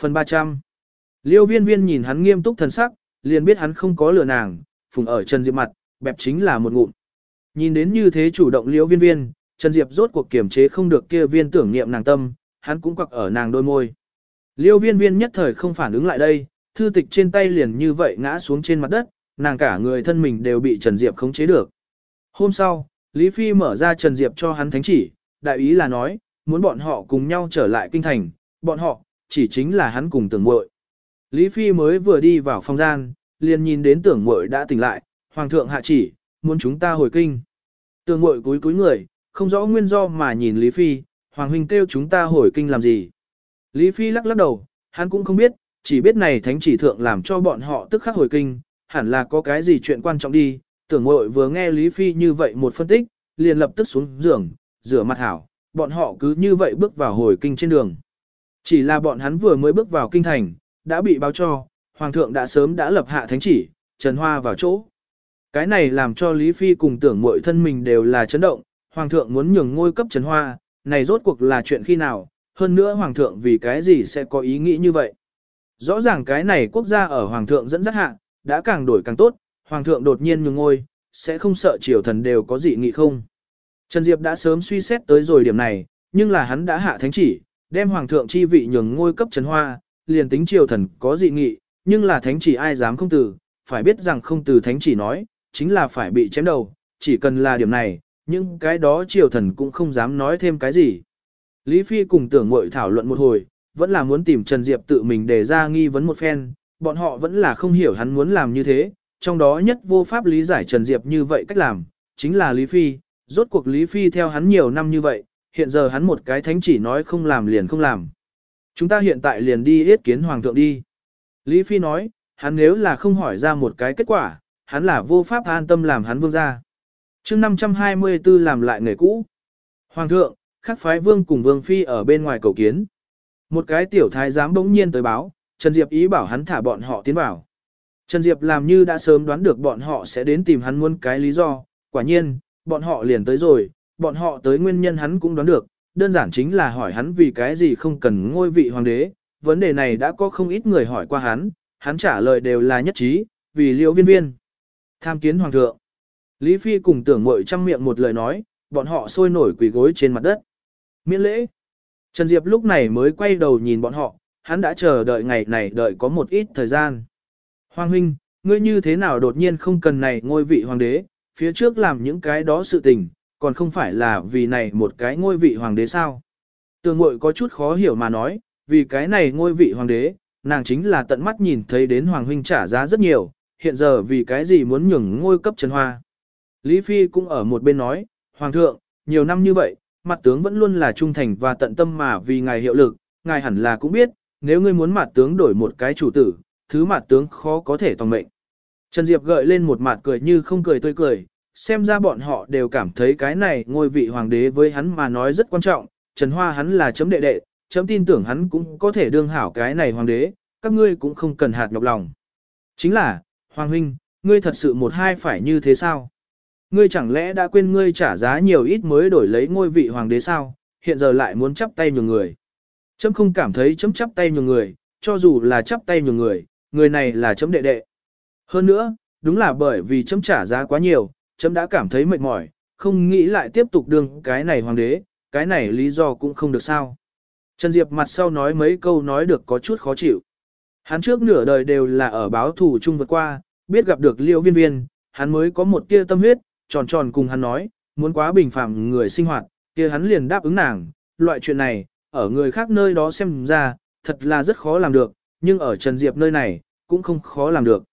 Phần 300 Liêu viên viên nhìn hắn nghiêm túc thần sắc, liền biết hắn không có lừa nàng, phùng ở Trần Diệp mặt, bẹp chính là một ngụm. Nhìn đến như thế chủ động liêu viên viên, Trần Diệp rốt cuộc kiểm chế không được kia viên tưởng niệm nàng tâm, hắn cũng quặc ở nàng đôi môi. Liêu viên viên nhất thời không phản ứng lại đây, thư tịch trên tay liền như vậy ngã xuống trên mặt đất, nàng cả người thân mình đều bị Trần Diệp khống chế được. Hôm sau, Lý Phi mở ra Trần Diệp cho hắn thánh chỉ, đại ý là nói, muốn bọn họ cùng nhau trở lại kinh thành, bọn họ, chỉ chính là hắn cùng tưởng muội. Lý Phi mới vừa đi vào phòng gian, liền nhìn đến tưởng muội đã tỉnh lại, hoàng thượng hạ chỉ, muốn chúng ta hồi kinh. Tưởng muội cúi cúi người, không rõ nguyên do mà nhìn Lý Phi, hoàng huynh kêu chúng ta hồi kinh làm gì. Lý Phi lắc lắc đầu, hắn cũng không biết, chỉ biết này thánh chỉ thượng làm cho bọn họ tức khắc hồi kinh, hẳn là có cái gì chuyện quan trọng đi, tưởng muội vừa nghe Lý Phi như vậy một phân tích, liền lập tức xuống giường, rửa mặt hảo, bọn họ cứ như vậy bước vào hồi kinh trên đường. Chỉ là bọn hắn vừa mới bước vào kinh thành, đã bị báo cho, Hoàng thượng đã sớm đã lập hạ thánh chỉ, Trần Hoa vào chỗ. Cái này làm cho Lý Phi cùng tưởng muội thân mình đều là chấn động, Hoàng thượng muốn nhường ngôi cấp Trần Hoa, này rốt cuộc là chuyện khi nào, hơn nữa Hoàng thượng vì cái gì sẽ có ý nghĩ như vậy. Rõ ràng cái này quốc gia ở Hoàng thượng dẫn dắt hạ, đã càng đổi càng tốt, Hoàng thượng đột nhiên nhường ngôi, sẽ không sợ triều thần đều có dị nghị không. Trần Diệp đã sớm suy xét tới rồi điểm này, nhưng là hắn đã hạ thánh chỉ, đem Hoàng thượng chi vị nhường ngôi cấp Trần Hoa, liền tính triều thần có dị nghị, nhưng là thánh chỉ ai dám không từ, phải biết rằng không từ thánh chỉ nói, chính là phải bị chém đầu, chỉ cần là điểm này, nhưng cái đó triều thần cũng không dám nói thêm cái gì. Lý Phi cùng tưởng mội thảo luận một hồi, vẫn là muốn tìm Trần Diệp tự mình để ra nghi vấn một phen, bọn họ vẫn là không hiểu hắn muốn làm như thế, trong đó nhất vô pháp lý giải Trần Diệp như vậy cách làm, chính là Lý Phi, rốt cuộc Lý Phi theo hắn nhiều năm như vậy, hiện giờ hắn một cái thánh chỉ nói không làm liền không làm. Chúng ta hiện tại liền đi yết kiến Hoàng thượng đi. Lý Phi nói, hắn nếu là không hỏi ra một cái kết quả, hắn là vô pháp an tâm làm hắn vương gia. chương 524 làm lại người cũ. Hoàng thượng, khắc phái vương cùng vương phi ở bên ngoài cầu kiến. Một cái tiểu thái giám bỗng nhiên tới báo, Trần Diệp ý bảo hắn thả bọn họ tiến vào. Trần Diệp làm như đã sớm đoán được bọn họ sẽ đến tìm hắn muốn cái lý do, quả nhiên, bọn họ liền tới rồi, bọn họ tới nguyên nhân hắn cũng đoán được, đơn giản chính là hỏi hắn vì cái gì không cần ngôi vị hoàng đế, vấn đề này đã có không ít người hỏi qua hắn, hắn trả lời đều là nhất trí, vì liễu viên viên. Tham kiến hoàng thượng. Lý Phi cùng tưởng mội trăm miệng một lời nói, bọn họ sôi nổi quỳ gối trên mặt đất. Miễn lễ. Trần Diệp lúc này mới quay đầu nhìn bọn họ, hắn đã chờ đợi ngày này đợi có một ít thời gian. Hoàng huynh, ngươi như thế nào đột nhiên không cần này ngôi vị hoàng đế, phía trước làm những cái đó sự tình, còn không phải là vì này một cái ngôi vị hoàng đế sao. Tường ngội có chút khó hiểu mà nói, vì cái này ngôi vị hoàng đế, nàng chính là tận mắt nhìn thấy đến hoàng huynh trả giá rất nhiều, hiện giờ vì cái gì muốn nhường ngôi cấp Trần Hoa. Lý Phi cũng ở một bên nói, Hoàng thượng, nhiều năm như vậy, mặt tướng vẫn luôn là trung thành và tận tâm mà vì ngài hiệu lực, ngài hẳn là cũng biết, nếu ngươi muốn mặt tướng đổi một cái chủ tử, thứ mặt tướng khó có thể tòng mệnh. Trần Diệp gợi lên một mặt cười như không cười tươi cười, xem ra bọn họ đều cảm thấy cái này ngôi vị hoàng đế với hắn mà nói rất quan trọng, Trần Hoa hắn là chấm đệ đệ, chấm tin tưởng hắn cũng có thể đương hảo cái này hoàng đế, các ngươi cũng không cần hạt nhọc lòng. Chính là, Hoàng huynh, ngươi thật sự một hai phải như thế sao? Ngươi chẳng lẽ đã quên ngươi trả giá nhiều ít mới đổi lấy ngôi vị hoàng đế sao, hiện giờ lại muốn chắp tay nhường người. Chấm không cảm thấy chấm chắp tay nhường người, cho dù là chắp tay nhường người, người này là chấm đệ đệ. Hơn nữa, đúng là bởi vì chấm trả giá quá nhiều, chấm đã cảm thấy mệt mỏi, không nghĩ lại tiếp tục đương cái này hoàng đế, cái này lý do cũng không được sao. Trần Diệp mặt sau nói mấy câu nói được có chút khó chịu. Hắn trước nửa đời đều là ở báo thủ chung vượt qua, biết gặp được liễu viên viên, hắn mới có một tia tâm huyết, tròn tròn cùng hắn nói, muốn quá bình phạm người sinh hoạt, kia hắn liền đáp ứng nàng, loại chuyện này, ở người khác nơi đó xem ra, thật là rất khó làm được, nhưng ở Trần Diệp nơi này, cũng không khó làm được.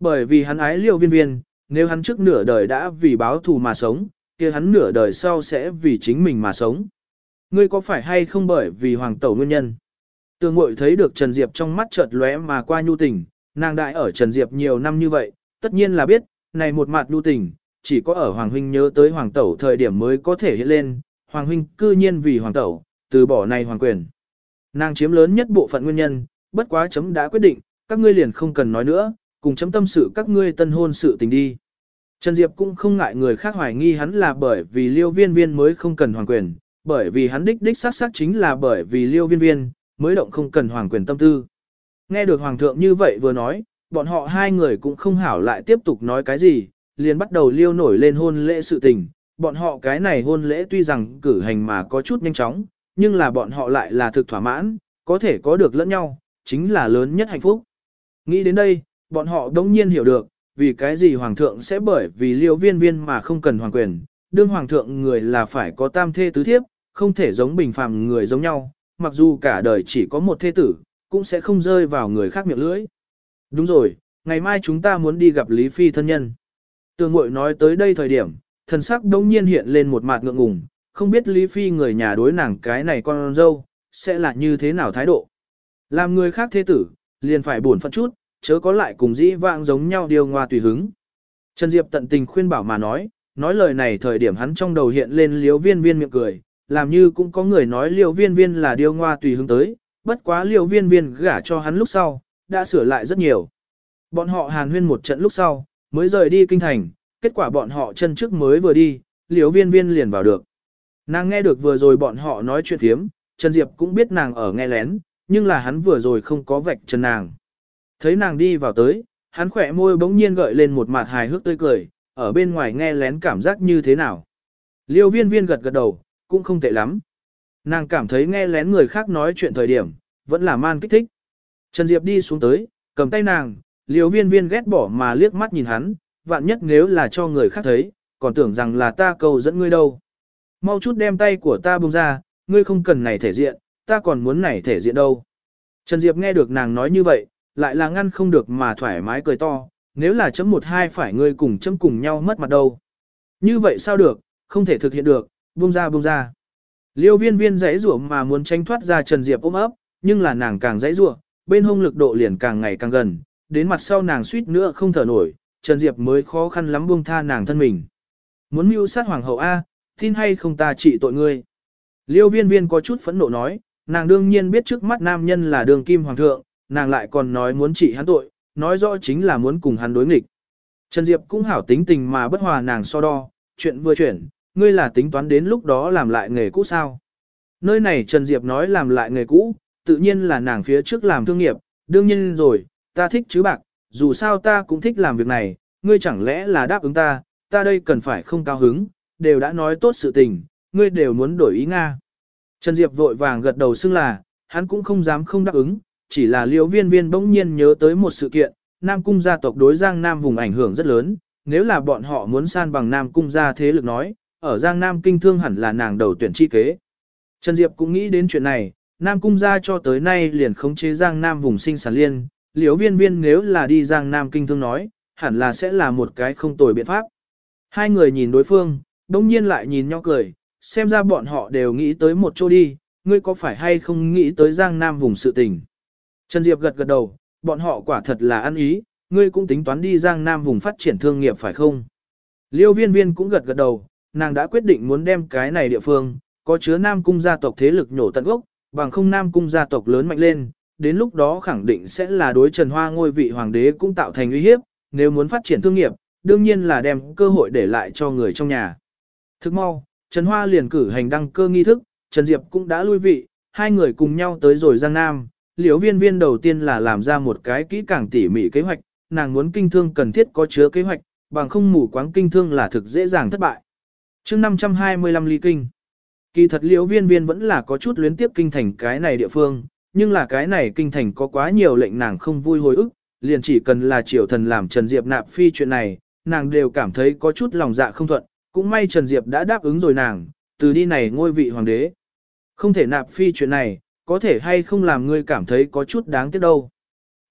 Bởi vì hắn ái liễu viên viên, nếu hắn trước nửa đời đã vì báo thù mà sống, kia hắn nửa đời sau sẽ vì chính mình mà sống. Ngươi có phải hay không bởi vì hoàng tẩu nguyên nhân? Tường Ngụy thấy được Trần Diệp trong mắt chợt lóe mà qua nhu tình, nàng đại ở Trần Diệp nhiều năm như vậy, tất nhiên là biết, này một mặt nhu tình, chỉ có ở Hoàng Huynh nhớ tới Hoàng Tẩu thời điểm mới có thể hiện lên, Hoàng Huynh cư nhiên vì Hoàng Tẩu, từ bỏ này Hoàng Quyền. Nàng chiếm lớn nhất bộ phận nguyên nhân, bất quá chấm đã quyết định, các ngươi liền không cần nói nữa, cùng chấm tâm sự các ngươi tân hôn sự tình đi. Trần Diệp cũng không ngại người khác hoài nghi hắn là bởi vì liêu viên viên mới không cần hoàng quyền, bởi vì hắn đích đích xác xác chính là bởi vì liêu viên viên, mới động không cần hoàng quyền tâm tư. Nghe được hoàng thượng như vậy vừa nói, bọn họ hai người cũng không hảo lại tiếp tục nói cái gì, liền bắt đầu liêu nổi lên hôn lễ sự tình. Bọn họ cái này hôn lễ tuy rằng cử hành mà có chút nhanh chóng, nhưng là bọn họ lại là thực thỏa mãn, có thể có được lẫn nhau, chính là lớn nhất hạnh phúc. Nghĩ đến đây, bọn họ đống nhiên hiểu được, vì cái gì hoàng thượng sẽ bởi vì liêu viên viên mà không cần hoàng quyền, đương hoàng thượng người là phải có tam thê tứ thiếp, không thể giống bình phàm người giống nhau, mặc dù cả đời chỉ có một thê tử, cũng sẽ không rơi vào người khác miệng lưỡi. Đúng rồi, ngày mai chúng ta muốn đi gặp Lý Phi thân nhân. Tường Mội nói tới đây thời điểm, thần sắc đông nhiên hiện lên một mặt ngượng ngùng, không biết Lý Phi người nhà đối nàng cái này con dâu, sẽ là như thế nào thái độ. Làm người khác thế tử, liền phải buồn phận chút, chớ có lại cùng dĩ vãng giống nhau điều ngoa tùy hứng. Trần Diệp tận tình khuyên bảo mà nói, nói lời này thời điểm hắn trong đầu hiện lên liếu viên viên miệng cười, làm như cũng có người nói liều viên viên là điều ngoa tùy hứng tới, bất quá liều viên viên gả cho hắn lúc sau, đã sửa lại rất nhiều. Bọn họ hàn huyên một trận lúc sau, mới rời đi kinh thành, kết quả bọn họ chân trước mới vừa đi, liều viên viên liền vào được. Nàng nghe được vừa rồi bọn họ nói chuyện thiếm, Trần Diệp cũng biết nàng ở nghe lén, nhưng là hắn vừa rồi không có vạch chân nàng. Thấy nàng đi vào tới, hắn khỏe môi bỗng nhiên gợi lên một mặt hài hước tươi cười, ở bên ngoài nghe lén cảm giác như thế nào. Liêu viên viên gật gật đầu, cũng không tệ lắm. Nàng cảm thấy nghe lén người khác nói chuyện thời điểm, vẫn là man kích thích. Trần Diệp đi xuống tới, cầm tay nàng, Liêu viên viên ghét bỏ mà liếc mắt nhìn hắn, vạn nhất nếu là cho người khác thấy, còn tưởng rằng là ta cầu dẫn ngươi đâu. Mau chút đem tay của ta buông ra, ngươi không cần này thể diện, ta còn muốn này thể diện đâu. Trần Diệp nghe được nàng nói như vậy, lại là ngăn không được mà thoải mái cười to, nếu là chấm một hai phải ngươi cùng chấm cùng nhau mất mặt đâu. Như vậy sao được, không thể thực hiện được, buông ra buông ra. Liêu viên viên giấy rủa mà muốn tranh thoát ra Trần Diệp ôm ấp, nhưng là nàng càng giấy rủa bên hông lực độ liền càng ngày càng gần, đến mặt sau nàng suýt nữa không thở nổi, Trần Diệp mới khó khăn lắm buông tha nàng thân mình. Muốn mưu sát hoàng hậu A, tin hay không ta trị tội ngươi. Liêu viên viên có chút phẫn nộ nói, nàng đương nhiên biết trước mắt nam nhân là đường kim hoàng thượng, nàng lại còn nói muốn trị hắn tội, nói rõ chính là muốn cùng hắn đối nghịch. Trần Diệp cũng hảo tính tình mà bất hòa nàng so đo, chuyện vừa chuyển, ngươi là tính toán đến lúc đó làm lại nghề cũ sao. Nơi này Trần Diệp nói làm lại nghề cũ, tự nhiên là nàng phía trước làm thương nghiệp, đương nhiên rồi, ta thích chứ bạc, dù sao ta cũng thích làm việc này, ngươi chẳng lẽ là đáp ứng ta, ta đây cần phải không cao hứng, đều đã nói tốt sự tình, ngươi đều muốn đổi ý Nga. Trần Diệp vội vàng gật đầu xưng là, hắn cũng không dám không đáp ứng, chỉ là liễu viên viên bỗng nhiên nhớ tới một sự kiện, Nam Cung gia tộc đối Giang Nam vùng ảnh hưởng rất lớn, nếu là bọn họ muốn san bằng Nam Cung gia thế lực nói, ở Giang Nam kinh thương hẳn là nàng đầu tuyển chi kế. Trần Diệp cũng nghĩ đến chuyện này, Nam Cung gia cho tới nay liền khống chế Giang Nam vùng sinh sản liên, liễu viên viên nếu là đi Giang Nam kinh thương nói, hẳn là sẽ là một cái không tồi biện pháp. Hai người nhìn đối phương, đông nhiên lại nhìn nhau cười, xem ra bọn họ đều nghĩ tới một chỗ đi, ngươi có phải hay không nghĩ tới Giang Nam vùng sự tình. Trần Diệp gật gật đầu, bọn họ quả thật là ăn ý, ngươi cũng tính toán đi Giang Nam vùng phát triển thương nghiệp phải không? Liêu viên viên cũng gật gật đầu, nàng đã quyết định muốn đem cái này địa phương, có chứa Nam Cung gia tộc thế lực nhổ tận gốc, bằng không Nam Cung gia tộc lớn mạnh lên, đến lúc đó khẳng định sẽ là đối Trần Hoa ngôi vị hoàng đế cũng tạo thành uy hiếp, nếu muốn phát triển thương nghiệp, đương nhiên là đem cơ hội để lại cho người trong nhà. Thức mau, Trần Hoa liền cử hành đăng cơ nghi thức, Trần Diệp cũng đã lui vị, hai người cùng nhau tới rồi Giang Nam. Liễu viên viên đầu tiên là làm ra một cái kỹ càng tỉ mỉ kế hoạch, nàng muốn kinh thương cần thiết có chứa kế hoạch, bằng không mù quáng kinh thương là thực dễ dàng thất bại chương 525 ly kinh. Kỳ thật liễu viên viên vẫn là có chút luyến tiếp kinh thành cái này địa phương, nhưng là cái này kinh thành có quá nhiều lệnh nàng không vui hồi ức, liền chỉ cần là triều thần làm Trần Diệp nạp phi chuyện này, nàng đều cảm thấy có chút lòng dạ không thuận, cũng may Trần Diệp đã đáp ứng rồi nàng, từ đi này ngôi vị hoàng đế. Không thể nạp phi chuyện này, có thể hay không làm ngươi cảm thấy có chút đáng tiếc đâu.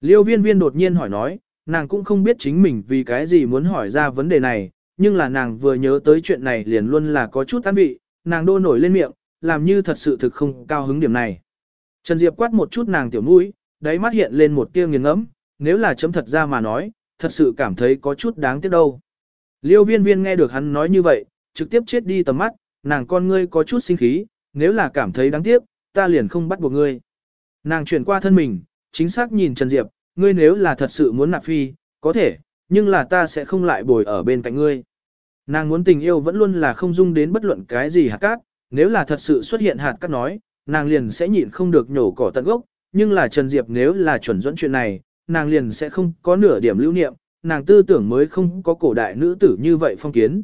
Liêu viên viên đột nhiên hỏi nói, nàng cũng không biết chính mình vì cái gì muốn hỏi ra vấn đề này, nhưng là nàng vừa nhớ tới chuyện này liền luôn là có chút tan vị, nàng đô nổi lên miệng, làm như thật sự thực không cao hứng điểm này. Trần Diệp quát một chút nàng tiểu mũi, đáy mắt hiện lên một tia nghiền ngẫm, nếu là chấm thật ra mà nói, thật sự cảm thấy có chút đáng tiếc đâu. Liêu viên viên nghe được hắn nói như vậy, trực tiếp chết đi tầm mắt, nàng con ngươi có chút sinh khí, nếu là cảm thấy đáng tiếc, ta liền không bắt buộc ngươi. Nàng chuyển qua thân mình, chính xác nhìn Trần Diệp, ngươi nếu là thật sự muốn nạp phi, có thể, nhưng là ta sẽ không lại bồi ở bên cạnh ngươi. Nàng muốn tình yêu vẫn luôn là không dung đến bất luận cái gì hạt cát, nếu là thật sự xuất hiện hạt cát nói, nàng liền sẽ nhịn không được nhổ cỏ tận gốc, nhưng là Trần Diệp nếu là chuẩn dẫn chuyện này, nàng liền sẽ không có nửa điểm lưu niệm, nàng tư tưởng mới không có cổ đại nữ tử như vậy phong kiến.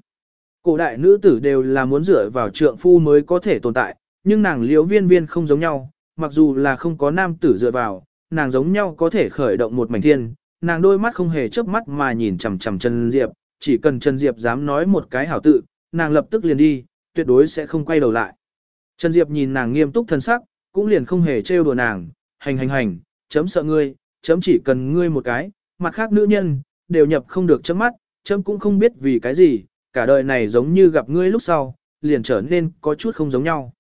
Cổ đại nữ tử đều là muốn dựa vào trượng phu mới có thể tồn tại, nhưng nàng liễu viên viên không giống nhau, mặc dù là không có nam tử dựa vào, nàng giống nhau có thể khởi động một mảnh thiên, nàng đôi mắt không hề chớp mắt mà nhìn chằm chằm Trần Diệp, chỉ cần Trần Diệp dám nói một cái hảo tự, nàng lập tức liền đi, tuyệt đối sẽ không quay đầu lại. Trần Diệp nhìn nàng nghiêm túc thân sắc, cũng liền không hề trêu đùa nàng, hành hành hành, chấm sợ ngươi, chấm chỉ cần ngươi một cái, mặt khác nữ nhân, đều nhập không được chấm mắt, chấm cũng không biết vì cái gì, cả đời này giống như gặp ngươi lúc sau, liền trở nên có chút không giống nhau.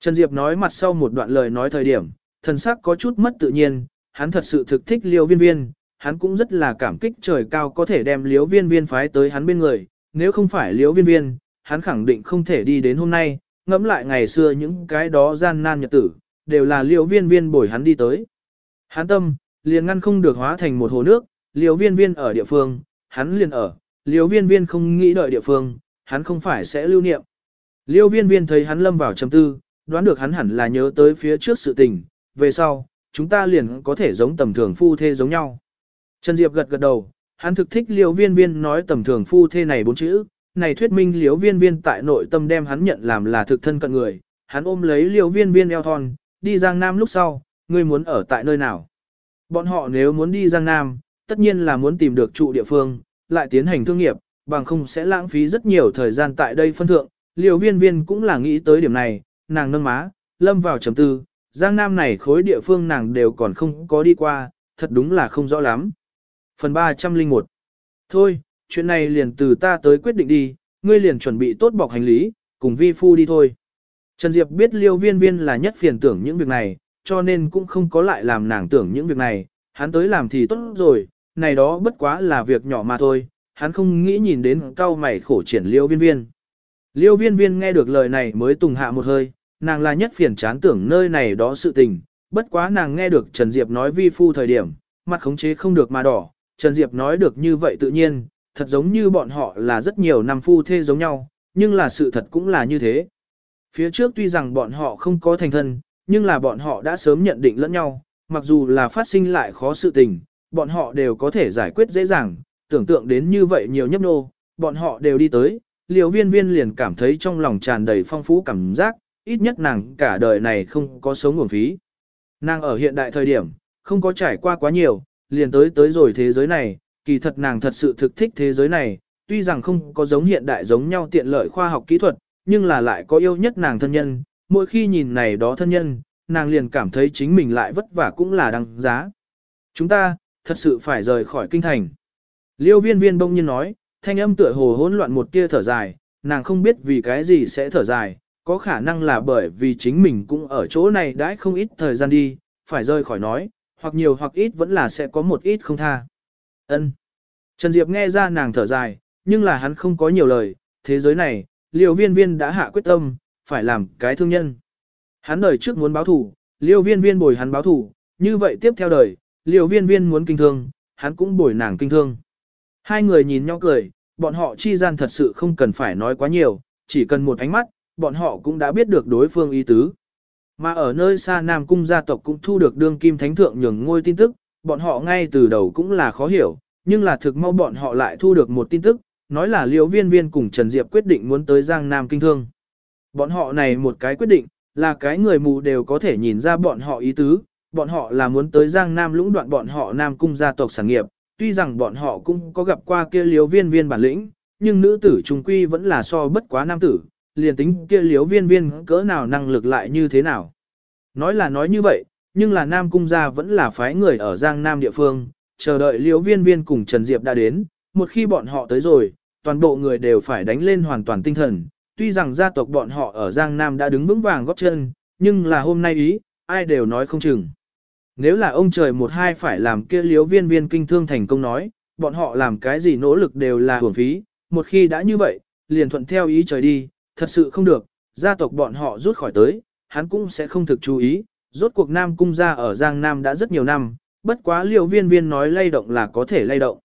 Trần Diệp nói mặt sau một đoạn lời nói thời điểm, thần sắc có chút mất tự nhiên, hắn thật sự thực thích liêu viên viên, hắn cũng rất là cảm kích trời cao có thể đem liêu viên viên phái tới hắn bên người, nếu không phải liêu viên viên, hắn khẳng định không thể đi đến hôm nay, ngẫm lại ngày xưa những cái đó gian nan nhật tử, đều là liêu viên viên bồi hắn đi tới. Hắn tâm, liền ngăn không được hóa thành một hồ nước, liêu viên viên ở địa phương, hắn liền ở, liêu viên viên không nghĩ đợi địa phương, hắn không phải sẽ lưu niệm. Liêu viên viên thấy hắn lâm vào trầm tư, đoán được hắn hẳn là nhớ tới phía trước sự tình, về sau, chúng ta liền có thể giống tầm thường phu thê giống nhau. Trần Diệp gật gật đầu, hắn thực thích Liễu viên viên nói tầm thường phu thê này bốn chữ, này thuyết minh Liễu viên viên tại nội tâm đem hắn nhận làm là thực thân cận người, hắn ôm lấy Liễu viên viên eo thon, đi Giang Nam lúc sau, ngươi muốn ở tại nơi nào. Bọn họ nếu muốn đi Giang Nam, tất nhiên là muốn tìm được trụ địa phương, lại tiến hành thương nghiệp, bằng không sẽ lãng phí rất nhiều thời gian tại đây phân thượng. Liễu viên viên cũng là nghĩ tới điểm này, nàng nâng má, lâm vào trầm tư, Giang Nam này khối địa phương nàng đều còn không có đi qua, thật đúng là không rõ lắm. Phần 301 Thôi, chuyện này liền từ ta tới quyết định đi, ngươi liền chuẩn bị tốt bọc hành lý, cùng vi phu đi thôi. Trần Diệp biết liêu viên viên là nhất phiền tưởng những việc này, cho nên cũng không có lại làm nàng tưởng những việc này, hắn tới làm thì tốt rồi, này đó bất quá là việc nhỏ mà thôi, hắn không nghĩ nhìn đến cao mày khổ triển liêu viên viên. Liêu viên viên nghe được lời này mới tùng hạ một hơi, nàng là nhất phiền chán tưởng nơi này đó sự tình, bất quá nàng nghe được Trần Diệp nói vi phu thời điểm, mặt khống chế không được mà đỏ, Trần Diệp nói được như vậy tự nhiên, thật giống như bọn họ là rất nhiều năm phu thê giống nhau, nhưng là sự thật cũng là như thế. Phía trước tuy rằng bọn họ không có thành thân, nhưng là bọn họ đã sớm nhận định lẫn nhau, mặc dù là phát sinh lại khó sự tình, bọn họ đều có thể giải quyết dễ dàng, tưởng tượng đến như vậy nhiều nhấp nô, bọn họ đều đi tới, liều viên viên liền cảm thấy trong lòng tràn đầy phong phú cảm giác, ít nhất nàng cả đời này không có sống nguồn phí. Nàng ở hiện đại thời điểm, không có trải qua quá nhiều, liền tới tới rồi thế giới này, kỳ thật nàng thật sự thực thích thế giới này, tuy rằng không có giống hiện đại giống nhau tiện lợi khoa học kỹ thuật, nhưng là lại có yêu nhất nàng thân nhân, mỗi khi nhìn này đó thân nhân, nàng liền cảm thấy chính mình lại vất vả cũng là đáng giá. Chúng ta, thật sự phải rời khỏi kinh thành. Liêu viên viên bỗng nhiên nói, thanh âm tựa hồ hỗn loạn một tia thở dài, nàng không biết vì cái gì sẽ thở dài, có khả năng là bởi vì chính mình cũng ở chỗ này đãi không ít thời gian đi, phải rời khỏi nói, hoặc nhiều hoặc ít vẫn là sẽ có một ít không tha. Ân. Trần Diệp nghe ra nàng thở dài, nhưng là hắn không có nhiều lời, thế giới này, liêu viên viên đã hạ quyết tâm, phải làm cái thương nhân. Hắn đời trước muốn báo thủ, liêu viên viên bồi hắn báo thủ, như vậy tiếp theo đời, liêu viên viên muốn kinh thương, hắn cũng bồi nàng kinh thương. Hai người nhìn nhau cười, bọn họ chi gian thật sự không cần phải nói quá nhiều, chỉ cần một ánh mắt, bọn họ cũng đã biết được đối phương ý tứ. Mà ở nơi xa Nam Cung gia tộc cũng thu được đương kim thánh thượng nhường ngôi tin tức, bọn họ ngay từ đầu cũng là khó hiểu, nhưng là thực mau bọn họ lại thu được một tin tức, nói là liễu viên viên cùng Trần Diệp quyết định muốn tới Giang Nam Kinh Thương. Bọn họ này một cái quyết định, là cái người mù đều có thể nhìn ra bọn họ ý tứ, bọn họ là muốn tới Giang Nam lũng đoạn bọn họ Nam Cung gia tộc sản nghiệp, tuy rằng bọn họ cũng có gặp qua kia liễu viên viên bản lĩnh, nhưng nữ tử Trùng quy vẫn là so bất quá nam tử, liền tính kia liếu viên viên cỡ nào năng lực lại như thế nào. Nói là nói như vậy, nhưng là Nam Cung gia vẫn là phái người ở Giang Nam địa phương, chờ đợi liếu viên viên cùng Trần Diệp đã đến, một khi bọn họ tới rồi, toàn bộ người đều phải đánh lên hoàn toàn tinh thần. Tuy rằng gia tộc bọn họ ở Giang Nam đã đứng vững vàng góp chân, nhưng là hôm nay ý, ai đều nói không chừng. Nếu là ông trời một hai phải làm kia liếu viên viên kinh thương thành công nói, bọn họ làm cái gì nỗ lực đều là hưởng phí, một khi đã như vậy, liền thuận theo ý trời đi, thật sự không được, gia tộc bọn họ rút khỏi tới, hắn cũng sẽ không thực chú ý, rốt cuộc Nam Cung gia ở Giang Nam đã rất nhiều năm, bất quá liêu viên viên nói lay động là có thể lay động.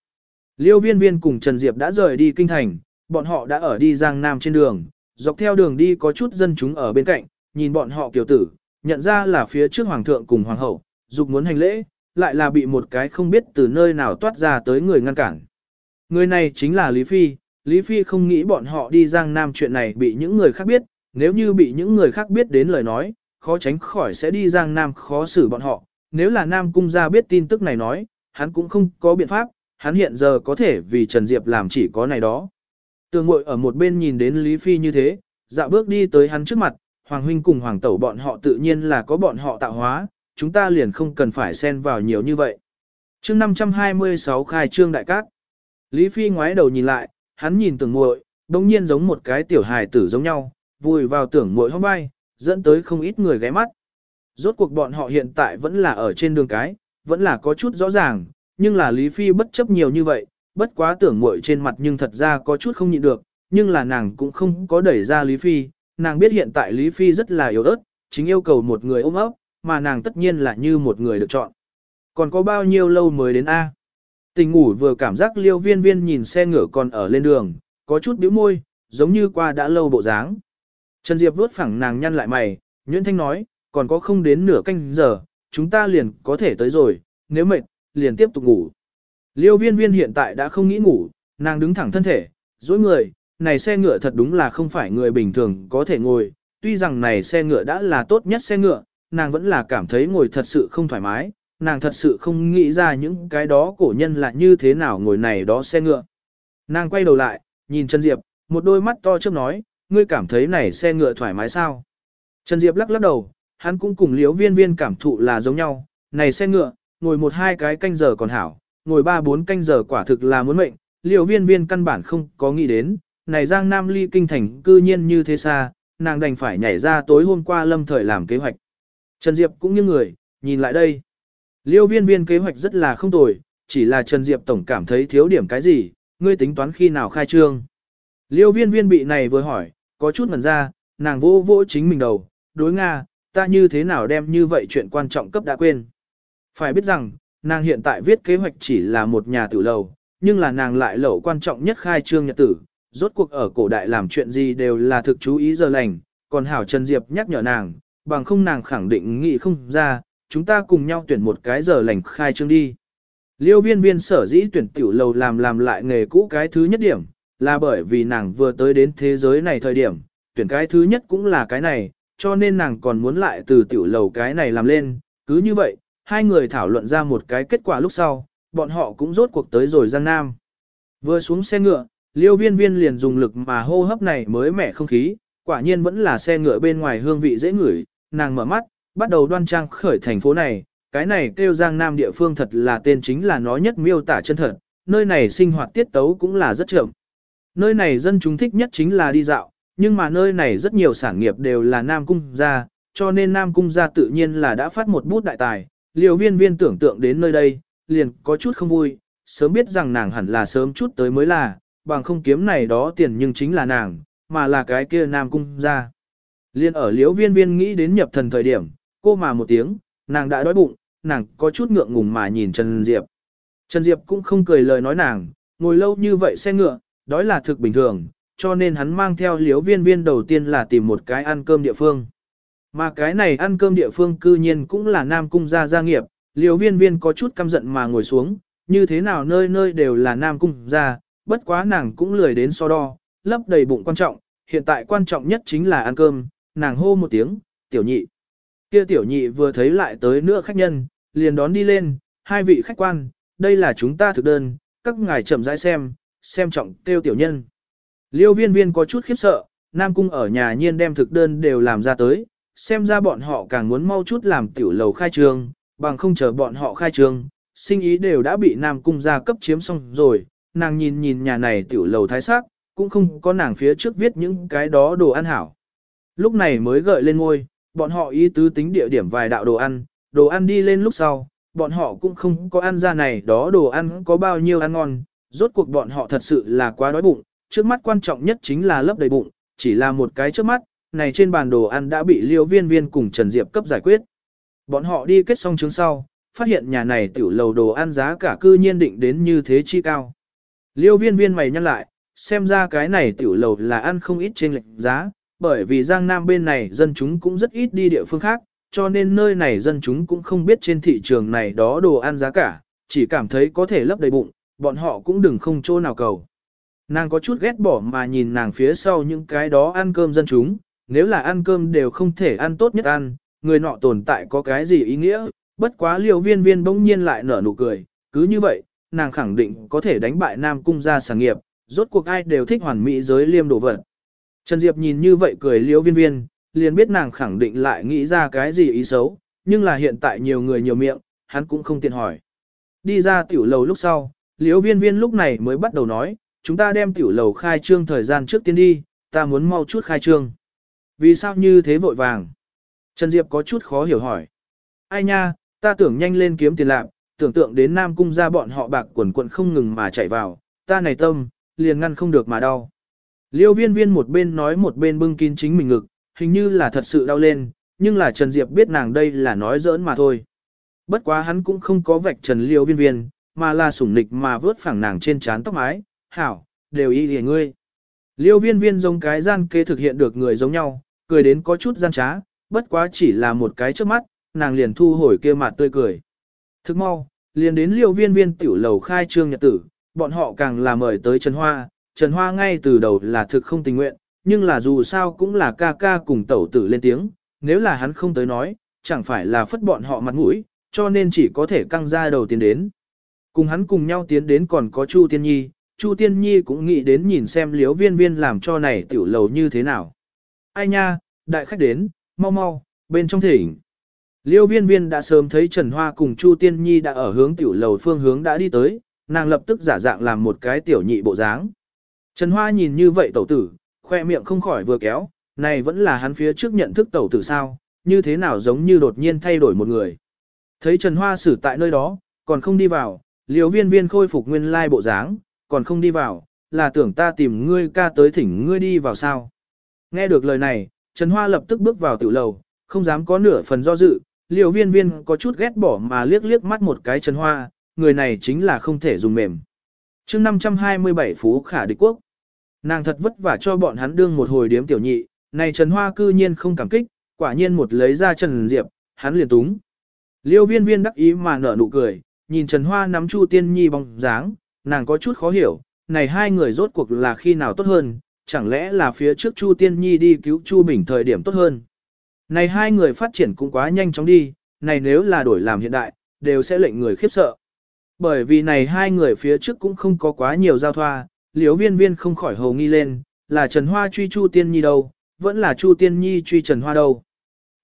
Liêu viên viên cùng Trần Diệp đã rời đi kinh thành, bọn họ đã ở đi Giang Nam trên đường, dọc theo đường đi có chút dân chúng ở bên cạnh, nhìn bọn họ kiều tử, nhận ra là phía trước hoàng thượng cùng hoàng hậu, dục muốn hành lễ, lại là bị một cái không biết từ nơi nào toát ra tới người ngăn cản. Người này chính là Lý Phi, Lý Phi không nghĩ bọn họ đi Giang Nam chuyện này bị những người khác biết, nếu như bị những người khác biết đến lời nói, khó tránh khỏi sẽ đi Giang Nam khó xử bọn họ. Nếu là Nam Cung gia biết tin tức này nói, hắn cũng không có biện pháp, hắn hiện giờ có thể vì Trần Diệp làm chỉ có này đó. Tường ngội ở một bên nhìn đến Lý Phi như thế, dạo bước đi tới hắn trước mặt, Hoàng Huynh cùng Hoàng Tẩu bọn họ tự nhiên là có bọn họ tạo hóa, chúng ta liền không cần phải xen vào nhiều như vậy. chương 526 khai trương đại cát. Lý Phi ngoái đầu nhìn lại, hắn nhìn tưởng muội, đồng nhiên giống một cái tiểu hài tử giống nhau, vùi vào tưởng muội hôm bay, dẫn tới không ít người ghé mắt. Rốt cuộc bọn họ hiện tại vẫn là ở trên đường cái, vẫn là có chút rõ ràng, nhưng là Lý Phi bất chấp nhiều như vậy, bất quá tưởng muội trên mặt nhưng thật ra có chút không nhịn được, nhưng là nàng cũng không có đẩy ra Lý Phi, nàng biết hiện tại Lý Phi rất là yếu ớt, chính yêu cầu một người ôm ấp, mà nàng tất nhiên là như một người được chọn. Còn có bao nhiêu lâu mới đến A? Tình ngủ vừa cảm giác liêu viên viên nhìn xe ngựa còn ở lên đường, có chút bĩu môi, giống như qua đã lâu bộ dáng. Trần Diệp vuốt phẳng nàng nhăn lại mày, Nguyễn Thanh nói, còn có không đến nửa canh giờ, chúng ta liền có thể tới rồi, nếu mệt, liền tiếp tục ngủ. Liêu viên viên hiện tại đã không nghĩ ngủ, nàng đứng thẳng thân thể, dối người, này xe ngựa thật đúng là không phải người bình thường có thể ngồi, tuy rằng này xe ngựa đã là tốt nhất xe ngựa, nàng vẫn là cảm thấy ngồi thật sự không thoải mái, nàng thật sự không nghĩ ra những cái đó cổ nhân là như thế nào ngồi này đó xe ngựa. Nàng quay đầu lại, nhìn Trần Diệp, một đôi mắt to trước nói, ngươi cảm thấy này xe ngựa thoải mái sao? Trần Diệp lắc lắc đầu, hắn cũng cùng liếu viên viên cảm thụ là giống nhau, này xe ngựa, ngồi một hai cái canh giờ còn hảo, ngồi ba bốn canh giờ quả thực là muốn mệnh, liều viên viên căn bản không có nghĩ đến, này Giang Nam ly kinh thành cư nhiên như thế xa, nàng đành phải nhảy ra tối hôm qua lâm thời làm kế hoạch. Trần Diệp cũng như người, nhìn lại đây. Liêu viên viên kế hoạch rất là không tồi, chỉ là Trần Diệp tổng cảm thấy thiếu điểm cái gì, ngươi tính toán khi nào khai trương. Liêu viên viên bị này vừa hỏi, có chút ngần ra, nàng vô vô chính mình đầu, đối Nga, ta như thế nào đem như vậy chuyện quan trọng cấp đã quên. Phải biết rằng, nàng hiện tại viết kế hoạch chỉ là một nhà tử lầu, nhưng là nàng lại lẩu quan trọng nhất khai trương nhật tử, rốt cuộc ở cổ đại làm chuyện gì đều là thực chú ý giờ lành, còn Hảo Trần Diệp nhắc nhở nàng, bằng không nàng khẳng định nghĩ không ra, chúng ta cùng nhau tuyển một cái giờ lành khai trương đi. Liêu viên viên sở dĩ tuyển tiểu lầu làm làm lại nghề cũ cái thứ nhất điểm, là bởi vì nàng vừa tới đến thế giới này thời điểm, tuyển cái thứ nhất cũng là cái này, cho nên nàng còn muốn lại từ tiểu lầu cái này làm lên, cứ như vậy, hai người thảo luận ra một cái kết quả lúc sau, bọn họ cũng rốt cuộc tới rồi Giang Nam. Vừa xuống xe ngựa, liêu viên viên liền dùng lực mà hô hấp này mới mẻ không khí, quả nhiên vẫn là xe ngựa bên ngoài hương vị dễ ngửi, nàng mở mắt, bắt đầu đoan trang khởi thành phố này, cái này kêu Giang Nam địa phương thật là tên chính là nó nhất miêu tả chân thật, nơi này sinh hoạt tiết tấu cũng là rất chậm. Nơi này dân chúng thích nhất chính là đi dạo, nhưng mà nơi này rất nhiều sản nghiệp đều là Nam Cung gia, cho nên Nam Cung gia tự nhiên là đã phát một bút đại tài, liều viên viên tưởng tượng đến nơi đây, liền có chút không vui, sớm biết rằng nàng hẳn là sớm chút tới mới là, bằng không kiếm này đó tiền nhưng chính là nàng, mà là cái kia Nam Cung gia. Liên ở liễu viên viên nghĩ đến nhập thần thời điểm, cô mà một tiếng, nàng đã đói bụng, nàng có chút ngượng ngùng mà nhìn Trần Diệp. Trần Diệp cũng không cười lời nói nàng, ngồi lâu như vậy xe ngựa, đói là thực bình thường, cho nên hắn mang theo liếu viên viên đầu tiên là tìm một cái ăn cơm địa phương. Mà cái này ăn cơm địa phương cư nhiên cũng là Nam Cung gia gia nghiệp, liếu viên viên có chút căm giận mà ngồi xuống, như thế nào nơi nơi đều là Nam Cung gia, bất quá nàng cũng lười đến so đo, lấp đầy bụng quan trọng, hiện tại quan trọng nhất chính là ăn cơm, nàng hô một tiếng, tiểu nhị. Kia tiểu nhị vừa thấy lại tới nữa khách nhân, liền đón đi lên, hai vị khách quan, đây là chúng ta thực đơn, các ngài chậm rãi xem, xem trọng tiêu tiểu nhân. Liêu viên viên có chút khiếp sợ, Nam Cung ở nhà nhiên đem thực đơn đều làm ra tới, xem ra bọn họ càng muốn mau chút làm tiểu lầu khai trương, bằng không chờ bọn họ khai trương, sinh ý đều đã bị Nam Cung gia cấp chiếm xong rồi, nàng nhìn nhìn nhà này tiểu lầu thái sắc, cũng không có nàng phía trước viết những cái đó đồ ăn hảo. Lúc này mới gợi lên ngôi, bọn họ ý tứ tính địa điểm vài đạo đồ ăn, đồ ăn đi lên lúc sau, bọn họ cũng không có ăn ra này đó đồ ăn có bao nhiêu ăn ngon, rốt cuộc bọn họ thật sự là quá đói bụng, trước mắt quan trọng nhất chính là lấp đầy bụng, chỉ là một cái trước mắt, này trên bàn đồ ăn đã bị liêu viên viên cùng Trần Diệp cấp giải quyết. Bọn họ đi kết xong chứng sau, phát hiện nhà này tiểu lầu đồ ăn giá cả cư nhiên định đến như thế chi cao. Liêu viên viên mày nhăn lại, xem ra cái này tiểu lầu là ăn không ít trên lệnh giá, bởi vì Giang Nam bên này dân chúng cũng rất ít đi địa phương khác, cho nên nơi này dân chúng cũng không biết trên thị trường này đó đồ ăn giá cả, chỉ cảm thấy có thể lấp đầy bụng, bọn họ cũng đừng không chỗ nào cầu. Nàng có chút ghét bỏ mà nhìn nàng phía sau những cái đó ăn cơm dân chúng, nếu là ăn cơm đều không thể ăn tốt nhất ăn, người nọ tồn tại có cái gì ý nghĩa, bất quá liều viên viên bỗng nhiên lại nở nụ cười, cứ như vậy, nàng khẳng định có thể đánh bại Nam Cung ra sản nghiệp, rốt cuộc ai đều thích hoàn mỹ giới liêm đồ vật. Trần Diệp nhìn như vậy cười Liễu viên viên, liền biết nàng khẳng định lại nghĩ ra cái gì ý xấu, nhưng là hiện tại nhiều người nhiều miệng, hắn cũng không tiện hỏi. Đi ra tiểu lầu lúc sau, liễu viên viên lúc này mới bắt đầu nói, chúng ta đem tiểu lầu khai trương thời gian trước tiên đi, ta muốn mau chút khai trương. Vì sao như thế vội vàng? Trần Diệp có chút khó hiểu hỏi. Ai nha, ta tưởng nhanh lên kiếm tiền lạc, tưởng tượng đến Nam Cung ra bọn họ bạc quần quận không ngừng mà chạy vào, ta này tâm, liền ngăn không được mà đau. Liêu viên viên một bên nói một bên bưng kín chính mình ngực, hình như là thật sự đau lên, nhưng là Trần Diệp biết nàng đây là nói giỡn mà thôi. Bất quá hắn cũng không có vạch trần liêu viên viên, mà là sủng nịch mà vớt phẳng nàng trên trán tóc mái, hảo, đều y hề ngươi. Liêu viên viên giống cái gian kế thực hiện được người giống nhau, cười đến có chút gian trá, bất quá chỉ là một cái trước mắt, nàng liền thu hồi kia mặt tươi cười. Thức mau, liền đến liêu viên viên tiểu lầu khai trương nhật tử, bọn họ càng là mời tới Trần Hoa, Trần Hoa ngay từ đầu là thực không tình nguyện, nhưng là dù sao cũng là ca ca cùng tẩu tử lên tiếng, nếu là hắn không tới nói, chẳng phải là phất bọn họ mặt mũi, cho nên chỉ có thể căng ra đầu tiến đến. Cùng hắn cùng nhau tiến đến còn có Chu Tiên Nhi, Chu Tiên Nhi cũng nghĩ đến nhìn xem liếu viên viên làm cho này tiểu lầu như thế nào. Ai nha, đại khách đến, mau mau, bên trong thỉnh. Liêu viên viên đã sớm thấy Trần Hoa cùng Chu Tiên Nhi đã ở hướng tiểu lầu phương hướng đã đi tới, nàng lập tức giả dạng làm một cái tiểu nhị bộ dáng. Trần Hoa nhìn như vậy tẩu tử, khoe miệng không khỏi vừa kéo, này vẫn là hắn phía trước nhận thức tẩu tử sao, như thế nào giống như đột nhiên thay đổi một người. Thấy Trần Hoa xử tại nơi đó, còn không đi vào, liều viên viên khôi phục nguyên lai bộ dáng, còn không đi vào, là tưởng ta tìm ngươi ca tới thỉnh ngươi đi vào sao. Nghe được lời này, Trần Hoa lập tức bước vào tiểu lầu, không dám có nửa phần do dự, liều viên viên có chút ghét bỏ mà liếc liếc mắt một cái Trần Hoa, người này chính là không thể dùng mềm chương 527 Phú Khả Địch Quốc, nàng thật vất vả cho bọn hắn đương một hồi điếm tiểu nhị, này Trần Hoa cư nhiên không cảm kích, quả nhiên một lấy ra Trần Diệp, hắn liền túng. Liêu viên viên đắc ý mà nở nụ cười, nhìn Trần Hoa nắm Chu Tiên Nhi bóng dáng, nàng có chút khó hiểu, này hai người rốt cuộc là khi nào tốt hơn, chẳng lẽ là phía trước Chu Tiên Nhi đi cứu Chu Bình thời điểm tốt hơn. Này hai người phát triển cũng quá nhanh chóng đi, này nếu là đổi làm hiện đại, đều sẽ lệnh người khiếp sợ. Bởi vì này hai người phía trước cũng không có quá nhiều giao thoa, liếu viên viên không khỏi hầu nghi lên, là Trần Hoa truy Chu Tiên Nhi đâu, vẫn là Chu Tiên Nhi truy Trần Hoa đâu.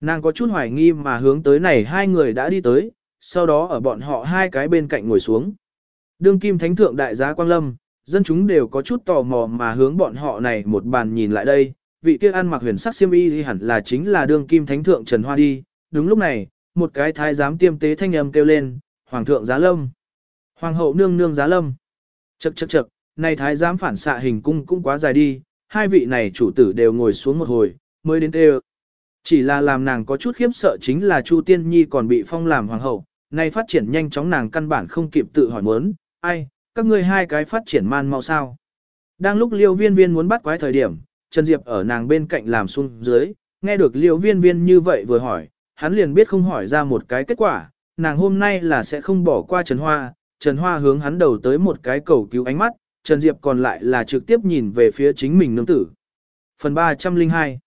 Nàng có chút hoài nghi mà hướng tới này hai người đã đi tới, sau đó ở bọn họ hai cái bên cạnh ngồi xuống. Đương kim thánh thượng đại giá Quang Lâm, dân chúng đều có chút tò mò mà hướng bọn họ này một bàn nhìn lại đây, vị kia ăn mặc huyền sắc xiêm y thì hẳn là chính là đương kim thánh thượng Trần Hoa đi. Đúng lúc này, một cái thái giám tiêm tế thanh âm kêu lên, Hoàng thượng giá lâm. Hoàng hậu nương nương giá lâm. Chậc chậc chậc, này thái giám phản xạ hình cung cũng quá dài đi, hai vị này chủ tử đều ngồi xuống một hồi, mới đến tê Chỉ là làm nàng có chút khiếp sợ chính là Chu Tiên Nhi còn bị phong làm hoàng hậu, nay phát triển nhanh chóng nàng căn bản không kịp tự hỏi muốn, ai, các ngươi hai cái phát triển man mau sao. Đang lúc liêu viên viên muốn bắt quái thời điểm, Trần Diệp ở nàng bên cạnh làm xuống dưới, nghe được liêu viên viên như vậy vừa hỏi, hắn liền biết không hỏi ra một cái kết quả, nàng hôm nay là sẽ không bỏ qua Trần Hoa, Trần Hoa hướng hắn đầu tới một cái cầu cứu ánh mắt, Trần Diệp còn lại là trực tiếp nhìn về phía chính mình nương tử. Phần 302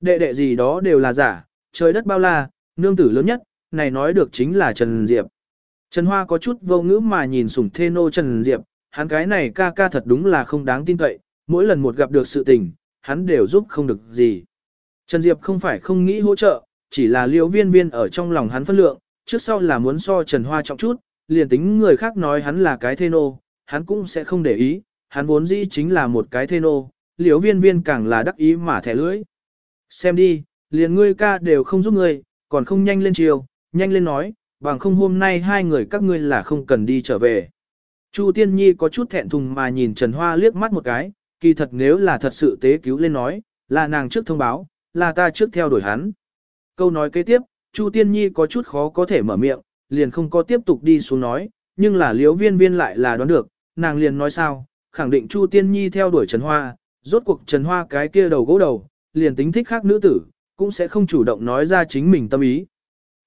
Đệ đệ gì đó đều là giả, trời đất bao la, nương tử lớn nhất, này nói được chính là Trần Diệp. Trần Hoa có chút vô ngữ mà nhìn sủng thê nô Trần Diệp, hắn cái này ca ca thật đúng là không đáng tin cậy, mỗi lần một gặp được sự tình, hắn đều giúp không được gì. Trần Diệp không phải không nghĩ hỗ trợ, chỉ là liêu viên viên ở trong lòng hắn phân lượng, trước sau là muốn so Trần Hoa trọng chút, liền tính người khác nói hắn là cái thê nô, hắn cũng sẽ không để ý, hắn vốn dĩ chính là một cái thê nô, liễu viên viên càng là đắc ý mà thẻ lưỡi. Xem đi, liền ngươi ca đều không giúp ngươi, còn không nhanh lên chiều, nhanh lên nói, bằng không hôm nay hai người các ngươi là không cần đi trở về. Chu Tiên Nhi có chút thẹn thùng mà nhìn Trần Hoa liếc mắt một cái, kỳ thật nếu là thật sự tế cứu lên nói, là nàng trước thông báo, là ta trước theo đuổi hắn. Câu nói kế tiếp, Chu Tiên Nhi có chút khó có thể mở miệng, liền không có tiếp tục đi xuống nói, nhưng là liễu viên viên lại là đoán được, nàng liền nói sao, khẳng định Chu Tiên Nhi theo đuổi Trần Hoa, rốt cuộc Trần Hoa cái kia đầu gỗ đầu, liền tính thích khác nữ tử, cũng sẽ không chủ động nói ra chính mình tâm ý,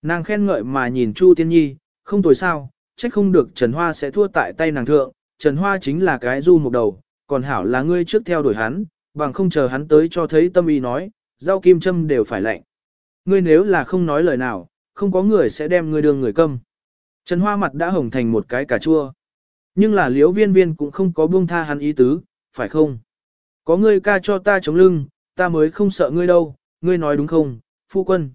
Nàng khen ngợi mà nhìn Chu Tiên Nhi, không tồi sao, trách không được Trần Hoa sẽ thua tại tay nàng thượng, Trần Hoa chính là cái du một đầu, còn hảo là ngươi trước theo đuổi hắn, bằng không chờ hắn tới cho thấy tâm ý nói, rau kim châm đều phải lạnh. Ngươi nếu là không nói lời nào, không có người sẽ đem ngươi đưa người câm. Trần Hoa mặt đã hồng thành một cái cà chua. Nhưng là liễu viên viên cũng không có buông tha hắn ý tứ, phải không? Có ngươi ca cho ta chống lưng, ta mới không sợ ngươi đâu, ngươi nói đúng không, phu quân.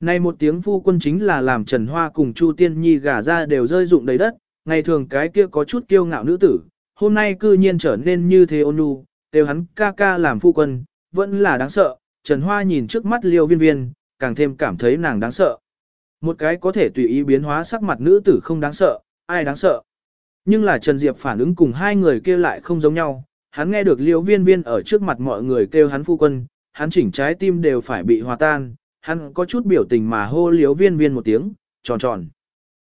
Này một tiếng phu quân chính là làm Trần Hoa cùng Chu Tiên Nhi gả ra đều rơi rụng đầy đất, ngày thường cái kia có chút kiêu ngạo nữ tử, hôm nay cư nhiên trở nên như thế ôn nhu, đều hắn ca ca làm phu quân, vẫn là đáng sợ. Trần Hoa nhìn trước mắt liêu viên viên, càng thêm cảm thấy nàng đáng sợ. Một cái có thể tùy ý biến hóa sắc mặt nữ tử không đáng sợ, ai đáng sợ. Nhưng là Trần Diệp phản ứng cùng hai người kia lại không giống nhau, hắn nghe được Liễu viên viên ở trước mặt mọi người kêu hắn phu quân, hắn chỉnh trái tim đều phải bị hòa tan, hắn có chút biểu tình mà hô Liễu viên viên một tiếng, tròn tròn.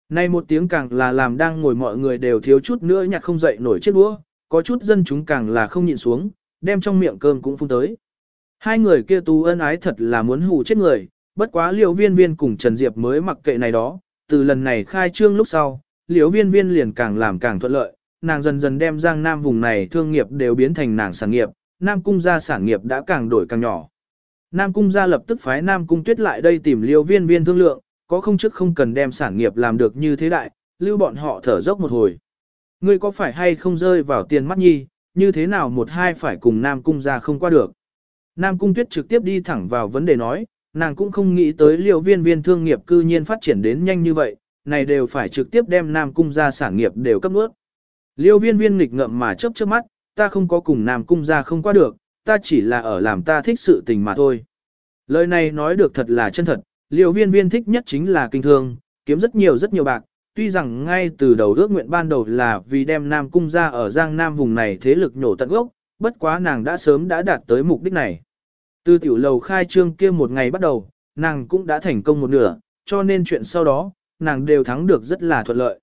Nay một tiếng càng là làm đang ngồi mọi người đều thiếu chút nữa nhặt không dậy nổi chiếc đũa, có chút dân chúng càng là không nhịn xuống, đem trong miệng cơm cũng phun tới. Hai người kia tu ân ái thật là muốn hù chết người, bất quá liều viên viên cùng Trần Diệp mới mặc kệ này đó, từ lần này khai trương lúc sau, liều viên viên liền càng làm càng thuận lợi, nàng dần dần đem giang nam vùng này thương nghiệp đều biến thành nàng sản nghiệp, nam cung gia sản nghiệp đã càng đổi càng nhỏ. Nam cung gia lập tức phái nam cung tuyết lại đây tìm liều viên viên thương lượng, có không chức không cần đem sản nghiệp làm được như thế đại, lưu bọn họ thở dốc một hồi. Ngươi có phải hay không rơi vào tiền mắt nhi, như thế nào một hai phải cùng Nam Cung ra không qua được. Nam Cung Tuyết trực tiếp đi thẳng vào vấn đề nói, nàng cũng không nghĩ tới liệu viên viên thương nghiệp cư nhiên phát triển đến nhanh như vậy, này đều phải trực tiếp đem Nam Cung ra sản nghiệp đều cấp nước. Liêu viên viên nghịch ngậm mà chớp chớp mắt, ta không có cùng Nam Cung ra không qua được, ta chỉ là ở làm ta thích sự tình mà thôi. Lời này nói được thật là chân thật, liều viên viên thích nhất chính là kinh thương, kiếm rất nhiều rất nhiều bạc, tuy rằng ngay từ đầu ước nguyện ban đầu là vì đem Nam Cung ra ở Giang Nam vùng này thế lực nhổ tận gốc, bất quá nàng đã sớm đã đạt tới mục đích này. Từ tiểu lầu khai trương kia một ngày bắt đầu, nàng cũng đã thành công một nửa, cho nên chuyện sau đó, nàng đều thắng được rất là thuận lợi.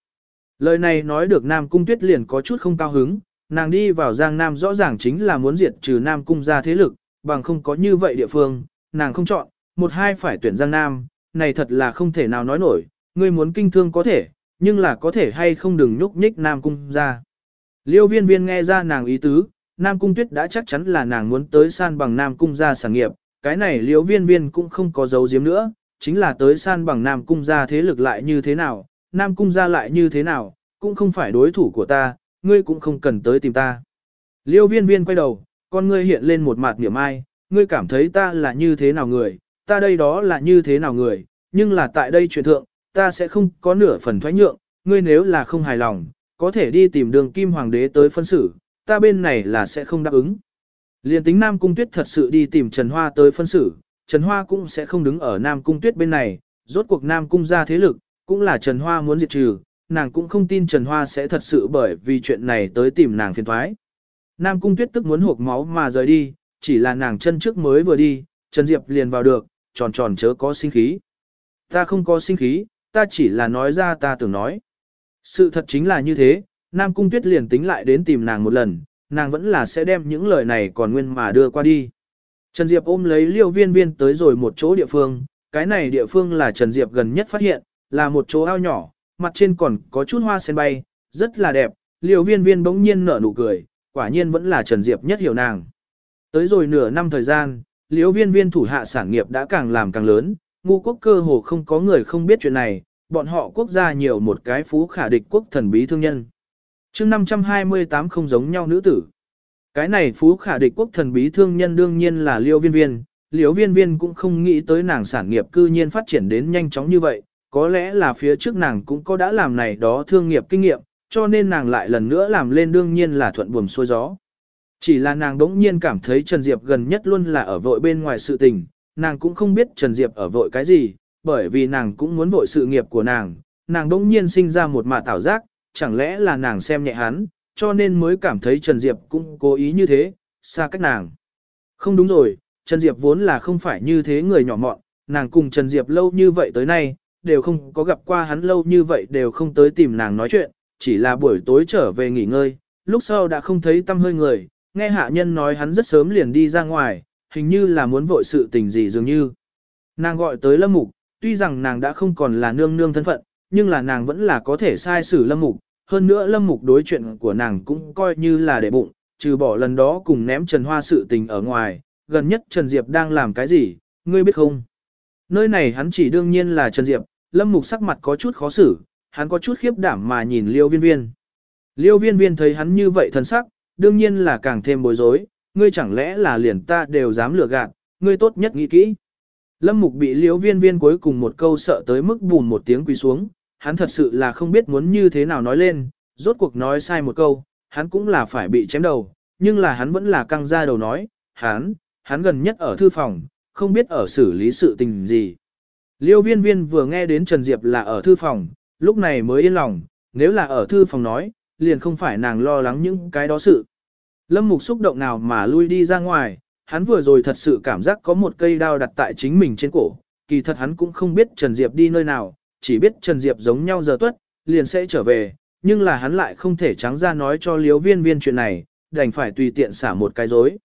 Lời này nói được Nam Cung Tuyết liền có chút không cao hứng, nàng đi vào Giang Nam rõ ràng chính là muốn diệt trừ Nam Cung ra thế lực, bằng không có như vậy địa phương, nàng không chọn, một hai phải tuyển Giang Nam, này thật là không thể nào nói nổi, ngươi muốn kinh thương có thể, nhưng là có thể hay không đừng nhúc nhích Nam Cung ra. Liêu viên viên nghe ra nàng ý tứ, Nam Cung tuyết đã chắc chắn là nàng muốn tới san bằng Nam Cung gia sản nghiệp, cái này liêu viên viên cũng không có dấu giếm nữa, chính là tới san bằng Nam Cung gia thế lực lại như thế nào, Nam Cung gia lại như thế nào, cũng không phải đối thủ của ta, ngươi cũng không cần tới tìm ta. Liêu viên viên quay đầu, con ngươi hiện lên một mặt niệm ai, ngươi cảm thấy ta là như thế nào người, ta đây đó là như thế nào người, nhưng là tại đây chuyện thượng, ta sẽ không có nửa phần thoái nhượng, ngươi nếu là không hài lòng, có thể đi tìm đường kim hoàng đế tới phân xử, ta bên này là sẽ không đáp ứng. Liên tính Nam Cung Tuyết thật sự đi tìm Trần Hoa tới phân xử, Trần Hoa cũng sẽ không đứng ở Nam Cung Tuyết bên này, rốt cuộc Nam Cung ra thế lực, cũng là Trần Hoa muốn diệt trừ, nàng cũng không tin Trần Hoa sẽ thật sự bởi vì chuyện này tới tìm nàng phiền thoái. Nam Cung Tuyết tức muốn hộp máu mà rời đi, chỉ là nàng chân trước mới vừa đi, Trần Diệp liền vào được, tròn tròn chớ có sinh khí. Ta không có sinh khí, ta chỉ là nói ra ta tưởng nói. Sự thật chính là như thế, Nam Cung Tuyết liền tính lại đến tìm nàng một lần, nàng vẫn là sẽ đem những lời này còn nguyên mà đưa qua đi. Trần Diệp ôm lấy liêu viên viên tới rồi một chỗ địa phương, cái này địa phương là Trần Diệp gần nhất phát hiện, là một chỗ ao nhỏ, mặt trên còn có chút hoa sen bay, rất là đẹp, liêu viên viên bỗng nhiên nở nụ cười, quả nhiên vẫn là Trần Diệp nhất hiểu nàng. Tới rồi nửa năm thời gian, Liêu viên viên thủ hạ sản nghiệp đã càng làm càng lớn, ngu quốc cơ hồ không có người không biết chuyện này, bọn họ quốc gia nhiều một cái phú khả địch quốc thần bí thương nhân chương 528 không giống nhau nữ tử. Cái này phú khả địch quốc thần bí thương nhân đương nhiên là liễu viên viên, liễu viên viên cũng không nghĩ tới nàng sản nghiệp cư nhiên phát triển đến nhanh chóng như vậy, có lẽ là phía trước nàng cũng có đã làm này đó thương nghiệp kinh nghiệm, cho nên nàng lại lần nữa làm lên đương nhiên là thuận buồm xuôi gió. Chỉ là nàng đống nhiên cảm thấy Trần Diệp gần nhất luôn là ở vội bên ngoài sự tình, nàng cũng không biết Trần Diệp ở vội cái gì, bởi vì nàng cũng muốn vội sự nghiệp của nàng, nàng đống nhiên sinh ra một mạ tảo giác, chẳng lẽ là nàng xem nhẹ hắn, cho nên mới cảm thấy Trần Diệp cũng cố ý như thế, xa cách nàng. Không đúng rồi, Trần Diệp vốn là không phải như thế người nhỏ mọn, nàng cùng Trần Diệp lâu như vậy tới nay, đều không có gặp qua hắn lâu như vậy đều không tới tìm nàng nói chuyện, chỉ là buổi tối trở về nghỉ ngơi, lúc sau đã không thấy tâm hơi người, nghe hạ nhân nói hắn rất sớm liền đi ra ngoài, hình như là muốn vội sự tình gì dường như. Nàng gọi tới lâm mục, Tuy rằng nàng đã không còn là nương nương thân phận, nhưng là nàng vẫn là có thể sai xử lâm mục, hơn nữa lâm mục đối chuyện của nàng cũng coi như là để bụng, trừ bỏ lần đó cùng ném Trần Hoa sự tình ở ngoài, gần nhất Trần Diệp đang làm cái gì, ngươi biết không? Nơi này hắn chỉ đương nhiên là Trần Diệp, lâm mục sắc mặt có chút khó xử, hắn có chút khiếp đảm mà nhìn liêu viên viên. Liêu viên viên thấy hắn như vậy thần sắc, đương nhiên là càng thêm bối rối, ngươi chẳng lẽ là liền ta đều dám lừa gạt, ngươi tốt nhất nghĩ kỹ. Lâm mục bị liêu viên viên cuối cùng một câu sợ tới mức bùn một tiếng quỳ xuống, hắn thật sự là không biết muốn như thế nào nói lên, rốt cuộc nói sai một câu, hắn cũng là phải bị chém đầu, nhưng là hắn vẫn là căng ra đầu nói, hắn, hắn gần nhất ở thư phòng, không biết ở xử lý sự tình gì. Liêu viên viên vừa nghe đến Trần Diệp là ở thư phòng, lúc này mới yên lòng, nếu là ở thư phòng nói, liền không phải nàng lo lắng những cái đó sự. Lâm Mục xúc động nào mà lui đi ra ngoài, hắn vừa rồi thật sự cảm giác có một cây đao đặt tại chính mình trên cổ, kỳ thật hắn cũng không biết Trần Diệp đi nơi nào, chỉ biết Trần Diệp giống nhau giờ tuất, liền sẽ trở về, nhưng là hắn lại không thể trắng ra nói cho liếu viên viên chuyện này, đành phải tùy tiện xả một cái dối.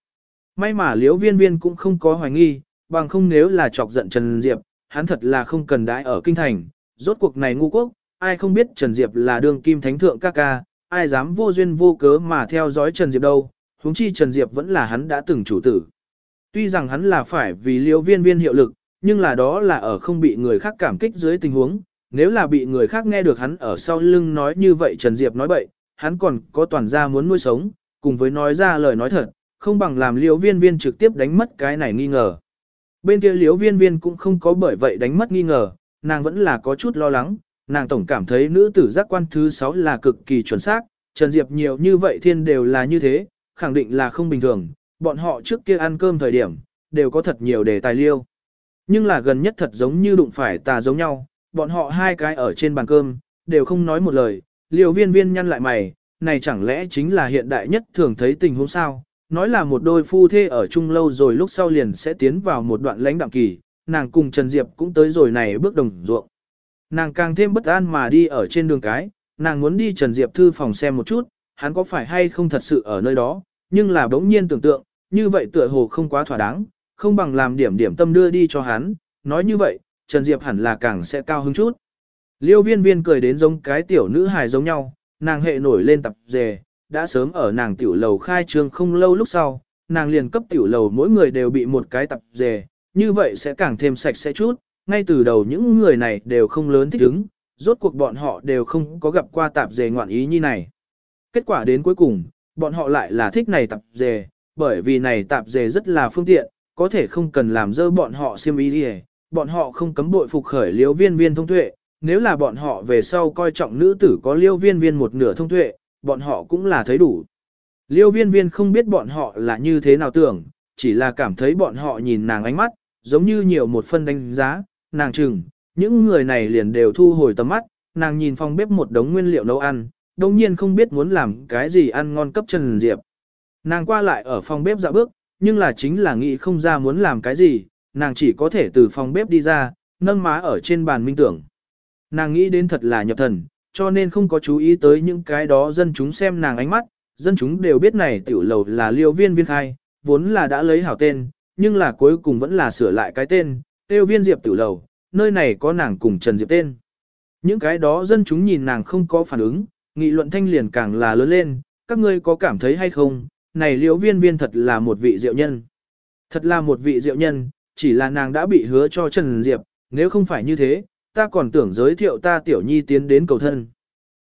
May mà liếu viên viên cũng không có hoài nghi, bằng không nếu là chọc giận Trần Diệp, hắn thật là không cần đãi ở kinh thành, rốt cuộc này ngu quốc, ai không biết Trần Diệp là Đường kim thánh thượng ca ca, ai dám vô duyên vô cớ mà theo dõi Trần Diệp đâu, huống chi Trần Diệp vẫn là hắn đã từng chủ tử. Tuy rằng hắn là phải vì liễu viên viên hiệu lực, nhưng là đó là ở không bị người khác cảm kích dưới tình huống, nếu là bị người khác nghe được hắn ở sau lưng nói như vậy Trần Diệp nói bậy, hắn còn có toàn gia muốn nuôi sống, cùng với nói ra lời nói thật, không bằng làm liễu viên viên trực tiếp đánh mất cái này nghi ngờ. Bên kia liễu viên viên cũng không có bởi vậy đánh mất nghi ngờ, nàng vẫn là có chút lo lắng, nàng tổng cảm thấy nữ tử giác quan thứ 6 là cực kỳ chuẩn xác, Trần Diệp nhiều như vậy thiên đều là như thế, khẳng định là không bình thường, bọn họ trước kia ăn cơm thời điểm, đều có thật nhiều đề tài liêu. Nhưng là gần nhất thật giống như đụng phải tà giống nhau, bọn họ hai cái ở trên bàn cơm, đều không nói một lời, liều viên viên nhăn lại mày, này chẳng lẽ chính là hiện đại nhất thường thấy tình huống sao, nói là một đôi phu thê ở chung lâu rồi lúc sau liền sẽ tiến vào một đoạn lãnh đạm kỳ, nàng cùng Trần Diệp cũng tới rồi này bước đồng ruộng. Nàng càng thêm bất an mà đi ở trên đường cái, nàng muốn đi Trần Diệp thư phòng xem một chút, hắn có phải hay không thật sự ở nơi đó, nhưng là bỗng nhiên tưởng tượng, như vậy tựa hồ không quá thỏa đáng, không bằng làm điểm điểm tâm đưa đi cho hắn, nói như vậy, Trần Diệp hẳn là càng sẽ cao hứng chút. Liêu viên viên cười đến giống cái tiểu nữ hài giống nhau, nàng hệ nổi lên tập dề, đã sớm ở nàng tiểu lầu khai trương không lâu lúc sau, nàng liền cấp tiểu lầu mỗi người đều bị một cái tập dề, như vậy sẽ càng thêm sạch sẽ chút, ngay từ đầu những người này đều không lớn thích ứng, rốt cuộc bọn họ đều không có gặp qua tạp dề ngoạn ý như này. Kết quả đến cuối cùng, bọn họ lại là thích này tạp dề, bởi vì này tạp dề rất là phương tiện, có thể không cần làm dơ bọn họ xiêm ý đi bọn họ không cấm bội phục khởi liêu viên viên thông tuệ, nếu là bọn họ về sau coi trọng nữ tử có liêu viên viên một nửa thông tuệ, bọn họ cũng là thấy đủ. Liêu viên viên không biết bọn họ là như thế nào tưởng, chỉ là cảm thấy bọn họ nhìn nàng ánh mắt, giống như nhiều một phân đánh giá, nàng chừng, những người này liền đều thu hồi tầm mắt, nàng nhìn phòng bếp một đống nguyên liệu nấu ăn, đồng nhiên không biết muốn làm cái gì ăn ngon cấp Trần Diệp. Nàng qua lại ở phòng bếp dạo bước, nhưng là chính là nghĩ không ra muốn làm cái gì, nàng chỉ có thể từ phòng bếp đi ra, nâng má ở trên bàn minh tưởng. Nàng nghĩ đến thật là nhập thần, cho nên không có chú ý tới những cái đó dân chúng xem nàng ánh mắt, dân chúng đều biết này tiểu lầu là liêu viên viên khai, vốn là đã lấy hảo tên, nhưng là cuối cùng vẫn là sửa lại cái tên, tiêu viên diệp tiểu lầu, nơi này có nàng cùng Trần Diệp tên. Những cái đó dân chúng nhìn nàng không có phản ứng, nghị luận thanh liền càng là lớn lên, các ngươi có cảm thấy hay không, này liễu viên viên thật là một vị diệu nhân. Thật là một vị diệu nhân, chỉ là nàng đã bị hứa cho Trần Diệp, nếu không phải như thế, ta còn tưởng giới thiệu ta tiểu nhi tiến đến cầu thân.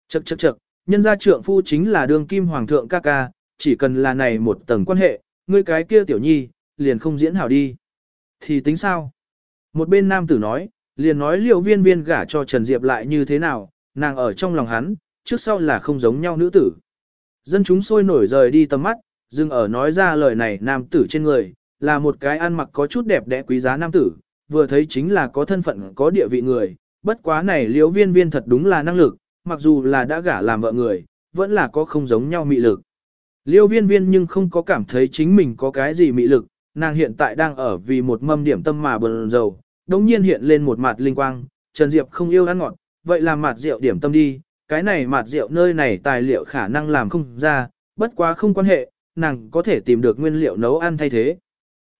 Chậc chậc chậc, nhân gia trượng phu chính là đương kim hoàng thượng ca ca, chỉ cần là này một tầng quan hệ, ngươi cái kia tiểu nhi, liền không diễn hảo đi. Thì tính sao? Một bên nam tử nói, liền nói liệu viên viên gả cho Trần Diệp lại như thế nào, nàng ở trong lòng hắn, trước sau là không giống nhau nữ tử. Dân chúng sôi nổi rời đi tầm mắt, dừng ở nói ra lời này nam tử trên người, là một cái ăn mặc có chút đẹp đẽ quý giá nam tử, vừa thấy chính là có thân phận có địa vị người, bất quá này liễu viên viên thật đúng là năng lực, mặc dù là đã gả làm vợ người, vẫn là có không giống nhau mị lực. Liêu viên viên nhưng không có cảm thấy chính mình có cái gì mị lực, nàng hiện tại đang ở vì một mâm điểm tâm mà bần dầu, đống nhiên hiện lên một mặt linh quang, Trần Diệp không yêu ăn ngọt, vậy làm mặt rượu điểm tâm đi, cái này mặt rượu nơi này tài liệu khả năng làm không ra, bất quá không quan hệ, nàng có thể tìm được nguyên liệu nấu ăn thay thế.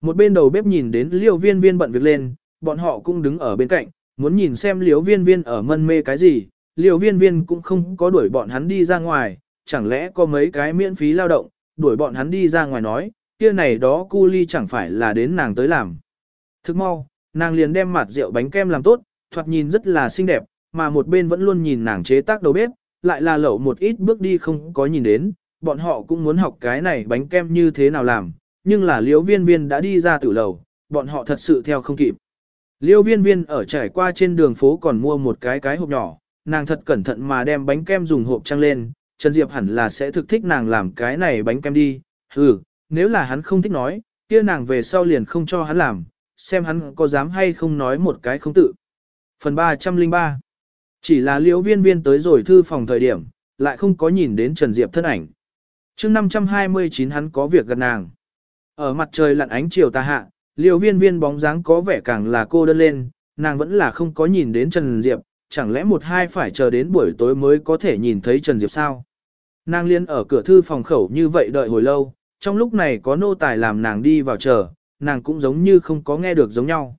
Một bên đầu bếp nhìn đến liêu viên viên bận việc lên, bọn họ cũng đứng ở bên cạnh, muốn nhìn xem liều viên viên ở mân mê cái gì, liều viên viên cũng không có đuổi bọn hắn đi ra ngoài, chẳng lẽ có mấy cái miễn phí lao động, đuổi bọn hắn đi ra ngoài nói, kia này đó cu ly chẳng phải là đến nàng tới làm. Thức mau, nàng liền đem mặt rượu bánh kem làm tốt, thoạt nhìn rất là xinh đẹp, mà một bên vẫn luôn nhìn nàng chế tác đầu bếp, lại là lẩu một ít bước đi không có nhìn đến, bọn họ cũng muốn học cái này bánh kem như thế nào làm, nhưng là liễu viên viên đã đi ra tử lầu, bọn họ thật sự theo không kịp. liễu viên viên ở trải qua trên đường phố còn mua một cái cái hộp nhỏ, nàng thật cẩn thận mà đem bánh kem dùng hộp trăng lên, Trần Diệp hẳn là sẽ thực thích nàng làm cái này bánh kem đi, ừ, nếu là hắn không thích nói, kia nàng về sau liền không cho hắn làm, xem hắn có dám hay không nói một cái không tự. Phần 303 Chỉ là liễu viên viên tới rồi thư phòng thời điểm, lại không có nhìn đến Trần Diệp thân ảnh. chương 529 hắn có việc gần nàng. Ở mặt trời lặn ánh chiều tà hạ, liều viên viên bóng dáng có vẻ càng là cô đơn lên, nàng vẫn là không có nhìn đến Trần Diệp, chẳng lẽ một hai phải chờ đến buổi tối mới có thể nhìn thấy Trần Diệp sao? Nàng liên ở cửa thư phòng khẩu như vậy đợi hồi lâu, trong lúc này có nô tài làm nàng đi vào chờ, nàng cũng giống như không có nghe được giống nhau.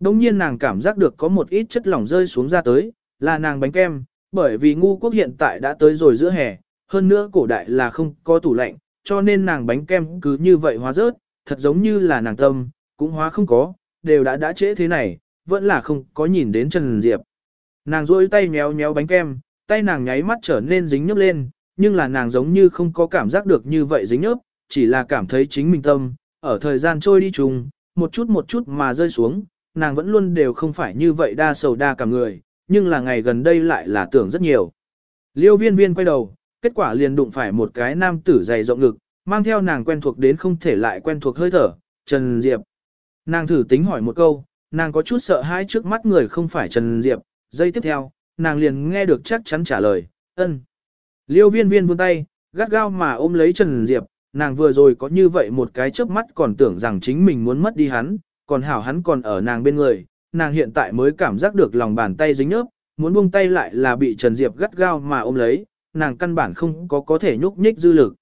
Đông nhiên nàng cảm giác được có một ít chất lỏng rơi xuống ra tới, là nàng bánh kem, bởi vì ngu quốc hiện tại đã tới rồi giữa hè, hơn nữa cổ đại là không có tủ lạnh, cho nên nàng bánh kem cứ như vậy hóa rớt, thật giống như là nàng tâm, cũng hóa không có, đều đã đã trễ thế này, vẫn là không có nhìn đến Trần Diệp. Nàng rôi tay méo méo bánh kem, tay nàng nháy mắt trở nên dính nhấp lên, nhưng là nàng giống như không có cảm giác được như vậy dính nhớp, chỉ là cảm thấy chính mình tâm, ở thời gian trôi đi chung, một chút một chút mà rơi xuống, nàng vẫn luôn đều không phải như vậy đa sầu đa cả người, nhưng là ngày gần đây lại là tưởng rất nhiều. Liêu viên viên quay đầu, kết quả liền đụng phải một cái nam tử dày rộng ngực, mang theo nàng quen thuộc đến không thể lại quen thuộc hơi thở, Trần Diệp. Nàng thử tính hỏi một câu, nàng có chút sợ hãi trước mắt người không phải Trần Diệp, giây tiếp theo, nàng liền nghe được chắc chắn trả lời, ân. Liêu viên viên vươn tay, gắt gao mà ôm lấy Trần Diệp, nàng vừa rồi có như vậy một cái chớp mắt còn tưởng rằng chính mình muốn mất đi hắn, còn hảo hắn còn ở nàng bên người, nàng hiện tại mới cảm giác được lòng bàn tay dính nhớp, muốn buông tay lại là bị Trần Diệp gắt gao mà ôm lấy, nàng căn bản không có có thể nhúc nhích dư lực.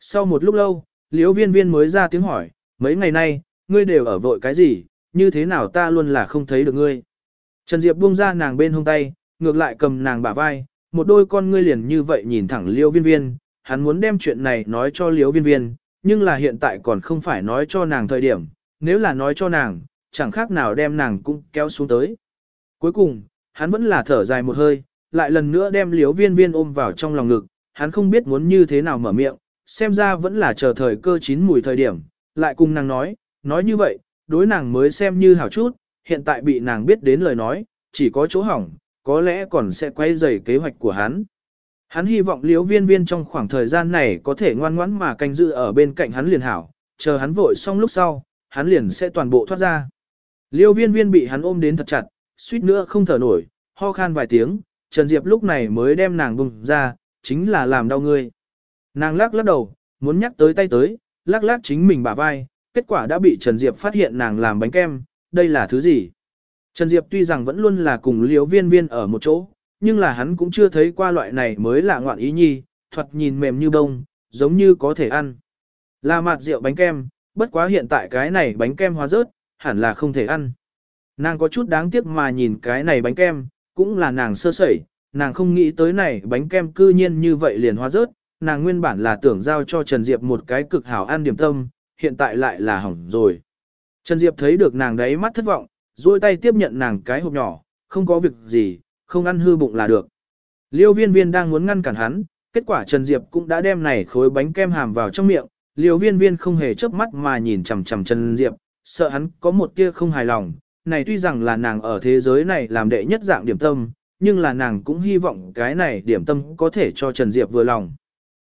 Sau một lúc lâu, liễu viên viên mới ra tiếng hỏi, mấy ngày nay, ngươi đều ở vội cái gì, như thế nào ta luôn là không thấy được ngươi. Trần Diệp buông ra nàng bên hông tay, ngược lại cầm nàng bả vai, một đôi con ngươi liền như vậy nhìn thẳng liễu viên viên, hắn muốn đem chuyện này nói cho liễu viên viên, nhưng là hiện tại còn không phải nói cho nàng thời điểm, nếu là nói cho nàng, chẳng khác nào đem nàng cũng kéo xuống tới. Cuối cùng, hắn vẫn là thở dài một hơi, lại lần nữa đem liếu viên viên ôm vào trong lòng ngực, hắn không biết muốn như thế nào mở miệng, xem ra vẫn là chờ thời cơ chín mùi thời điểm, lại cùng nàng nói, nói như vậy, đối nàng mới xem như hảo chút, hiện tại bị nàng biết đến lời nói, chỉ có chỗ hỏng, có lẽ còn sẽ quay dày kế hoạch của hắn. Hắn hy vọng liếu viên viên trong khoảng thời gian này có thể ngoan ngoãn mà canh giữ ở bên cạnh hắn liền hảo, chờ hắn vội xong lúc sau, hắn liền sẽ toàn bộ thoát ra. Liêu viên viên bị hắn ôm đến thật chặt, suýt nữa không thở nổi, ho khan vài tiếng, Trần Diệp lúc này mới đem nàng bùng ra, chính là làm đau ngươi. Nàng lắc lắc đầu, muốn nhắc tới tay tới, lắc lắc chính mình bả vai, kết quả đã bị Trần Diệp phát hiện nàng làm bánh kem, đây là thứ gì? Trần Diệp tuy rằng vẫn luôn là cùng liếu viên viên ở một chỗ, nhưng là hắn cũng chưa thấy qua loại này mới là ngoạn ý nhi, thuật nhìn mềm như bông, giống như có thể ăn. Là mặt rượu bánh kem, bất quá hiện tại cái này bánh kem hóa rớt, hẳn là không thể ăn. Nàng có chút đáng tiếc mà nhìn cái này bánh kem, cũng là nàng sơ sẩy, nàng không nghĩ tới này bánh kem cư nhiên như vậy liền hóa rớt, nàng nguyên bản là tưởng giao cho Trần Diệp một cái cực hảo ăn điểm tâm, hiện tại lại là hỏng rồi. Trần Diệp thấy được nàng đấy mắt thất vọng, duỗi tay tiếp nhận nàng cái hộp nhỏ, không có việc gì, không ăn hư bụng là được. Liêu viên viên đang muốn ngăn cản hắn, kết quả Trần Diệp cũng đã đem này khối bánh kem hàm vào trong miệng, liêu viên viên không hề chớp mắt mà nhìn chằm chằm Trần Diệp, sợ hắn có một tia không hài lòng, này tuy rằng là nàng ở thế giới này làm đệ nhất dạng điểm tâm, nhưng là nàng cũng hy vọng cái này điểm tâm có thể cho Trần Diệp vừa lòng.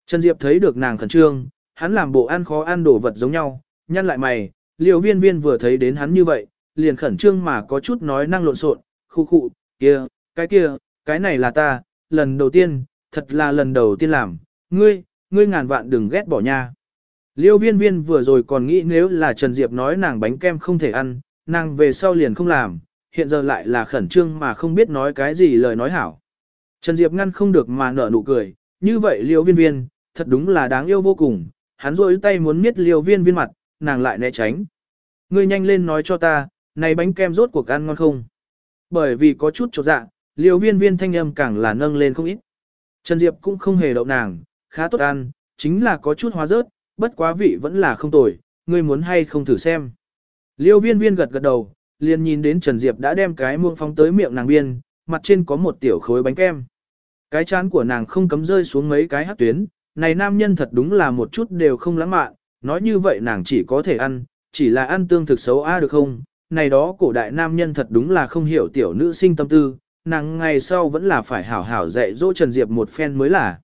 Trần Diệp thấy được nàng khẩn trương, hắn làm bộ ăn khó ăn đồ vật giống nhau, nhăn lại mày, liêu viên viên vừa thấy đến hắn như vậy, liền khẩn trương mà có chút nói năng lộn xộn, khu khụ, kia, cái kia, cái này là ta, lần đầu tiên, thật là lần đầu tiên làm, ngươi, ngươi ngàn vạn đừng ghét bỏ nha. Liêu viên viên vừa rồi còn nghĩ nếu là Trần Diệp nói nàng bánh kem không thể ăn, nàng về sau liền không làm, hiện giờ lại là khẩn trương mà không biết nói cái gì lời nói hảo. Trần Diệp ngăn không được mà nở nụ cười, như vậy liêu viên viên, thật đúng là đáng yêu vô cùng, hắn rôi tay muốn miết liêu viên viên mặt, nàng lại né tránh. Ngươi nhanh lên nói cho ta, này bánh kem rốt cuộc ăn ngon không? Bởi vì có chút trột dạ, Liêu viên viên thanh âm càng là nâng lên không ít. Trần Diệp cũng không hề đậu nàng, khá tốt ăn, chính là có chút hóa rớt, bất quá vị vẫn là không tồi, ngươi muốn hay không thử xem. Liêu viên viên gật gật đầu, liền nhìn đến Trần Diệp đã đem cái muông phóng tới miệng nàng biên, mặt trên có một tiểu khối bánh kem. Cái chán của nàng không cấm rơi xuống mấy cái hát tuyến, này nam nhân thật đúng là một chút đều không lãng mạn, nói như vậy nàng chỉ có thể ăn, chỉ là ăn tương thực xấu a được không, này đó cổ đại nam nhân thật đúng là không hiểu tiểu nữ sinh tâm tư, nàng ngày sau vẫn là phải hảo hảo dạy dỗ Trần Diệp một phen mới là.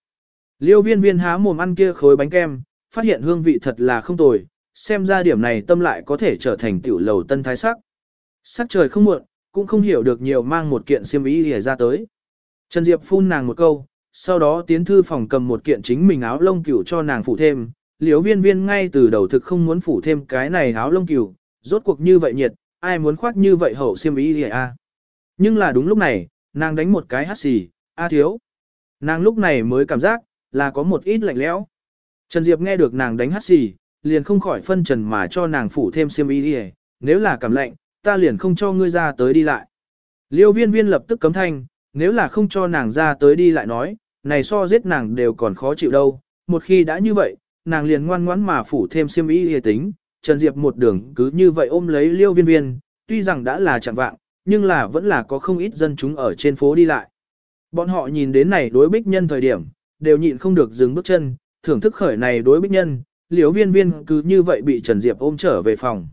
Liêu viên viên há mồm ăn kia khối bánh kem, phát hiện hương vị thật là không tồi, xem ra điểm này tâm lại có thể trở thành tiểu lầu tân thái sắc. Sắc trời không muộn, cũng không hiểu được nhiều mang một kiện xiêm y hề ra tới. Trần Diệp phun nàng một câu, sau đó tiến thư phòng cầm một kiện chính mình áo lông cửu cho nàng phủ thêm. liễu viên viên ngay từ đầu thực không muốn phủ thêm cái này áo lông cửu, rốt cuộc như vậy nhiệt, ai muốn khoác như vậy hậu xiêm y hề a. Nhưng là đúng lúc này, nàng đánh một cái hát xì, a thiếu. Nàng lúc này mới cảm giác, là có một ít lạnh lẽo. Trần Diệp nghe được nàng đánh hát xì, liền không khỏi phân trần mà cho nàng phủ thêm xiêm y đi nếu là cảm lạnh, ta liền không cho ngươi ra tới đi lại. Liêu viên viên lập tức cấm thanh, nếu là không cho nàng ra tới đi lại nói, này so giết nàng đều còn khó chịu đâu, một khi đã như vậy, nàng liền ngoan ngoãn mà phủ thêm xiêm y đi tính, Trần Diệp một đường cứ như vậy ôm lấy liêu viên viên, tuy rằng đã là chẳng vạng, nhưng là vẫn là có không ít dân chúng ở trên phố đi lại. Bọn họ nhìn đến này đối bích nhân thời điểm, đều nhịn không được dừng bước chân, thưởng thức khởi này đối bích nhân, liễu viên viên cứ như vậy bị Trần Diệp ôm trở về phòng.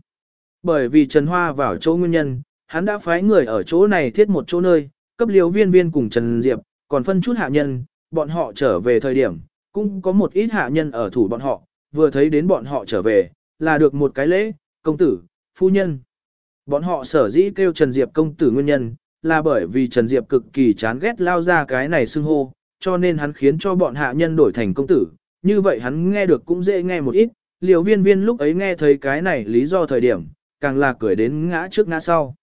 Bởi vì Trần Hoa vào chỗ nguyên nhân, hắn đã phái người ở chỗ này thiết một chỗ nơi, cấp liễu viên viên cùng Trần Diệp, còn phân chút hạ nhân, bọn họ trở về thời điểm, cũng có một ít hạ nhân ở thủ bọn họ, vừa thấy đến bọn họ trở về, là được một cái lễ, công tử, phu nhân. Bọn họ sở dĩ kêu Trần Diệp công tử nguyên nhân, là bởi vì Trần Diệp cực kỳ chán ghét lao ra cái này xưng hô, cho nên hắn khiến cho bọn hạ nhân đổi thành công tử, như vậy hắn nghe được cũng dễ nghe một ít, liều viên viên lúc ấy nghe thấy cái này lý do thời điểm, càng là cười đến ngã trước ngã sau.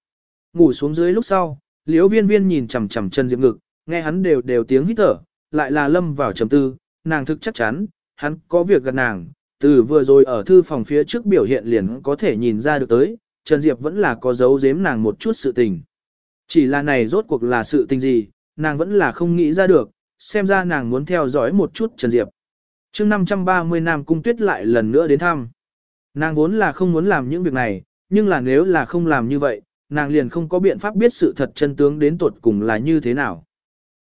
Ngủ xuống dưới lúc sau, liều viên viên nhìn chằm chằm Trần Diệp ngực, nghe hắn đều đều tiếng hít thở, lại là lâm vào trầm tư, nàng thực chắc chắn, hắn có việc gần nàng, từ vừa rồi ở thư phòng phía trước biểu hiện liền có thể nhìn ra được tới, Trần Diệp vẫn là có giấu giếm nàng một chút sự tình. Chỉ là này rốt cuộc là sự tình gì, nàng vẫn là không nghĩ ra được, xem ra nàng muốn theo dõi một chút Trần Diệp chương 530 Nam Cung Tuyết lại lần nữa đến thăm. Nàng vốn là không muốn làm những việc này, nhưng là nếu là không làm như vậy, nàng liền không có biện pháp biết sự thật chân tướng đến tột cùng là như thế nào.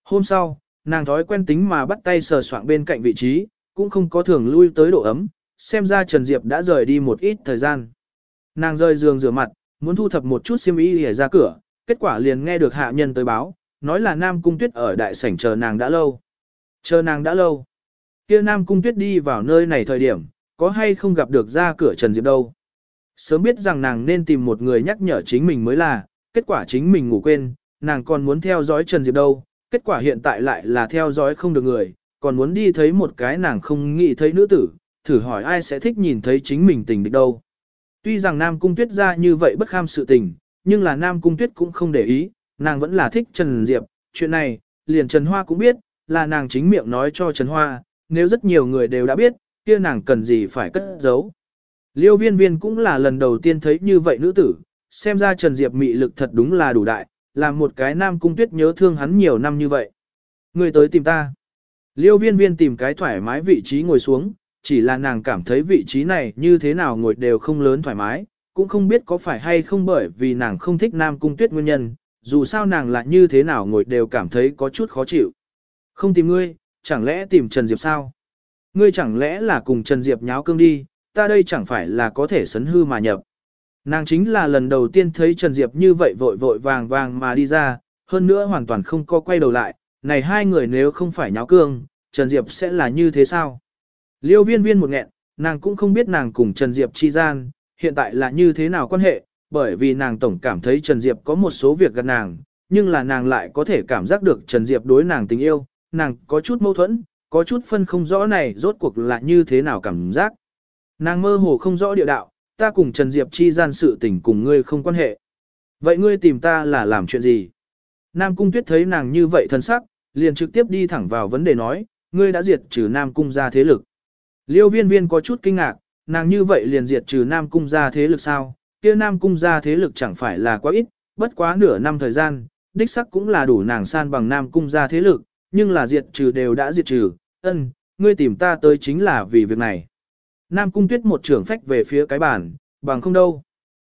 Hôm sau, nàng thói quen tính mà bắt tay sờ soạng bên cạnh vị trí, cũng không có thường lui tới độ ấm, xem ra Trần Diệp đã rời đi một ít thời gian. Nàng rời giường rửa mặt, muốn thu thập một chút xiêm y để ra cửa, kết quả liền nghe được hạ nhân tới báo, nói là Nam Cung Tuyết ở đại sảnh chờ nàng đã lâu. Chờ nàng đã lâu. Kia Nam Cung Tuyết đi vào nơi này thời điểm, có hay không gặp được ra cửa Trần Diệp đâu. Sớm biết rằng nàng nên tìm một người nhắc nhở chính mình mới là, kết quả chính mình ngủ quên, nàng còn muốn theo dõi Trần Diệp đâu, kết quả hiện tại lại là theo dõi không được người, còn muốn đi thấy một cái nàng không nghĩ thấy nữ tử, thử hỏi ai sẽ thích nhìn thấy chính mình tình địch đâu. Tuy rằng Nam Cung Tuyết ra như vậy bất kham sự tình, nhưng là Nam Cung Tuyết cũng không để ý, nàng vẫn là thích Trần Diệp, chuyện này, liền Trần Hoa cũng biết, là nàng chính miệng nói cho Trần Hoa, nếu rất nhiều người đều đã biết, kia nàng cần gì phải cất giấu. Liêu viên viên cũng là lần đầu tiên thấy như vậy nữ tử, xem ra Trần Diệp mị lực thật đúng là đủ đại, làm một cái Nam Cung Tuyết nhớ thương hắn nhiều năm như vậy. Người tới tìm ta. Liêu viên viên tìm cái thoải mái vị trí ngồi xuống, chỉ là nàng cảm thấy vị trí này như thế nào ngồi đều không lớn thoải mái, cũng không biết có phải hay không bởi vì nàng không thích Nam Cung Tuyết nguyên nhân, dù sao nàng là như thế nào ngồi đều cảm thấy có chút khó chịu. Không tìm ngươi, chẳng lẽ tìm Trần Diệp sao? Ngươi chẳng lẽ là cùng Trần Diệp nháo cương đi, ta đây chẳng phải là có thể sấn hư mà nhập. Nàng chính là lần đầu tiên thấy Trần Diệp như vậy vội vội vàng vàng mà đi ra, hơn nữa hoàn toàn không có quay đầu lại, này hai người nếu không phải nháo cương, Trần Diệp sẽ là như thế sao? Liêu viên viên một nghẹn, nàng cũng không biết nàng cùng Trần Diệp chi gian, hiện tại là như thế nào quan hệ, bởi vì nàng tổng cảm thấy Trần Diệp có một số việc gần nàng, nhưng là nàng lại có thể cảm giác được Trần Diệp đối nàng tình yêu, nàng có chút mâu thuẫn, có chút phân không rõ này rốt cuộc là như thế nào cảm giác. Nàng mơ hồ không rõ địa đạo, ta cùng Trần Diệp chi gian sự tình cùng ngươi không quan hệ. Vậy ngươi tìm ta là làm chuyện gì? Nam Cung Tuyết thấy nàng như vậy thân sắc, liền trực tiếp đi thẳng vào vấn đề nói, ngươi đã diệt trừ Nam Cung ra thế lực. Liêu viên viên có chút kinh ngạc, nàng như vậy liền diệt trừ Nam Cung ra thế lực sao, kia Nam Cung ra thế lực chẳng phải là quá ít, bất quá nửa năm thời gian, đích sắc cũng là đủ nàng san bằng Nam Cung ra thế lực, nhưng là diệt trừ đều đã diệt trừ, ân, ngươi tìm ta tới chính là vì việc này. Nam Cung Tuyết một trưởng phách về phía cái bàn, bằng không đâu.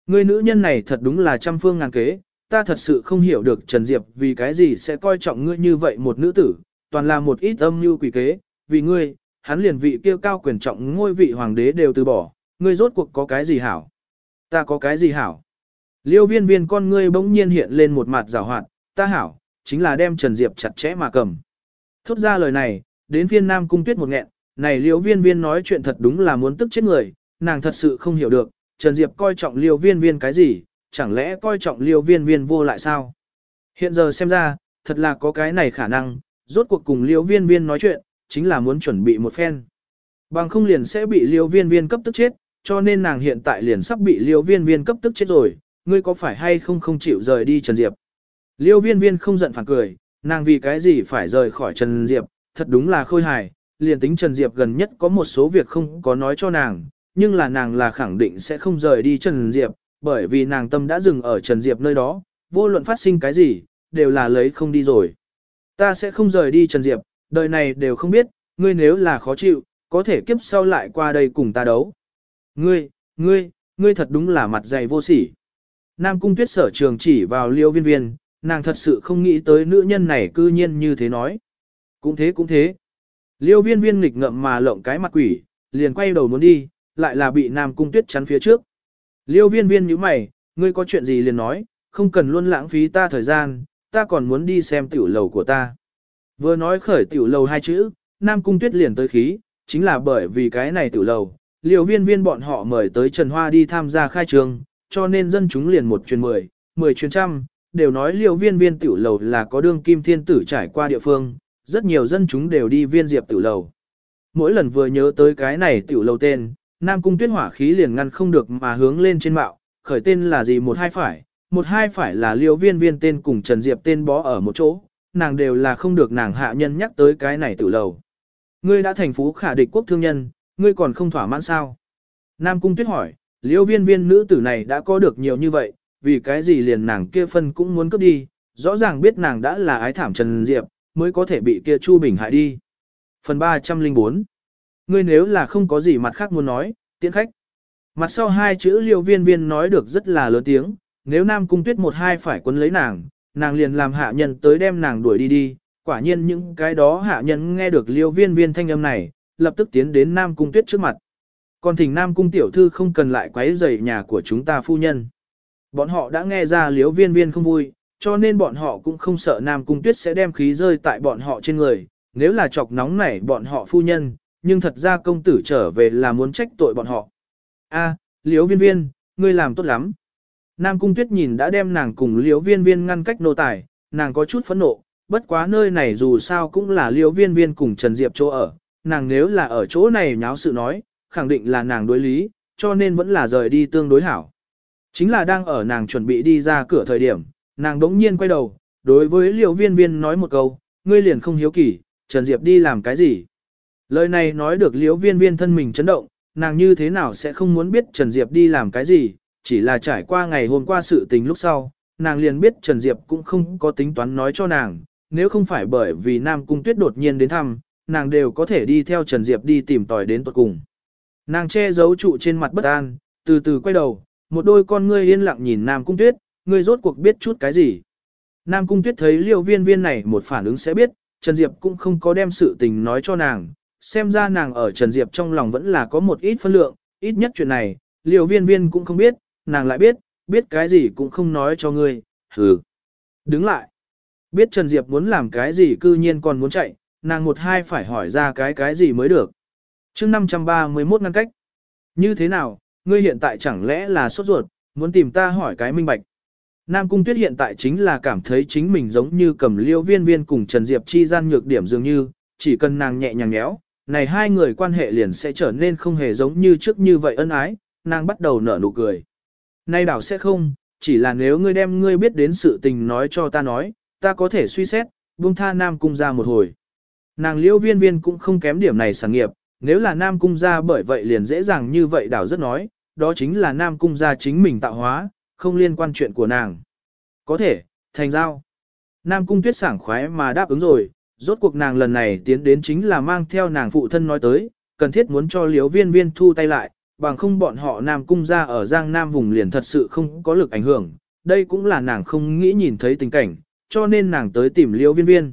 Ngươi nữ nhân này thật đúng là trăm phương ngàn kế, ta thật sự không hiểu được Trần Diệp vì cái gì sẽ coi trọng ngươi như vậy một nữ tử, toàn là một ít âm mưu quỷ kế, vì ngươi, hắn liền vị kia cao quyền trọng ngôi vị hoàng đế đều từ bỏ, ngươi rốt cuộc có cái gì hảo? Ta có cái gì hảo? Liêu viên viên con ngươi bỗng nhiên hiện lên một mặt rào hoạt, ta hảo, chính là đem Trần Diệp chặt chẽ mà cầm. Thốt ra lời này, đến phiên Nam Cung Tuyết một nghẹn, này Liễu viên viên nói chuyện thật đúng là muốn tức chết người, nàng thật sự không hiểu được, Trần Diệp coi trọng Liễu viên viên cái gì, chẳng lẽ coi trọng Liễu viên viên vô lại sao? Hiện giờ xem ra, thật là có cái này khả năng, rốt cuộc cùng Liễu viên viên nói chuyện, chính là muốn chuẩn bị một phen. Bằng không liền sẽ bị Liễu viên viên cấp tức chết, cho nên nàng hiện tại liền sắp bị Liễu viên viên cấp tức chết rồi, ngươi có phải hay không không chịu rời đi Trần Diệp. Liêu viên viên không giận phản cười, nàng vì cái gì phải rời khỏi Trần Diệp, thật đúng là khôi hài, liền tính Trần Diệp gần nhất có một số việc không có nói cho nàng, nhưng là nàng là khẳng định sẽ không rời đi Trần Diệp, bởi vì nàng tâm đã dừng ở Trần Diệp nơi đó, vô luận phát sinh cái gì, đều là lấy không đi rồi. Ta sẽ không rời đi Trần Diệp, đời này đều không biết, ngươi nếu là khó chịu, có thể kiếp sau lại qua đây cùng ta đấu. Ngươi, ngươi, ngươi thật đúng là mặt dày vô sỉ. Nam cung tuyết sở trường chỉ vào liêu viên viên, nàng thật sự không nghĩ tới nữ nhân này cư nhiên như thế nói. Cũng thế cũng thế. Liêu viên viên nghịch ngậm mà lộng cái mặt quỷ, liền quay đầu muốn đi, lại là bị Nam cung tuyết chắn phía trước. Liêu viên viên như mày, ngươi có chuyện gì liền nói, không cần luôn lãng phí ta thời gian, ta còn muốn đi xem tiểu lầu của ta. Vừa nói khởi tiểu lầu hai chữ, Nam cung tuyết liền tới khí, chính là bởi vì cái này tiểu lầu, Liêu viên viên bọn họ mời tới Trần Hoa đi tham gia khai trường, cho nên dân chúng liền một truyền mười, mười truyền trăm, đều nói liều viên viên tiểu lầu là có đương kim thiên tử trải qua địa phương, rất nhiều dân chúng đều đi viên diệp tiểu lầu. Mỗi lần vừa nhớ tới cái này tiểu lầu tên, Nam Cung Tuyết hỏa khí liền ngăn không được mà hướng lên trên mạo, khởi tên là gì một hai phải, một hai phải là liều viên viên tên cùng Trần Diệp tên bó ở một chỗ, nàng đều là không được nàng hạ nhân nhắc tới cái này tiểu lầu. Ngươi đã thành phú khả địch quốc thương nhân, ngươi còn không thỏa mãn sao? Nam Cung Tuyết hỏi, liêu viên viên nữ tử này đã có được nhiều như vậy, vì cái gì liền nàng kia phân cũng muốn cướp đi, rõ ràng biết nàng đã là ái thảm Trần Diệp, mới có thể bị kia Chu Bình hại đi. Phần 304 Ngươi nếu là không có gì mặt khác muốn nói, tiễn khách. Mặt sau hai chữ liêu viên viên nói được rất là lớn tiếng, nếu Nam Cung Tuyết một hai phải quấn lấy nàng, nàng liền làm hạ nhân tới đem nàng đuổi đi đi. Quả nhiên những cái đó hạ nhân nghe được liêu viên viên thanh âm này, lập tức tiến đến Nam Cung Tuyết trước mặt. Còn thỉnh Nam Cung tiểu thư không cần lại quấy rầy nhà của chúng ta phu nhân. Bọn họ đã nghe ra liếu viên viên không vui, cho nên bọn họ cũng không sợ Nam Cung Tuyết sẽ đem khí rơi tại bọn họ trên người. Nếu là chọc nóng nảy bọn họ phu nhân, nhưng thật ra công tử trở về là muốn trách tội bọn họ. A, liếu viên viên, ngươi làm tốt lắm. Nam Cung Tuyết nhìn đã đem nàng cùng liếu viên viên ngăn cách nô tài, nàng có chút phẫn nộ, bất quá nơi này dù sao cũng là liếu viên viên cùng Trần Diệp chỗ ở, nàng nếu là ở chỗ này nháo sự nói, khẳng định là nàng đối lý, cho nên vẫn là rời đi tương đối hảo. Chính là đang ở nàng chuẩn bị đi ra cửa thời điểm, nàng đống nhiên quay đầu, đối với liều viên viên nói một câu, ngươi liền không hiếu kỳ, Trần Diệp đi làm cái gì. Lời này nói được liều viên viên thân mình chấn động, nàng như thế nào sẽ không muốn biết Trần Diệp đi làm cái gì, chỉ là trải qua ngày hôm qua sự tình lúc sau, nàng liền biết Trần Diệp cũng không có tính toán nói cho nàng, nếu không phải bởi vì Nam Cung Tuyết đột nhiên đến thăm, nàng đều có thể đi theo Trần Diệp đi tìm tòi đến tuật cùng. Nàng che giấu trụ trên mặt bất an, từ từ quay đầu, một đôi con ngươi yên lặng nhìn Nam Cung Tuyết, ngươi rốt cuộc biết chút cái gì. Nam Cung Tuyết thấy liêu viên viên này một phản ứng sẽ biết, Trần Diệp cũng không có đem sự tình nói cho nàng, xem ra nàng ở Trần Diệp trong lòng vẫn là có một ít phân lượng, ít nhất chuyện này, liêu viên viên cũng không biết, nàng lại biết, biết cái gì cũng không nói cho ngươi, hừ. Đứng lại. Biết Trần Diệp muốn làm cái gì cư nhiên còn muốn chạy, nàng một hai phải hỏi ra cái cái gì mới được. chương 531 ngăn cách. Như thế nào, ngươi hiện tại chẳng lẽ là sốt ruột, muốn tìm ta hỏi cái minh bạch. Nam Cung Tuyết hiện tại chính là cảm thấy chính mình giống như cầm liêu viên viên cùng Trần Diệp chi gian nhược điểm dường như, chỉ cần nàng nhẹ nhàng nhéo, này hai người quan hệ liền sẽ trở nên không hề giống như trước như vậy ân ái, nàng bắt đầu nở nụ cười. Nay đảo sẽ không, chỉ là nếu ngươi đem ngươi biết đến sự tình nói cho ta nói, ta có thể suy xét, buông tha Nam Cung ra một hồi. Nàng liễu viên viên cũng không kém điểm này sản nghiệp, nếu là Nam Cung gia bởi vậy liền dễ dàng như vậy đảo rất nói, đó chính là Nam Cung gia chính mình tạo hóa, không liên quan chuyện của nàng. Có thể, thành giao. Nam Cung Tuyết sảng khoái mà đáp ứng rồi, rốt cuộc nàng lần này tiến đến chính là mang theo nàng phụ thân nói tới, cần thiết muốn cho liếu viên viên thu tay lại, bằng không bọn họ Nam Cung ra ở Giang Nam vùng liền thật sự không có lực ảnh hưởng, đây cũng là nàng không nghĩ nhìn thấy tình cảnh, cho nên nàng tới tìm liếu viên viên.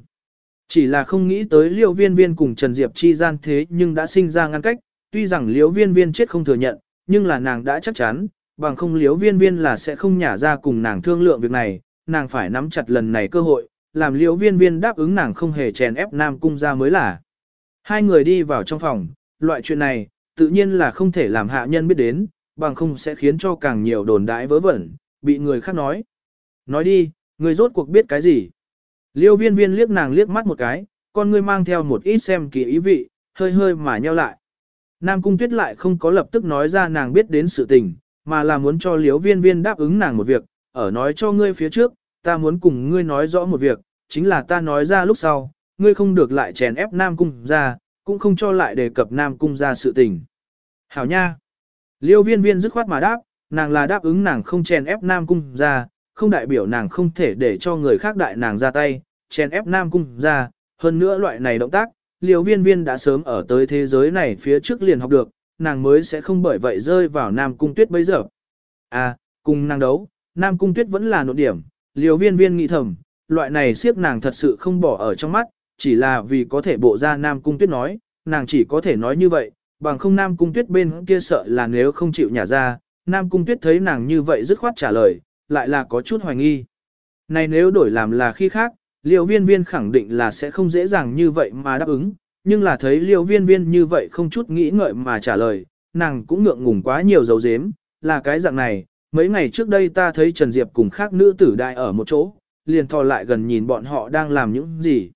Chỉ là không nghĩ tới liêu viên viên cùng Trần Diệp chi gian thế nhưng đã sinh ra ngăn cách, tuy rằng liêu viên viên chết không thừa nhận, nhưng là nàng đã chắc chắn, bằng không liêu viên viên là sẽ không nhả ra cùng nàng thương lượng việc này, nàng phải nắm chặt lần này cơ hội, làm liêu viên viên đáp ứng nàng không hề chèn ép Nam Cung ra mới là. Hai người đi vào trong phòng, loại chuyện này, tự nhiên là không thể làm hạ nhân biết đến, bằng không sẽ khiến cho càng nhiều đồn đãi vớ vẩn, bị người khác nói. Nói đi, người rốt cuộc biết cái gì? Liêu viên viên liếc nàng liếc mắt một cái, con ngươi mang theo một ít xem kỳ ý vị, hơi hơi mà nheo lại. Nam Cung Tuyết lại không có lập tức nói ra nàng biết đến sự tình, mà là muốn cho Liêu viên viên đáp ứng nàng một việc, ở nói cho ngươi phía trước, ta muốn cùng ngươi nói rõ một việc, chính là ta nói ra lúc sau, ngươi không được lại chèn ép Nam Cung ra, cũng không cho lại đề cập Nam Cung ra sự tình. Hảo nha! Liêu viên viên dứt khoát mà đáp, nàng là đáp ứng nàng không chèn ép Nam Cung ra, không đại biểu nàng không thể để cho người khác đại nàng ra tay, chèn ép Nam Cung ra, hơn nữa loại này động tác, liều viên viên đã sớm ở tới thế giới này phía trước liền học được, nàng mới sẽ không bởi vậy rơi vào Nam Cung Tuyết bây giờ. À, cùng nàng đấu, Nam Cung Tuyết vẫn là nỗi điểm, liều viên viên nghĩ thầm, loại này siếp nàng thật sự không bỏ ở trong mắt, chỉ là vì có thể bộ ra Nam Cung Tuyết nói, nàng chỉ có thể nói như vậy, bằng không Nam Cung Tuyết bên kia sợ là nếu không chịu nhả ra, Nam Cung Tuyết thấy nàng như vậy dứt khoát trả lời, lại là có chút hoài nghi. Này nếu đổi làm là khi khác, liều viên viên khẳng định là sẽ không dễ dàng như vậy mà đáp ứng, nhưng là thấy liều viên viên như vậy không chút nghĩ ngợi mà trả lời, nàng cũng ngượng ngùng quá nhiều dấu dếm, là cái dạng này, mấy ngày trước đây ta thấy Trần Diệp cùng khác nữ tử đại ở một chỗ, liền thò lại gần nhìn bọn họ đang làm những gì.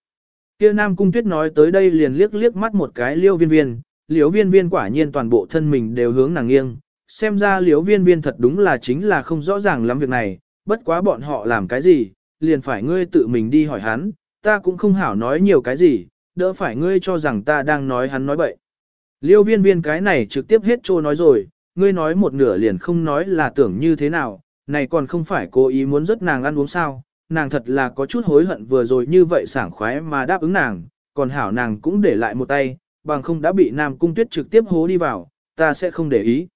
Kia Nam Cung Tuyết nói tới đây liền liếc liếc mắt một cái liêu viên viên, liêu viên viên quả nhiên toàn bộ thân mình đều hướng nàng nghiêng, xem ra liếu viên viên thật đúng là chính là không rõ ràng lắm việc này, bất quá bọn họ làm cái gì, liền phải ngươi tự mình đi hỏi hắn, ta cũng không hảo nói nhiều cái gì, đỡ phải ngươi cho rằng ta đang nói hắn nói bậy. Liêu viên viên cái này trực tiếp hết trô nói rồi, ngươi nói một nửa liền không nói là tưởng như thế nào, này còn không phải cố ý muốn rất nàng ăn uống sao, nàng thật là có chút hối hận vừa rồi như vậy sảng khoái mà đáp ứng nàng, còn hảo nàng cũng để lại một tay, bằng không đã bị Nam Cung Tuyết trực tiếp hố đi vào, ta sẽ không để ý.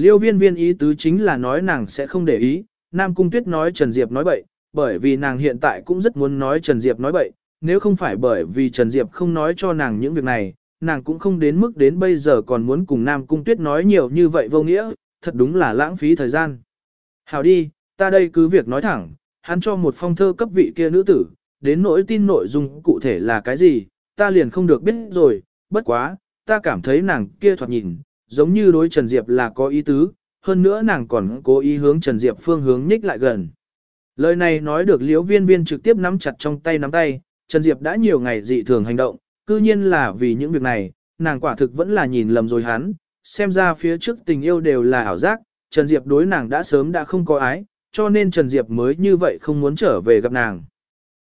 Liêu viên viên ý tứ chính là nói nàng sẽ không để ý, Nam Cung Tuyết nói Trần Diệp nói bậy, bởi vì nàng hiện tại cũng rất muốn nói Trần Diệp nói bậy, nếu không phải bởi vì Trần Diệp không nói cho nàng những việc này, nàng cũng không đến mức đến bây giờ còn muốn cùng Nam Cung Tuyết nói nhiều như vậy vô nghĩa, thật đúng là lãng phí thời gian. Hảo đi, ta đây cứ việc nói thẳng, hắn cho một phong thơ cấp vị kia nữ tử, đến nỗi tin nội dung cụ thể là cái gì, ta liền không được biết rồi, bất quá, ta cảm thấy nàng kia thoạt nhìn, giống như đối Trần Diệp là có ý tứ, hơn nữa nàng còn cố ý hướng Trần Diệp phương hướng nhích lại gần. Lời này nói được liễu viên viên trực tiếp nắm chặt trong tay nắm tay, Trần Diệp đã nhiều ngày dị thường hành động, cư nhiên là vì những việc này, nàng quả thực vẫn là nhìn lầm rồi hắn, xem ra phía trước tình yêu đều là ảo giác, Trần Diệp đối nàng đã sớm đã không có ái, cho nên Trần Diệp mới như vậy không muốn trở về gặp nàng.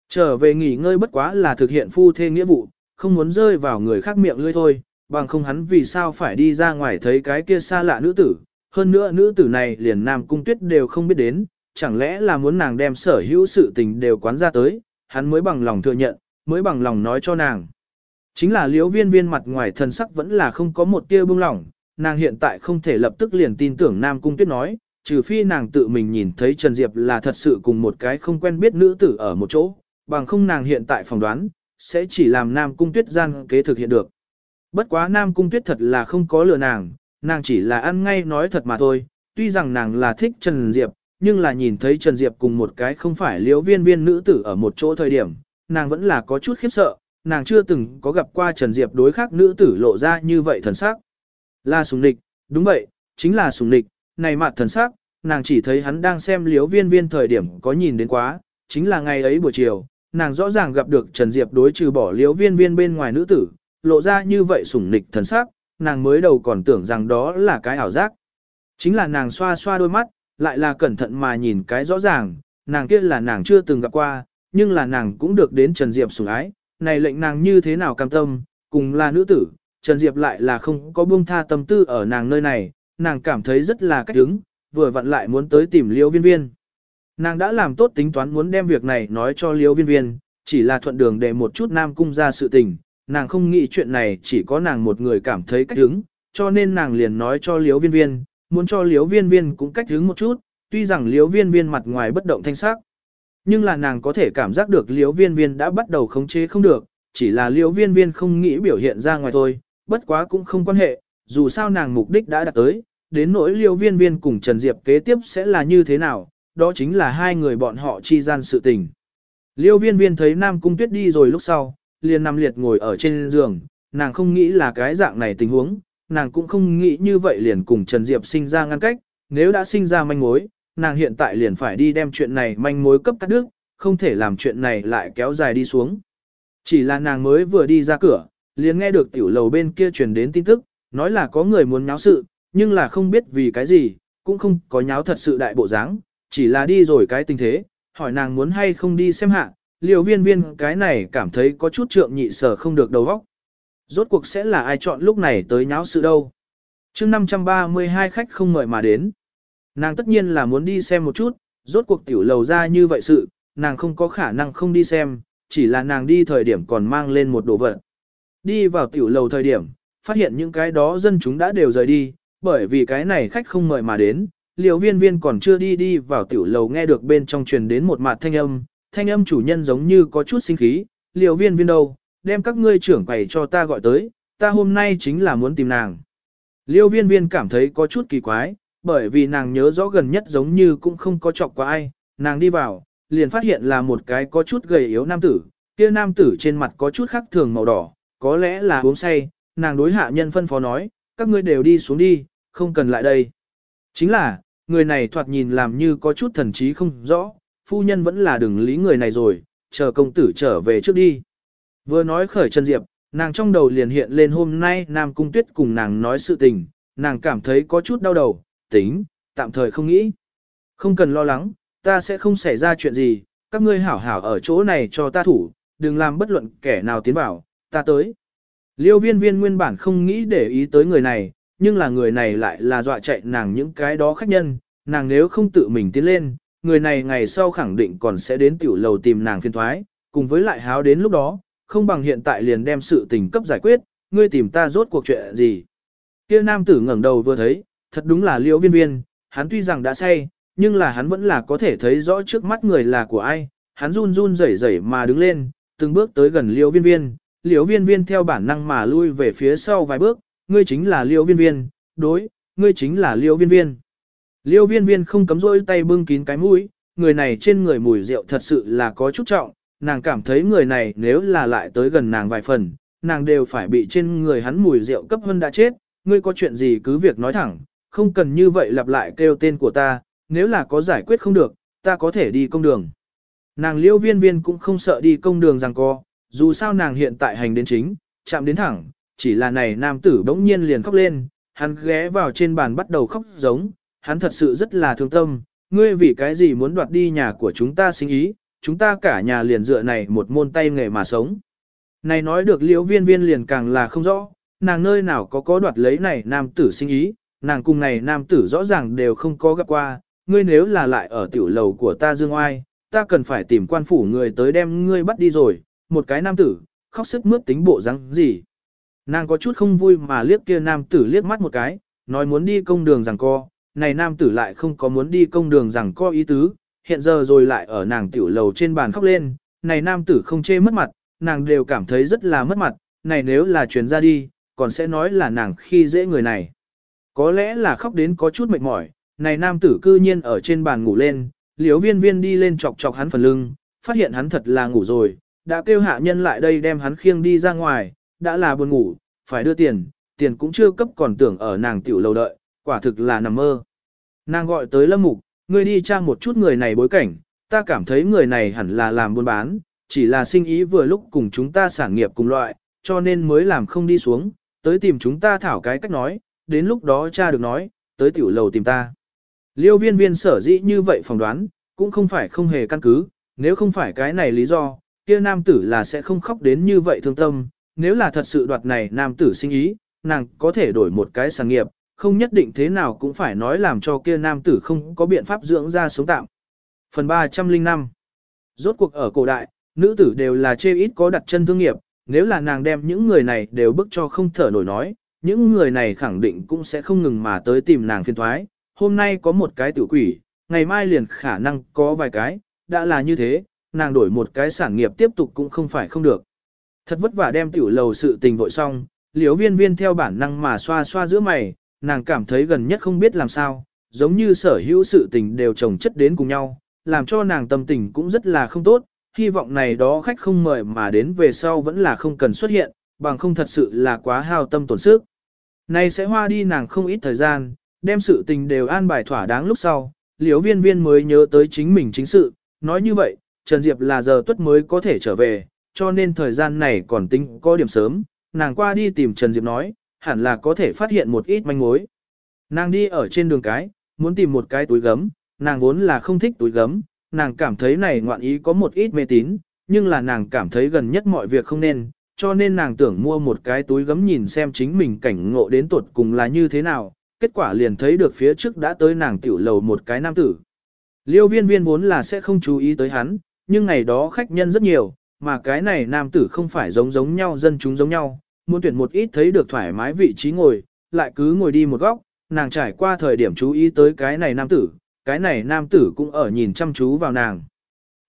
Trở về nghỉ ngơi bất quá là thực hiện phu thê nghĩa vụ, không muốn rơi vào người khác miệng lươi thôi, bằng không hắn vì sao phải đi ra ngoài thấy cái kia xa lạ nữ tử, hơn nữa nữ tử này liền Nam Cung Tuyết đều không biết đến, chẳng lẽ là muốn nàng đem sở hữu sự tình đều quán ra tới, hắn mới bằng lòng thừa nhận, mới bằng lòng nói cho nàng. Chính là liễu viên viên mặt ngoài thần sắc vẫn là không có một tia bưng lỏng, nàng hiện tại không thể lập tức liền tin tưởng Nam Cung Tuyết nói, trừ phi nàng tự mình nhìn thấy Trần Diệp là thật sự cùng một cái không quen biết nữ tử ở một chỗ, bằng không nàng hiện tại phỏng đoán, sẽ chỉ làm Nam Cung Tuyết gian kế thực hiện được. Bất quá Nam Cung Tuyết thật là không có lừa nàng, nàng chỉ là ăn ngay nói thật mà thôi, tuy rằng nàng là thích Trần Diệp, nhưng là nhìn thấy Trần Diệp cùng một cái không phải liễu viên viên nữ tử ở một chỗ thời điểm, nàng vẫn là có chút khiếp sợ, nàng chưa từng có gặp qua Trần Diệp đối khác nữ tử lộ ra như vậy thần sắc. Là sùng nịch, đúng vậy, chính là sùng nịch, này mặt thần sắc, nàng chỉ thấy hắn đang xem liễu viên viên thời điểm có nhìn đến quá, chính là ngày ấy buổi chiều, nàng rõ ràng gặp được Trần Diệp đối trừ bỏ liễu viên viên bên ngoài nữ tử, lộ ra như vậy sủng nịch thần sắc, nàng mới đầu còn tưởng rằng đó là cái ảo giác. Chính là nàng xoa xoa đôi mắt, lại là cẩn thận mà nhìn cái rõ ràng, nàng kia là nàng chưa từng gặp qua, nhưng là nàng cũng được đến Trần Diệp sủng ái, này lệnh nàng như thế nào cam tâm, cùng là nữ tử, Trần Diệp lại là không có buông tha tâm tư ở nàng nơi này, nàng cảm thấy rất là cách đứng, vừa vặn lại muốn tới tìm liễu viên viên. Nàng đã làm tốt tính toán muốn đem việc này nói cho Liễu Viên Viên, chỉ là thuận đường để một chút Nam Cung ra sự tình, nàng không nghĩ chuyện này chỉ có nàng một người cảm thấy cách hứng, cho nên nàng liền nói cho Liễu Viên Viên, muốn cho Liễu Viên Viên cũng cách hứng một chút, tuy rằng Liễu Viên Viên mặt ngoài bất động thanh sắc, nhưng là nàng có thể cảm giác được Liễu Viên Viên đã bắt đầu khống chế không được, chỉ là Liễu Viên Viên không nghĩ biểu hiện ra ngoài thôi, bất quá cũng không quan hệ, dù sao nàng mục đích đã đạt tới, đến nỗi Liễu Viên Viên cùng Trần Diệp kế tiếp sẽ là như thế nào, đó chính là hai người bọn họ chi gian sự tình. Liêu viên viên thấy Nam Cung Tuyết đi rồi lúc sau, liền nằm liệt ngồi ở trên giường, nàng không nghĩ là cái dạng này tình huống, nàng cũng không nghĩ như vậy liền cùng Trần Diệp sinh ra ngăn cách, nếu đã sinh ra manh mối, nàng hiện tại liền phải đi đem chuyện này manh mối cấp cắt đứt, không thể làm chuyện này lại kéo dài đi xuống. Chỉ là nàng mới vừa đi ra cửa, liền nghe được tiểu lầu bên kia truyền đến tin tức, nói là có người muốn nháo sự, nhưng là không biết vì cái gì, cũng không có nháo thật sự đại bộ dáng, chỉ là đi rồi cái tình thế, hỏi nàng muốn hay không đi xem hạ, liều viên viên cái này cảm thấy có chút trượng nhị sở không được đầu óc. Rốt cuộc sẽ là ai chọn lúc này tới nháo sự đâu. chương 532 khách không mời mà đến. Nàng tất nhiên là muốn đi xem một chút, rốt cuộc tiểu lầu ra như vậy sự, nàng không có khả năng không đi xem, chỉ là nàng đi thời điểm còn mang lên một đồ vật. Đi vào tiểu lầu thời điểm, phát hiện những cái đó dân chúng đã đều rời đi, bởi vì cái này khách không mời mà đến, liều viên viên còn chưa đi đi vào tiểu lầu nghe được bên trong truyền đến một mặt thanh âm, thanh âm chủ nhân giống như có chút sinh khí, liều viên viên đâu, đem các ngươi trưởng quầy cho ta gọi tới, ta hôm nay chính là muốn tìm nàng. Liêu viên viên cảm thấy có chút kỳ quái, bởi vì nàng nhớ rõ gần nhất giống như cũng không có chọc qua ai, nàng đi vào, liền phát hiện là một cái có chút gầy yếu nam tử, kia nam tử trên mặt có chút khác thường màu đỏ, có lẽ là uống say, nàng đối hạ nhân phân phó nói, các ngươi đều đi xuống đi, không cần lại đây. Chính là, người này thoạt nhìn làm như có chút thần trí không rõ, phu nhân vẫn là đừng lý người này rồi, chờ công tử trở về trước đi. Vừa nói khởi Trần Diệp, nàng trong đầu liền hiện lên hôm nay Nam Cung Tuyết cùng nàng nói sự tình, nàng cảm thấy có chút đau đầu, tính, tạm thời không nghĩ. Không cần lo lắng, ta sẽ không xảy ra chuyện gì, các ngươi hảo hảo ở chỗ này cho ta thủ, đừng làm bất luận kẻ nào tiến vào, ta tới. Liêu viên viên nguyên bản không nghĩ để ý tới người này, nhưng là người này lại là dọa chạy nàng những cái đó khách nhân, nàng nếu không tự mình tiến lên, người này ngày sau khẳng định còn sẽ đến tiểu lầu tìm nàng phiên thoái, cùng với lại háo đến lúc đó, không bằng hiện tại liền đem sự tình cấp giải quyết, ngươi tìm ta rốt cuộc chuyện gì. Kia nam tử ngẩng đầu vừa thấy, thật đúng là liễu viên viên, hắn tuy rằng đã say, nhưng là hắn vẫn là có thể thấy rõ trước mắt người là của ai, hắn run run rẩy rẩy mà đứng lên, từng bước tới gần liễu viên viên, liễu viên viên theo bản năng mà lui về phía sau vài bước, ngươi chính là liễu viên viên, đối, ngươi chính là liễu viên viên. Liêu viên viên không cấm rôi tay bưng kín cái mũi, người này trên người mùi rượu thật sự là có chút trọng, nàng cảm thấy người này nếu là lại tới gần nàng vài phần, nàng đều phải bị trên người hắn mùi rượu cấp hơn đã chết, ngươi có chuyện gì cứ việc nói thẳng, không cần như vậy lặp lại kêu tên của ta, nếu là có giải quyết không được, ta có thể đi công đường. Nàng liêu viên viên cũng không sợ đi công đường rằng co, dù sao nàng hiện tại hành đến chính, chạm đến thẳng, chỉ là này nam tử bỗng nhiên liền khóc lên, hắn ghé vào trên bàn bắt đầu khóc giống, hắn thật sự rất là thương tâm, ngươi vì cái gì muốn đoạt đi nhà của chúng ta sinh ý, chúng ta cả nhà liền dựa này một môn tay nghề mà sống. Này nói được liễu viên viên liền càng là không rõ, nàng nơi nào có có đoạt lấy này nam tử sinh ý, nàng cùng này nam tử rõ ràng đều không có gặp qua, ngươi nếu là lại ở tiểu lầu của ta dương oai, ta cần phải tìm quan phủ người tới đem ngươi bắt đi rồi, một cái nam tử, khóc sức mướt tính bộ răng gì. Nàng có chút không vui mà liếc kia nam tử liếc mắt một cái, nói muốn đi công đường rằng co, này nam tử lại không có muốn đi công đường rằng có ý tứ, hiện giờ rồi lại ở nàng tiểu lầu trên bàn khóc lên, này nam tử không chê mất mặt, nàng đều cảm thấy rất là mất mặt, này nếu là chuyển ra đi, còn sẽ nói là nàng khi dễ người này. Có lẽ là khóc đến có chút mệt mỏi, này nam tử cư nhiên ở trên bàn ngủ lên, liếu viên viên đi lên chọc chọc hắn phần lưng, phát hiện hắn thật là ngủ rồi, đã kêu hạ nhân lại đây đem hắn khiêng đi ra ngoài, đã là buồn ngủ, phải đưa tiền, tiền cũng chưa cấp còn tưởng ở nàng tiểu lầu đợi, quả thực là nằm mơ. Nàng gọi tới Lâm Mục, ngươi đi tra một chút người này bối cảnh, ta cảm thấy người này hẳn là làm buôn bán, chỉ là sinh ý vừa lúc cùng chúng ta sản nghiệp cùng loại, cho nên mới làm không đi xuống, tới tìm chúng ta thảo cái cách nói, đến lúc đó cha được nói, tới tiểu lầu tìm ta. Liêu viên viên sở dĩ như vậy phỏng đoán, cũng không phải không hề căn cứ, nếu không phải cái này lý do, kia nam tử là sẽ không khóc đến như vậy thương tâm, nếu là thật sự đoạt này nam tử sinh ý, nàng có thể đổi một cái sản nghiệp, không nhất định thế nào cũng phải nói làm cho kia nam tử không có biện pháp dưỡng ra sống tạm. Phần 305 Rốt cuộc ở cổ đại, nữ tử đều là chê ít có đặt chân thương nghiệp, nếu là nàng đem những người này đều bức cho không thở nổi nói, những người này khẳng định cũng sẽ không ngừng mà tới tìm nàng phiên thoái. Hôm nay có một cái tử quỷ, ngày mai liền khả năng có vài cái, đã là như thế, nàng đổi một cái sản nghiệp tiếp tục cũng không phải không được. Thật vất vả đem tiểu lầu sự tình vội xong, liễu viên viên theo bản năng mà xoa xoa giữa mày, nàng cảm thấy gần nhất không biết làm sao, giống như sở hữu sự tình đều chồng chất đến cùng nhau, làm cho nàng tâm tình cũng rất là không tốt, hy vọng này đó khách không mời mà đến về sau vẫn là không cần xuất hiện, bằng không thật sự là quá hao tâm tổn sức. Này sẽ hoa đi nàng không ít thời gian, đem sự tình đều an bài thỏa đáng lúc sau, liễu viên viên mới nhớ tới chính mình chính sự, nói như vậy, Trần Diệp là giờ tuất mới có thể trở về, cho nên thời gian này còn tính có điểm sớm, nàng qua đi tìm Trần Diệp nói, hẳn là có thể phát hiện một ít manh mối. Nàng đi ở trên đường cái, muốn tìm một cái túi gấm, nàng vốn là không thích túi gấm, nàng cảm thấy này ngoạn ý có một ít mê tín, nhưng là nàng cảm thấy gần nhất mọi việc không nên, cho nên nàng tưởng mua một cái túi gấm nhìn xem chính mình cảnh ngộ đến tuột cùng là như thế nào, kết quả liền thấy được phía trước đã tới nàng tiểu lầu một cái nam tử. Liêu viên viên vốn là sẽ không chú ý tới hắn, nhưng ngày đó khách nhân rất nhiều, mà cái này nam tử không phải giống giống nhau dân chúng giống nhau, muốn tuyển một ít thấy được thoải mái vị trí ngồi, lại cứ ngồi đi một góc, nàng trải qua thời điểm chú ý tới cái này nam tử, cái này nam tử cũng ở nhìn chăm chú vào nàng.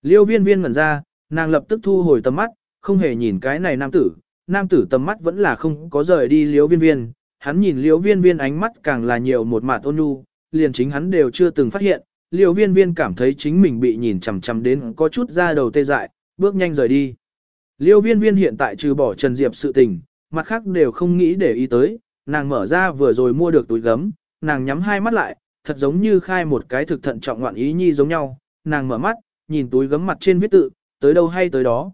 Liêu viên viên ngẩn ra, nàng lập tức thu hồi tầm mắt, không hề nhìn cái này nam tử, nam tử tầm mắt vẫn là không có rời đi liêu viên viên, hắn nhìn liêu viên viên ánh mắt càng là nhiều một mạt ôn nhu, liền chính hắn đều chưa từng phát hiện, liêu viên viên cảm thấy chính mình bị nhìn chằm chằm đến có chút ra đầu tê dại, bước nhanh rời đi. Liêu viên viên hiện tại trừ bỏ Trần Diệp sự tình, mặt khác đều không nghĩ để ý tới, nàng mở ra vừa rồi mua được túi gấm, nàng nhắm hai mắt lại, thật giống như khai một cái thực thận trọng ngoạn ý nhi giống nhau, nàng mở mắt, nhìn túi gấm mặt trên viết tự, tới đâu hay tới đó.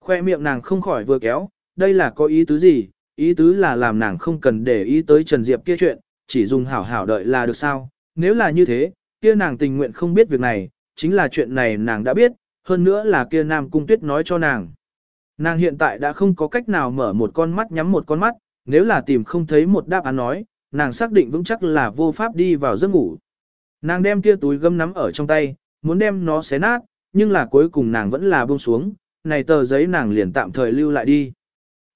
Khoe miệng nàng không khỏi vừa kéo, đây là có ý tứ gì, ý tứ là làm nàng không cần để ý tới Trần Diệp kia chuyện, chỉ dùng hảo hảo đợi là được sao, nếu là như thế, kia nàng tình nguyện không biết việc này, chính là chuyện này nàng đã biết, hơn nữa là kia Nam Cung Tuyết nói cho nàng. Nàng hiện tại đã không có cách nào mở một con mắt nhắm một con mắt, nếu là tìm không thấy một đáp án nói, nàng xác định vững chắc là vô pháp đi vào giấc ngủ. Nàng đem kia túi gấm nắm ở trong tay, muốn đem nó xé nát, nhưng là cuối cùng nàng vẫn là buông xuống, này tờ giấy nàng liền tạm thời lưu lại đi.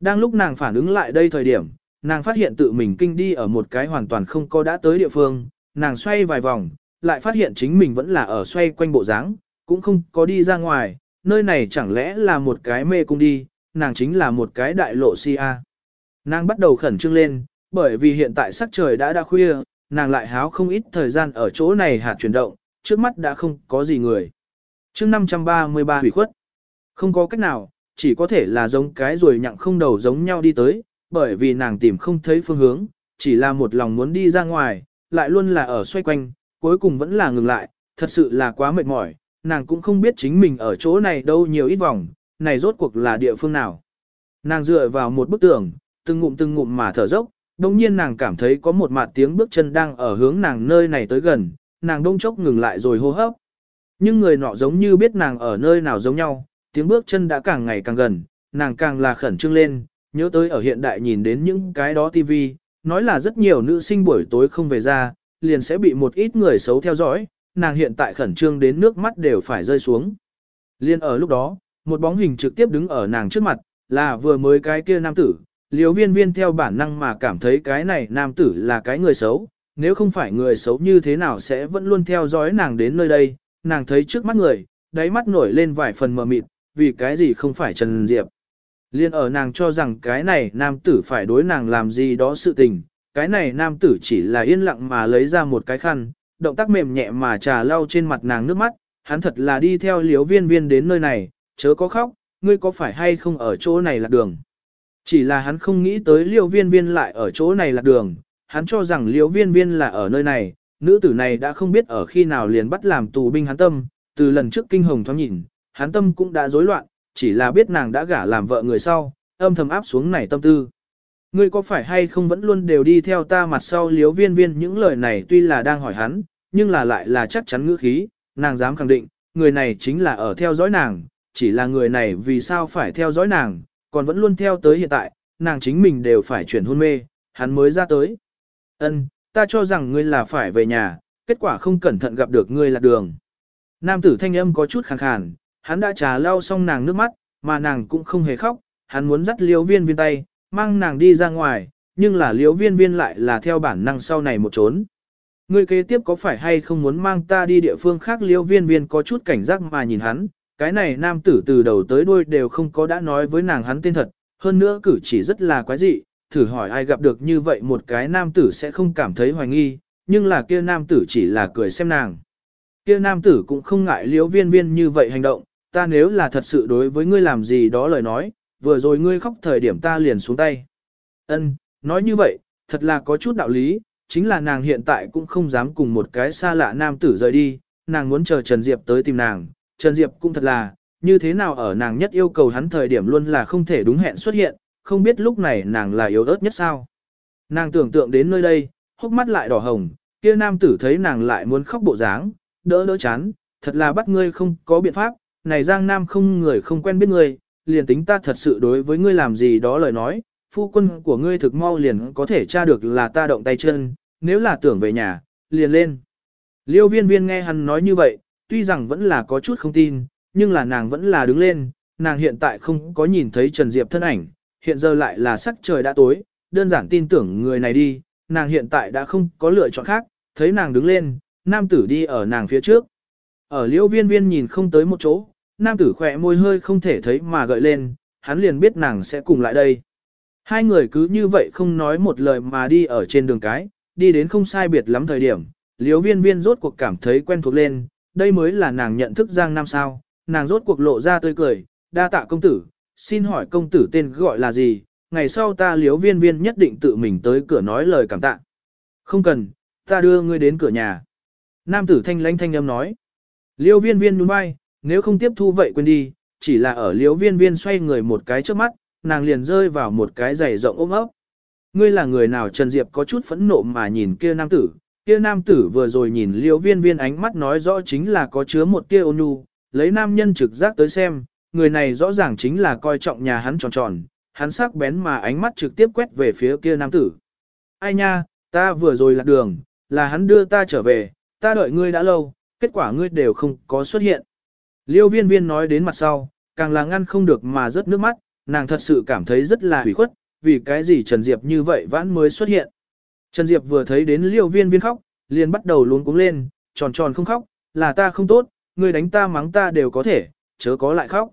Đang lúc nàng phản ứng lại đây thời điểm, nàng phát hiện tự mình kinh đi ở một cái hoàn toàn không có đã tới địa phương, nàng xoay vài vòng, lại phát hiện chính mình vẫn là ở xoay quanh bộ dáng, cũng không có đi ra ngoài, nơi này chẳng lẽ là một cái mê cung đi, nàng chính là một cái đại lộ si a. Nàng bắt đầu khẩn trương lên, bởi vì hiện tại sắc trời đã đã khuya, nàng lại háo không ít thời gian ở chỗ này hạt chuyển động, trước mắt đã không có gì người. chương 533 hủy khuất, không có cách nào, chỉ có thể là giống cái rồi nhặng không đầu giống nhau đi tới, bởi vì nàng tìm không thấy phương hướng, chỉ là một lòng muốn đi ra ngoài, lại luôn là ở xoay quanh, cuối cùng vẫn là ngừng lại, thật sự là quá mệt mỏi, nàng cũng không biết chính mình ở chỗ này đâu nhiều ít vòng, này rốt cuộc là địa phương nào. Nàng dựa vào một bức tường, từng ngụm từng ngụm mà thở dốc, đồng nhiên nàng cảm thấy có một mạt tiếng bước chân đang ở hướng nàng nơi này tới gần, nàng đông chốc ngừng lại rồi hô hấp. Nhưng người nọ giống như biết nàng ở nơi nào giống nhau, tiếng bước chân đã càng ngày càng gần, nàng càng là khẩn trương lên, nhớ tới ở hiện đại nhìn đến những cái đó tivi, nói là rất nhiều nữ sinh buổi tối không về ra, liền sẽ bị một ít người xấu theo dõi, nàng hiện tại khẩn trương đến nước mắt đều phải rơi xuống. Liên ở lúc đó, một bóng hình trực tiếp đứng ở nàng trước mặt, là vừa mới cái kia nam tử, liều viên viên theo bản năng mà cảm thấy cái này nam tử là cái người xấu, nếu không phải người xấu như thế nào sẽ vẫn luôn theo dõi nàng đến nơi đây, nàng thấy trước mắt người, đáy mắt nổi lên vài phần mờ mịt, vì cái gì không phải Trần Diệp. Liên ở nàng cho rằng cái này nam tử phải đối nàng làm gì đó sự tình, cái này nam tử chỉ là yên lặng mà lấy ra một cái khăn, động tác mềm nhẹ mà trà lau trên mặt nàng nước mắt, hắn thật là đi theo liếu viên viên đến nơi này, chớ có khóc, ngươi có phải hay không ở chỗ này là đường. Chỉ là hắn không nghĩ tới liêu viên viên lại ở chỗ này là đường, hắn cho rằng liêu viên viên là ở nơi này, nữ tử này đã không biết ở khi nào liền bắt làm tù binh hắn tâm, từ lần trước kinh hồng thoáng nhìn, hắn tâm cũng đã rối loạn, chỉ là biết nàng đã gả làm vợ người sau, âm thầm áp xuống này tâm tư. Ngươi có phải hay không vẫn luôn đều đi theo ta mặt sau liếu viên viên những lời này tuy là đang hỏi hắn, nhưng là lại là chắc chắn ngữ khí, nàng dám khẳng định, người này chính là ở theo dõi nàng, chỉ là người này vì sao phải theo dõi nàng, còn vẫn luôn theo tới hiện tại, nàng chính mình đều phải chuyển hôn mê, hắn mới ra tới. Ân, ta cho rằng ngươi là phải về nhà, kết quả không cẩn thận gặp được ngươi lạc đường. Nam tử thanh âm có chút khàn khàn, hắn đã trà lau xong nàng nước mắt, mà nàng cũng không hề khóc, hắn muốn dắt liễu viên viên tay, mang nàng đi ra ngoài, nhưng là liễu viên viên lại là theo bản năng sau này một trốn. Ngươi kế tiếp có phải hay không muốn mang ta đi địa phương khác liễu viên viên có chút cảnh giác mà nhìn hắn, cái này nam tử từ đầu tới đuôi đều không có đã nói với nàng hắn tên thật, hơn nữa cử chỉ rất là quái dị, thử hỏi ai gặp được như vậy một cái nam tử sẽ không cảm thấy hoài nghi, nhưng là kia nam tử chỉ là cười xem nàng. Kia nam tử cũng không ngại liễu viên viên như vậy hành động, ta nếu là thật sự đối với ngươi làm gì đó lời nói, vừa rồi ngươi khóc thời điểm ta liền xuống tay. Ân, nói như vậy, thật là có chút đạo lý, chính là nàng hiện tại cũng không dám cùng một cái xa lạ nam tử rời đi, nàng muốn chờ Trần Diệp tới tìm nàng, Trần Diệp cũng thật là, như thế nào ở nàng nhất yêu cầu hắn thời điểm luôn là không thể đúng hẹn xuất hiện, không biết lúc này nàng là yếu ớt nhất sao. Nàng tưởng tượng đến nơi đây, hốc mắt lại đỏ hồng, kia nam tử thấy nàng lại muốn khóc bộ dáng, đỡ đỡ chán, thật là bắt ngươi không có biện pháp, này Giang Nam không người không quen biết ngươi, liền tính ta thật sự đối với ngươi làm gì đó lời nói, phu quân của ngươi thực mau liền có thể tra được là ta động tay chân, nếu là tưởng về nhà, liền lên. Liêu viên viên nghe hắn nói như vậy, tuy rằng vẫn là có chút không tin, nhưng là nàng vẫn là đứng lên, nàng hiện tại không có nhìn thấy Trần Diệp thân ảnh, hiện giờ lại là sắc trời đã tối, đơn giản tin tưởng người này đi, nàng hiện tại đã không có lựa chọn khác, thấy nàng đứng lên, nam tử đi ở nàng phía trước. Ở liễu viên viên nhìn không tới một chỗ, nam tử khỏe môi hơi không thể thấy mà gợi lên, hắn liền biết nàng sẽ cùng lại đây. Hai người cứ như vậy không nói một lời mà đi ở trên đường cái, đi đến không sai biệt lắm thời điểm, liếu viên viên rốt cuộc cảm thấy quen thuộc lên, đây mới là nàng nhận thức Giang Nam sao, nàng rốt cuộc lộ ra tươi cười, đa tạ công tử, xin hỏi công tử tên gọi là gì, ngày sau ta liếu viên viên nhất định tự mình tới cửa nói lời cảm tạ. Không cần, ta đưa ngươi đến cửa nhà. Nam tử thanh lãnh thanh âm nói. Liêu viên viên nhún vai, nếu không tiếp thu vậy quên đi, chỉ là ở liêu viên viên xoay người một cái trước mắt, nàng liền rơi vào một cái giày rộng ôm ấp. Ngươi là người nào Trần Diệp có chút phẫn nộ mà nhìn kia nam tử, kia nam tử vừa rồi nhìn liêu viên viên ánh mắt nói rõ chính là có chứa một tia ôn nhu, lấy nam nhân trực giác tới xem, người này rõ ràng chính là coi trọng nhà hắn tròn tròn, hắn sắc bén mà ánh mắt trực tiếp quét về phía kia nam tử. Ai nha, ta vừa rồi lạc đường, là hắn đưa ta trở về, ta đợi ngươi đã lâu, kết quả ngươi đều không có xuất hiện. Liêu viên viên nói đến mặt sau, càng là ngăn không được mà rớt nước mắt, nàng thật sự cảm thấy rất là hủy khuất, vì cái gì Trần Diệp như vậy vãn mới xuất hiện. Trần Diệp vừa thấy đến liêu viên viên khóc, liền bắt đầu luống cuống lên, tròn tròn không khóc, là ta không tốt, người đánh ta mắng ta đều có thể, chớ có lại khóc.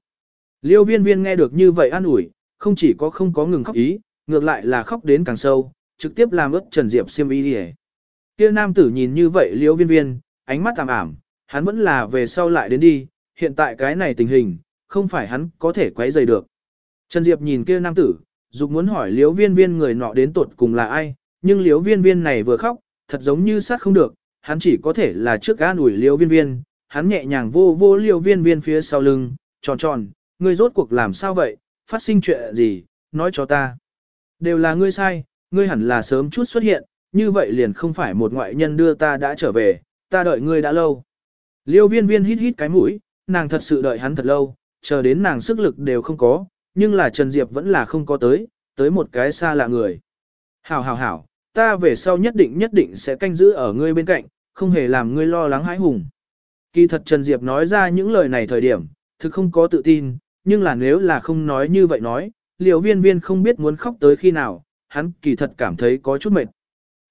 Liêu viên viên nghe được như vậy an ủi, không chỉ có không có ngừng khóc ý, ngược lại là khóc đến càng sâu, trực tiếp làm ướt Trần Diệp xiêm y đi Kia nam tử nhìn như vậy liêu viên viên, ánh mắt tạm ảm, hắn vẫn là về sau lại đến đi, hiện tại cái này tình hình, không phải hắn có thể quấy rầy được. Trần Diệp nhìn kia nam tử, dục muốn hỏi liêu viên viên người nọ đến tuột cùng là ai, nhưng liêu viên viên này vừa khóc, thật giống như sát không được, hắn chỉ có thể là trước an ủi liêu viên viên, hắn nhẹ nhàng vô vô liêu viên viên phía sau lưng, tròn tròn, ngươi rốt cuộc làm sao vậy, phát sinh chuyện gì, nói cho ta. Đều là ngươi sai, ngươi hẳn là sớm chút xuất hiện, như vậy liền không phải một ngoại nhân đưa ta đã trở về, ta đợi ngươi đã lâu. Liêu viên viên hít hít cái mũi, nàng thật sự đợi hắn thật lâu, chờ đến nàng sức lực đều không có, nhưng là Trần Diệp vẫn là không có tới, tới một cái xa lạ người. Hảo hảo hảo, ta về sau nhất định nhất định sẽ canh giữ ở ngươi bên cạnh, không hề làm ngươi lo lắng hãi hùng. Kỳ thật Trần Diệp nói ra những lời này thời điểm, thực không có tự tin, nhưng là nếu là không nói như vậy nói, liều viên viên không biết muốn khóc tới khi nào, hắn kỳ thật cảm thấy có chút mệt.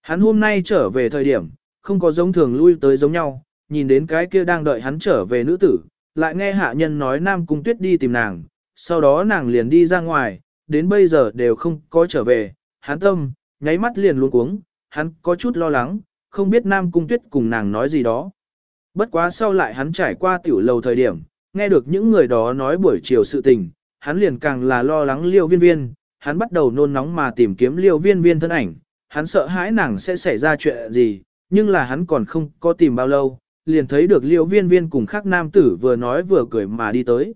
Hắn hôm nay trở về thời điểm, không có giống thường lui tới giống nhau, nhìn đến cái kia đang đợi hắn trở về nữ tử, lại nghe hạ nhân nói Nam Cung Tuyết đi tìm nàng, sau đó nàng liền đi ra ngoài, đến bây giờ đều không có trở về, hắn tâm, nháy mắt liền luôn cuống, hắn có chút lo lắng, không biết Nam Cung Tuyết cùng nàng nói gì đó. Bất quá sau lại hắn trải qua tiểu lầu thời điểm, nghe được những người đó nói buổi chiều sự tình, hắn liền càng là lo lắng liêu viên viên, hắn bắt đầu nôn nóng mà tìm kiếm liêu viên viên thân ảnh, hắn sợ hãi nàng sẽ xảy ra chuyện gì, nhưng là hắn còn không có tìm bao lâu, liền thấy được liêu viên viên cùng khác nam tử vừa nói vừa cười mà đi tới.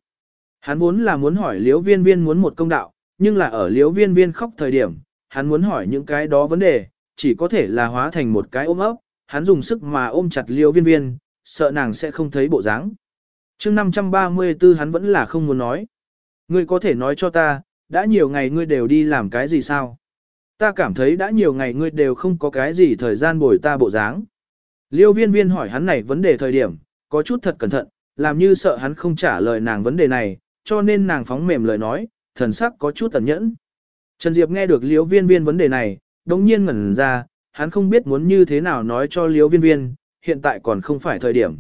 Hắn muốn là muốn hỏi liêu viên viên muốn một công đạo, nhưng là ở liêu viên viên khóc thời điểm, hắn muốn hỏi những cái đó vấn đề, chỉ có thể là hóa thành một cái ôm ấp, hắn dùng sức mà ôm chặt liêu viên viên, sợ nàng sẽ không thấy bộ dáng chương 534 hắn vẫn là không muốn nói. Ngươi có thể nói cho ta, đã nhiều ngày ngươi đều đi làm cái gì sao? Ta cảm thấy đã nhiều ngày ngươi đều không có cái gì thời gian bồi ta bộ dáng. Liêu viên viên hỏi hắn này vấn đề thời điểm, có chút thật cẩn thận, làm như sợ hắn không trả lời nàng vấn đề này, cho nên nàng phóng mềm lời nói, thần sắc có chút tẩn nhẫn. Trần Diệp nghe được liễu viên viên vấn đề này, đồng nhiên ngẩn ra, hắn không biết muốn như thế nào nói cho liễu viên viên, hiện tại còn không phải thời điểm.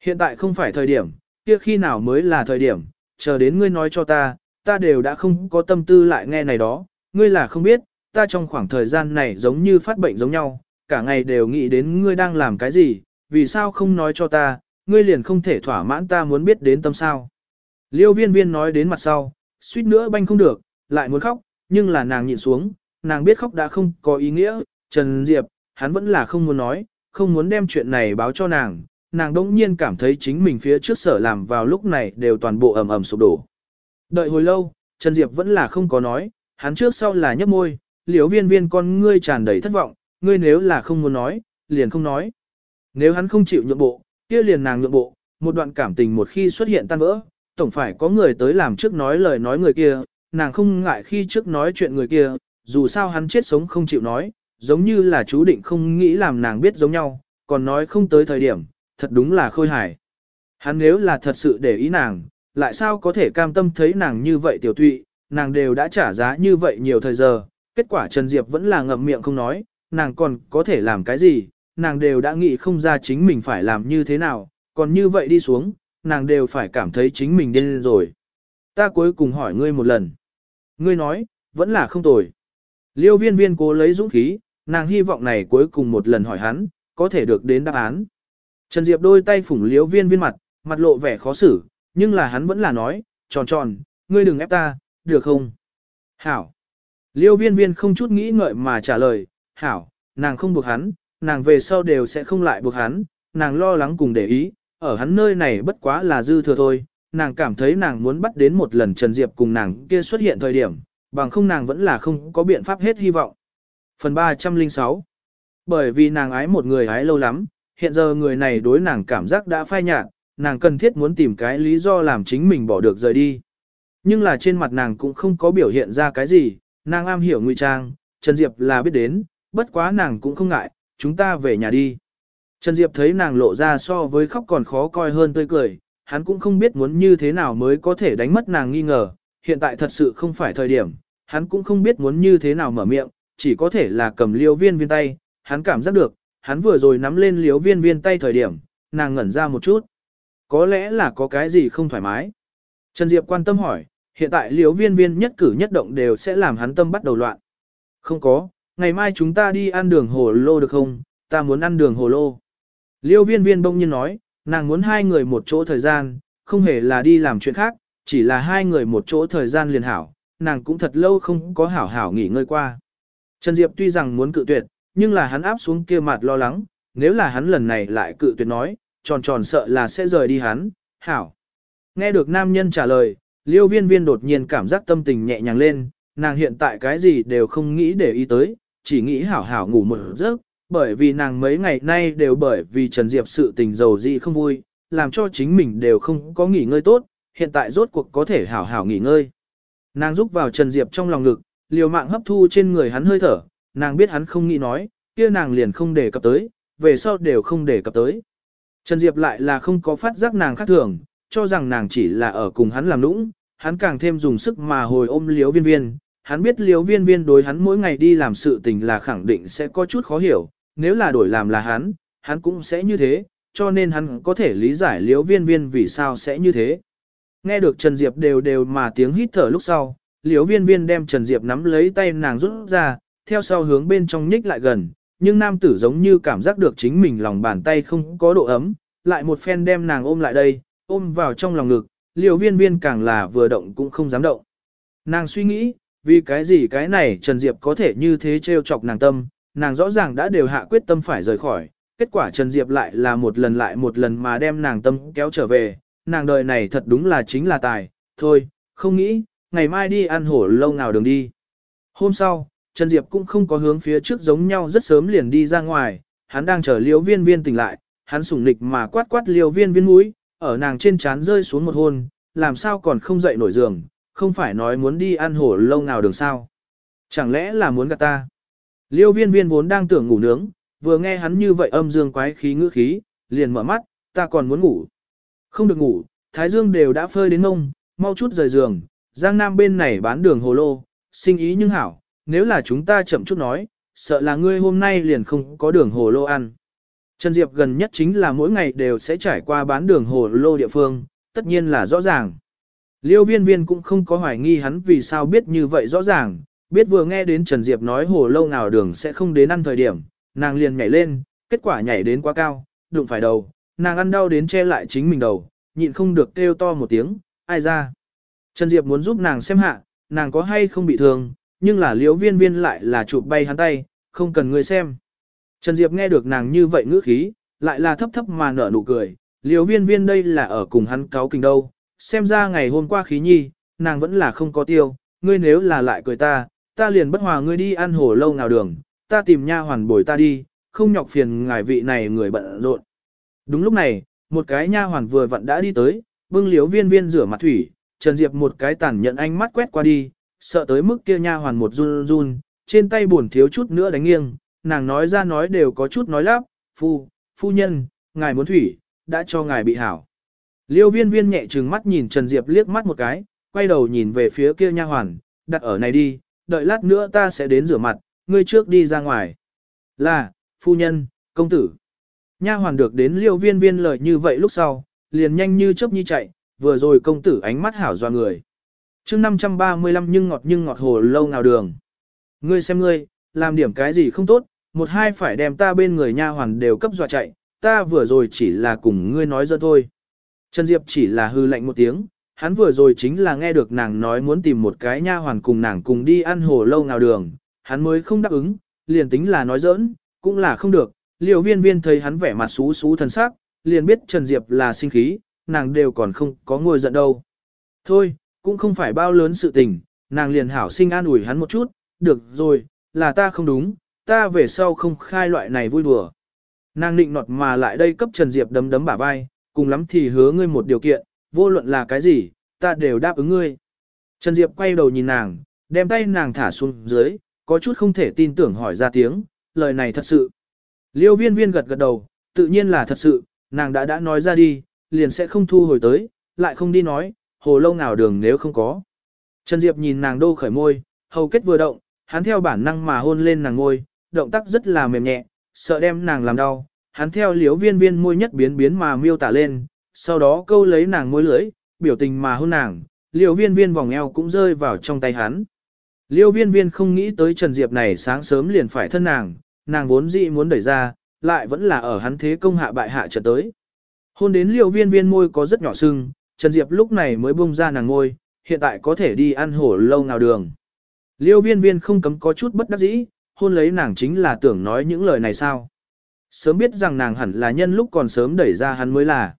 Hiện tại không phải thời điểm, kia khi nào mới là thời điểm, chờ đến ngươi nói cho ta, ta đều đã không có tâm tư lại nghe này đó, ngươi là không biết, ta trong khoảng thời gian này giống như phát bệnh giống nhau, cả ngày đều nghĩ đến ngươi đang làm cái gì, vì sao không nói cho ta, ngươi liền không thể thỏa mãn ta muốn biết đến tâm sao. Liêu viên viên nói đến mặt sau, suýt nữa banh không được, lại muốn khóc, nhưng là nàng nhịn xuống, nàng biết khóc đã không có ý nghĩa, Trần Diệp, hắn vẫn là không muốn nói, không muốn đem chuyện này báo cho nàng, nàng đỗng nhiên cảm thấy chính mình phía trước sở làm vào lúc này đều toàn bộ ầm ầm sụp đổ. Đợi hồi lâu, Trần Diệp vẫn là không có nói, hắn trước sau là nhấp môi, liếu viên viên con ngươi tràn đầy thất vọng, ngươi nếu là không muốn nói, liền không nói. Nếu hắn không chịu nhượng bộ, kia liền nàng nhượng bộ, một đoạn cảm tình một khi xuất hiện tan vỡ, tổng phải có người tới làm trước nói lời nói người kia, nàng không ngại khi trước nói chuyện người kia, dù sao hắn chết sống không chịu nói, giống như là chú định không nghĩ làm nàng biết giống nhau, còn nói không tới thời điểm, thật đúng là khôi hài. Hắn nếu là thật sự để ý nàng, lại sao có thể cam tâm thấy nàng như vậy tiểu tụy, nàng đều đã trả giá như vậy nhiều thời giờ, kết quả Trần Diệp vẫn là ngậm miệng không nói, nàng còn có thể làm cái gì, nàng đều đã nghĩ không ra chính mình phải làm như thế nào, còn như vậy đi xuống, nàng đều phải cảm thấy chính mình điên rồi. Ta cuối cùng hỏi ngươi một lần. Ngươi nói, vẫn là không tồi. Liêu viên viên cố lấy dũng khí, nàng hy vọng này cuối cùng một lần hỏi hắn, có thể được đến đáp án. Trần Diệp đôi tay phủng liêu viên viên mặt, mặt lộ vẻ khó xử, nhưng là hắn vẫn là nói, tròn tròn, ngươi đừng ép ta, được không? Hảo. Liêu viên viên không chút nghĩ ngợi mà trả lời, hảo, nàng không buộc hắn, nàng về sau đều sẽ không lại buộc hắn, nàng lo lắng cùng để ý, ở hắn nơi này bất quá là dư thừa thôi, nàng cảm thấy nàng muốn bắt đến một lần Trần Diệp cùng nàng kia xuất hiện thời điểm, bằng không nàng vẫn là không có biện pháp hết hy vọng. Phần 306 Bởi vì nàng ái một người ái lâu lắm, hiện giờ người này đối nàng cảm giác đã phai nhạt, nàng cần thiết muốn tìm cái lý do làm chính mình bỏ được rời đi. Nhưng là trên mặt nàng cũng không có biểu hiện ra cái gì, nàng am hiểu ngụy trang, Trần Diệp là biết đến, bất quá nàng cũng không ngại, chúng ta về nhà đi. Trần Diệp thấy nàng lộ ra so với khóc còn khó coi hơn tươi cười, hắn cũng không biết muốn như thế nào mới có thể đánh mất nàng nghi ngờ, hiện tại thật sự không phải thời điểm, hắn cũng không biết muốn như thế nào mở miệng, chỉ có thể là cầm liêu viên viên tay, hắn cảm giác được, hắn vừa rồi nắm lên liêu viên viên tay thời điểm, nàng ngẩn ra một chút. Có lẽ là có cái gì không thoải mái. Trần Diệp quan tâm hỏi, hiện tại liêu viên viên nhất cử nhất động đều sẽ làm hắn tâm bắt đầu loạn. Không có, ngày mai chúng ta đi ăn đường hồ lô được không, ta muốn ăn đường hồ lô. Liêu viên viên bỗng nhiên nói, nàng muốn hai người một chỗ thời gian, không hề là đi làm chuyện khác, chỉ là hai người một chỗ thời gian liền hảo, nàng cũng thật lâu không có hảo hảo nghỉ ngơi qua. Trần Diệp tuy rằng muốn cự tuyệt, nhưng là hắn áp xuống kia mặt lo lắng, nếu là hắn lần này lại cự tuyệt nói, tròn tròn sợ là sẽ rời đi hắn, hảo. Nghe được nam nhân trả lời, liêu viên viên đột nhiên cảm giác tâm tình nhẹ nhàng lên, nàng hiện tại cái gì đều không nghĩ để ý tới, chỉ nghĩ hảo hảo ngủ một giấc, bởi vì nàng mấy ngày nay đều bởi vì Trần Diệp sự tình giàu dị không vui, làm cho chính mình đều không có nghỉ ngơi tốt, hiện tại rốt cuộc có thể hảo hảo nghỉ ngơi. Nàng rúc vào Trần Diệp trong lòng ngực, liều mạng hấp thu trên người hắn hơi thở, nàng biết hắn không nghĩ nói, kia nàng liền không để cập tới, về sau đều không để cập tới. Trần Diệp lại là không có phát giác nàng khác thường, cho rằng nàng chỉ là ở cùng hắn làm nũng, hắn càng thêm dùng sức mà hồi ôm liếu viên viên. Hắn biết liếu viên viên đối hắn mỗi ngày đi làm sự tình là khẳng định sẽ có chút khó hiểu, nếu là đổi làm là hắn, hắn cũng sẽ như thế, cho nên hắn có thể lý giải liếu viên viên vì sao sẽ như thế. Nghe được Trần Diệp đều đều mà tiếng hít thở lúc sau, liếu viên viên đem Trần Diệp nắm lấy tay nàng rút ra, theo sau hướng bên trong nhích lại gần, nhưng nam tử giống như cảm giác được chính mình lòng bàn tay không có độ ấm, lại một phen đem nàng ôm lại đây, ôm vào trong lòng ngực, liều viên viên càng là vừa động cũng không dám động. Nàng suy nghĩ, vì cái gì cái này Trần Diệp có thể như thế trêu chọc nàng tâm, nàng rõ ràng đã đều hạ quyết tâm phải rời khỏi, kết quả Trần Diệp lại là một lần lại một lần mà đem nàng tâm kéo trở về, nàng đời này thật đúng là chính là tài, thôi, không nghĩ, ngày mai đi ăn hổ lâu nào đường đi. Hôm sau, Trần Diệp cũng không có hướng phía trước giống nhau rất sớm liền đi ra ngoài, hắn đang chờ liễu viên viên tỉnh lại, hắn sủng nịch mà quát quát liều viên viên mũi, ở nàng trên trán rơi xuống một hôn, làm sao còn không dậy nổi giường, không phải nói muốn đi ăn hổ lâu nào đường sao. Chẳng lẽ là muốn gạt ta? Liêu viên viên vốn đang tưởng ngủ nướng, vừa nghe hắn như vậy âm dương quái khí ngữ khí, liền mở mắt, ta còn muốn ngủ. Không được ngủ, Thái Dương đều đã phơi đến ngông, mau chút rời giường, Giang Nam bên này bán đường hồ lô, sinh ý nhưng hảo, nếu là chúng ta chậm chút nói, sợ là ngươi hôm nay liền không có đường hồ lô ăn. Trần Diệp gần nhất chính là mỗi ngày đều sẽ trải qua bán đường hồ lô địa phương, tất nhiên là rõ ràng. Liêu viên viên cũng không có hoài nghi hắn vì sao biết như vậy rõ ràng, biết vừa nghe đến Trần Diệp nói hồ lâu nào đường sẽ không đến ăn thời điểm, nàng liền nhảy lên, kết quả nhảy đến quá cao, đụng phải đầu, nàng ăn đau đến che lại chính mình đầu, nhịn không được kêu to một tiếng, ai ra. Trần Diệp muốn giúp nàng xem hạ, nàng có hay không bị thương, nhưng là liễu viên viên lại là chụp bay hắn tay, không cần người xem. Trần Diệp nghe được nàng như vậy ngữ khí, lại là thấp thấp mà nở nụ cười, liễu viên viên đây là ở cùng hắn cáo kình đâu, xem ra ngày hôm qua khí nhi, nàng vẫn là không có tiêu, ngươi nếu là lại cười ta, ta liền bất hòa ngươi đi ăn hồ lâu nào đường, ta tìm nha hoàn bồi ta đi, không nhọc phiền ngài vị này người bận rộn. Đúng lúc này, một cái nha hoàn vừa vặn đã đi tới, bưng liếu viên viên rửa mặt thủy, Trần Diệp một cái tàn nhận ánh mắt quét qua đi, sợ tới mức kia nha hoàn một run run, trên tay buồn thiếu chút nữa đánh nghiêng, nàng nói ra nói đều có chút nói lắp, phu, phu nhân, ngài muốn thủy, đã cho ngài bị hảo. Liêu viên viên nhẹ trừng mắt nhìn Trần Diệp liếc mắt một cái, quay đầu nhìn về phía kia nha hoàn, đặt ở này đi, đợi lát nữa ta sẽ đến rửa mặt, ngươi trước đi ra ngoài. Là, phu nhân, công tử. Nha hoàn được đến liêu viên viên lời như vậy lúc sau, liền nhanh như chớp nhi chạy, vừa rồi công tử ánh mắt hảo doa người. chương 535 nhưng ngọt nhưng ngọt hồ lâu nào đường. Ngươi xem ngươi, làm điểm cái gì không tốt, một hai phải đem ta bên người nha hoàn đều cấp dọa chạy, ta vừa rồi chỉ là cùng ngươi nói dơ thôi. Trần Diệp chỉ là hư lạnh một tiếng, hắn vừa rồi chính là nghe được nàng nói muốn tìm một cái nha hoàn cùng nàng cùng đi ăn hồ lâu nào đường, hắn mới không đáp ứng, liền tính là nói giỡn, cũng là không được. Liều viên viên thấy hắn vẻ mặt xú xú thần sắc, liền biết Trần Diệp là sinh khí, nàng đều còn không có ngồi giận đâu. Thôi, cũng không phải bao lớn sự tình, nàng liền hảo sinh an ủi hắn một chút, được rồi, là ta không đúng, ta về sau không khai loại này vui đùa. Nàng định nọt mà lại đây cấp Trần Diệp đấm đấm bả vai, cùng lắm thì hứa ngươi một điều kiện, vô luận là cái gì, ta đều đáp ứng ngươi. Trần Diệp quay đầu nhìn nàng, đem tay nàng thả xuống dưới, có chút không thể tin tưởng hỏi ra tiếng, lời này thật sự. Liêu viên viên gật gật đầu, tự nhiên là thật sự, nàng đã đã nói ra đi, liền sẽ không thu hồi tới, lại không đi nói, hồ lâu nào đường nếu không có. Trần Diệp nhìn nàng đô khởi môi, hầu kết vừa động, hắn theo bản năng mà hôn lên nàng ngôi, động tác rất là mềm nhẹ, sợ đem nàng làm đau, hắn theo liếu viên viên môi nhất biến biến mà miêu tả lên, sau đó câu lấy nàng môi lưỡi, biểu tình mà hôn nàng, liều viên viên vòng eo cũng rơi vào trong tay hắn. Liêu viên viên không nghĩ tới Trần Diệp này sáng sớm liền phải thân nàng, nàng vốn dĩ muốn đẩy ra, lại vẫn là ở hắn thế công hạ bại hạ trở tới. Hôn đến liêu viên viên môi có rất nhỏ sưng, Trần Diệp lúc này mới bung ra nàng ngôi, hiện tại có thể đi ăn hổ lâu nào đường. Liêu viên viên không cấm có chút bất đắc dĩ, hôn lấy nàng chính là tưởng nói những lời này sao sớm biết rằng nàng hẳn là nhân lúc còn sớm đẩy ra hắn mới là.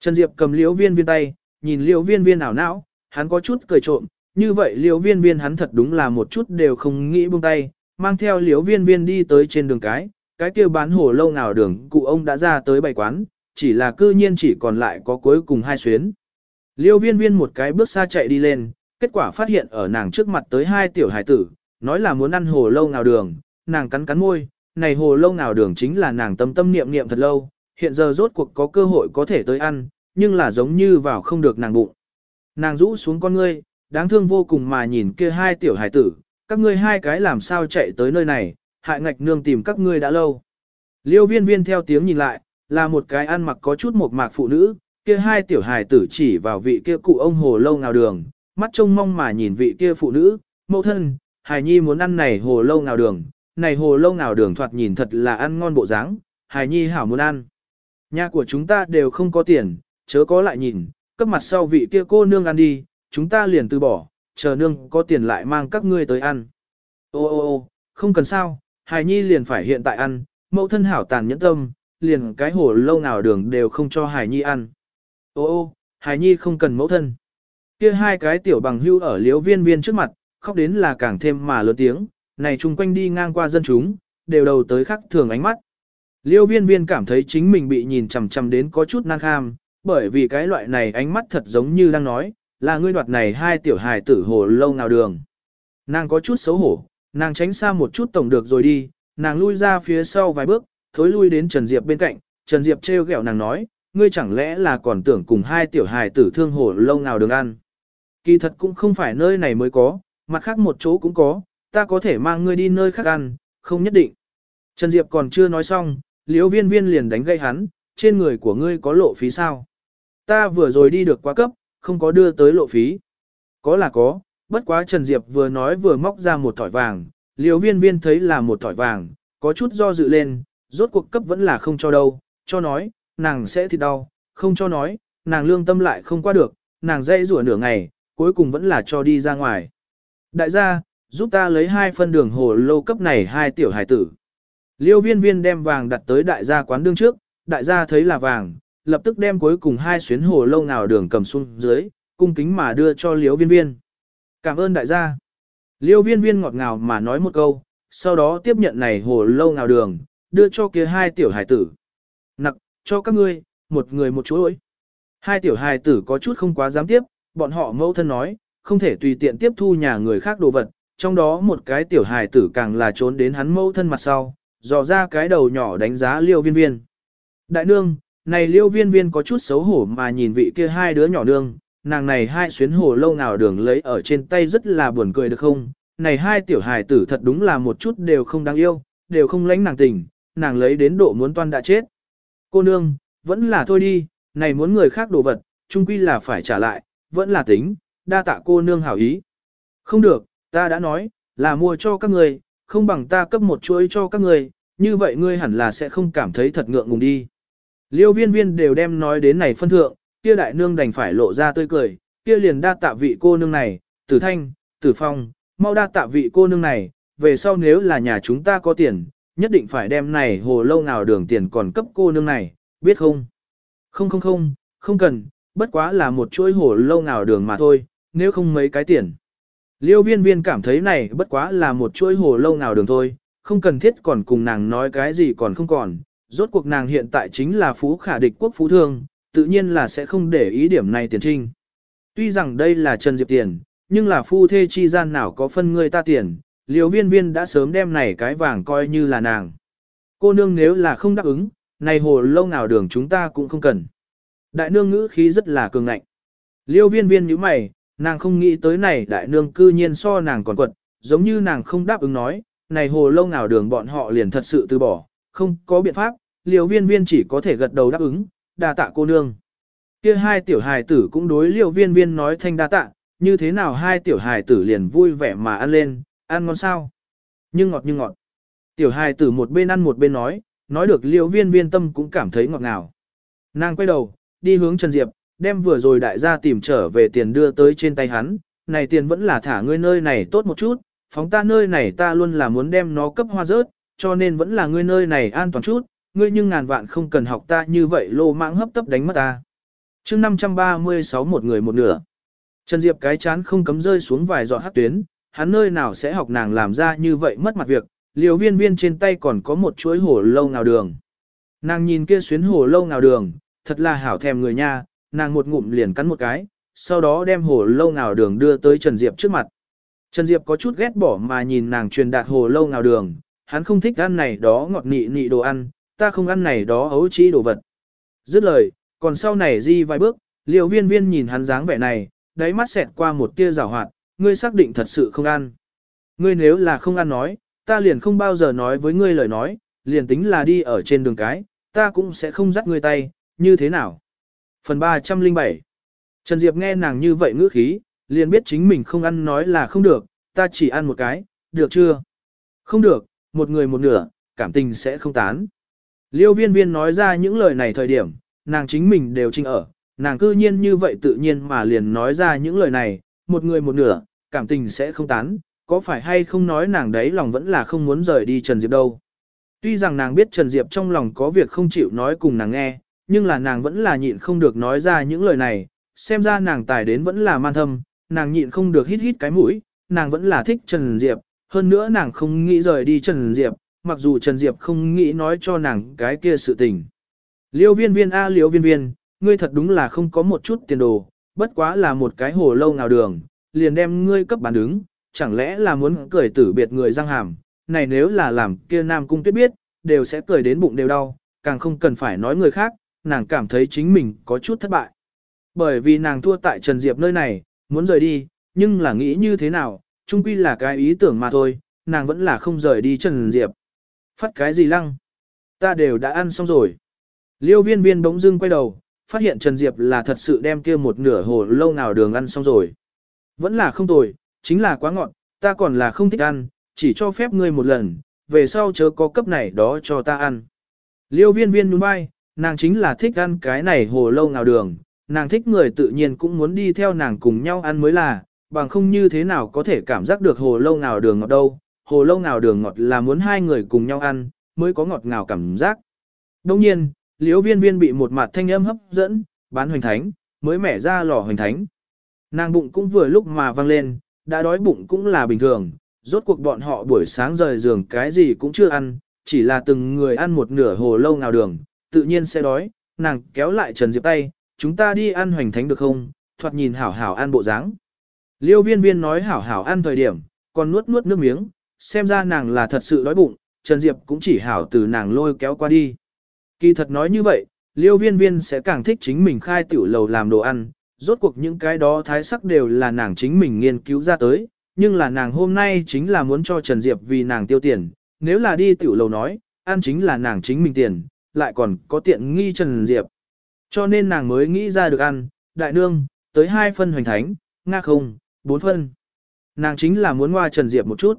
Trần Diệp cầm liễu viên viên tay, nhìn liễu viên viên ảo não, hắn có chút cười trộm, như vậy liễu viên viên hắn thật đúng là một chút đều không nghĩ buông tay, mang theo liễu viên viên đi tới trên đường cái, cái kia bán hồ lâu nào đường cụ ông đã ra tới bày quán, chỉ là cư nhiên chỉ còn lại có cuối cùng hai xuyến. liễu viên viên một cái bước xa chạy đi lên, kết quả phát hiện ở nàng trước mặt tới hai tiểu hải tử, nói là muốn ăn hồ lâu nào đường, nàng cắn cắn môi, này hồ lâu nào đường chính là nàng tâm tâm niệm niệm thật lâu, hiện giờ rốt cuộc có cơ hội có thể tới ăn, nhưng là giống như vào không được nàng bụng. Nàng rũ xuống con ngươi, đáng thương vô cùng mà nhìn kia hai tiểu hải tử, các ngươi hai cái làm sao chạy tới nơi này, hại ngạch nương tìm các ngươi đã lâu. Liêu viên viên theo tiếng nhìn lại, là một cái ăn mặc có chút một mạc phụ nữ, kia hai tiểu hải tử chỉ vào vị kia cụ ông hồ lâu nào đường, mắt trông mong mà nhìn vị kia phụ nữ, mẫu thân, hải nhi muốn ăn này hồ lâu nào đường, này hồ lâu nào đường thoạt nhìn thật là ăn ngon bộ dáng, hài nhi hảo muốn ăn. Nhà của chúng ta đều không có tiền, chớ có lại nhìn, cấp mặt sau vị kia cô nương ăn đi, chúng ta liền từ bỏ, chờ nương có tiền lại mang các ngươi tới ăn. Ô ô ô, không cần sao, hài nhi liền phải hiện tại ăn, mẫu thân hảo tàn nhẫn tâm, liền cái hồ lâu nào đường đều không cho hài nhi ăn. Ô ô, hài nhi không cần mẫu thân. Kia hai cái tiểu bằng hưu ở liếu viên viên trước mặt, khóc đến là càng thêm mà lớn tiếng, này chung quanh đi ngang qua dân chúng, đều đầu tới khắc thường ánh mắt. Liêu viên viên cảm thấy chính mình bị nhìn chằm chằm đến có chút năng kham, bởi vì cái loại này ánh mắt thật giống như đang nói, là ngươi đoạt này hai tiểu hài tử hồ lâu nào đường. Nàng có chút xấu hổ, nàng tránh xa một chút tổng được rồi đi, nàng lui ra phía sau vài bước, thối lui đến Trần Diệp bên cạnh, Trần Diệp trêu ghẹo nàng nói, ngươi chẳng lẽ là còn tưởng cùng hai tiểu hài tử thương hồ lâu nào đường ăn. Kỳ thật cũng không phải nơi này mới có, mặt khác một chỗ cũng có, ta có thể mang ngươi đi nơi khác ăn, không nhất định. Trần Diệp còn chưa nói xong, liễu viên viên liền đánh gây hắn, trên người của ngươi có lộ phí sao? Ta vừa rồi đi được quá cấp, không có đưa tới lộ phí. Có là có, bất quá Trần Diệp vừa nói vừa móc ra một thỏi vàng, liễu viên viên thấy là một thỏi vàng, có chút do dự lên, rốt cuộc cấp vẫn là không cho đâu, cho nói, nàng sẽ thì đau, không cho nói, nàng lương tâm lại không qua được, nàng dây rủa nửa ngày, cuối cùng vẫn là cho đi ra ngoài. Đại gia, giúp ta lấy hai phân đường hồ lô cấp này hai tiểu hải tử. Liêu viên viên đem vàng đặt tới đại gia quán đương trước, đại gia thấy là vàng, lập tức đem cuối cùng hai xuyến hồ lô nào đường cầm xuống dưới, cung kính mà đưa cho liêu viên viên. Cảm ơn đại gia. Liêu viên viên ngọt ngào mà nói một câu, sau đó tiếp nhận này hồ lô nào đường, đưa cho kia hai tiểu hải tử. Nặc, cho các ngươi, một người một chuỗi. Hai tiểu hài tử có chút không quá dám tiếp, bọn họ mẫu thân nói, không thể tùy tiện tiếp thu nhà người khác đồ vật, trong đó một cái tiểu hài tử càng là trốn đến hắn mẫu thân mặt sau, dò ra cái đầu nhỏ đánh giá liêu viên viên. Đại nương, này liêu viên viên có chút xấu hổ mà nhìn vị kia hai đứa nhỏ nương, nàng này hai xuyến hổ lâu nào đường lấy ở trên tay rất là buồn cười được không, này hai tiểu hài tử thật đúng là một chút đều không đáng yêu, đều không lãnh nàng tình, nàng lấy đến độ muốn toan đã chết. Cô nương, vẫn là thôi đi, này muốn người khác đồ vật, chung quy là phải trả lại, vẫn là tính, đa tạ cô nương hảo ý. Không được, ta đã nói, là mua cho các người, không bằng ta cấp một chuỗi cho các người, như vậy ngươi hẳn là sẽ không cảm thấy thật ngượng ngùng đi. Liêu viên viên đều đem nói đến này phân thượng, kia đại nương đành phải lộ ra tươi cười, kia liền đa tạ vị cô nương này, tử thanh, tử phong, mau đa tạ vị cô nương này, về sau nếu là nhà chúng ta có tiền, nhất định phải đem này hồ lâu nào đường tiền còn cấp cô nương này, biết không? Không không không, không cần, bất quá là một chuỗi hồ lâu nào đường mà thôi, nếu không mấy cái tiền. Liêu viên viên cảm thấy này bất quá là một chuỗi hồ lâu nào đường thôi, không cần thiết còn cùng nàng nói cái gì còn không còn, rốt cuộc nàng hiện tại chính là phú khả địch quốc phú thương, tự nhiên là sẽ không để ý điểm này tiền trinh. Tuy rằng đây là Trần Diệp tiền, nhưng là phu thê chi gian nào có phân người ta tiền, liều viên viên đã sớm đem này cái vàng coi như là nàng. Cô nương nếu là không đáp ứng, này hồ lâu nào đường chúng ta cũng không cần. Đại nương ngữ khí rất là cường ngạnh. Liêu viên viên như mày, nàng không nghĩ tới này đại nương cư nhiên so nàng còn quật, giống như nàng không đáp ứng nói, này hồ lâu nào đường bọn họ liền thật sự từ bỏ, không có biện pháp, liêu viên viên chỉ có thể gật đầu đáp ứng, đa tạ cô nương. kia hai tiểu hài tử cũng đối liêu viên viên nói thanh đa tạ, như thế nào hai tiểu hài tử liền vui vẻ mà ăn lên, ăn ngon sao? Nhưng ngọt như ngọt. Tiểu hài tử một bên ăn một bên nói, nói được liêu viên viên tâm cũng cảm thấy ngọt ngào. Nàng quay đầu, đi hướng Trần Diệp, đem vừa rồi đại gia tìm trở về tiền đưa tới trên tay hắn, này tiền vẫn là thả ngươi nơi này tốt một chút, phóng ta nơi này ta luôn là muốn đem nó cấp hoa rớt, cho nên vẫn là ngươi nơi này an toàn chút, ngươi nhưng ngàn vạn không cần học ta như vậy lô mạng hấp tấp đánh mất ta. chương 536 một người một nửa. Trần Diệp cái chán không cấm rơi xuống vài giọt hát tuyến, hắn nơi nào sẽ học nàng làm ra như vậy mất mặt việc, liều viên viên trên tay còn có một chuỗi hổ lâu nào đường. Nàng nhìn kia xuyến hổ lâu nào đường, thật là hảo thèm người nha, nàng một ngụm liền cắn một cái, sau đó đem hồ lâu ngào đường đưa tới Trần Diệp trước mặt. Trần Diệp có chút ghét bỏ mà nhìn nàng truyền đạt hồ lâu ngào đường, hắn không thích ăn này đó ngọt nị nị đồ ăn, ta không ăn này đó ấu trĩ đồ vật. Dứt lời, còn sau này di vài bước, liều viên viên nhìn hắn dáng vẻ này, đáy mắt xẹt qua một tia rào hoạt, ngươi xác định thật sự không ăn. Ngươi nếu là không ăn nói, ta liền không bao giờ nói với ngươi lời nói, liền tính là đi ở trên đường cái, ta cũng sẽ không dắt ngươi tay, như thế nào? Phần 307 Trần Diệp nghe nàng như vậy ngữ khí, liền biết chính mình không ăn nói là không được, ta chỉ ăn một cái, được chưa? Không được, một người một nửa, cảm tình sẽ không tán. Liêu viên viên nói ra những lời này thời điểm, nàng chính mình đều trinh ở, nàng cư nhiên như vậy tự nhiên mà liền nói ra những lời này, một người một nửa, cảm tình sẽ không tán, có phải hay không nói nàng đấy lòng vẫn là không muốn rời đi Trần Diệp đâu. Tuy rằng nàng biết Trần Diệp trong lòng có việc không chịu nói cùng nàng nghe, nhưng là nàng vẫn là nhịn không được nói ra những lời này, xem ra nàng tài đến vẫn là man thâm, nàng nhịn không được hít hít cái mũi, nàng vẫn là thích Trần Diệp, hơn nữa nàng không nghĩ rời đi Trần Diệp, mặc dù Trần Diệp không nghĩ nói cho nàng cái kia sự tình. Liêu viên viên a liêu viên viên, ngươi thật đúng là không có một chút tiền đồ, bất quá là một cái hồ lâu nào đường, liền đem ngươi cấp bán đứng, chẳng lẽ là muốn cười tử biệt người răng hàm, này nếu là làm kia nam cung tuyết biết, đều sẽ cười đến bụng đều đau, càng không cần phải nói người khác, nàng cảm thấy chính mình có chút thất bại. Bởi vì nàng thua tại Trần Diệp nơi này, muốn rời đi, nhưng là nghĩ như thế nào, chung quy là cái ý tưởng mà thôi, nàng vẫn là không rời đi Trần Diệp. Phát cái gì lăng? Ta đều đã ăn xong rồi. Liêu viên viên bỗng dưng quay đầu, phát hiện Trần Diệp là thật sự đem kia một nửa hồ lâu nào đường ăn xong rồi. Vẫn là không tồi, chính là quá ngọn, ta còn là không thích ăn, chỉ cho phép ngươi một lần, về sau chớ có cấp này đó cho ta ăn. Liêu viên viên nhún vai, nàng chính là thích ăn cái này hồ lâu nào đường, nàng thích người tự nhiên cũng muốn đi theo nàng cùng nhau ăn mới là, bằng không như thế nào có thể cảm giác được hồ lâu nào đường ngọt đâu, hồ lâu nào đường ngọt là muốn hai người cùng nhau ăn, mới có ngọt ngào cảm giác. Đông nhiên, liễu viên viên bị một mặt thanh âm hấp dẫn, bán hoành thánh, mới mẻ ra lò hoành thánh. Nàng bụng cũng vừa lúc mà văng lên, đã đói bụng cũng là bình thường, rốt cuộc bọn họ buổi sáng rời giường cái gì cũng chưa ăn, chỉ là từng người ăn một nửa hồ lâu nào đường, tự nhiên sẽ đói, nàng kéo lại Trần Diệp tay, chúng ta đi ăn hoành thánh được không, thoạt nhìn hảo hảo ăn bộ dáng. Liêu viên viên nói hảo hảo ăn thời điểm, còn nuốt nuốt nước miếng, xem ra nàng là thật sự đói bụng, Trần Diệp cũng chỉ hảo từ nàng lôi kéo qua đi. Kỳ thật nói như vậy, liêu viên viên sẽ càng thích chính mình khai tiểu lầu làm đồ ăn, rốt cuộc những cái đó thái sắc đều là nàng chính mình nghiên cứu ra tới, nhưng là nàng hôm nay chính là muốn cho Trần Diệp vì nàng tiêu tiền, nếu là đi tiểu lầu nói, ăn chính là nàng chính mình tiền, lại còn có tiện nghi Trần Diệp. Cho nên nàng mới nghĩ ra được ăn, đại nương, tới hai phân hoành thánh, nga không, bốn phân. Nàng chính là muốn hoa Trần Diệp một chút.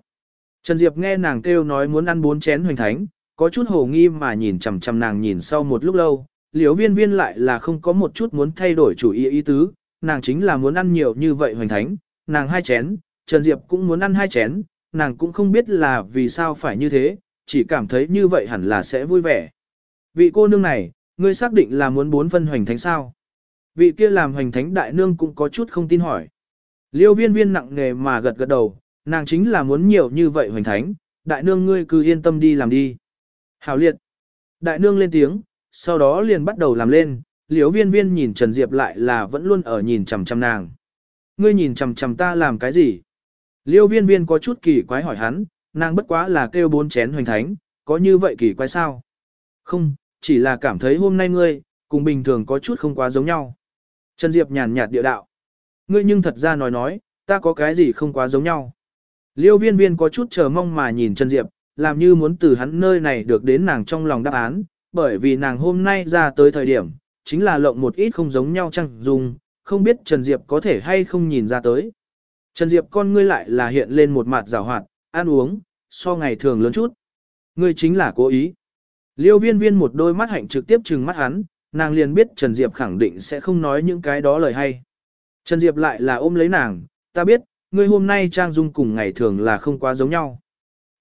Trần Diệp nghe nàng kêu nói muốn ăn bốn chén hoành thánh, có chút hồ nghi mà nhìn chằm chằm nàng nhìn sau một lúc lâu, liễu viên viên lại là không có một chút muốn thay đổi chủ ý ý tứ, nàng chính là muốn ăn nhiều như vậy hoành thánh, nàng hai chén, Trần Diệp cũng muốn ăn hai chén, nàng cũng không biết là vì sao phải như thế, chỉ cảm thấy như vậy hẳn là sẽ vui vẻ. Vị cô nương này, ngươi xác định là muốn bốn phân hoành thánh sao? Vị kia làm hoành thánh đại nương cũng có chút không tin hỏi. Liêu viên viên nặng nề mà gật gật đầu, nàng chính là muốn nhiều như vậy hoành thánh, đại nương ngươi cứ yên tâm đi làm đi. Hảo liệt. Đại nương lên tiếng, sau đó liền bắt đầu làm lên, liêu viên viên nhìn Trần Diệp lại là vẫn luôn ở nhìn chằm chằm nàng. Ngươi nhìn chằm chằm ta làm cái gì? Liêu viên viên có chút kỳ quái hỏi hắn, nàng bất quá là kêu bốn chén hoành thánh, có như vậy kỳ quái sao? Không, chỉ là cảm thấy hôm nay ngươi, cùng bình thường có chút không quá giống nhau. Trần Diệp nhàn nhạt địa đạo. Ngươi nhưng thật ra nói nói, ta có cái gì không quá giống nhau. Liêu viên viên có chút chờ mong mà nhìn Trần Diệp, làm như muốn từ hắn nơi này được đến nàng trong lòng đáp án, bởi vì nàng hôm nay ra tới thời điểm, chính là lộng một ít không giống nhau chăng dùng, không biết Trần Diệp có thể hay không nhìn ra tới. Trần Diệp con ngươi lại là hiện lên một mặt rào hoạt, ăn uống, so ngày thường lớn chút. Ngươi chính là cố ý. Liêu viên viên một đôi mắt hạnh trực tiếp trừng mắt hắn, nàng liền biết Trần Diệp khẳng định sẽ không nói những cái đó lời hay. Trần Diệp lại là ôm lấy nàng, ta biết, ngươi hôm nay trang dung cùng ngày thường là không quá giống nhau.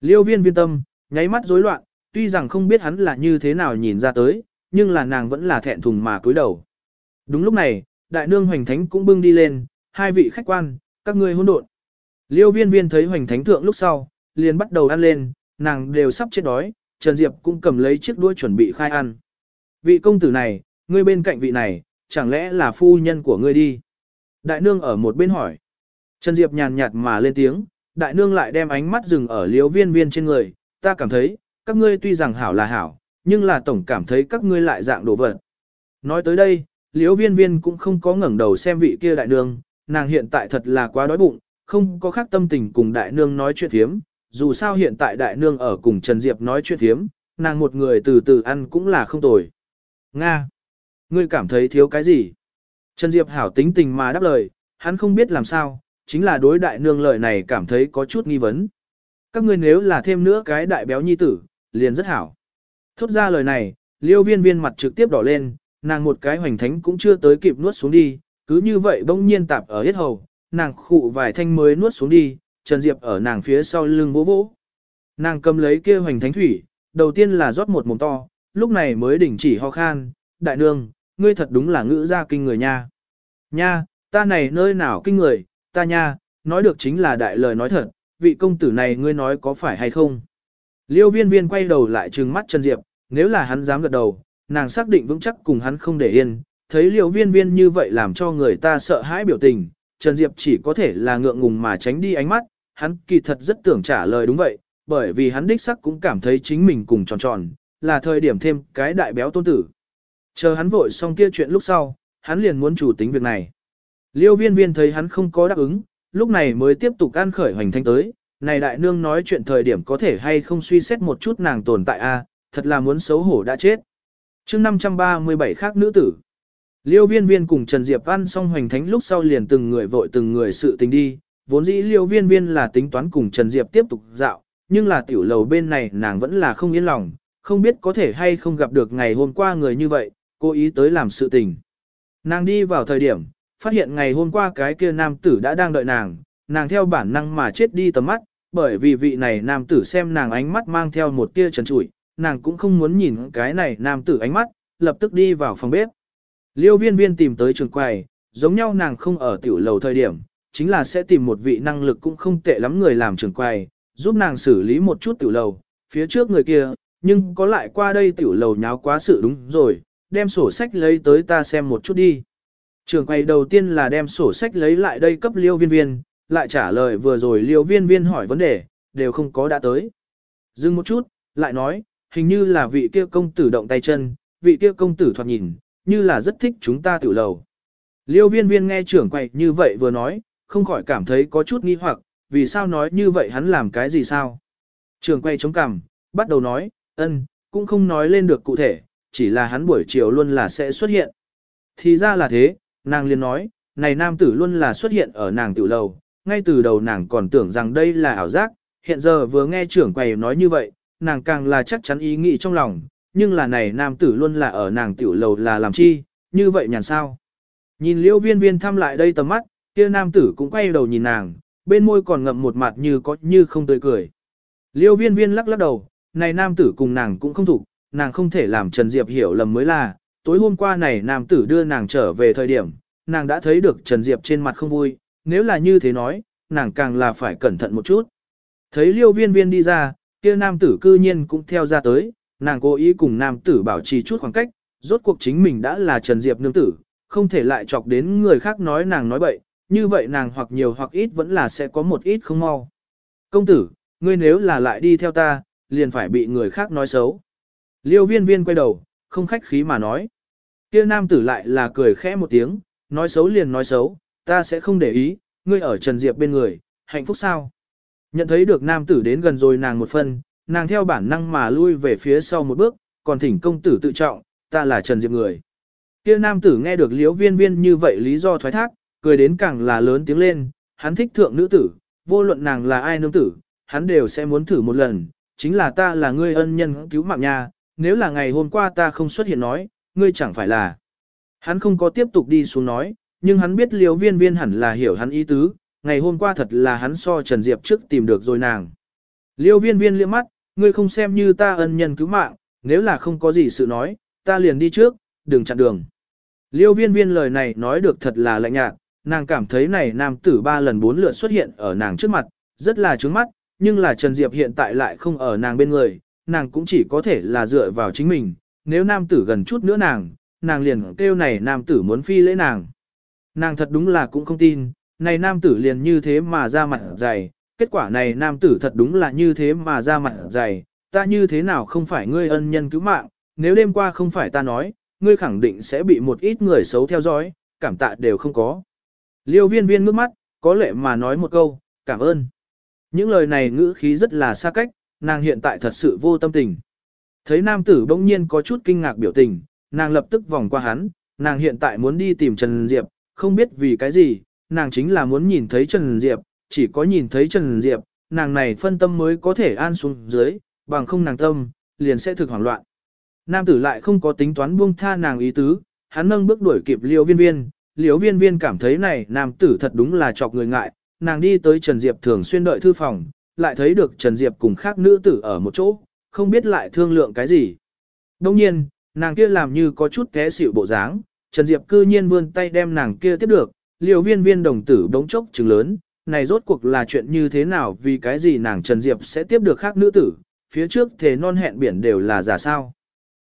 Liêu viên viên tâm, nháy mắt rối loạn, tuy rằng không biết hắn là như thế nào nhìn ra tới, nhưng là nàng vẫn là thẹn thùng mà cúi đầu. Đúng lúc này, đại nương hoành thánh cũng bưng đi lên, hai vị khách quan, các ngươi hỗn độn. Liêu viên viên thấy hoành thánh thượng lúc sau, liền bắt đầu ăn lên, nàng đều sắp chết đói, Trần Diệp cũng cầm lấy chiếc đuôi chuẩn bị khai ăn. Vị công tử này, ngươi bên cạnh vị này, chẳng lẽ là phu nhân của ngươi đi? Đại nương ở một bên hỏi. Trần Diệp nhàn nhạt mà lên tiếng, đại nương lại đem ánh mắt dừng ở liếu viên viên trên người, ta cảm thấy, các ngươi tuy rằng hảo là hảo, nhưng là tổng cảm thấy các ngươi lại dạng đồ vật. Nói tới đây, liếu viên viên cũng không có ngẩng đầu xem vị kia đại nương, nàng hiện tại thật là quá đói bụng, không có khác tâm tình cùng đại nương nói chuyện thiếm, dù sao hiện tại đại nương ở cùng Trần Diệp nói chuyện thiếm, nàng một người từ từ ăn cũng là không tồi. Nga! Ngươi cảm thấy thiếu cái gì? Trần Diệp hảo tính tình mà đáp lời, hắn không biết làm sao, chính là đối đại nương lời này cảm thấy có chút nghi vấn. Các ngươi nếu là thêm nữa cái đại béo nhi tử, liền rất hảo. Thốt ra lời này, liêu viên viên mặt trực tiếp đỏ lên, nàng một cái hoành thánh cũng chưa tới kịp nuốt xuống đi, cứ như vậy bỗng nhiên tạp ở hết hầu, nàng khụ vài thanh mới nuốt xuống đi, Trần Diệp ở nàng phía sau lưng vỗ vỗ. Nàng cầm lấy kia hoành thánh thủy, đầu tiên là rót một mồm to, lúc này mới đỉnh chỉ ho khan, đại nương, ngươi thật đúng là ngữ gia kinh người nha. Nha, ta này nơi nào kinh người, ta nha, nói được chính là đại lời nói thật, vị công tử này ngươi nói có phải hay không. Liêu viên viên quay đầu lại trừng mắt Trần Diệp, nếu là hắn dám gật đầu, nàng xác định vững chắc cùng hắn không để yên, thấy liêu viên viên như vậy làm cho người ta sợ hãi biểu tình, Trần Diệp chỉ có thể là ngượng ngùng mà tránh đi ánh mắt, hắn kỳ thật rất tưởng trả lời đúng vậy, bởi vì hắn đích sắc cũng cảm thấy chính mình cùng tròn tròn, là thời điểm thêm cái đại béo tôn tử. Chờ hắn vội xong kia chuyện lúc sau, hắn liền muốn chủ tính việc này. Liêu viên viên thấy hắn không có đáp ứng, lúc này mới tiếp tục ăn khởi hoành thanh tới. Này đại nương nói chuyện thời điểm có thể hay không suy xét một chút nàng tồn tại a thật là muốn xấu hổ đã chết. chương 537 khác nữ tử. Liêu viên viên cùng Trần Diệp ăn xong hoành thánh lúc sau liền từng người vội từng người sự tình đi, vốn dĩ liêu viên viên là tính toán cùng Trần Diệp tiếp tục dạo, nhưng là tiểu lầu bên này nàng vẫn là không yên lòng, không biết có thể hay không gặp được ngày hôm qua người như vậy, cố ý tới làm sự tình. Nàng đi vào thời điểm, phát hiện ngày hôm qua cái kia nam tử đã đang đợi nàng, nàng theo bản năng mà chết đi tầm mắt, bởi vì vị này nam tử xem nàng ánh mắt mang theo một tia trần trụi, nàng cũng không muốn nhìn cái này nam tử ánh mắt, lập tức đi vào phòng bếp. Liêu viên viên tìm tới trường quầy, giống nhau nàng không ở tiểu lầu thời điểm, chính là sẽ tìm một vị năng lực cũng không tệ lắm người làm trưởng quầy, giúp nàng xử lý một chút tiểu lầu, phía trước người kia, nhưng có lại qua đây tiểu lầu nháo quá sự đúng rồi, đem sổ sách lấy tới ta xem một chút đi. Trường quầy đầu tiên là đem sổ sách lấy lại đây cấp liêu viên viên, lại trả lời vừa rồi liêu viên viên hỏi vấn đề, đều không có đã tới. Dừng một chút, lại nói, hình như là vị kia công tử động tay chân, vị kia công tử thoạt nhìn, như là rất thích chúng ta tiểu lầu. Liêu viên viên nghe trưởng quầy như vậy vừa nói, không khỏi cảm thấy có chút nghi hoặc, vì sao nói như vậy hắn làm cái gì sao? Trường quầy chống cằm, bắt đầu nói, ân, cũng không nói lên được cụ thể, chỉ là hắn buổi chiều luôn là sẽ xuất hiện. Thì ra là thế, nàng liền nói, này nam tử luôn là xuất hiện ở nàng tiểu lầu, ngay từ đầu nàng còn tưởng rằng đây là ảo giác, hiện giờ vừa nghe trưởng quầy nói như vậy, nàng càng là chắc chắn ý nghĩ trong lòng, nhưng là này nam tử luôn là ở nàng tiểu lầu là làm chi, như vậy nhàn sao. Nhìn liễu viên viên thăm lại đây tầm mắt, kia nam tử cũng quay đầu nhìn nàng, bên môi còn ngậm một mặt như có như không tươi cười. Liêu viên viên lắc lắc đầu, này nam tử cùng nàng cũng không thủ, nàng không thể làm Trần Diệp hiểu lầm mới là, tối hôm qua này nam tử đưa nàng trở về thời điểm, nàng đã thấy được Trần Diệp trên mặt không vui, nếu là như thế nói, nàng càng là phải cẩn thận một chút. Thấy liêu viên viên đi ra, kia nam tử cư nhiên cũng theo ra tới, nàng cố ý cùng nam tử bảo trì chút khoảng cách, rốt cuộc chính mình đã là Trần Diệp nương tử, không thể lại chọc đến người khác nói nàng nói bậy, như vậy nàng hoặc nhiều hoặc ít vẫn là sẽ có một ít không mau. Công tử, ngươi nếu là lại đi theo ta, liền phải bị người khác nói xấu. Liêu viên viên quay đầu, không khách khí mà nói. kia nam tử lại là cười khẽ một tiếng, nói xấu liền nói xấu, ta sẽ không để ý, ngươi ở Trần Diệp bên người, hạnh phúc sao? Nhận thấy được nam tử đến gần rồi nàng một phân, nàng theo bản năng mà lui về phía sau một bước, còn thỉnh công tử tự trọng, ta là Trần Diệp người. Kia nam tử nghe được liễu viên viên như vậy lý do thoái thác, cười đến càng là lớn tiếng lên, hắn thích thượng nữ tử, vô luận nàng là ai nương tử, hắn đều sẽ muốn thử một lần, chính là ta là ngươi ân nhân cứu mạng nha, nếu là ngày hôm qua ta không xuất hiện nói, ngươi chẳng phải là. Hắn không có tiếp tục đi xuống nói, nhưng hắn biết liều viên viên hẳn là hiểu hắn ý tứ, ngày hôm qua thật là hắn so Trần Diệp trước tìm được rồi nàng. Liêu viên viên liếc mắt, ngươi không xem như ta ân nhân cứu mạng, nếu là không có gì sự nói, ta liền đi trước, đừng chặn đường. Liêu viên viên lời này nói được thật là lạnh nhạt, nàng cảm thấy này nam tử ba lần bốn lượt xuất hiện ở nàng trước mặt, rất là trướng mắt, nhưng là Trần Diệp hiện tại lại không ở nàng bên người, nàng cũng chỉ có thể là dựa vào chính mình, nếu nam tử gần chút nữa nàng, nàng liền kêu này nam tử muốn phi lễ nàng. Nàng thật đúng là cũng không tin, này nam tử liền như thế mà ra mặt dày, kết quả này nam tử thật đúng là như thế mà ra mặt dày, ta như thế nào không phải ngươi ân nhân cứu mạng, nếu đêm qua không phải ta nói, ngươi khẳng định sẽ bị một ít người xấu theo dõi, cảm tạ đều không có. Liêu viên viên ngước mắt, có lệ mà nói một câu, cảm ơn. Những lời này ngữ khí rất là xa cách, nàng hiện tại thật sự vô tâm tình. Thấy nam tử bỗng nhiên có chút kinh ngạc biểu tình, nàng lập tức vòng qua hắn, nàng hiện tại muốn đi tìm Trần Diệp, không biết vì cái gì, nàng chính là muốn nhìn thấy Trần Diệp, chỉ có nhìn thấy Trần Diệp, nàng này phân tâm mới có thể an xuống dưới, bằng không nàng tâm, liền sẽ thực hoảng loạn. Nam tử lại không có tính toán buông tha nàng ý tứ, hắn nâng bước đuổi kịp liêu viên viên, Liễu viên viên cảm thấy này nam tử thật đúng là chọc người ngại, nàng đi tới Trần Diệp thường xuyên đợi thư phòng, lại thấy được Trần Diệp cùng khác nữ tử ở một chỗ, không biết lại thương lượng cái gì. Đông nhiên, nàng kia làm như có chút té xỉu bộ dáng, Trần Diệp cư nhiên vươn tay đem nàng kia tiếp được, liều viên viên đồng tử đống chốc trừng lớn, này rốt cuộc là chuyện như thế nào vì cái gì nàng Trần Diệp sẽ tiếp được khác nữ tử, phía trước thế non hẹn biển đều là giả sao.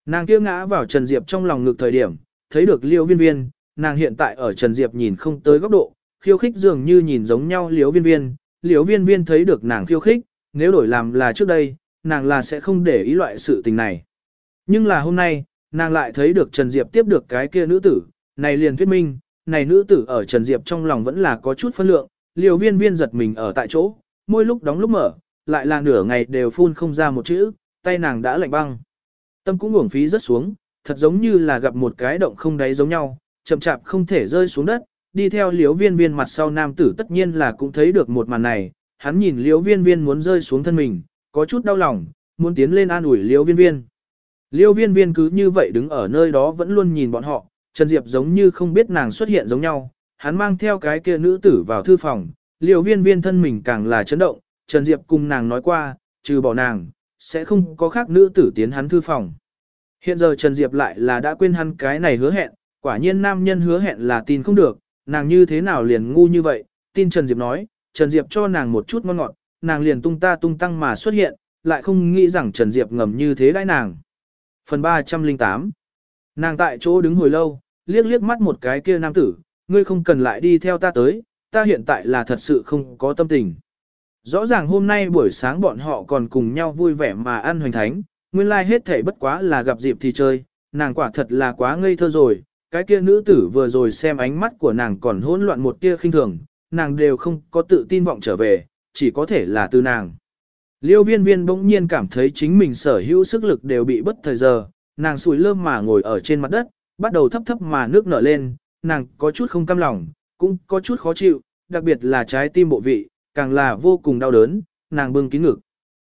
Nàng kia ngã vào Trần Diệp trong lòng ngực thời điểm, thấy được liều viên viên, nàng hiện tại ở Trần Diệp nhìn không tới góc độ, khiêu khích dường như nhìn giống nhau liếu viên viên, liếu viên viên thấy được nàng khiêu khích, nếu đổi làm là trước đây, nàng là sẽ không để ý loại sự tình này. Nhưng là hôm nay, nàng lại thấy được Trần Diệp tiếp được cái kia nữ tử, này liền thuyết minh, này nữ tử ở Trần Diệp trong lòng vẫn là có chút phân lượng, liều viên viên giật mình ở tại chỗ, môi lúc đóng lúc mở, lại là nửa ngày đều phun không ra một chữ, tay nàng đã lạnh băng. Tâm cũng uổng phí rất xuống, thật giống như là gặp một cái động không đáy giống nhau, chậm chạp không thể rơi xuống đất, đi theo liếu viên viên mặt sau nam tử tất nhiên là cũng thấy được một màn này, hắn nhìn liếu viên viên muốn rơi xuống thân mình, có chút đau lòng, muốn tiến lên an ủi liếu viên viên. Liêu viên viên cứ như vậy đứng ở nơi đó vẫn luôn nhìn bọn họ, Trần Diệp giống như không biết nàng xuất hiện giống nhau, hắn mang theo cái kia nữ tử vào thư phòng, liêu viên viên thân mình càng là chấn động, Trần Diệp cùng nàng nói qua, trừ bỏ nàng, sẽ không có khác nữ tử tiến hắn thư phòng. Hiện giờ Trần Diệp lại là đã quên hắn cái này hứa hẹn, quả nhiên nam nhân hứa hẹn là tin không được, nàng như thế nào liền ngu như vậy, tin Trần Diệp nói, Trần Diệp cho nàng một chút ngon ngọt, nàng liền tung ta tung tăng mà xuất hiện, lại không nghĩ rằng Trần Diệp ngầm như thế đãi nàng. Phần 308 Nàng tại chỗ đứng hồi lâu, liếc liếc mắt một cái kia nam tử, ngươi không cần lại đi theo ta tới, ta hiện tại là thật sự không có tâm tình. Rõ ràng hôm nay buổi sáng bọn họ còn cùng nhau vui vẻ mà ăn hoành thánh, nguyên lai like hết thể bất quá là gặp dịp thì chơi, nàng quả thật là quá ngây thơ rồi, cái kia nữ tử vừa rồi xem ánh mắt của nàng còn hỗn loạn một tia khinh thường, nàng đều không có tự tin vọng trở về, chỉ có thể là từ nàng. Liêu viên viên bỗng nhiên cảm thấy chính mình sở hữu sức lực đều bị bất thời giờ, nàng sùi lơm mà ngồi ở trên mặt đất, bắt đầu thấp thấp mà nước nở lên, nàng có chút không cam lòng, cũng có chút khó chịu, đặc biệt là trái tim bộ vị, càng là vô cùng đau đớn, nàng bưng kín ngực.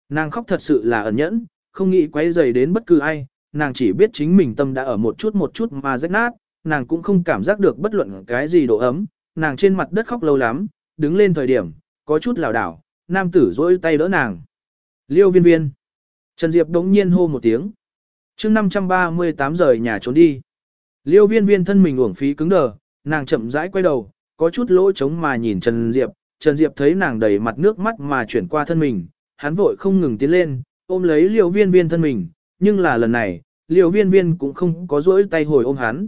Nàng khóc thật sự là ẩn nhẫn, không nghĩ quấy rầy đến bất cứ ai, nàng chỉ biết chính mình tâm đã ở một chút một chút mà rách nát, nàng cũng không cảm giác được bất luận cái gì độ ấm, nàng trên mặt đất khóc lâu lắm, đứng lên thời điểm, có chút lảo đảo, nam tử dỗi tay đỡ nàng. Liêu viên viên. Trần Diệp đống nhiên hô một tiếng. chương 538 rời nhà trốn đi. Liêu viên viên thân mình uổng phí cứng đờ, nàng chậm rãi quay đầu, có chút lỗ trống mà nhìn Trần Diệp. Trần Diệp thấy nàng đầy mặt nước mắt mà chuyển qua thân mình, hắn vội không ngừng tiến lên, ôm lấy liêu viên viên thân mình, nhưng là lần này, liêu viên viên cũng không có rỗi tay hồi ôm hắn.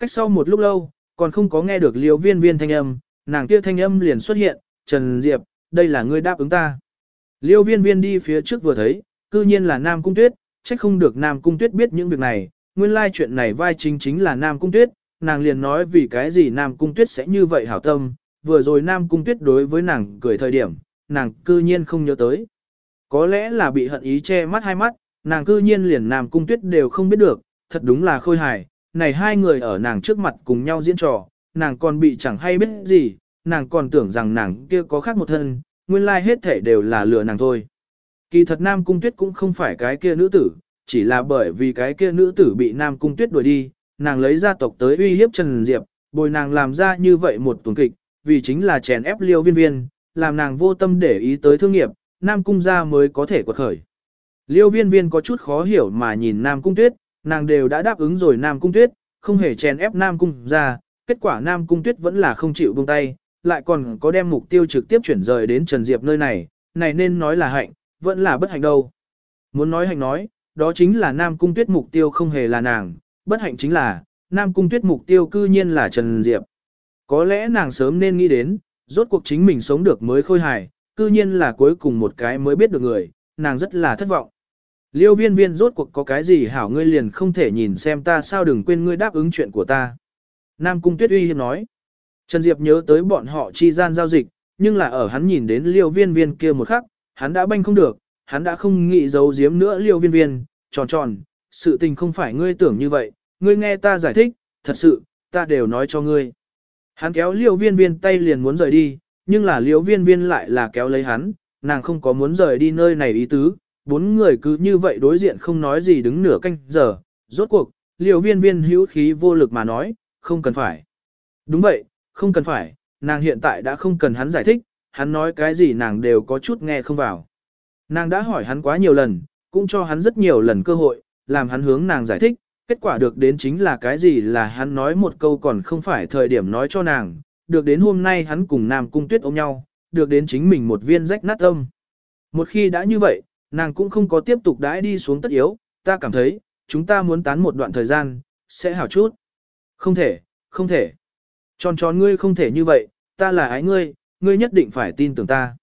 Cách sau một lúc lâu, còn không có nghe được liêu viên viên thanh âm, nàng kia thanh âm liền xuất hiện, Trần Diệp, đây là ngươi đáp ứng ta. Liêu viên viên đi phía trước vừa thấy, cư nhiên là Nam Cung Tuyết, trách không được Nam Cung Tuyết biết những việc này, nguyên lai chuyện này vai chính chính là Nam Cung Tuyết, nàng liền nói vì cái gì Nam Cung Tuyết sẽ như vậy hảo tâm, vừa rồi Nam Cung Tuyết đối với nàng cười thời điểm, nàng cư nhiên không nhớ tới. Có lẽ là bị hận ý che mắt hai mắt, nàng cư nhiên liền Nam Cung Tuyết đều không biết được, thật đúng là khôi hài, này hai người ở nàng trước mặt cùng nhau diễn trò, nàng còn bị chẳng hay biết gì, nàng còn tưởng rằng nàng kia có khác một thân, nguyên lai hết thể đều là lừa nàng thôi. Kỳ thật Nam Cung Tuyết cũng không phải cái kia nữ tử, chỉ là bởi vì cái kia nữ tử bị Nam Cung Tuyết đuổi đi, nàng lấy gia tộc tới uy hiếp Trần Diệp, bồi nàng làm ra như vậy một tuần kịch, vì chính là chèn ép liêu viên viên, làm nàng vô tâm để ý tới thương nghiệp, Nam Cung gia mới có thể quật khởi. Liêu viên viên có chút khó hiểu mà nhìn Nam Cung Tuyết, nàng đều đã đáp ứng rồi Nam Cung Tuyết, không hề chèn ép Nam Cung ra kết quả Nam Cung Tuyết vẫn là không chịu buông tay, lại còn có đem mục tiêu trực tiếp chuyển rời đến Trần Diệp nơi này, này nên nói là hạnh, vẫn là bất hạnh đâu. Muốn nói hạnh nói, đó chính là Nam Cung Tuyết mục tiêu không hề là nàng, bất hạnh chính là, Nam Cung Tuyết mục tiêu cư nhiên là Trần Diệp. Có lẽ nàng sớm nên nghĩ đến, rốt cuộc chính mình sống được mới khôi hài, cư nhiên là cuối cùng một cái mới biết được người, nàng rất là thất vọng. Liêu viên viên rốt cuộc có cái gì hảo ngươi liền không thể nhìn xem ta sao đừng quên ngươi đáp ứng chuyện của ta. Nam Cung Tuyết uy hiếp nói. Trần Diệp nhớ tới bọn họ chi gian giao dịch, nhưng là ở hắn nhìn đến liêu viên viên kia một khắc, hắn đã banh không được, hắn đã không nghĩ giấu giếm nữa liêu viên viên, tròn tròn, sự tình không phải ngươi tưởng như vậy, ngươi nghe ta giải thích, thật sự, ta đều nói cho ngươi. Hắn kéo liêu viên viên tay liền muốn rời đi, nhưng là liêu viên viên lại là kéo lấy hắn, nàng không có muốn rời đi nơi này ý tứ, bốn người cứ như vậy đối diện không nói gì đứng nửa canh giờ, rốt cuộc, liều viên viên hữu khí vô lực mà nói, không cần phải. Đúng vậy, không cần phải, nàng hiện tại đã không cần hắn giải thích, hắn nói cái gì nàng đều có chút nghe không vào. Nàng đã hỏi hắn quá nhiều lần, cũng cho hắn rất nhiều lần cơ hội, làm hắn hướng nàng giải thích, kết quả được đến chính là cái gì là hắn nói một câu còn không phải thời điểm nói cho nàng, được đến hôm nay hắn cùng Nam Cung Tuyết ôm nhau, được đến chính mình một viên rách nát âm. Một khi đã như vậy, nàng cũng không có tiếp tục đãi đi xuống tất yếu, ta cảm thấy, chúng ta muốn tán một đoạn thời gian, sẽ hảo chút. Không thể, không thể. Tròn tròn ngươi không thể như vậy, ta là ái ngươi, ngươi nhất định phải tin tưởng ta.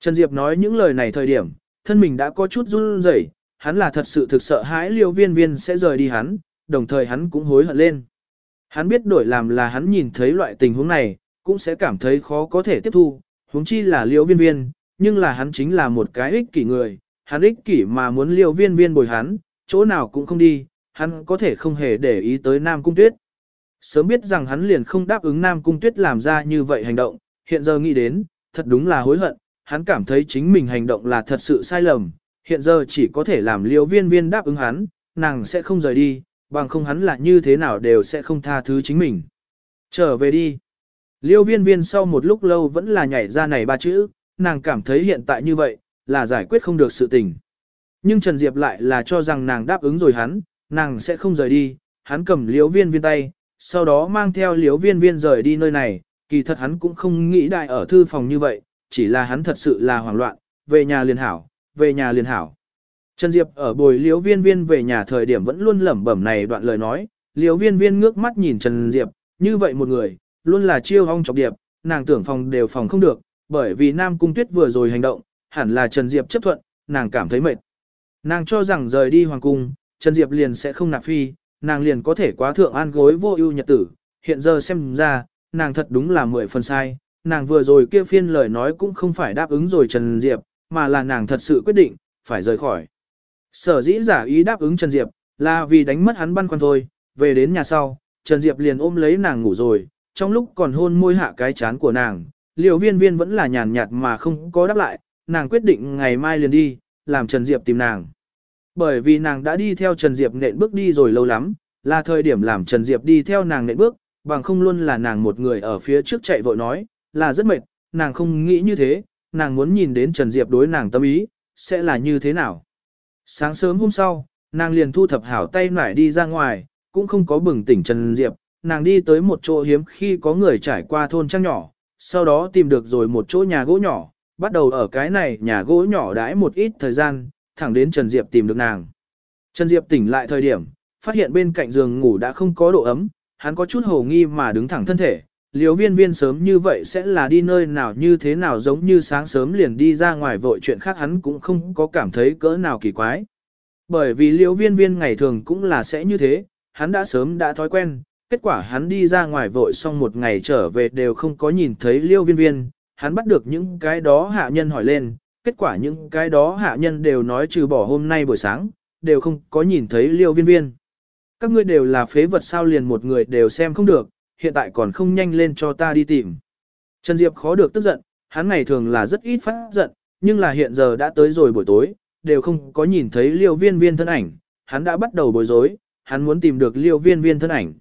Trần Diệp nói những lời này thời điểm, thân mình đã có chút run rẩy, hắn là thật sự thực sợ hãi liêu viên viên sẽ rời đi hắn, đồng thời hắn cũng hối hận lên. Hắn biết đổi làm là hắn nhìn thấy loại tình huống này, cũng sẽ cảm thấy khó có thể tiếp thu, huống chi là liêu viên viên, nhưng là hắn chính là một cái ích kỷ người, hắn ích kỷ mà muốn liêu viên viên bồi hắn, chỗ nào cũng không đi, hắn có thể không hề để ý tới Nam Cung Tuyết. Sớm biết rằng hắn liền không đáp ứng Nam Cung Tuyết làm ra như vậy hành động, hiện giờ nghĩ đến, thật đúng là hối hận, hắn cảm thấy chính mình hành động là thật sự sai lầm, hiện giờ chỉ có thể làm liêu viên viên đáp ứng hắn, nàng sẽ không rời đi, bằng không hắn là như thế nào đều sẽ không tha thứ chính mình. Trở về đi. Liêu viên viên sau một lúc lâu vẫn là nhảy ra này ba chữ, nàng cảm thấy hiện tại như vậy, là giải quyết không được sự tình. Nhưng Trần Diệp lại là cho rằng nàng đáp ứng rồi hắn, nàng sẽ không rời đi, hắn cầm liếu viên viên tay, sau đó mang theo liếu viên viên rời đi nơi này, kỳ thật hắn cũng không nghĩ đại ở thư phòng như vậy, chỉ là hắn thật sự là hoảng loạn, về nhà liền hảo, về nhà liền hảo. Trần Diệp ở bồi liếu viên viên về nhà thời điểm vẫn luôn lẩm bẩm này đoạn lời nói, Liếu viên viên ngước mắt nhìn Trần Diệp, như vậy một người, luôn là chiêu hong chọc điệp, nàng tưởng phòng đều phòng không được, bởi vì Nam Cung Tuyết vừa rồi hành động, hẳn là Trần Diệp chấp thuận, nàng cảm thấy mệt. Nàng cho rằng rời đi hoàng cung, Trần Diệp liền sẽ không nạp phi, nàng liền có thể quá thượng an gối vô ưu nhật tử, hiện giờ xem ra, nàng thật đúng là mười phần sai, nàng vừa rồi kia phiên lời nói cũng không phải đáp ứng rồi Trần Diệp, mà là nàng thật sự quyết định, phải rời khỏi. Sở dĩ giả ý đáp ứng Trần Diệp, là vì đánh mất hắn băn khoăn thôi, về đến nhà sau, Trần Diệp liền ôm lấy nàng ngủ rồi, trong lúc còn hôn môi hạ cái chán của nàng, liều viên viên vẫn là nhàn nhạt mà không có đáp lại, nàng quyết định ngày mai liền đi, làm Trần Diệp tìm nàng. Bởi vì nàng đã đi theo Trần Diệp nện bước đi rồi lâu lắm, là thời điểm làm Trần Diệp đi theo nàng nện bước, bằng không luôn là nàng một người ở phía trước chạy vội nói, là rất mệt, nàng không nghĩ như thế, nàng muốn nhìn đến Trần Diệp đối nàng tâm ý, sẽ là như thế nào. Sáng sớm hôm sau, nàng liền thu thập hảo tay nải đi ra ngoài, cũng không có bừng tỉnh Trần Diệp, nàng đi tới một chỗ hiếm khi có người trải qua thôn trang nhỏ, sau đó tìm được rồi một chỗ nhà gỗ nhỏ, bắt đầu ở cái này nhà gỗ nhỏ đãi một ít thời gian, thẳng đến Trần Diệp tìm được nàng. Trần Diệp tỉnh lại thời điểm, phát hiện bên cạnh giường ngủ đã không có độ ấm, hắn có chút hồ nghi mà đứng thẳng thân thể, liều viên viên sớm như vậy sẽ là đi nơi nào như thế nào giống như sáng sớm liền đi ra ngoài vội chuyện khác hắn cũng không có cảm thấy cỡ nào kỳ quái. Bởi vì liều viên viên ngày thường cũng là sẽ như thế, hắn đã sớm đã thói quen, kết quả hắn đi ra ngoài vội xong một ngày trở về đều không có nhìn thấy liêu viên viên, hắn bắt được những cái đó hạ nhân hỏi lên, kết quả những cái đó hạ nhân đều nói trừ bỏ hôm nay buổi sáng, đều không có nhìn thấy liêu viên viên. Các ngươi đều là phế vật sao liền một người đều xem không được, hiện tại còn không nhanh lên cho ta đi tìm. Trần Diệp khó được tức giận, hắn ngày thường là rất ít phát giận, nhưng là hiện giờ đã tới rồi buổi tối, đều không có nhìn thấy liêu viên viên thân ảnh, hắn đã bắt đầu bối rối, hắn muốn tìm được liêu viên viên thân ảnh.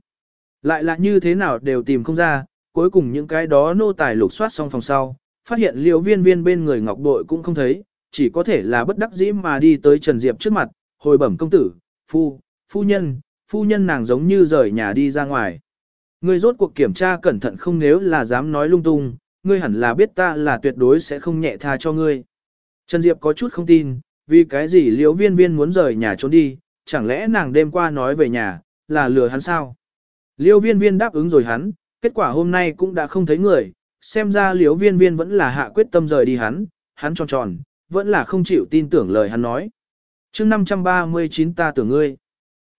Lại là như thế nào đều tìm không ra, cuối cùng những cái đó nô tài lục soát xong phòng sau, phát hiện liêu viên viên bên người ngọc bội cũng không thấy, chỉ có thể là bất đắc dĩ mà đi tới Trần Diệp trước mặt, hồi bẩm công tử, phu, phu nhân, phu nhân nàng giống như rời nhà đi ra ngoài. Ngươi rốt cuộc kiểm tra cẩn thận không nếu là dám nói lung tung, ngươi hẳn là biết ta là tuyệt đối sẽ không nhẹ tha cho ngươi. Trần Diệp có chút không tin, vì cái gì liễu viên viên muốn rời nhà trốn đi, chẳng lẽ nàng đêm qua nói về nhà, là lừa hắn sao? Liêu viên viên đáp ứng rồi hắn, kết quả hôm nay cũng đã không thấy người, xem ra liếu viên viên vẫn là hạ quyết tâm rời đi hắn, hắn tròn tròn, vẫn là không chịu tin tưởng lời hắn nói. mươi 539 ta tưởng ngươi,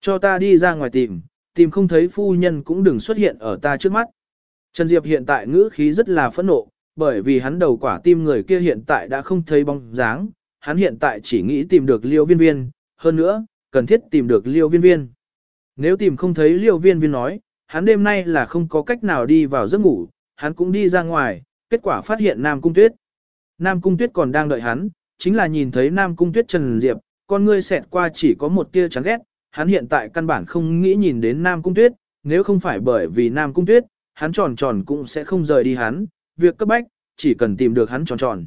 cho ta đi ra ngoài tìm, tìm không thấy phu nhân cũng đừng xuất hiện ở ta trước mắt. Trần Diệp hiện tại ngữ khí rất là phẫn nộ, bởi vì hắn đầu quả tim người kia hiện tại đã không thấy bóng dáng, hắn hiện tại chỉ nghĩ tìm được liêu viên viên, hơn nữa, cần thiết tìm được liêu viên viên. Nếu tìm không thấy liêu viên viên nói, hắn đêm nay là không có cách nào đi vào giấc ngủ, hắn cũng đi ra ngoài, kết quả phát hiện Nam Cung Tuyết. Nam Cung Tuyết còn đang đợi hắn, chính là nhìn thấy Nam Cung Tuyết Trần Diệp, con ngươi xẹt qua chỉ có một tia chán ghét, hắn hiện tại căn bản không nghĩ nhìn đến Nam Cung Tuyết, nếu không phải bởi vì Nam Cung Tuyết, hắn tròn tròn cũng sẽ không rời đi hắn, việc cấp bách, chỉ cần tìm được hắn tròn tròn.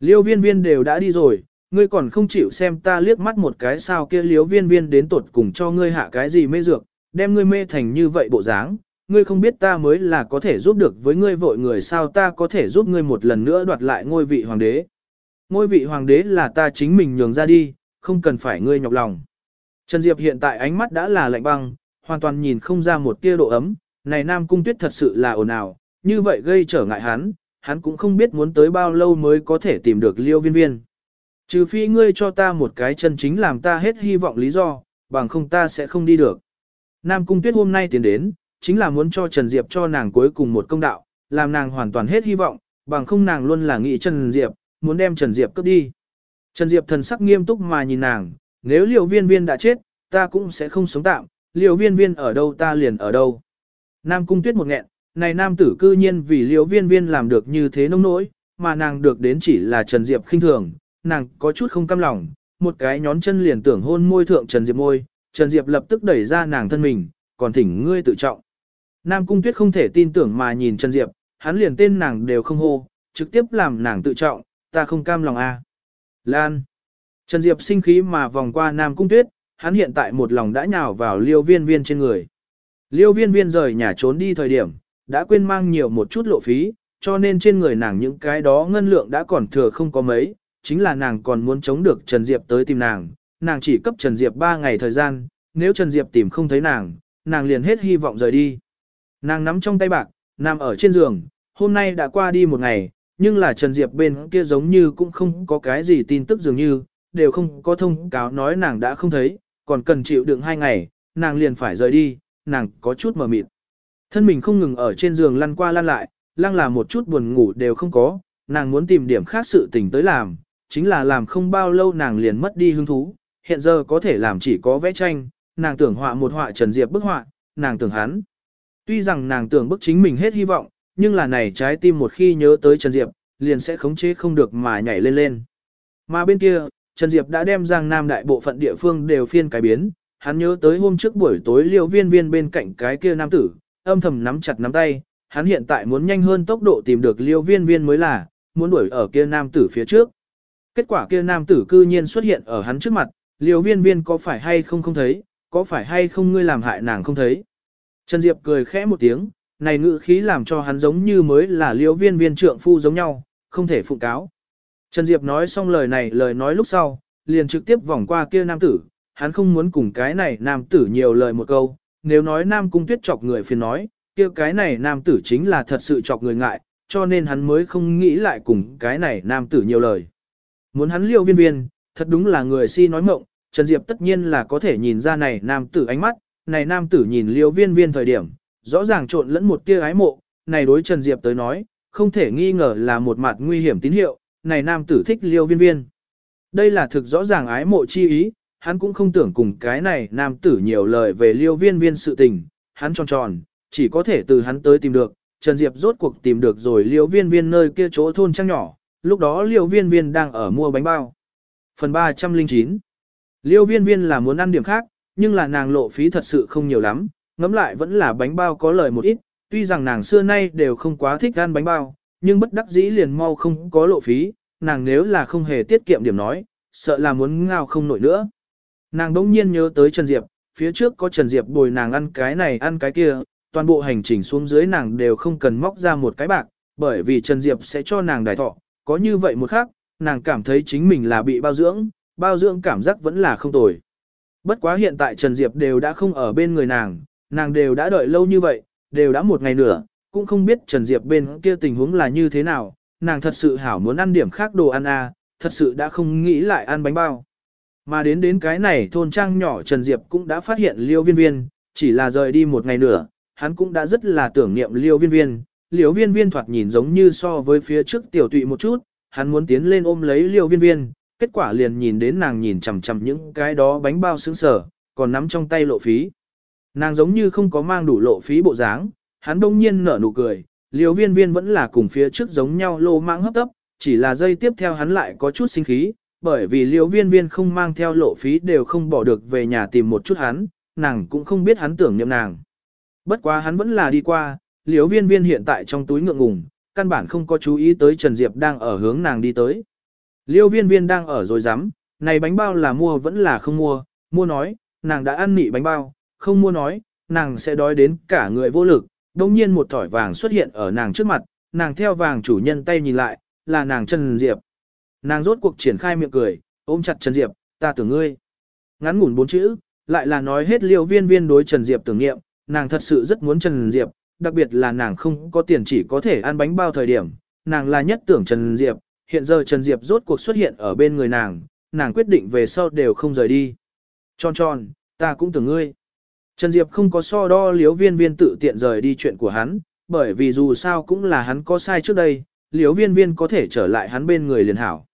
Liêu viên viên đều đã đi rồi, ngươi còn không chịu xem ta liếc mắt một cái sao kia liêu viên viên đến tột cùng cho ngươi hạ cái gì mê dược, đem ngươi mê thành như vậy bộ dáng, ngươi không biết ta mới là có thể giúp được với ngươi vội người sao ta có thể giúp ngươi một lần nữa đoạt lại ngôi vị hoàng đế. Ngôi vị hoàng đế là ta chính mình nhường ra đi, không cần phải ngươi nhọc lòng. Trần Diệp hiện tại ánh mắt đã là lạnh băng, hoàn toàn nhìn không ra một tia độ ấm, này Nam Cung Tuyết thật sự là ồn ào, như vậy gây trở ngại hắn, hắn cũng không biết muốn tới bao lâu mới có thể tìm được liêu viên viên. Trừ phi ngươi cho ta một cái chân chính làm ta hết hy vọng lý do, bằng không ta sẽ không đi được. Nam Cung Tuyết hôm nay tiến đến, chính là muốn cho Trần Diệp cho nàng cuối cùng một công đạo, làm nàng hoàn toàn hết hy vọng, bằng không nàng luôn là nghĩ Trần Diệp, muốn đem Trần Diệp cướp đi. Trần Diệp thần sắc nghiêm túc mà nhìn nàng, nếu liều viên viên đã chết, ta cũng sẽ không sống tạm, liều viên viên ở đâu ta liền ở đâu. Nam Cung Tuyết một nghẹn, này nam tử cư nhiên vì liều viên viên làm được như thế nông nỗi, mà nàng được đến chỉ là Trần Diệp khinh thường, nàng có chút không cam lòng, một cái nhón chân liền tưởng hôn môi thượng Trần Diệp môi, Trần Diệp lập tức đẩy ra nàng thân mình, còn thỉnh ngươi tự trọng. Nam Cung Tuyết không thể tin tưởng mà nhìn Trần Diệp, hắn liền tên nàng đều không hô, trực tiếp làm nàng tự trọng, ta không cam lòng a. À. Lan. Trần Diệp sinh khí mà vòng qua Nam Cung Tuyết, hắn hiện tại một lòng đã nhào vào liêu viên viên trên người. Liêu viên viên rời nhà trốn đi thời điểm, đã quên mang nhiều một chút lộ phí, cho nên trên người nàng những cái đó ngân lượng đã còn thừa không có mấy, chính là nàng còn muốn chống được Trần Diệp tới tìm nàng, nàng chỉ cấp Trần Diệp 3 ngày thời gian, nếu Trần Diệp tìm không thấy nàng, nàng liền hết hy vọng rời đi. Nàng nắm trong tay bạc, nằm ở trên giường, hôm nay đã qua đi một ngày, nhưng là Trần Diệp bên kia giống như cũng không có cái gì tin tức dường như, đều không có thông cáo nói nàng đã không thấy, còn cần chịu đựng hai ngày, nàng liền phải rời đi, nàng có chút mờ mịt. Thân mình không ngừng ở trên giường lăn qua lăn lại, lăng là một chút buồn ngủ đều không có, nàng muốn tìm điểm khác sự tình tới làm, chính là làm không bao lâu nàng liền mất đi hứng thú, hiện giờ có thể làm chỉ có vẽ tranh, nàng tưởng họa một họa Trần Diệp bức họa, nàng tưởng hắn. Tuy rằng nàng tưởng bức chính mình hết hy vọng, nhưng là này trái tim một khi nhớ tới Trần Diệp, liền sẽ khống chế không được mà nhảy lên lên. Mà bên kia, Trần Diệp đã đem Giang Nam đại bộ phận địa phương đều phiên cái biến, hắn nhớ tới hôm trước buổi tối liêu viên viên bên cạnh cái kia nam tử, âm thầm nắm chặt nắm tay, hắn hiện tại muốn nhanh hơn tốc độ tìm được liêu viên viên mới là, muốn đuổi ở kia nam tử phía trước. Kết quả kia nam tử cư nhiên xuất hiện ở hắn trước mặt, liêu viên viên có phải hay không không thấy, có phải hay không ngươi làm hại nàng không thấy. Trần Diệp cười khẽ một tiếng, này ngữ khí làm cho hắn giống như mới là liêu viên viên trượng phu giống nhau, không thể phụ cáo. Trần Diệp nói xong lời này lời nói lúc sau, liền trực tiếp vòng qua kia nam tử, hắn không muốn cùng cái này nam tử nhiều lời một câu, nếu nói nam cung tuyết chọc người phiền nói, kia cái này nam tử chính là thật sự chọc người ngại, cho nên hắn mới không nghĩ lại cùng cái này nam tử nhiều lời. Muốn hắn liêu viên viên, thật đúng là người si nói mộng, Trần Diệp tất nhiên là có thể nhìn ra này nam tử ánh mắt, này nam tử nhìn liêu viên viên thời điểm, rõ ràng trộn lẫn một tia ái mộ, này đối Trần Diệp tới nói, không thể nghi ngờ là một mặt nguy hiểm tín hiệu, này nam tử thích liêu viên viên. Đây là thực rõ ràng ái mộ chi ý, hắn cũng không tưởng cùng cái này nam tử nhiều lời về liêu viên viên sự tình, hắn tròn tròn, chỉ có thể từ hắn tới tìm được, Trần Diệp rốt cuộc tìm được rồi liêu viên viên nơi kia chỗ thôn trang nhỏ, lúc đó liêu viên viên đang ở mua bánh bao. Phần 309 Liêu viên viên là muốn ăn điểm khác, nhưng là nàng lộ phí thật sự không nhiều lắm, ngẫm lại vẫn là bánh bao có lời một ít, tuy rằng nàng xưa nay đều không quá thích ăn bánh bao, nhưng bất đắc dĩ liền mau không có lộ phí, nàng nếu là không hề tiết kiệm điểm nói, sợ là muốn ngao không nổi nữa. Nàng đỗng nhiên nhớ tới Trần Diệp, phía trước có Trần Diệp bồi nàng ăn cái này ăn cái kia, toàn bộ hành trình xuống dưới nàng đều không cần móc ra một cái bạc, bởi vì Trần Diệp sẽ cho nàng đài thọ, có như vậy một khác, nàng cảm thấy chính mình là bị bao dưỡng, bao dưỡng cảm giác vẫn là không tồi. Bất quá hiện tại Trần Diệp đều đã không ở bên người nàng, nàng đều đã đợi lâu như vậy, đều đã một ngày nữa, cũng không biết Trần Diệp bên kia tình huống là như thế nào, nàng thật sự hảo muốn ăn điểm khác đồ ăn à, thật sự đã không nghĩ lại ăn bánh bao. Mà đến đến cái này thôn trang nhỏ Trần Diệp cũng đã phát hiện liêu viên viên, chỉ là rời đi một ngày nữa, hắn cũng đã rất là tưởng niệm liêu viên viên. Liêu viên viên thoạt nhìn giống như so với phía trước tiểu tụy một chút, hắn muốn tiến lên ôm lấy liêu viên viên, kết quả liền nhìn đến nàng nhìn chằm chằm những cái đó bánh bao sướng sở, còn nắm trong tay lộ phí. Nàng giống như không có mang đủ lộ phí bộ dáng, hắn đông nhiên nở nụ cười, liêu viên viên vẫn là cùng phía trước giống nhau lô mạng hấp tấp, chỉ là dây tiếp theo hắn lại có chút sinh khí, bởi vì liêu viên viên không mang theo lộ phí đều không bỏ được về nhà tìm một chút hắn, nàng cũng không biết hắn tưởng niệm nàng. Bất quá hắn vẫn là đi qua, liêu viên viên hiện tại trong túi ngượng ngùng, căn bản không có chú ý tới Trần Diệp đang ở hướng nàng đi tới. Liêu viên viên đang ở rồi dám, này bánh bao là mua vẫn là không mua, mua nói, nàng đã ăn nị bánh bao, không mua nói, nàng sẽ đói đến cả người vô lực, đồng nhiên một thỏi vàng xuất hiện ở nàng trước mặt, nàng theo vàng chủ nhân tay nhìn lại, là nàng Trần Diệp. Nàng rốt cuộc triển khai miệng cười, ôm chặt Trần Diệp, ta tưởng ngươi. Ngắn ngủn bốn chữ, lại là nói hết liêu viên viên đối Trần Diệp tưởng niệm, nàng thật sự rất muốn Trần Diệp, đặc biệt là nàng không có tiền chỉ có thể ăn bánh bao thời điểm, nàng là nhất tưởng Trần Diệp, hiện giờ Trần Diệp rốt cuộc xuất hiện ở bên người nàng, nàng quyết định về sau đều không rời đi. Tròn tròn, ta cũng tưởng ngươi. Trần Diệp không có so đo liếu viên viên tự tiện rời đi chuyện của hắn, bởi vì dù sao cũng là hắn có sai trước đây, liếu viên viên có thể trở lại hắn bên người liền hảo.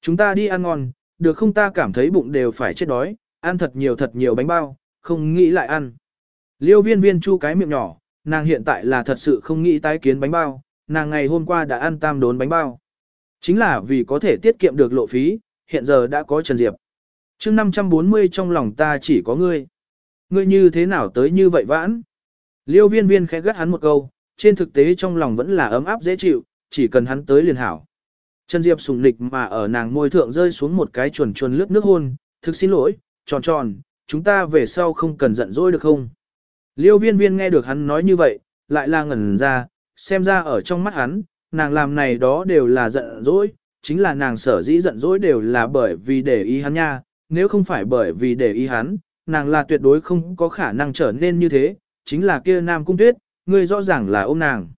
Chúng ta đi ăn ngon, được không ta cảm thấy bụng đều phải chết đói, ăn thật nhiều thật nhiều bánh bao, không nghĩ lại ăn. Liêu viên viên chu cái miệng nhỏ, nàng hiện tại là thật sự không nghĩ tái kiến bánh bao, nàng ngày hôm qua đã ăn tam đốn bánh bao. Chính là vì có thể tiết kiệm được lộ phí, hiện giờ đã có Trần Diệp. chương 540 trong lòng ta chỉ có ngươi. Ngươi như thế nào tới như vậy vãn? Liêu viên viên khẽ gắt hắn một câu, trên thực tế trong lòng vẫn là ấm áp dễ chịu, chỉ cần hắn tới liền hảo. Trần Diệp sùng nịch mà ở nàng môi thượng rơi xuống một cái chuồn chuồn lướt nước hôn, thực xin lỗi, tròn tròn, chúng ta về sau không cần giận dỗi được không? Liêu viên viên nghe được hắn nói như vậy, lại là ngẩn ra, xem ra ở trong mắt hắn, nàng làm này đó đều là giận dỗi, chính là nàng sở dĩ giận dỗi đều là bởi vì để ý hắn nha, nếu không phải bởi vì để ý hắn, nàng là tuyệt đối không có khả năng trở nên như thế, chính là kia nam cung tuyết, người rõ ràng là ôm nàng.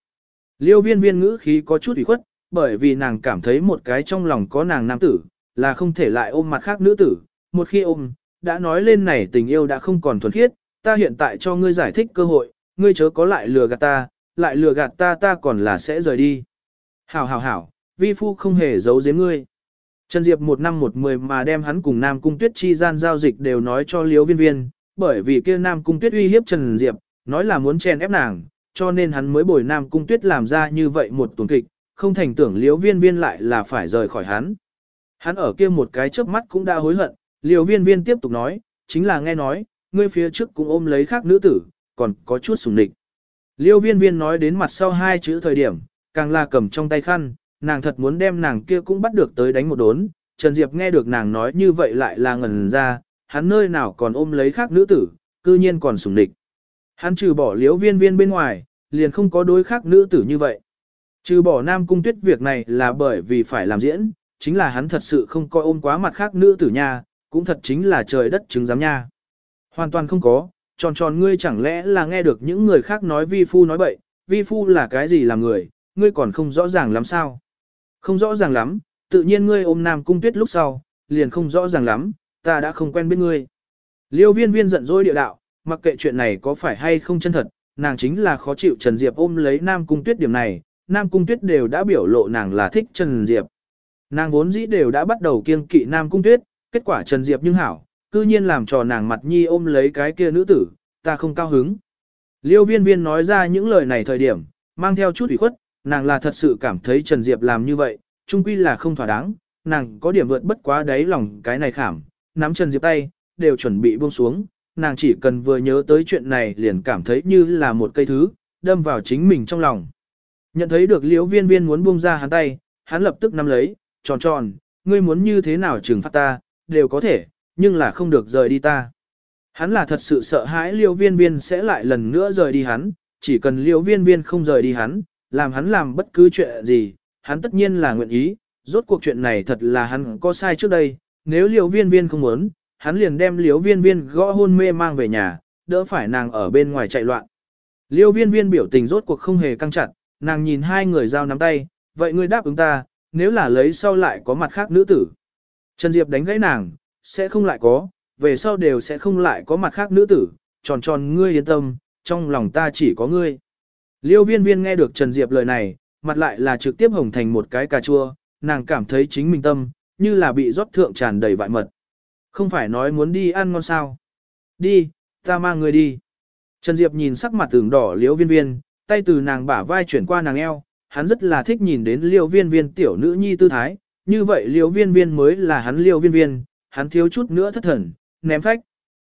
Liêu viên viên ngữ khí có chút ủy khuất, bởi vì nàng cảm thấy một cái trong lòng có nàng nam tử, là không thể lại ôm mặt khác nữ tử, một khi ôm, đã nói lên này tình yêu đã không còn thuần khiết, ta hiện tại cho ngươi giải thích cơ hội, ngươi chớ có lại lừa gạt ta, lại lừa gạt ta ta còn là sẽ rời đi. Hảo hảo hảo, vi phu không hề giấu giếm ngươi. Trần Diệp một năm một mười mà đem hắn cùng Nam Cung Tuyết chi gian giao dịch đều nói cho Liễu Viên Viên, bởi vì kia Nam Cung Tuyết uy hiếp Trần Diệp, nói là muốn chen ép nàng, cho nên hắn mới bồi Nam Cung Tuyết làm ra như vậy một tuần kịch, không thành tưởng Liễu Viên Viên lại là phải rời khỏi hắn. Hắn ở kia một cái chớp mắt cũng đã hối hận, Liễu Viên Viên tiếp tục nói, chính là nghe nói, ngươi phía trước cũng ôm lấy khác nữ tử, còn có chút sùng địch. Liêu viên viên nói đến mặt sau hai chữ thời điểm, càng là cầm trong tay khăn, nàng thật muốn đem nàng kia cũng bắt được tới đánh một đốn. Trần Diệp nghe được nàng nói như vậy lại là ngẩn ra, hắn nơi nào còn ôm lấy khác nữ tử, cư nhiên còn sùng địch. Hắn trừ bỏ liêu viên viên bên ngoài, liền không có đối khác nữ tử như vậy. Trừ bỏ nam cung tuyết việc này là bởi vì phải làm diễn, chính là hắn thật sự không coi ôm quá mặt khác nữ tử nha, cũng thật chính là trời đất chứng giám nha. Hoàn toàn không có, tròn tròn ngươi chẳng lẽ là nghe được những người khác nói vi phu nói bậy, vi phu là cái gì làm người, ngươi còn không rõ ràng lắm sao. Không rõ ràng lắm, tự nhiên ngươi ôm nam cung tuyết lúc sau, liền không rõ ràng lắm, ta đã không quen biết ngươi. Liêu viên viên giận dỗi địa đạo, mặc kệ chuyện này có phải hay không chân thật, nàng chính là khó chịu Trần Diệp ôm lấy nam cung tuyết điểm này, nam cung tuyết đều đã biểu lộ nàng là thích Trần Diệp. Nàng vốn dĩ đều đã bắt đầu kiêng kỵ nam cung tuyết, kết quả Trần Diệp nhưng hảo, cư nhiên làm trò nàng mặt nhi ôm lấy cái kia nữ tử, ta không cao hứng. Liêu viên viên nói ra những lời này thời điểm, mang theo chút ủy khuất, nàng là thật sự cảm thấy Trần Diệp làm như vậy, chung quy là không thỏa đáng, nàng có điểm vượt bất quá đáy lòng cái này khảm, nắm Trần Diệp tay, đều chuẩn bị buông xuống, nàng chỉ cần vừa nhớ tới chuyện này liền cảm thấy như là một cây thứ, đâm vào chính mình trong lòng. Nhận thấy được liễu viên viên muốn buông ra hắn tay, hắn lập tức nắm lấy, tròn tròn, ngươi muốn như thế nào trừng phạt ta, đều có thể, nhưng là không được rời đi ta. Hắn là thật sự sợ hãi liêu viên viên sẽ lại lần nữa rời đi hắn, chỉ cần liêu viên viên không rời đi hắn, làm hắn làm bất cứ chuyện gì, hắn tất nhiên là nguyện ý, rốt cuộc chuyện này thật là hắn có sai trước đây, nếu liêu viên viên không muốn, hắn liền đem liêu viên viên gõ hôn mê mang về nhà, đỡ phải nàng ở bên ngoài chạy loạn. Liêu viên viên biểu tình rốt cuộc không hề căng chặt, nàng nhìn hai người giao nắm tay, vậy ngươi đáp ứng ta, nếu là lấy sau lại có mặt khác nữ tử. Trần Diệp đánh gãy nàng, sẽ không lại có, về sau đều sẽ không lại có mặt khác nữ tử, tròn tròn ngươi yên tâm, trong lòng ta chỉ có ngươi. Liêu viên viên nghe được Trần Diệp lời này, mặt lại là trực tiếp hồng thành một cái cà chua, nàng cảm thấy chính mình tâm, như là bị rót thượng tràn đầy vại mật. Không phải nói muốn đi ăn ngon sao. Đi, ta mang người đi. Trần Diệp nhìn sắc mặt tưởng đỏ liêu viên viên, tay từ nàng bả vai chuyển qua nàng eo, hắn rất là thích nhìn đến liêu viên viên tiểu nữ nhi tư thái, như vậy liêu viên viên mới là hắn liêu viên viên, hắn thiếu chút nữa thất thần, ném phách.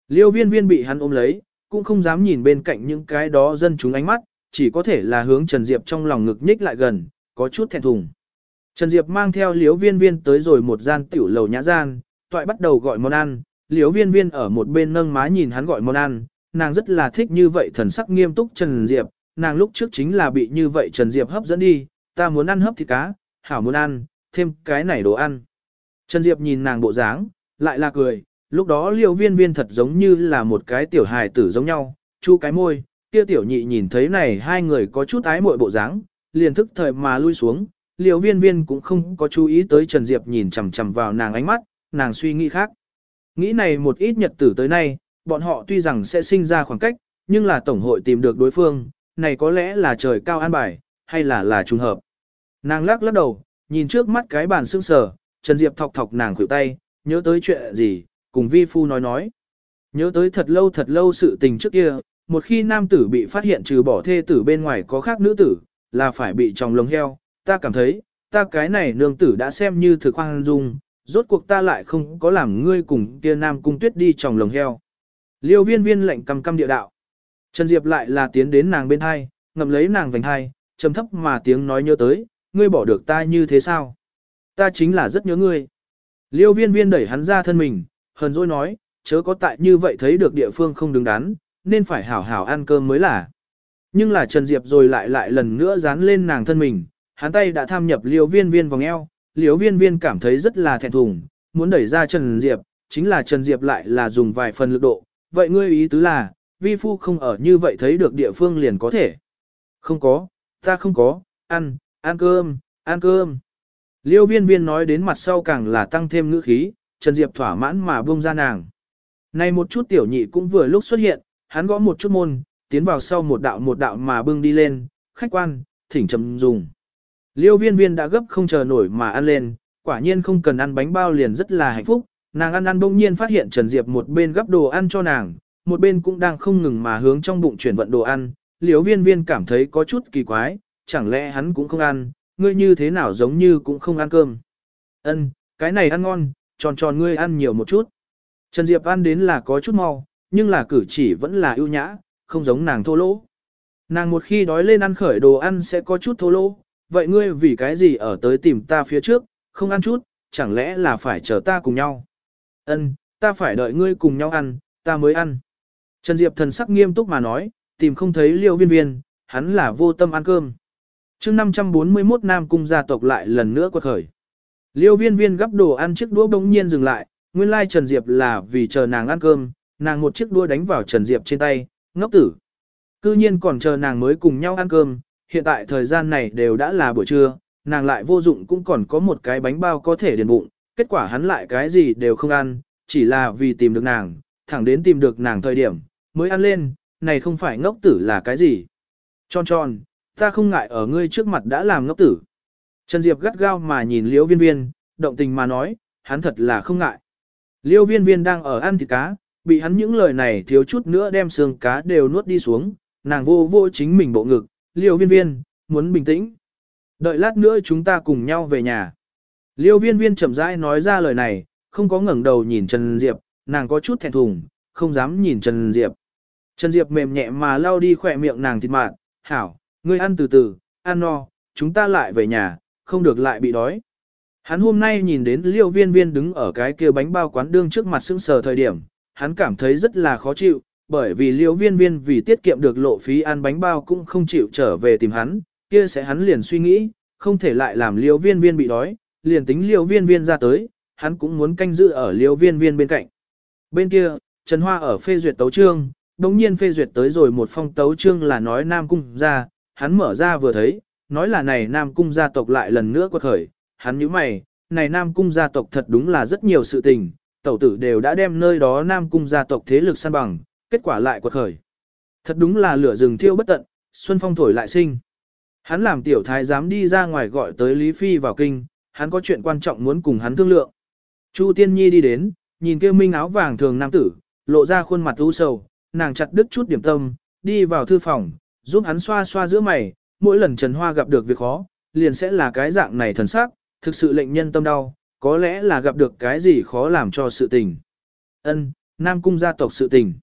Liêu viên viên bị hắn ôm lấy, cũng không dám nhìn bên cạnh những cái đó dân chúng ánh mắt, chỉ có thể là hướng Trần Diệp trong lòng ngực nhích lại gần, có chút thẹn thùng. Trần Diệp mang theo liếu viên viên tới rồi một gian tiểu lầu nhã gian, toại bắt đầu gọi món ăn, liếu viên viên ở một bên nâng má nhìn hắn gọi món ăn, nàng rất là thích như vậy thần sắc nghiêm túc Trần Diệp, nàng lúc trước chính là bị như vậy Trần Diệp hấp dẫn đi, ta muốn ăn hấp thịt cá, hảo muốn ăn, thêm cái này đồ ăn. Trần Diệp nhìn nàng bộ dáng, lại là cười, lúc đó liêu viên viên thật giống như là một cái tiểu hài tử giống nhau, chu cái môi, kia tiểu nhị nhìn thấy này hai người có chút ái muội bộ dáng, liền thức thời mà lui xuống, liêu viên viên cũng không có chú ý tới Trần Diệp nhìn chằm chằm vào nàng ánh mắt, nàng suy nghĩ khác. Nghĩ này một ít nhật tử tới nay, bọn họ tuy rằng sẽ sinh ra khoảng cách, nhưng là tổng hội tìm được đối phương, này có lẽ là trời cao an bài, hay là là trùng hợp. Nàng lắc lắc đầu, nhìn trước mắt cái bàn sương sờ, Trần Diệp thọc thọc nàng khuỷu tay, nhớ tới chuyện gì, cùng vi phu nói nói. Nhớ tới thật lâu thật lâu sự tình trước kia, một khi nam tử bị phát hiện trừ bỏ thê tử bên ngoài có khác nữ tử, là phải bị tròng lồng heo, ta cảm thấy, ta cái này nương tử đã xem như thực hoang dung, rốt cuộc ta lại không có làm ngươi cùng kia nam cung tuyết đi tròng lồng heo. Liêu viên viên lệnh cầm căm địa đạo. Trần Diệp lại là tiến đến nàng bên hai, ngậm lấy nàng vành hai, trầm thấp mà tiếng nói nhớ tới, ngươi bỏ được ta như thế sao? Ta chính là rất nhớ ngươi. Liêu viên viên đẩy hắn ra thân mình, hờn dỗi nói, chớ có tại như vậy thấy được địa phương không đứng đắn, nên phải hảo hảo ăn cơm mới là. Nhưng là Trần Diệp rồi lại lại lần nữa dán lên nàng thân mình, hắn tay đã tham nhập liêu viên viên vòng eo, liêu viên viên cảm thấy rất là thẹn thùng, muốn đẩy ra Trần Diệp, chính là Trần Diệp lại là dùng vài phần lực độ, vậy ngươi ý tứ là, vi phu không ở như vậy thấy được địa phương liền có thể. Không có, ta không có, ăn, ăn cơm, ăn cơm. Liêu viên viên nói đến mặt sau càng là tăng thêm ngữ khí, Trần Diệp thỏa mãn mà buông ra nàng. Này một chút tiểu nhị cũng vừa lúc xuất hiện, hắn gõ một chút môn, tiến vào sau một đạo một đạo mà bưng đi lên, khách quan, thỉnh chấm dùng. Liêu viên viên đã gấp không chờ nổi mà ăn lên, quả nhiên không cần ăn bánh bao liền rất là hạnh phúc, nàng ăn ăn bỗng nhiên phát hiện Trần Diệp một bên gấp đồ ăn cho nàng, một bên cũng đang không ngừng mà hướng trong bụng chuyển vận đồ ăn, liêu viên viên cảm thấy có chút kỳ quái, chẳng lẽ hắn cũng không ăn, ngươi như thế nào giống như cũng không ăn cơm. Ân, cái này ăn ngon, tròn tròn ngươi ăn nhiều một chút. Trần Diệp ăn đến là có chút mau, nhưng là cử chỉ vẫn là ưu nhã, không giống nàng thô lỗ. Nàng một khi đói lên ăn khởi đồ ăn sẽ có chút thô lỗ, vậy ngươi vì cái gì ở tới tìm ta phía trước, không ăn chút, chẳng lẽ là phải chờ ta cùng nhau? Ân, ta phải đợi ngươi cùng nhau ăn, ta mới ăn. Trần Diệp thần sắc nghiêm túc mà nói, tìm không thấy liêu viên viên, hắn là vô tâm ăn cơm chương 541 Nam Cung gia tộc lại lần nữa quật khởi. Liêu viên viên gấp đồ ăn chiếc đũa bỗng nhiên dừng lại, nguyên lai Trần Diệp là vì chờ nàng ăn cơm, nàng một chiếc đũa đánh vào Trần Diệp trên tay, ngốc tử. Cư nhiên còn chờ nàng mới cùng nhau ăn cơm, hiện tại thời gian này đều đã là buổi trưa, nàng lại vô dụng cũng còn có một cái bánh bao có thể điền bụng, kết quả hắn lại cái gì đều không ăn, chỉ là vì tìm được nàng, thẳng đến tìm được nàng thời điểm, mới ăn lên, này không phải ngốc tử là cái gì. Tròn tròn, ta không ngại ở ngươi trước mặt đã làm ngốc tử. Trần Diệp gắt gao mà nhìn liễu viên viên, động tình mà nói, hắn thật là không ngại. Liêu viên viên đang ở ăn thịt cá, bị hắn những lời này thiếu chút nữa đem xương cá đều nuốt đi xuống, nàng vô vô chính mình bộ ngực, liêu viên viên, muốn bình tĩnh. Đợi lát nữa chúng ta cùng nhau về nhà. Liêu viên viên chậm rãi nói ra lời này, không có ngẩng đầu nhìn Trần Diệp, nàng có chút thẹn thùng, không dám nhìn Trần Diệp. Trần Diệp mềm nhẹ mà lau đi khỏe miệng nàng thịt mạn, hảo, ngươi ăn từ từ, ăn no, chúng ta lại về nhà, không được lại bị đói. Hắn hôm nay nhìn đến liêu viên viên đứng ở cái kia bánh bao quán đương trước mặt sững sờ thời điểm, hắn cảm thấy rất là khó chịu, bởi vì liêu viên viên vì tiết kiệm được lộ phí ăn bánh bao cũng không chịu trở về tìm hắn, kia sẽ hắn liền suy nghĩ, không thể lại làm liêu viên viên bị đói, liền tính liêu viên viên ra tới, hắn cũng muốn canh giữ ở liêu viên viên bên cạnh. Bên kia, Trần Hoa ở phê duyệt tấu trương, đồng nhiên phê duyệt tới rồi một phong tấu trương là nói Nam Cung ra, hắn mở ra vừa thấy, nói là này Nam Cung gia tộc lại lần nữa quật khởi, hắn nhíu mày, này Nam Cung gia tộc thật đúng là rất nhiều sự tình, tẩu tử đều đã đem nơi đó Nam Cung gia tộc thế lực săn bằng, kết quả lại quật khởi. Thật đúng là lửa rừng thiêu bất tận, xuân phong thổi lại sinh. Hắn làm tiểu thái dám đi ra ngoài gọi tới Lý Phi vào kinh, hắn có chuyện quan trọng muốn cùng hắn thương lượng. Chu Tiên Nhi đi đến, nhìn kêu minh áo vàng thường nam tử, lộ ra khuôn mặt u sầu, nàng chặt đứt chút điểm tâm, đi vào thư phòng, giúp hắn xoa xoa giữa mày, mỗi lần Trần Hoa gặp được việc khó, liền sẽ là cái dạng này thần sắc, thực sự lệnh nhân tâm đau, có lẽ là gặp được cái gì khó làm cho sự tình. Ân, Nam Cung gia tộc sự tình.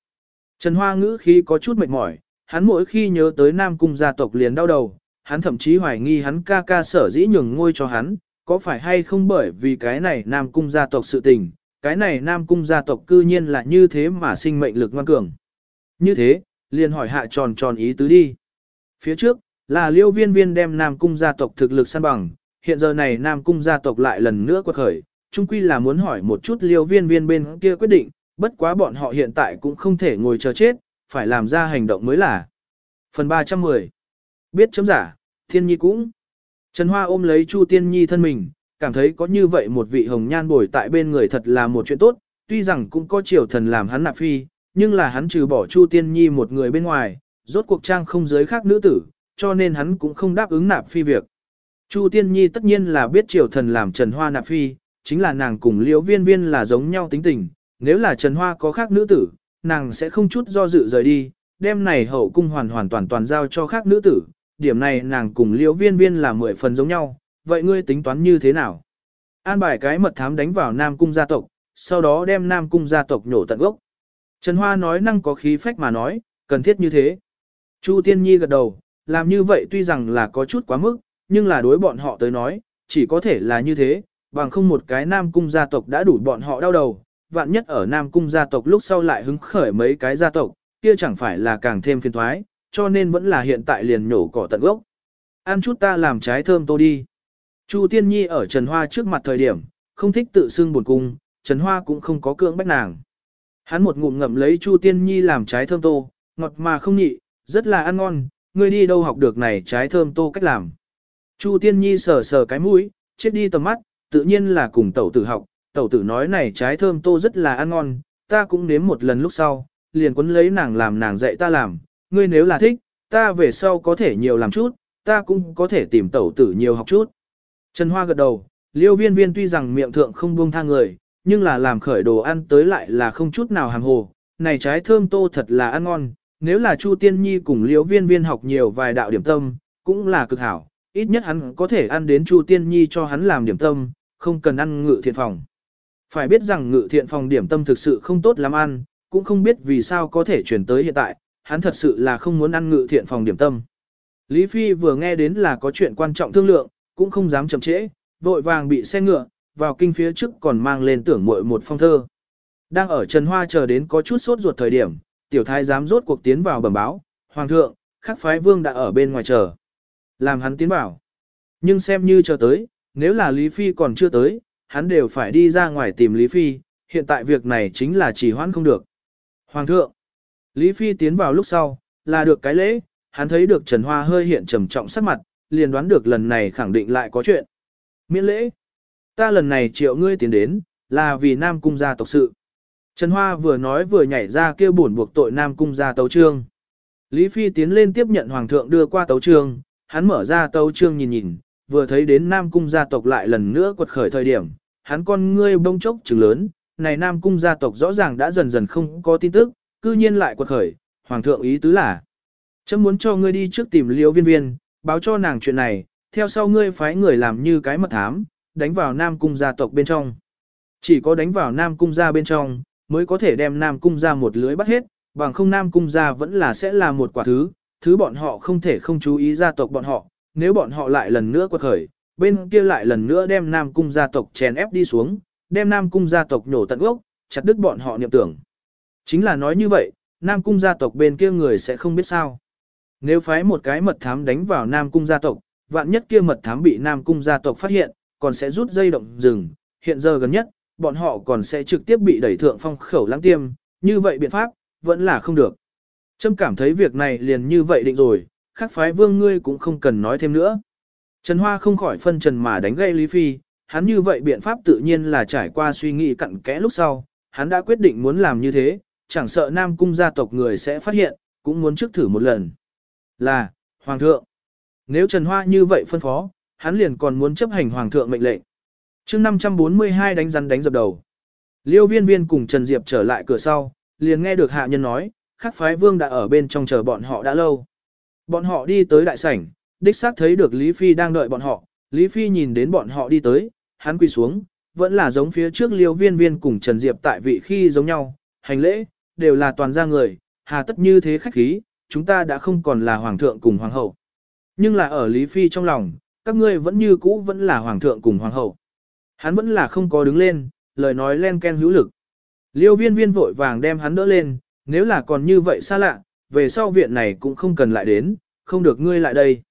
Trần Hoa ngữ khí có chút mệt mỏi, hắn mỗi khi nhớ tới Nam Cung gia tộc liền đau đầu, hắn thậm chí hoài nghi hắn ca ca sở dĩ nhường ngôi cho hắn, có phải hay không bởi vì cái này Nam Cung gia tộc sự tình, cái này Nam Cung gia tộc cư nhiên là như thế mà sinh mệnh lực ngoan cường. Như thế, liền hỏi hạ tròn tròn ý tứ đi. Phía trước, là liêu viên viên đem Nam Cung gia tộc thực lực săn bằng, hiện giờ này Nam Cung gia tộc lại lần nữa quật khởi, chung quy là muốn hỏi một chút liêu viên viên bên kia quyết định, bất quá bọn họ hiện tại cũng không thể ngồi chờ chết, phải làm ra hành động mới là. Phần 310 Biết chấm giả, Thiên Nhi cũng. Trần Hoa ôm lấy Chu Tiên Nhi thân mình, cảm thấy có như vậy một vị hồng nhan bồi tại bên người thật là một chuyện tốt, tuy rằng cũng có triều thần làm hắn nạp phi, nhưng là hắn trừ bỏ Chu Tiên Nhi một người bên ngoài, rốt cuộc trang không giới khác nữ tử, cho nên hắn cũng không đáp ứng nạp phi việc. Chu Tiên Nhi tất nhiên là biết triều thần làm Trần Hoa nạp phi, chính là nàng cùng liễu viên viên là giống nhau tính tình, nếu là Trần Hoa có khác nữ tử, nàng sẽ không chút do dự rời đi, đêm này hậu cung hoàn hoàn toàn toàn giao cho khác nữ tử, điểm này nàng cùng liễu viên viên là mười phần giống nhau, vậy ngươi tính toán như thế nào? An bài cái mật thám đánh vào Nam Cung gia tộc, sau đó đem Nam Cung gia tộc nhổ tận gốc. Trần Hoa nói năng có khí phách mà nói, cần thiết như thế. Chu Tiên Nhi gật đầu, làm như vậy tuy rằng là có chút quá mức, nhưng là đối bọn họ tới nói, chỉ có thể là như thế, bằng không một cái Nam Cung gia tộc đã đủ bọn họ đau đầu, vạn nhất ở Nam Cung gia tộc lúc sau lại hứng khởi mấy cái gia tộc, kia chẳng phải là càng thêm phiền thoái, cho nên vẫn là hiện tại liền nhổ cỏ tận gốc. Ăn chút ta làm trái thơm tô đi. Chu Tiên Nhi ở Trần Hoa trước mặt thời điểm, không thích tự xưng buồn cung, Trần Hoa cũng không có cưỡng bách nàng. Hắn một ngụm ngậm lấy Chu Tiên Nhi làm trái thơm tô, ngọt mà không nhị, rất là ăn ngon, ngươi đi đâu học được này trái thơm tô cách làm. Chu Tiên Nhi sờ sờ cái mũi, chết đi tầm mắt, tự nhiên là cùng tẩu tử học, tẩu tử nói này trái thơm tô rất là ăn ngon, ta cũng nếm một lần lúc sau, liền quấn lấy nàng làm nàng dạy ta làm, ngươi nếu là thích, ta về sau có thể nhiều làm chút, ta cũng có thể tìm tẩu tử nhiều học chút. Trần Hoa gật đầu, liêu viên viên tuy rằng miệng thượng không buông tha người, nhưng là làm khởi đồ ăn tới lại là không chút nào hàng hồ, này trái thơm tô thật là ăn ngon, nếu là Chu Tiên Nhi cùng Liễu viên viên học nhiều vài đạo điểm tâm, cũng là cực hảo, ít nhất hắn có thể ăn đến Chu Tiên Nhi cho hắn làm điểm tâm, không cần ăn ngự thiện phòng. Phải biết rằng ngự thiện phòng điểm tâm thực sự không tốt lắm ăn, cũng không biết vì sao có thể chuyển tới hiện tại, hắn thật sự là không muốn ăn ngự thiện phòng điểm tâm. Lý Phi vừa nghe đến là có chuyện quan trọng thương lượng, cũng không dám chậm trễ, vội vàng bị xe ngựa, vào kinh phía trước còn mang lên tưởng muội một phong thơ. Đang ở Trần Hoa chờ đến có chút sốt ruột thời điểm, tiểu thái giám rốt cuộc tiến vào bẩm báo, Hoàng thượng, khắc phái vương đã ở bên ngoài chờ. Làm hắn tiến vào. Nhưng xem như chờ tới, nếu là Lý Phi còn chưa tới, hắn đều phải đi ra ngoài tìm Lý Phi, hiện tại việc này chính là chỉ hoãn không được. Hoàng thượng, Lý Phi tiến vào lúc sau, là được cái lễ, hắn thấy được Trần Hoa hơi hiện trầm trọng sắc mặt, liền đoán được lần này khẳng định lại có chuyện. Miễn lễ, ta lần này triệu ngươi tiến đến, là vì Nam Cung gia tộc sự. Trần Hoa vừa nói vừa nhảy ra kêu buồn buộc tội Nam Cung gia tấu trương. Lý Phi tiến lên tiếp nhận Hoàng thượng đưa qua tấu trương, hắn mở ra tấu trương nhìn nhìn, vừa thấy đến Nam Cung gia tộc lại lần nữa quật khởi thời điểm, hắn con ngươi bông chốc trừng lớn, này Nam Cung gia tộc rõ ràng đã dần dần không có tin tức, cư nhiên lại quật khởi, Hoàng thượng ý tứ là, chấm muốn cho ngươi đi trước tìm liễu viên viên, báo cho nàng chuyện này, theo sau ngươi phái người làm như cái mật thám, đánh vào Nam Cung gia tộc bên trong. Chỉ có đánh vào Nam Cung gia bên trong, mới có thể đem Nam Cung gia một lưới bắt hết, bằng không Nam Cung gia vẫn là sẽ là một quả thứ, thứ bọn họ không thể không chú ý gia tộc bọn họ, nếu bọn họ lại lần nữa quật khởi, bên kia lại lần nữa đem Nam Cung gia tộc chèn ép đi xuống, đem Nam Cung gia tộc nhổ tận gốc, chặt đứt bọn họ niệm tưởng. Chính là nói như vậy, Nam Cung gia tộc bên kia người sẽ không biết sao. Nếu phái một cái mật thám đánh vào Nam Cung gia tộc, vạn nhất kia mật thám bị Nam Cung gia tộc phát hiện, còn sẽ rút dây động rừng, hiện giờ gần nhất, bọn họ còn sẽ trực tiếp bị đẩy thượng phong khẩu lãng tiêm, như vậy biện pháp, vẫn là không được. Trâm cảm thấy việc này liền như vậy định rồi, khác phái vương ngươi cũng không cần nói thêm nữa. Trần Hoa không khỏi phân trần mà đánh gây Lý Phi, hắn như vậy biện pháp tự nhiên là trải qua suy nghĩ cặn kẽ lúc sau, hắn đã quyết định muốn làm như thế, chẳng sợ Nam Cung gia tộc người sẽ phát hiện, cũng muốn trước thử một lần. Là, Hoàng thượng. Nếu Trần Hoa như vậy phân phó, hắn liền còn muốn chấp hành Hoàng thượng mệnh lệnh. chương 542 đánh rắn đánh dập đầu. Liêu viên viên cùng Trần Diệp trở lại cửa sau, liền nghe được hạ nhân nói, khắc phái vương đã ở bên trong chờ bọn họ đã lâu. Bọn họ đi tới đại sảnh, đích xác thấy được Lý Phi đang đợi bọn họ, Lý Phi nhìn đến bọn họ đi tới, hắn quỳ xuống, vẫn là giống phía trước liêu viên viên cùng Trần Diệp tại vị khi giống nhau, hành lễ, đều là toàn gia người, hà tất như thế khách khí, chúng ta đã không còn là hoàng thượng cùng hoàng hậu. Nhưng là ở Lý Phi trong lòng, các ngươi vẫn như cũ vẫn là hoàng thượng cùng hoàng hậu. Hắn vẫn là không có đứng lên, lời nói len ken hữu lực. Liêu viên viên vội vàng đem hắn đỡ lên, nếu là còn như vậy xa lạ, về sau viện này cũng không cần lại đến, không được ngươi lại đây.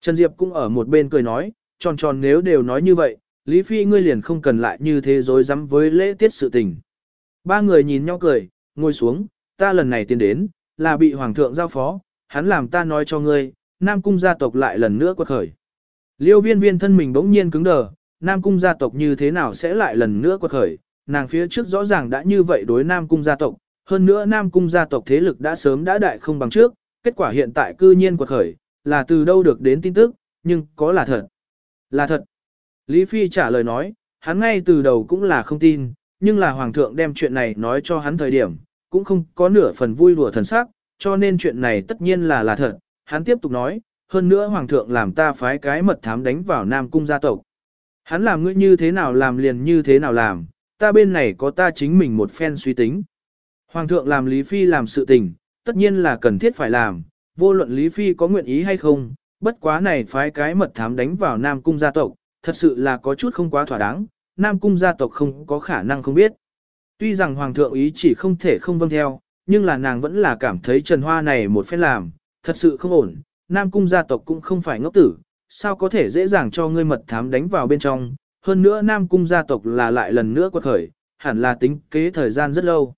Trần Diệp cũng ở một bên cười nói, tròn tròn nếu đều nói như vậy, Lý Phi ngươi liền không cần lại như thế dối rắm với lễ tiết sự tình. Ba người nhìn nhau cười, ngồi xuống, ta lần này tiến đến, là bị Hoàng thượng giao phó, hắn làm ta nói cho ngươi, Nam Cung gia tộc lại lần nữa quật khởi. Liêu viên viên thân mình bỗng nhiên cứng đờ, Nam Cung gia tộc như thế nào sẽ lại lần nữa quật khởi, nàng phía trước rõ ràng đã như vậy đối Nam Cung gia tộc, hơn nữa Nam Cung gia tộc thế lực đã sớm đã đại không bằng trước, kết quả hiện tại cư nhiên quật khởi, là từ đâu được đến tin tức, nhưng có là thật. Là thật. Lý Phi trả lời nói, hắn ngay từ đầu cũng là không tin, nhưng là Hoàng thượng đem chuyện này nói cho hắn thời điểm, cũng không có nửa phần vui đùa thần sắc, cho nên chuyện này tất nhiên là là thật. Hắn tiếp tục nói, hơn nữa Hoàng thượng làm ta phái cái mật thám đánh vào Nam Cung gia tộc. Hắn làm ngươi như thế nào làm liền như thế nào làm, ta bên này có ta chính mình một phen suy tính. Hoàng thượng làm Lý Phi làm sự tình, tất nhiên là cần thiết phải làm, vô luận Lý Phi có nguyện ý hay không, bất quá này phái cái mật thám đánh vào Nam Cung gia tộc, thật sự là có chút không quá thỏa đáng, Nam Cung gia tộc không có khả năng không biết. Tuy rằng Hoàng thượng ý chỉ không thể không vâng theo, nhưng là nàng vẫn là cảm thấy Trần Hoa này một phen làm, thật sự không ổn, Nam Cung gia tộc cũng không phải ngốc tử, sao có thể dễ dàng cho ngươi mật thám đánh vào bên trong, hơn nữa Nam Cung gia tộc là lại lần nữa quật khởi, hẳn là tính kế thời gian rất lâu.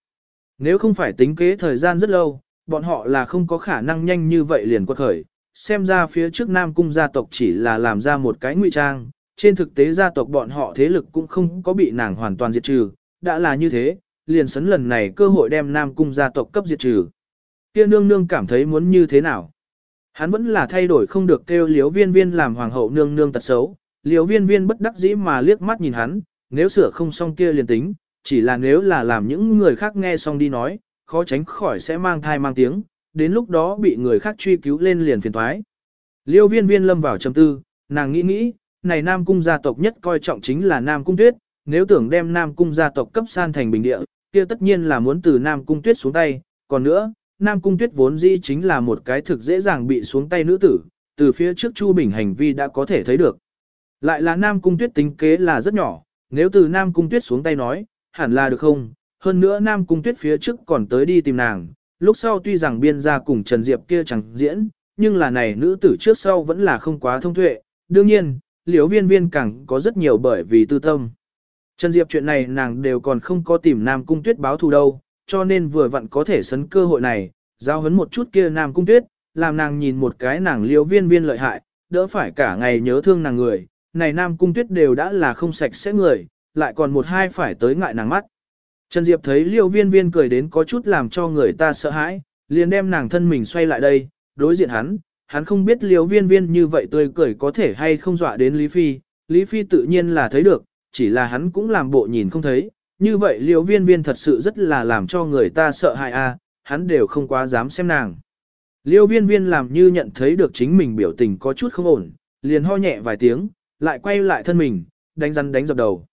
Nếu không phải tính kế thời gian rất lâu, bọn họ là không có khả năng nhanh như vậy liền quật khởi, xem ra phía trước Nam Cung gia tộc chỉ là làm ra một cái ngụy trang, trên thực tế gia tộc bọn họ thế lực cũng không có bị nàng hoàn toàn diệt trừ, đã là như thế, liền sấn lần này cơ hội đem Nam Cung gia tộc cấp diệt trừ. Kia nương nương cảm thấy muốn như thế nào? Hắn vẫn là thay đổi không được kêu liếu viên viên làm hoàng hậu nương nương tật xấu, liếu viên viên bất đắc dĩ mà liếc mắt nhìn hắn, nếu sửa không xong kia liền tính, chỉ là nếu là làm những người khác nghe xong đi nói, khó tránh khỏi sẽ mang thai mang tiếng, đến lúc đó bị người khác truy cứu lên liền phiền thoái. Liêu viên viên lâm vào trầm tư, nàng nghĩ nghĩ, này Nam Cung gia tộc nhất coi trọng chính là Nam Cung Tuyết, nếu tưởng đem Nam Cung gia tộc cấp san thành bình địa, kia tất nhiên là muốn từ Nam Cung Tuyết xuống tay, còn nữa, Nam Cung Tuyết vốn dĩ chính là một cái thực dễ dàng bị xuống tay nữ tử, từ phía trước Chu Bình hành vi đã có thể thấy được. Lại là Nam Cung Tuyết tính kế là rất nhỏ, nếu từ Nam Cung Tuyết xuống tay nói, hẳn là được không, hơn nữa Nam Cung Tuyết phía trước còn tới đi tìm nàng, lúc sau tuy rằng biên gia cùng Trần Diệp kia chẳng diễn, nhưng là này nữ tử trước sau vẫn là không quá thông tuệ, đương nhiên, liễu viên viên càng có rất nhiều bởi vì tư tâm. Trần Diệp chuyện này nàng đều còn không có tìm Nam Cung Tuyết báo thù đâu, cho nên vừa vặn có thể sấn cơ hội này, giao hấn một chút kia Nam Cung Tuyết, làm nàng nhìn một cái nàng liễu viên viên lợi hại, đỡ phải cả ngày nhớ thương nàng người, này Nam Cung Tuyết đều đã là không sạch sẽ người, lại còn một hai phải tới ngại nàng mắt. Trần Diệp thấy liễu viên viên cười đến có chút làm cho người ta sợ hãi, liền đem nàng thân mình xoay lại đây, đối diện hắn, hắn không biết liễu viên viên như vậy tươi cười có thể hay không dọa đến Lý Phi, Lý Phi tự nhiên là thấy được, chỉ là hắn cũng làm bộ nhìn không thấy, như vậy liễu viên viên thật sự rất là làm cho người ta sợ hại a, à, hắn đều không quá dám xem nàng. Liêu viên viên làm như nhận thấy được chính mình biểu tình có chút không ổn, liền ho nhẹ vài tiếng, lại quay lại thân mình, đánh rắn đánh dập đầu.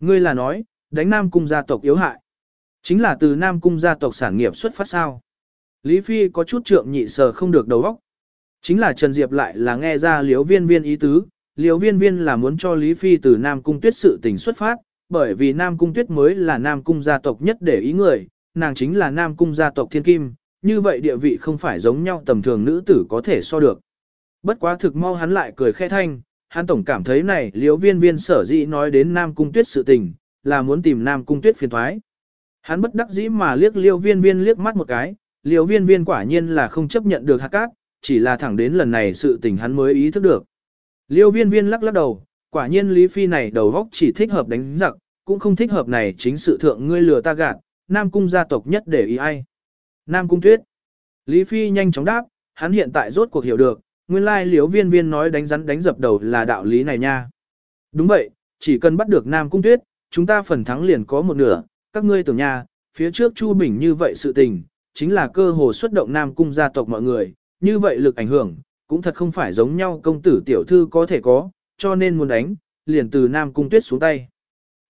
Ngươi là nói, đánh Nam Cung gia tộc yếu hại. Chính là từ Nam Cung gia tộc sản nghiệp xuất phát sao. Lý Phi có chút trượng nhị sờ không được đầu óc. Chính là Trần Diệp lại là nghe ra liếu viên viên ý tứ, liếu viên viên là muốn cho Lý Phi từ Nam Cung tuyết sự tình xuất phát, bởi vì Nam Cung tuyết mới là Nam Cung gia tộc nhất để ý người, nàng chính là Nam Cung gia tộc thiên kim, như vậy địa vị không phải giống nhau tầm thường nữ tử có thể so được. Bất quá thực mau hắn lại cười khẽ thanh, hắn tổng cảm thấy này liễu viên viên sở dĩ nói đến Nam Cung tuyết sự tình, là muốn tìm Nam Cung tuyết phiền thoái. Hắn bất đắc dĩ mà liếc liêu viên viên liếc mắt một cái, liêu viên viên quả nhiên là không chấp nhận được hạt cát, chỉ là thẳng đến lần này sự tình hắn mới ý thức được. Liêu viên viên lắc lắc đầu, quả nhiên Lý Phi này đầu góc chỉ thích hợp đánh giặc, cũng không thích hợp này chính sự thượng ngươi lừa ta gạt, Nam Cung gia tộc nhất để ý ai. Nam Cung Tuyết. Lý Phi nhanh chóng đáp, hắn hiện tại rốt cuộc hiểu được, nguyên lai liếu viên viên nói đánh rắn đánh dập đầu là đạo lý này nha. Đúng vậy, chỉ cần bắt được Nam Cung Tuyết, chúng ta phần thắng liền có một nửa, các ngươi tưởng nha, phía trước Chu Bình như vậy sự tình, chính là cơ hồ xuất động Nam Cung gia tộc mọi người, như vậy lực ảnh hưởng, cũng thật không phải giống nhau công tử tiểu thư có thể có, cho nên muốn đánh, liền từ Nam Cung Tuyết xuống tay.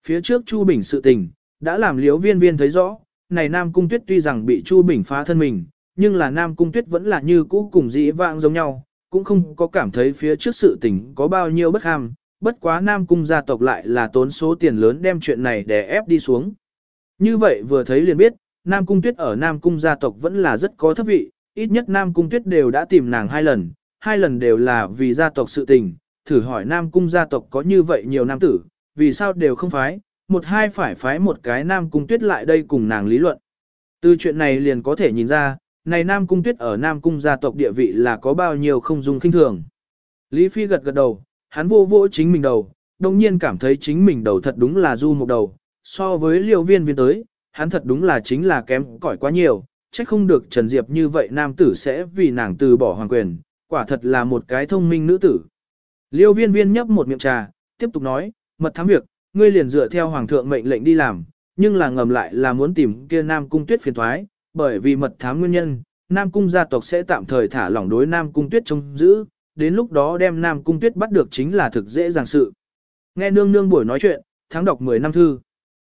Phía trước Chu Bình sự tình, đã làm liếu viên viên thấy rõ, này Nam Cung Tuyết tuy rằng bị Chu Bình phá thân mình, nhưng là Nam Cung Tuyết vẫn là như cũ cùng dĩ vãng giống nhau, cũng không có cảm thấy phía trước sự tình có bao nhiêu bất ham, bất quá Nam Cung gia tộc lại là tốn số tiền lớn đem chuyện này để ép đi xuống. Như vậy vừa thấy liền biết, Nam Cung Tuyết ở Nam Cung gia tộc vẫn là rất có thấp vị, ít nhất Nam Cung Tuyết đều đã tìm nàng hai lần, hai lần đều là vì gia tộc sự tình, thử hỏi Nam Cung gia tộc có như vậy nhiều nam tử, vì sao đều không phái, một hai phải phái một cái Nam Cung Tuyết lại đây cùng nàng lý luận. Từ chuyện này liền có thể nhìn ra, này Nam Cung Tuyết ở Nam Cung gia tộc địa vị là có bao nhiêu không dung kinh thường. Lý Phi gật gật đầu, hắn vô vô chính mình đầu, đồng nhiên cảm thấy chính mình đầu thật đúng là du một đầu, so với liều viên viên tới, hắn thật đúng là chính là kém cỏi quá nhiều, trách không được Trần Diệp như vậy nam tử sẽ vì nàng từ bỏ hoàng quyền, quả thật là một cái thông minh nữ tử. Liêu viên viên nhấp một miệng trà, tiếp tục nói, mật thám việc, ngươi liền dựa theo hoàng thượng mệnh lệnh đi làm, nhưng là ngầm lại là muốn tìm kia nam cung tuyết phiền thoái, bởi vì mật thám nguyên nhân, nam cung gia tộc sẽ tạm thời thả lỏng đối nam cung tuyết trông giữ, đến lúc đó đem nam cung tuyết bắt được chính là thực dễ dàng sự. Nghe nương nương buổi nói chuyện, tháng đọc 10 năm thư.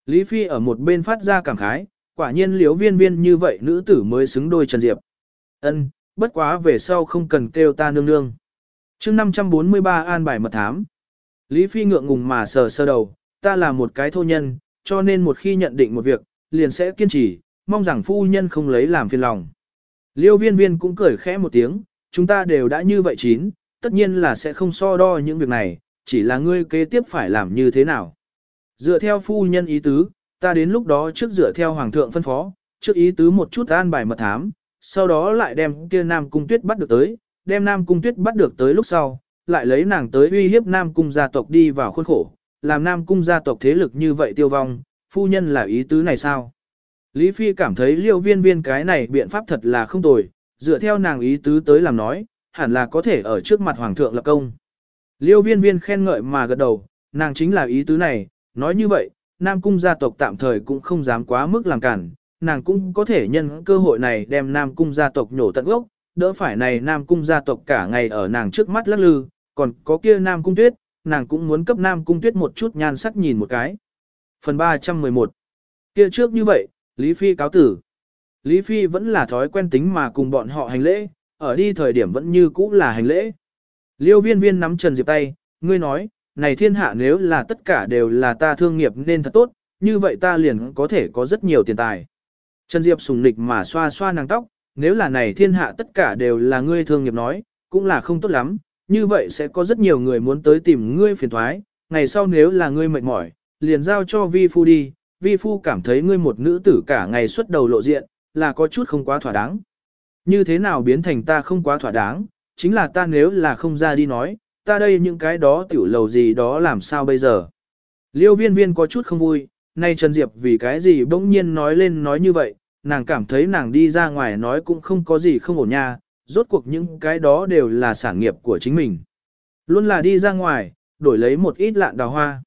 Lý Phi ở một bên phát ra cảm khái, quả nhiên liếu viên viên như vậy nữ tử mới xứng đôi Trần Diệp. Ân, bất quá về sau không cần kêu ta nương nương. chương 543 an bài mật thám. Lý Phi ngượng ngùng mà sờ sơ đầu, ta là một cái thô nhân, cho nên một khi nhận định một việc, liền sẽ kiên trì, mong rằng phu nhân không lấy làm phiền lòng. Liêu viên viên cũng cười khẽ một tiếng, chúng ta đều đã như vậy chín, tất nhiên là sẽ không so đo những việc này, chỉ là ngươi kế tiếp phải làm như thế nào. Dựa theo phu nhân ý tứ, ta đến lúc đó trước dựa theo hoàng thượng phân phó, trước ý tứ một chút an bài mật thám, sau đó lại đem kia Nam Cung Tuyết bắt được tới, đem Nam Cung Tuyết bắt được tới lúc sau, lại lấy nàng tới uy hiếp Nam Cung gia tộc đi vào khuôn khổ, làm Nam Cung gia tộc thế lực như vậy tiêu vong, phu nhân là ý tứ này sao? Lý Phi cảm thấy liêu viên viên cái này biện pháp thật là không tồi, dựa theo nàng ý tứ tới làm nói, hẳn là có thể ở trước mặt Hoàng thượng lập công. Liêu viên viên khen ngợi mà gật đầu, nàng chính là ý tứ này, nói như vậy, Nam Cung gia tộc tạm thời cũng không dám quá mức làm cản, nàng cũng có thể nhân cơ hội này đem Nam Cung gia tộc nhổ tận gốc, đỡ phải này Nam Cung gia tộc cả ngày ở nàng trước mắt lắc lư, còn có kia Nam Cung tuyết, nàng cũng muốn cấp Nam Cung tuyết một chút nhan sắc nhìn một cái. Phần 311 Kia trước như vậy, Lý Phi cáo tử. Lý Phi vẫn là thói quen tính mà cùng bọn họ hành lễ, ở đi thời điểm vẫn như cũ là hành lễ. Liêu viên viên nắm Trần Diệp tay, ngươi nói, này thiên hạ nếu là tất cả đều là ta thương nghiệp nên thật tốt, như vậy ta liền có thể có rất nhiều tiền tài. Trần Diệp sùng nịch mà xoa xoa nàng tóc, nếu là này thiên hạ tất cả đều là ngươi thương nghiệp nói, cũng là không tốt lắm, như vậy sẽ có rất nhiều người muốn tới tìm ngươi phiền thoái, ngày sau nếu là ngươi mệt mỏi, liền giao cho vi phu đi, vi phu cảm thấy ngươi một nữ tử cả ngày xuất đầu lộ diện, là có chút không quá thỏa đáng. Như thế nào biến thành ta không quá thỏa đáng, chính là ta nếu là không ra đi nói, ta đây những cái đó tiểu lầu gì đó làm sao bây giờ. Liêu viên viên có chút không vui, nay Trần Diệp vì cái gì bỗng nhiên nói lên nói như vậy, nàng cảm thấy nàng đi ra ngoài nói cũng không có gì không ổn nha, rốt cuộc những cái đó đều là sản nghiệp của chính mình. Luôn là đi ra ngoài, đổi lấy một ít lạn đào hoa.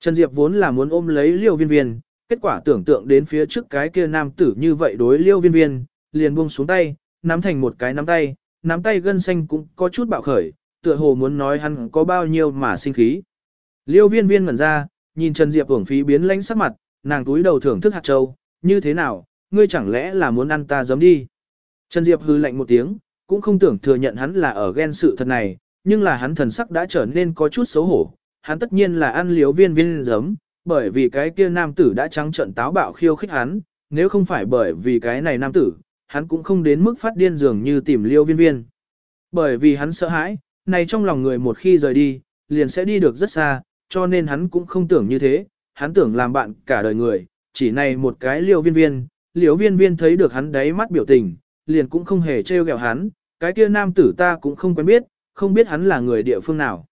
Trần Diệp vốn là muốn ôm lấy liêu viên viên, kết quả tưởng tượng đến phía trước cái kia nam tử như vậy đối liêu viên viên, liền buông xuống tay, nắm thành một cái nắm tay, nắm tay gân xanh cũng có chút bạo khởi, tựa hồ muốn nói hắn có bao nhiêu mà sinh khí. Liêu viên viên ngẩn ra, nhìn Trần Diệp hưởng phí biến lánh sắc mặt, nàng túi đầu thưởng thức hạt châu, như thế nào, ngươi chẳng lẽ là muốn ăn ta giấm đi. Trần Diệp hư lạnh một tiếng, cũng không tưởng thừa nhận hắn là ở ghen sự thật này, nhưng là hắn thần sắc đã trở nên có chút xấu hổ, hắn tất nhiên là ăn liếu viên viên giấm, bởi vì cái kia nam tử đã trắng trận táo bạo khiêu khích hắn, nếu không phải bởi vì cái này nam tử, hắn cũng không đến mức phát điên dường như tìm liêu viên viên. Bởi vì hắn sợ hãi, này trong lòng người một khi rời đi, liền sẽ đi được rất xa, cho nên hắn cũng không tưởng như thế, hắn tưởng làm bạn cả đời người, chỉ này một cái liêu viên viên, liêu viên viên thấy được hắn đáy mắt biểu tình, liền cũng không hề trêu ghẹo hắn, cái kia nam tử ta cũng không quen biết, không biết hắn là người địa phương nào.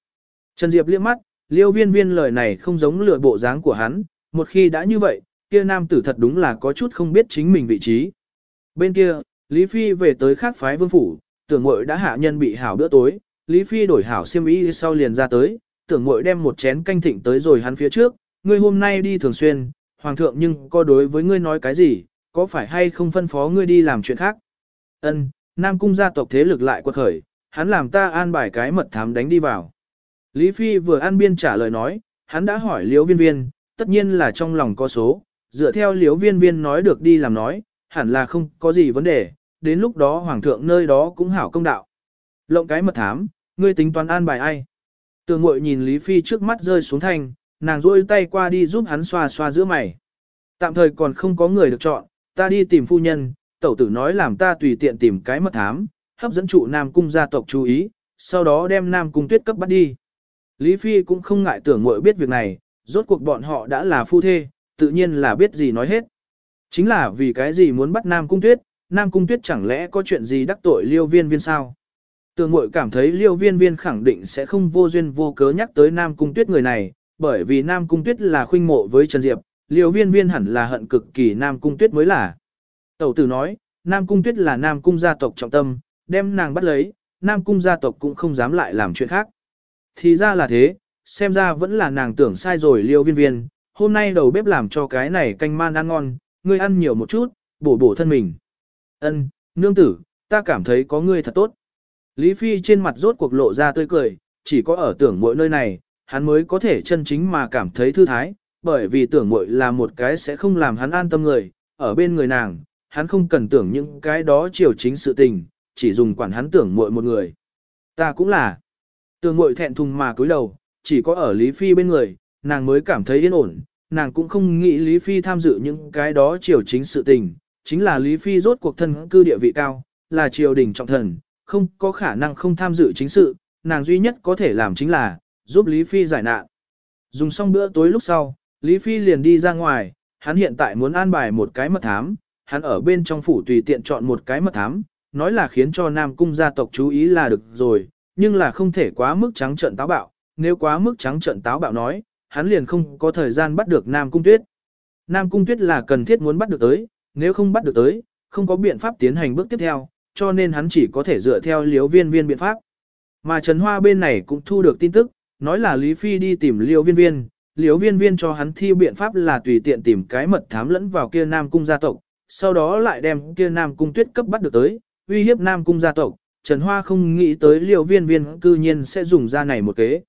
Trần Diệp liếc mắt, liêu viên viên lời này không giống lựa bộ dáng của hắn, một khi đã như vậy, kia nam tử thật đúng là có chút không biết chính mình vị trí. Bên kia, Lý Phi về tới khác phái vương phủ, tưởng mội đã hạ nhân bị hảo bữa tối, Lý Phi đổi hảo xiêm y sau liền ra tới, tưởng mội đem một chén canh thịnh tới rồi hắn phía trước, ngươi hôm nay đi thường xuyên, hoàng thượng nhưng có đối với ngươi nói cái gì, có phải hay không phân phó ngươi đi làm chuyện khác. Ân, Nam cung gia tộc thế lực lại quật khởi, hắn làm ta an bài cái mật thám đánh đi vào. Lý Phi vừa an biên trả lời nói, hắn đã hỏi liễu viên viên, tất nhiên là trong lòng có số, dựa theo liễu viên viên nói được đi làm nói, hẳn là không có gì vấn đề, đến lúc đó hoàng thượng nơi đó cũng hảo công đạo. Lộng cái mật thám, ngươi tính toán an bài ai? Tường ngội nhìn Lý Phi trước mắt rơi xuống thành, nàng rôi tay qua đi giúp hắn xoa xoa giữa mày. Tạm thời còn không có người được chọn, ta đi tìm phu nhân, tẩu tử nói làm ta tùy tiện tìm cái mật thám, hấp dẫn trụ Nam Cung gia tộc chú ý, sau đó đem Nam Cung tuyết cấp bắt đi. Lý Phi cũng không ngại tưởng muội biết việc này, rốt cuộc bọn họ đã là phu thê, tự nhiên là biết gì nói hết. Chính là vì cái gì muốn bắt Nam Cung tuyết, Nam Cung tuyết chẳng lẽ có chuyện gì đắc tội liêu viên viên sao? Tưởng muội cảm thấy liêu viên viên khẳng định sẽ không vô duyên vô cớ nhắc tới Nam Cung tuyết người này, bởi vì Nam Cung tuyết là khuynh mộ với Trần Diệp, liêu viên viên hẳn là hận cực kỳ Nam Cung Tuyết mới là. Tẩu tử nói, Nam Cung Tuyết là Nam Cung gia tộc trọng tâm, đem nàng bắt lấy, Nam Cung gia tộc cũng không dám lại làm chuyện khác. Thì ra là thế, xem ra vẫn là nàng tưởng sai rồi liêu viên viên, hôm nay đầu bếp làm cho cái này canh man ăn ngon, ngươi ăn nhiều một chút, bổ bổ thân mình. Ân, nương tử, ta cảm thấy có ngươi thật tốt. Lý Phi trên mặt rốt cuộc lộ ra tươi cười, chỉ có ở tưởng mỗi nơi này, hắn mới có thể chân chính mà cảm thấy thư thái, bởi vì tưởng muội là một cái sẽ không làm hắn an tâm người, ở bên người nàng, hắn không cần tưởng những cái đó chiều chính sự tình, chỉ dùng quản hắn tưởng muội một người. Ta cũng là. Tưởng muội thẹn thùng mà cúi đầu, chỉ có ở Lý Phi bên người, nàng mới cảm thấy yên ổn, nàng cũng không nghĩ Lý Phi tham dự những cái đó chiều chính sự tình, chính là Lý Phi rốt cuộc thân cư địa vị cao, là triều đình trọng thần, không có khả năng không tham dự chính sự, nàng duy nhất có thể làm chính là, giúp Lý Phi giải nạn. Dùng xong bữa tối lúc sau, Lý Phi liền đi ra ngoài, hắn hiện tại muốn an bài một cái mật thám, hắn ở bên trong phủ tùy tiện chọn một cái mật thám, nói là khiến cho Nam Cung gia tộc chú ý là được rồi, nhưng là không thể quá mức trắng trợn táo bạo, nếu quá mức trắng trợn táo bạo nói, hắn liền không có thời gian bắt được Nam Cung Tuyết. Nam Cung Tuyết là cần thiết muốn bắt được tới, nếu không bắt được tới, không có biện pháp tiến hành bước tiếp theo, cho nên hắn chỉ có thể dựa theo liếu viên viên biện pháp. Mà Trần Hoa bên này cũng thu được tin tức, nói là Lý Phi đi tìm liêu viên viên, liếu viên viên cho hắn thi biện pháp là tùy tiện tìm cái mật thám lẫn vào kia Nam Cung gia tộc, sau đó lại đem kia Nam Cung tuyết cấp bắt được tới, uy hiếp Nam Cung gia tộc. Trần Hoa không nghĩ tới liều viên viên cư nhiên sẽ dùng ra này một kế.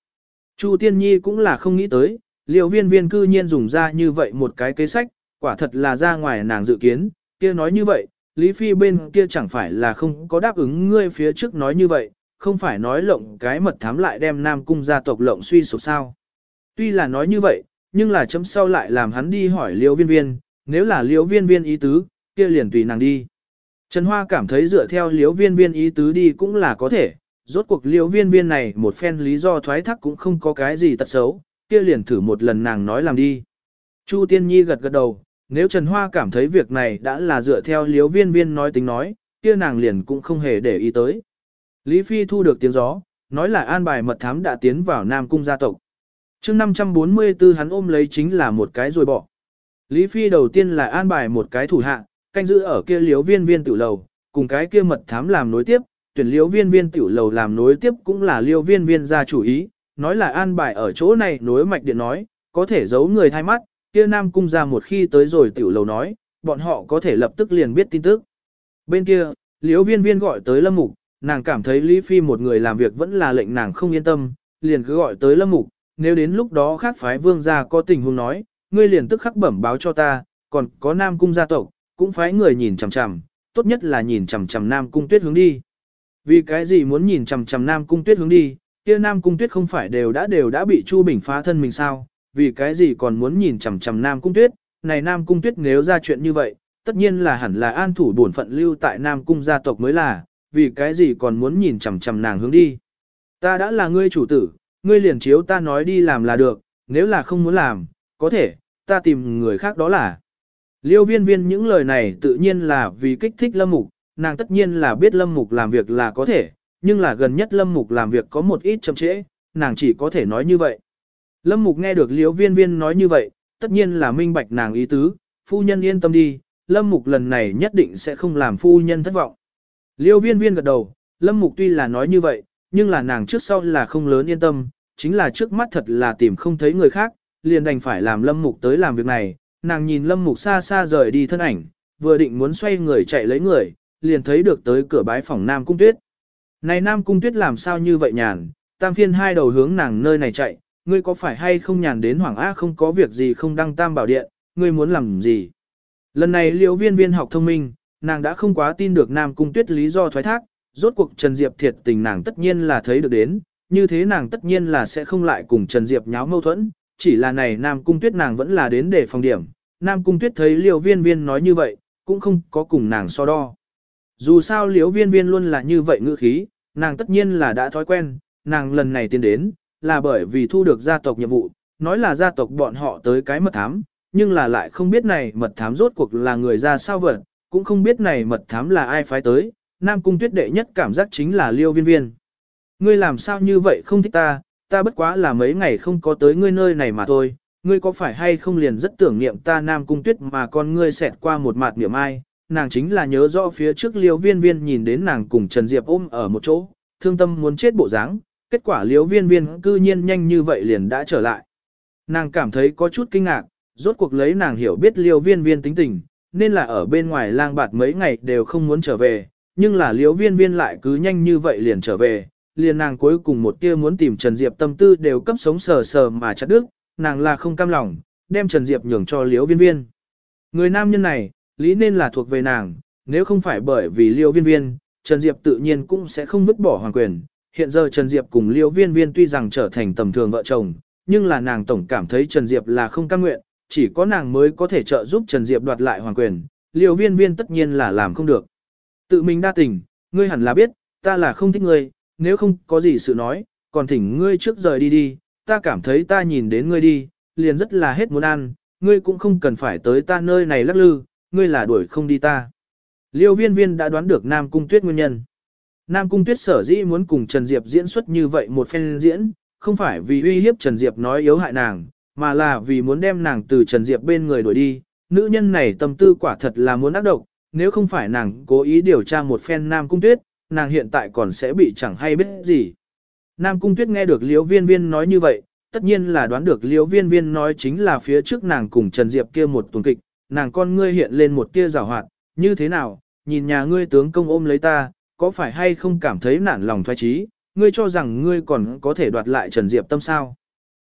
Chu Tiên Nhi cũng là không nghĩ tới, liều viên viên cư nhiên dùng ra như vậy một cái kế sách, quả thật là ra ngoài nàng dự kiến, kia nói như vậy, Lý Phi bên kia chẳng phải là không có đáp ứng ngươi phía trước nói như vậy, không phải nói lộng cái mật thám lại đem Nam Cung gia tộc lộng suy sụp sao. Tuy là nói như vậy, nhưng là chấm sau lại làm hắn đi hỏi liễu viên viên, nếu là liễu viên viên ý tứ, kia liền tùy nàng đi. Trần Hoa cảm thấy dựa theo liễu viên viên ý tứ đi cũng là có thể, rốt cuộc liễu viên viên này một phen lý do thoái thác cũng không có cái gì tật xấu, kia liền thử một lần nàng nói làm đi. Chu Tiên Nhi gật gật đầu, nếu Trần Hoa cảm thấy việc này đã là dựa theo liễu viên viên nói tính nói, kia nàng liền cũng không hề để ý tới. Lý Phi thu được tiếng gió, nói là an bài mật thám đã tiến vào Nam Cung gia tộc chương 544 hắn ôm lấy chính là một cái rồi bỏ. Lý Phi đầu tiên là an bài một cái thủ hạ, canh giữ ở kia liếu viên viên tiểu lầu, cùng cái kia mật thám làm nối tiếp, tuyển liếu viên viên tiểu lầu làm nối tiếp cũng là liêu viên viên ra chủ ý, nói là an bài ở chỗ này nối mạch điện nói, có thể giấu người thay mắt, kia nam cung ra một khi tới rồi tiểu lầu nói, bọn họ có thể lập tức liền biết tin tức. Bên kia, liếu viên viên gọi tới lâm mục, nàng cảm thấy Lý Phi một người làm việc vẫn là lệnh nàng không yên tâm, liền cứ gọi tới lâm mục, nếu đến lúc đó khác phái vương gia có tình huống nói, ngươi liền tức khắc bẩm báo cho ta, còn có Nam cung gia tộc, cũng phái người nhìn chằm chằm, tốt nhất là nhìn chằm chằm Nam cung Tuyết hướng đi. Vì cái gì muốn nhìn chằm chằm Nam cung Tuyết hướng đi, kia Nam cung Tuyết không phải đều đã đều đã bị Chu Bình phá thân mình sao? Vì cái gì còn muốn nhìn chằm chằm Nam cung Tuyết? Này Nam cung Tuyết nếu ra chuyện như vậy, tất nhiên là hẳn là an thủ bổn phận lưu tại Nam cung gia tộc mới là, vì cái gì còn muốn nhìn chằm chằm nàng hướng đi? Ta đã là ngươi chủ tử, ngươi liền chiếu ta nói đi làm là được, nếu là không muốn làm, có thể, ta tìm người khác đó là. Liêu viên viên những lời này tự nhiên là vì kích thích lâm mục, nàng tất nhiên là biết lâm mục làm việc là có thể, nhưng là gần nhất lâm mục làm việc có một ít chậm trễ, nàng chỉ có thể nói như vậy. Lâm mục nghe được liêu viên viên nói như vậy, tất nhiên là minh bạch nàng ý tứ, phu nhân yên tâm đi, lâm mục lần này nhất định sẽ không làm phu nhân thất vọng. Liêu viên viên gật đầu, lâm mục tuy là nói như vậy, nhưng là nàng trước sau là không lớn yên tâm, chính là trước mắt thật là tìm không thấy người khác, liền đành phải làm Lâm Mục tới làm việc này, nàng nhìn Lâm Mục xa xa rời đi thân ảnh, vừa định muốn xoay người chạy lấy người, liền thấy được tới cửa bái phòng Nam Cung Tuyết. Này Nam Cung Tuyết làm sao như vậy nhàn, tam phiên hai đầu hướng nàng nơi này chạy, ngươi có phải hay không nhàn đến Hoàng a không có việc gì không đăng tam bảo điện, ngươi muốn làm gì. Lần này liễu viên viên học thông minh, nàng đã không quá tin được Nam Cung Tuyết lý do thoái thác, rốt cuộc Trần Diệp thiệt tình nàng tất nhiên là thấy được đến, như thế nàng tất nhiên là sẽ không lại cùng Trần Diệp nháo mâu thuẫn, chỉ là này Nam Cung Tuyết nàng vẫn là đến để phòng điểm. Nam Cung Tuyết thấy Liêu Viên Viên nói như vậy, cũng không có cùng nàng so đo. Dù sao Liêu Viên Viên luôn là như vậy ngữ khí, nàng tất nhiên là đã thói quen, nàng lần này tiến đến, là bởi vì thu được gia tộc nhiệm vụ, nói là gia tộc bọn họ tới cái mật thám, nhưng là lại không biết này mật thám rốt cuộc là người ra sao vật, cũng không biết này mật thám là ai phái tới, Nam Cung Tuyết đệ nhất cảm giác chính là Liêu Viên Viên. Ngươi làm sao như vậy không thích ta, ta bất quá là mấy ngày không có tới ngươi nơi này mà thôi, ngươi có phải hay không liền rất tưởng niệm ta Nam Cung Tuyết mà con ngươi xẹt qua một mặt niệm ai, nàng chính là nhớ rõ phía trước liêu viên viên nhìn đến nàng cùng Trần Diệp ôm ở một chỗ, thương tâm muốn chết bộ dáng, kết quả liêu viên viên cư nhiên nhanh như vậy liền đã trở lại. Nàng cảm thấy có chút kinh ngạc, rốt cuộc lấy nàng hiểu biết liêu viên viên tính tình, nên là ở bên ngoài lang bạt mấy ngày đều không muốn trở về, nhưng là liêu viên viên lại cứ nhanh như vậy liền trở về, liền nàng cuối cùng một tia muốn tìm Trần Diệp tâm tư đều cấp sống sờ sờ mà chặt đứt, nàng là không cam lòng, đem Trần Diệp nhường cho liêu viên viên. Người nam nhân này, lý nên là thuộc về nàng, nếu không phải bởi vì liêu viên viên, Trần Diệp tự nhiên cũng sẽ không vứt bỏ hoàng quyền. Hiện giờ Trần Diệp cùng liêu viên viên tuy rằng trở thành tầm thường vợ chồng, nhưng là nàng tổng cảm thấy Trần Diệp là không cam nguyện, chỉ có nàng mới có thể trợ giúp Trần Diệp đoạt lại hoàng quyền, liêu viên viên tất nhiên là làm không được. Tự mình đa tình, ngươi hẳn là biết, ta là không thích ngươi, nếu không có gì sự nói, còn thỉnh ngươi trước rời đi đi, ta cảm thấy ta nhìn đến ngươi đi, liền rất là hết muốn ăn, ngươi cũng không cần phải tới ta nơi này lắc lư, ngươi là đuổi không đi ta. Liêu viên viên đã đoán được Nam Cung Tuyết nguyên nhân. Nam Cung Tuyết sở dĩ muốn cùng Trần Diệp diễn xuất như vậy một phen diễn, không phải vì uy hiếp Trần Diệp nói yếu hại nàng, mà là vì muốn đem nàng từ Trần Diệp bên người đuổi đi. Nữ nhân này tâm tư quả thật là muốn ác độc, nếu không phải nàng cố ý điều tra một phen Nam Cung Tuyết, nàng hiện tại còn sẽ bị chẳng hay biết gì. Nam Cung Tuyết nghe được Liễu Viên Viên nói như vậy, tất nhiên là đoán được Liễu Viên Viên nói chính là phía trước nàng cùng Trần Diệp kia một tuần kịch, nàng con ngươi hiện lên một tia rào hoạt, như thế nào, nhìn nhà ngươi tướng công ôm lấy ta, có phải hay không cảm thấy nản lòng thoái trí, ngươi cho rằng ngươi còn có thể đoạt lại Trần Diệp tâm sao.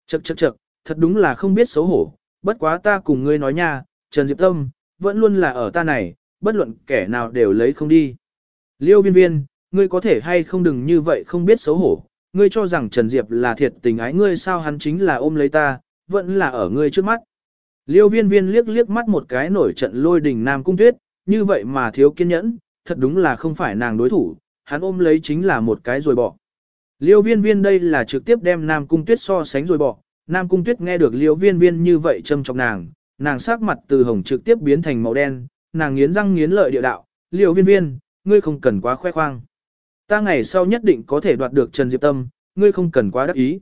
Chậc chậc chậc, thật đúng là không biết xấu hổ, bất quá ta cùng ngươi nói nha, Trần Diệp tâm, vẫn luôn là ở ta này, bất luận kẻ nào đều lấy không đi. Liêu viên viên, ngươi có thể hay không đừng như vậy không biết xấu hổ, ngươi cho rằng Trần Diệp là thiệt tình ái ngươi sao hắn chính là ôm lấy ta, vẫn là ở ngươi trước mắt. Liêu viên viên liếc liếc mắt một cái nổi trận lôi đình Nam Cung Tuyết, như vậy mà thiếu kiên nhẫn, thật đúng là không phải nàng đối thủ, hắn ôm lấy chính là một cái rồi bỏ. Liêu viên viên đây là trực tiếp đem Nam Cung Tuyết so sánh rồi bỏ, Nam Cung Tuyết nghe được liêu viên viên như vậy châm chọc nàng, nàng sắc mặt từ hồng trực tiếp biến thành màu đen, nàng nghiến răng nghiến lợi địa đạo, liêu viên viên, ngươi không cần quá khoe khoang. Ta ngày sau nhất định có thể đoạt được Trần Diệp Tâm, ngươi không cần quá đắc ý.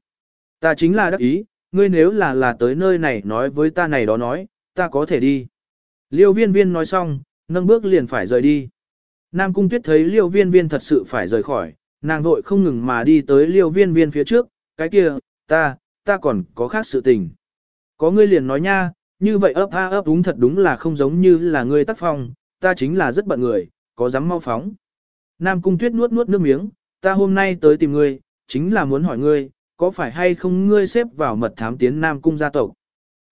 Ta chính là đắc ý, ngươi nếu là là tới nơi này nói với ta này đó nói, ta có thể đi. Liêu viên viên nói xong, nâng bước liền phải rời đi. Nam Cung Tuyết thấy liêu viên viên thật sự phải rời khỏi, nàng vội không ngừng mà đi tới liêu viên viên phía trước, cái kia, ta, ta còn có khác sự tình. Có ngươi liền nói nha, như vậy ấp a ấp đúng thật đúng là không giống như là ngươi tác phong, ta chính là rất bận người, có dám mau phóng. Nam Cung Tuyết nuốt nuốt nước miếng, ta hôm nay tới tìm ngươi, chính là muốn hỏi ngươi, có phải hay không ngươi xếp vào mật thám tiến Nam Cung gia tộc.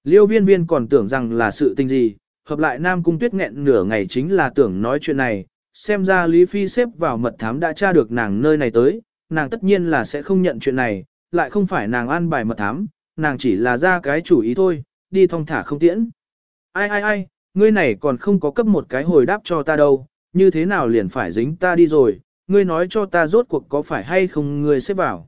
Liêu viên viên còn tưởng rằng là sự tình gì, hợp lại Nam Cung Tuyết nghẹn nửa ngày chính là tưởng nói chuyện này, xem ra Lý Phi xếp vào mật thám đã tra được nàng nơi này tới, nàng tất nhiên là sẽ không nhận chuyện này, lại không phải nàng an bài mật thám, nàng chỉ là ra cái chủ ý thôi, đi thong thả không tiễn. Ai ai ai, ngươi này còn không có cấp một cái hồi đáp cho ta đâu, như thế nào liền phải dính ta đi rồi, ngươi nói cho ta rốt cuộc có phải hay không ngươi xếp vào.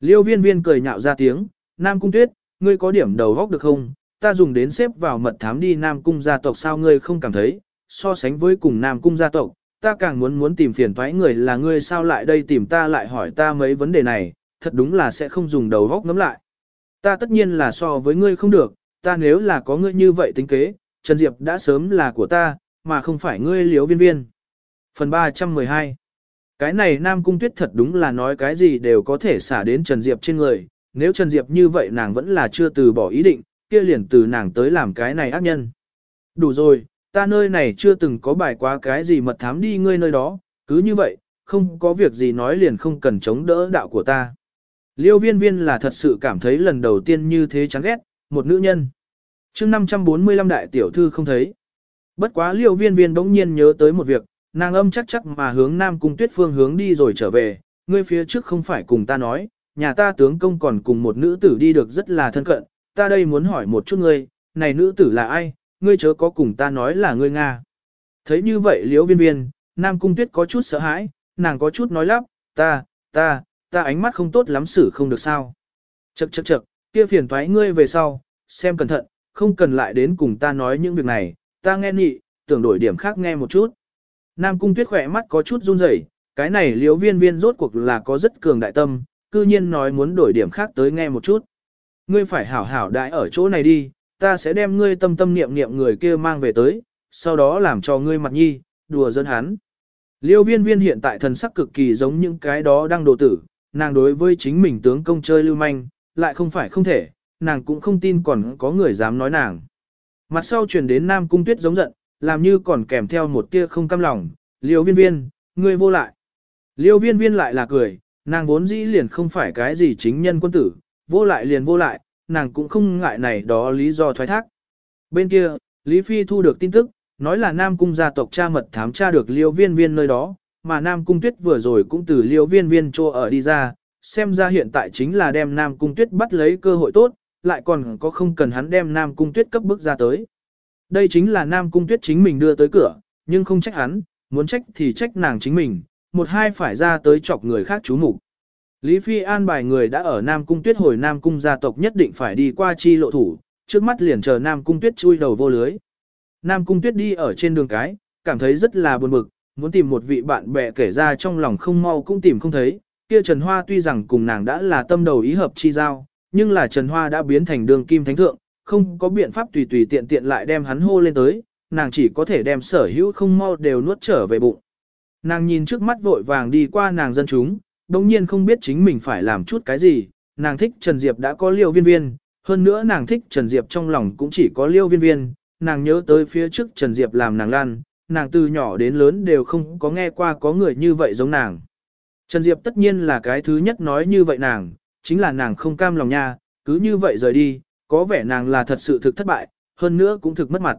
Liêu viên viên cười nhạo ra tiếng, Nam Cung Tuyết, ngươi có điểm đầu góc được không? Ta dùng đến xếp vào mật thám đi Nam Cung gia tộc sao ngươi không cảm thấy, so sánh với cùng Nam Cung gia tộc, ta càng muốn muốn tìm phiền toái người là ngươi sao lại đây tìm ta lại hỏi ta mấy vấn đề này, thật đúng là sẽ không dùng đầu góc ngắm lại. Ta tất nhiên là so với ngươi không được, ta nếu là có ngươi như vậy tính kế, Trần Diệp đã sớm là của ta, mà không phải ngươi liếu viên viên. Phần 312 Cái này Nam Cung Tuyết thật đúng là nói cái gì đều có thể xả đến Trần Diệp trên người, nếu Trần Diệp như vậy nàng vẫn là chưa từ bỏ ý định, kia liền từ nàng tới làm cái này ác nhân. Đủ rồi, ta nơi này chưa từng có bài quá cái gì mật thám đi ngươi nơi đó, cứ như vậy, không có việc gì nói liền không cần chống đỡ đạo của ta. Liêu viên viên là thật sự cảm thấy lần đầu tiên như thế chán ghét, một nữ nhân. chương 545 đại tiểu thư không thấy. Bất quá liêu viên viên bỗng nhiên nhớ tới một việc, nàng âm chắc chắc mà hướng Nam Cung Tuyết Phương hướng đi rồi trở về, ngươi phía trước không phải cùng ta nói, nhà ta tướng công còn cùng một nữ tử đi được rất là thân cận, ta đây muốn hỏi một chút ngươi, này nữ tử là ai, ngươi chớ có cùng ta nói là ngươi Nga. Thấy như vậy liễu viên viên, Nam Cung Tuyết có chút sợ hãi, nàng có chút nói lắp, ta, ta, ta ánh mắt không tốt lắm xử không được sao. Chậc chậc chậc, kia phiền toái ngươi về sau, xem cẩn thận, không cần lại đến cùng ta nói những việc này, ta nghe nhị, tưởng đổi điểm khác nghe một chút. Nam Cung Tuyết khỏe mắt có chút run rẩy, cái này liễu viên viên rốt cuộc là có rất cường đại tâm, cư nhiên nói muốn đổi điểm khác tới nghe một chút. ngươi phải hảo hảo đại ở chỗ này đi, ta sẽ đem ngươi tâm tâm niệm niệm người kia mang về tới, sau đó làm cho ngươi mặt nhi, đùa dân hắn. Liêu viên viên hiện tại thần sắc cực kỳ giống những cái đó đang đồ tử, nàng đối với chính mình tướng công chơi lưu manh, lại không phải không thể, nàng cũng không tin còn có người dám nói nàng. Mặt sau truyền đến Nam Cung Tuyết giống giận, làm như còn kèm theo một tia không cam lòng, liêu viên viên, ngươi vô lại. Liêu viên viên lại là cười, nàng vốn dĩ liền không phải cái gì chính nhân quân tử, vô lại liền vô lại, nàng cũng không ngại này đó lý do thoái thác. Bên kia, Lý Phi thu được tin tức, nói là Nam Cung gia tộc cha mật thám tra được liêu viên viên nơi đó, mà Nam Cung Tuyết vừa rồi cũng từ liêu viên viên trô ở đi ra, xem ra hiện tại chính là đem Nam Cung Tuyết bắt lấy cơ hội tốt, lại còn có không cần hắn đem Nam Cung Tuyết cấp bức ra tới. Đây chính là Nam Cung Tuyết chính mình đưa tới cửa, nhưng không trách hắn, muốn trách thì trách nàng chính mình, một hai phải ra tới chọc người khác chú mục. Lý Phi an bài người đã ở Nam Cung Tuyết hồi Nam Cung gia tộc nhất định phải đi qua chi lộ thủ, trước mắt liền chờ Nam Cung Tuyết chui đầu vô lưới. Nam Cung Tuyết đi ở trên đường cái, cảm thấy rất là buồn bực, muốn tìm một vị bạn bè kể ra trong lòng không mau cũng tìm không thấy. Kia Trần Hoa tuy rằng cùng nàng đã là tâm đầu ý hợp chi giao, nhưng là Trần Hoa đã biến thành đường kim thánh thượng, không có biện pháp tùy tùy tiện tiện lại đem hắn hô lên tới, nàng chỉ có thể đem sở hữu không mau đều nuốt trở về bụng. Nàng nhìn trước mắt vội vàng đi qua nàng dân chúng, đồng nhiên không biết chính mình phải làm chút cái gì, nàng thích Trần Diệp đã có liêu viên viên, hơn nữa nàng thích Trần Diệp trong lòng cũng chỉ có liêu viên viên, nàng nhớ tới phía trước Trần Diệp làm nàng lan, nàng từ nhỏ đến lớn đều không có nghe qua có người như vậy giống nàng. Trần Diệp tất nhiên là cái thứ nhất nói như vậy nàng, chính là nàng không cam lòng nha, cứ như vậy rời đi, có vẻ nàng là thật sự thực thất bại, hơn nữa cũng thực mất mặt.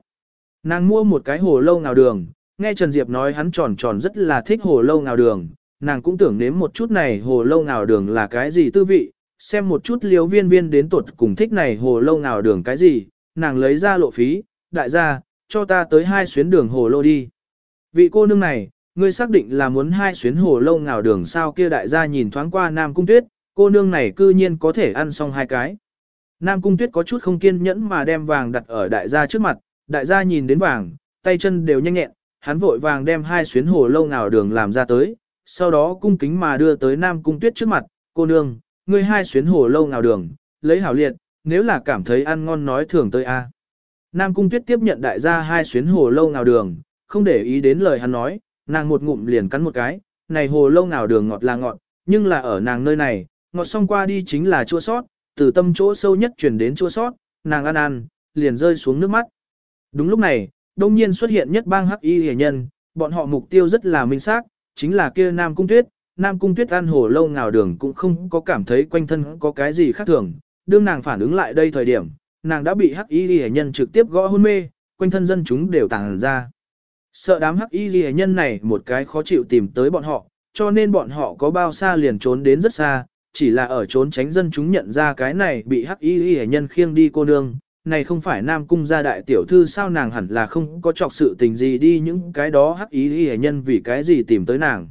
Nàng mua một cái hồ lâu nào đường, nghe Trần Diệp nói hắn tròn tròn rất là thích hồ lâu nào đường, nàng cũng tưởng nếm một chút này hồ lâu nào đường là cái gì tư vị, xem một chút liếu viên viên đến tuột cùng thích này hồ lâu nào đường cái gì, nàng lấy ra lộ phí, đại gia, cho ta tới hai xuyến đường hồ lô đi. Vị cô nương này, ngươi xác định là muốn hai xuyến hồ lâu nào đường sao kia đại gia nhìn thoáng qua Nam Cung Tuyết, cô nương này cư nhiên có thể ăn xong hai cái. Nam Cung Tuyết có chút không kiên nhẫn mà đem vàng đặt ở đại gia trước mặt, đại gia nhìn đến vàng, tay chân đều nhanh nhẹn, hắn vội vàng đem hai xuyến hồ lâu nào đường làm ra tới, sau đó cung kính mà đưa tới Nam Cung Tuyết trước mặt, cô nương, ngươi hai xuyến hồ lâu nào đường, lấy hảo liệt, nếu là cảm thấy ăn ngon nói thưởng tới a. Nam Cung Tuyết tiếp nhận đại gia hai xuyến hồ lâu nào đường, không để ý đến lời hắn nói, nàng một ngụm liền cắn một cái, này hồ lâu nào đường ngọt là ngọt, nhưng là ở nàng nơi này, ngọt xong qua đi chính là chua sót, từ tâm chỗ sâu nhất chuyển đến chua sót, nàng ăn ăn, liền rơi xuống nước mắt. Đúng lúc này, đông nhiên xuất hiện nhất bang hắc y hề nhân, bọn họ mục tiêu rất là minh xác, chính là kia Nam Cung Tuyết. Nam Cung Tuyết ăn hồ lâu ngào đường cũng không có cảm thấy quanh thân có cái gì khác thường. Đương nàng phản ứng lại đây thời điểm, nàng đã bị hắc y hề nhân trực tiếp gõ hôn mê, quanh thân dân chúng đều tàng ra. Sợ đám hắc y hề nhân này một cái khó chịu tìm tới bọn họ, cho nên bọn họ có bao xa liền trốn đến rất xa, chỉ là ở trốn tránh dân chúng nhận ra cái này bị hắc y y nhân khiêng đi cô nương, này không phải nam cung gia đại tiểu thư sao nàng hẳn là không có trọc sự tình gì đi những cái đó hắc ý y nhân vì cái gì tìm tới nàng.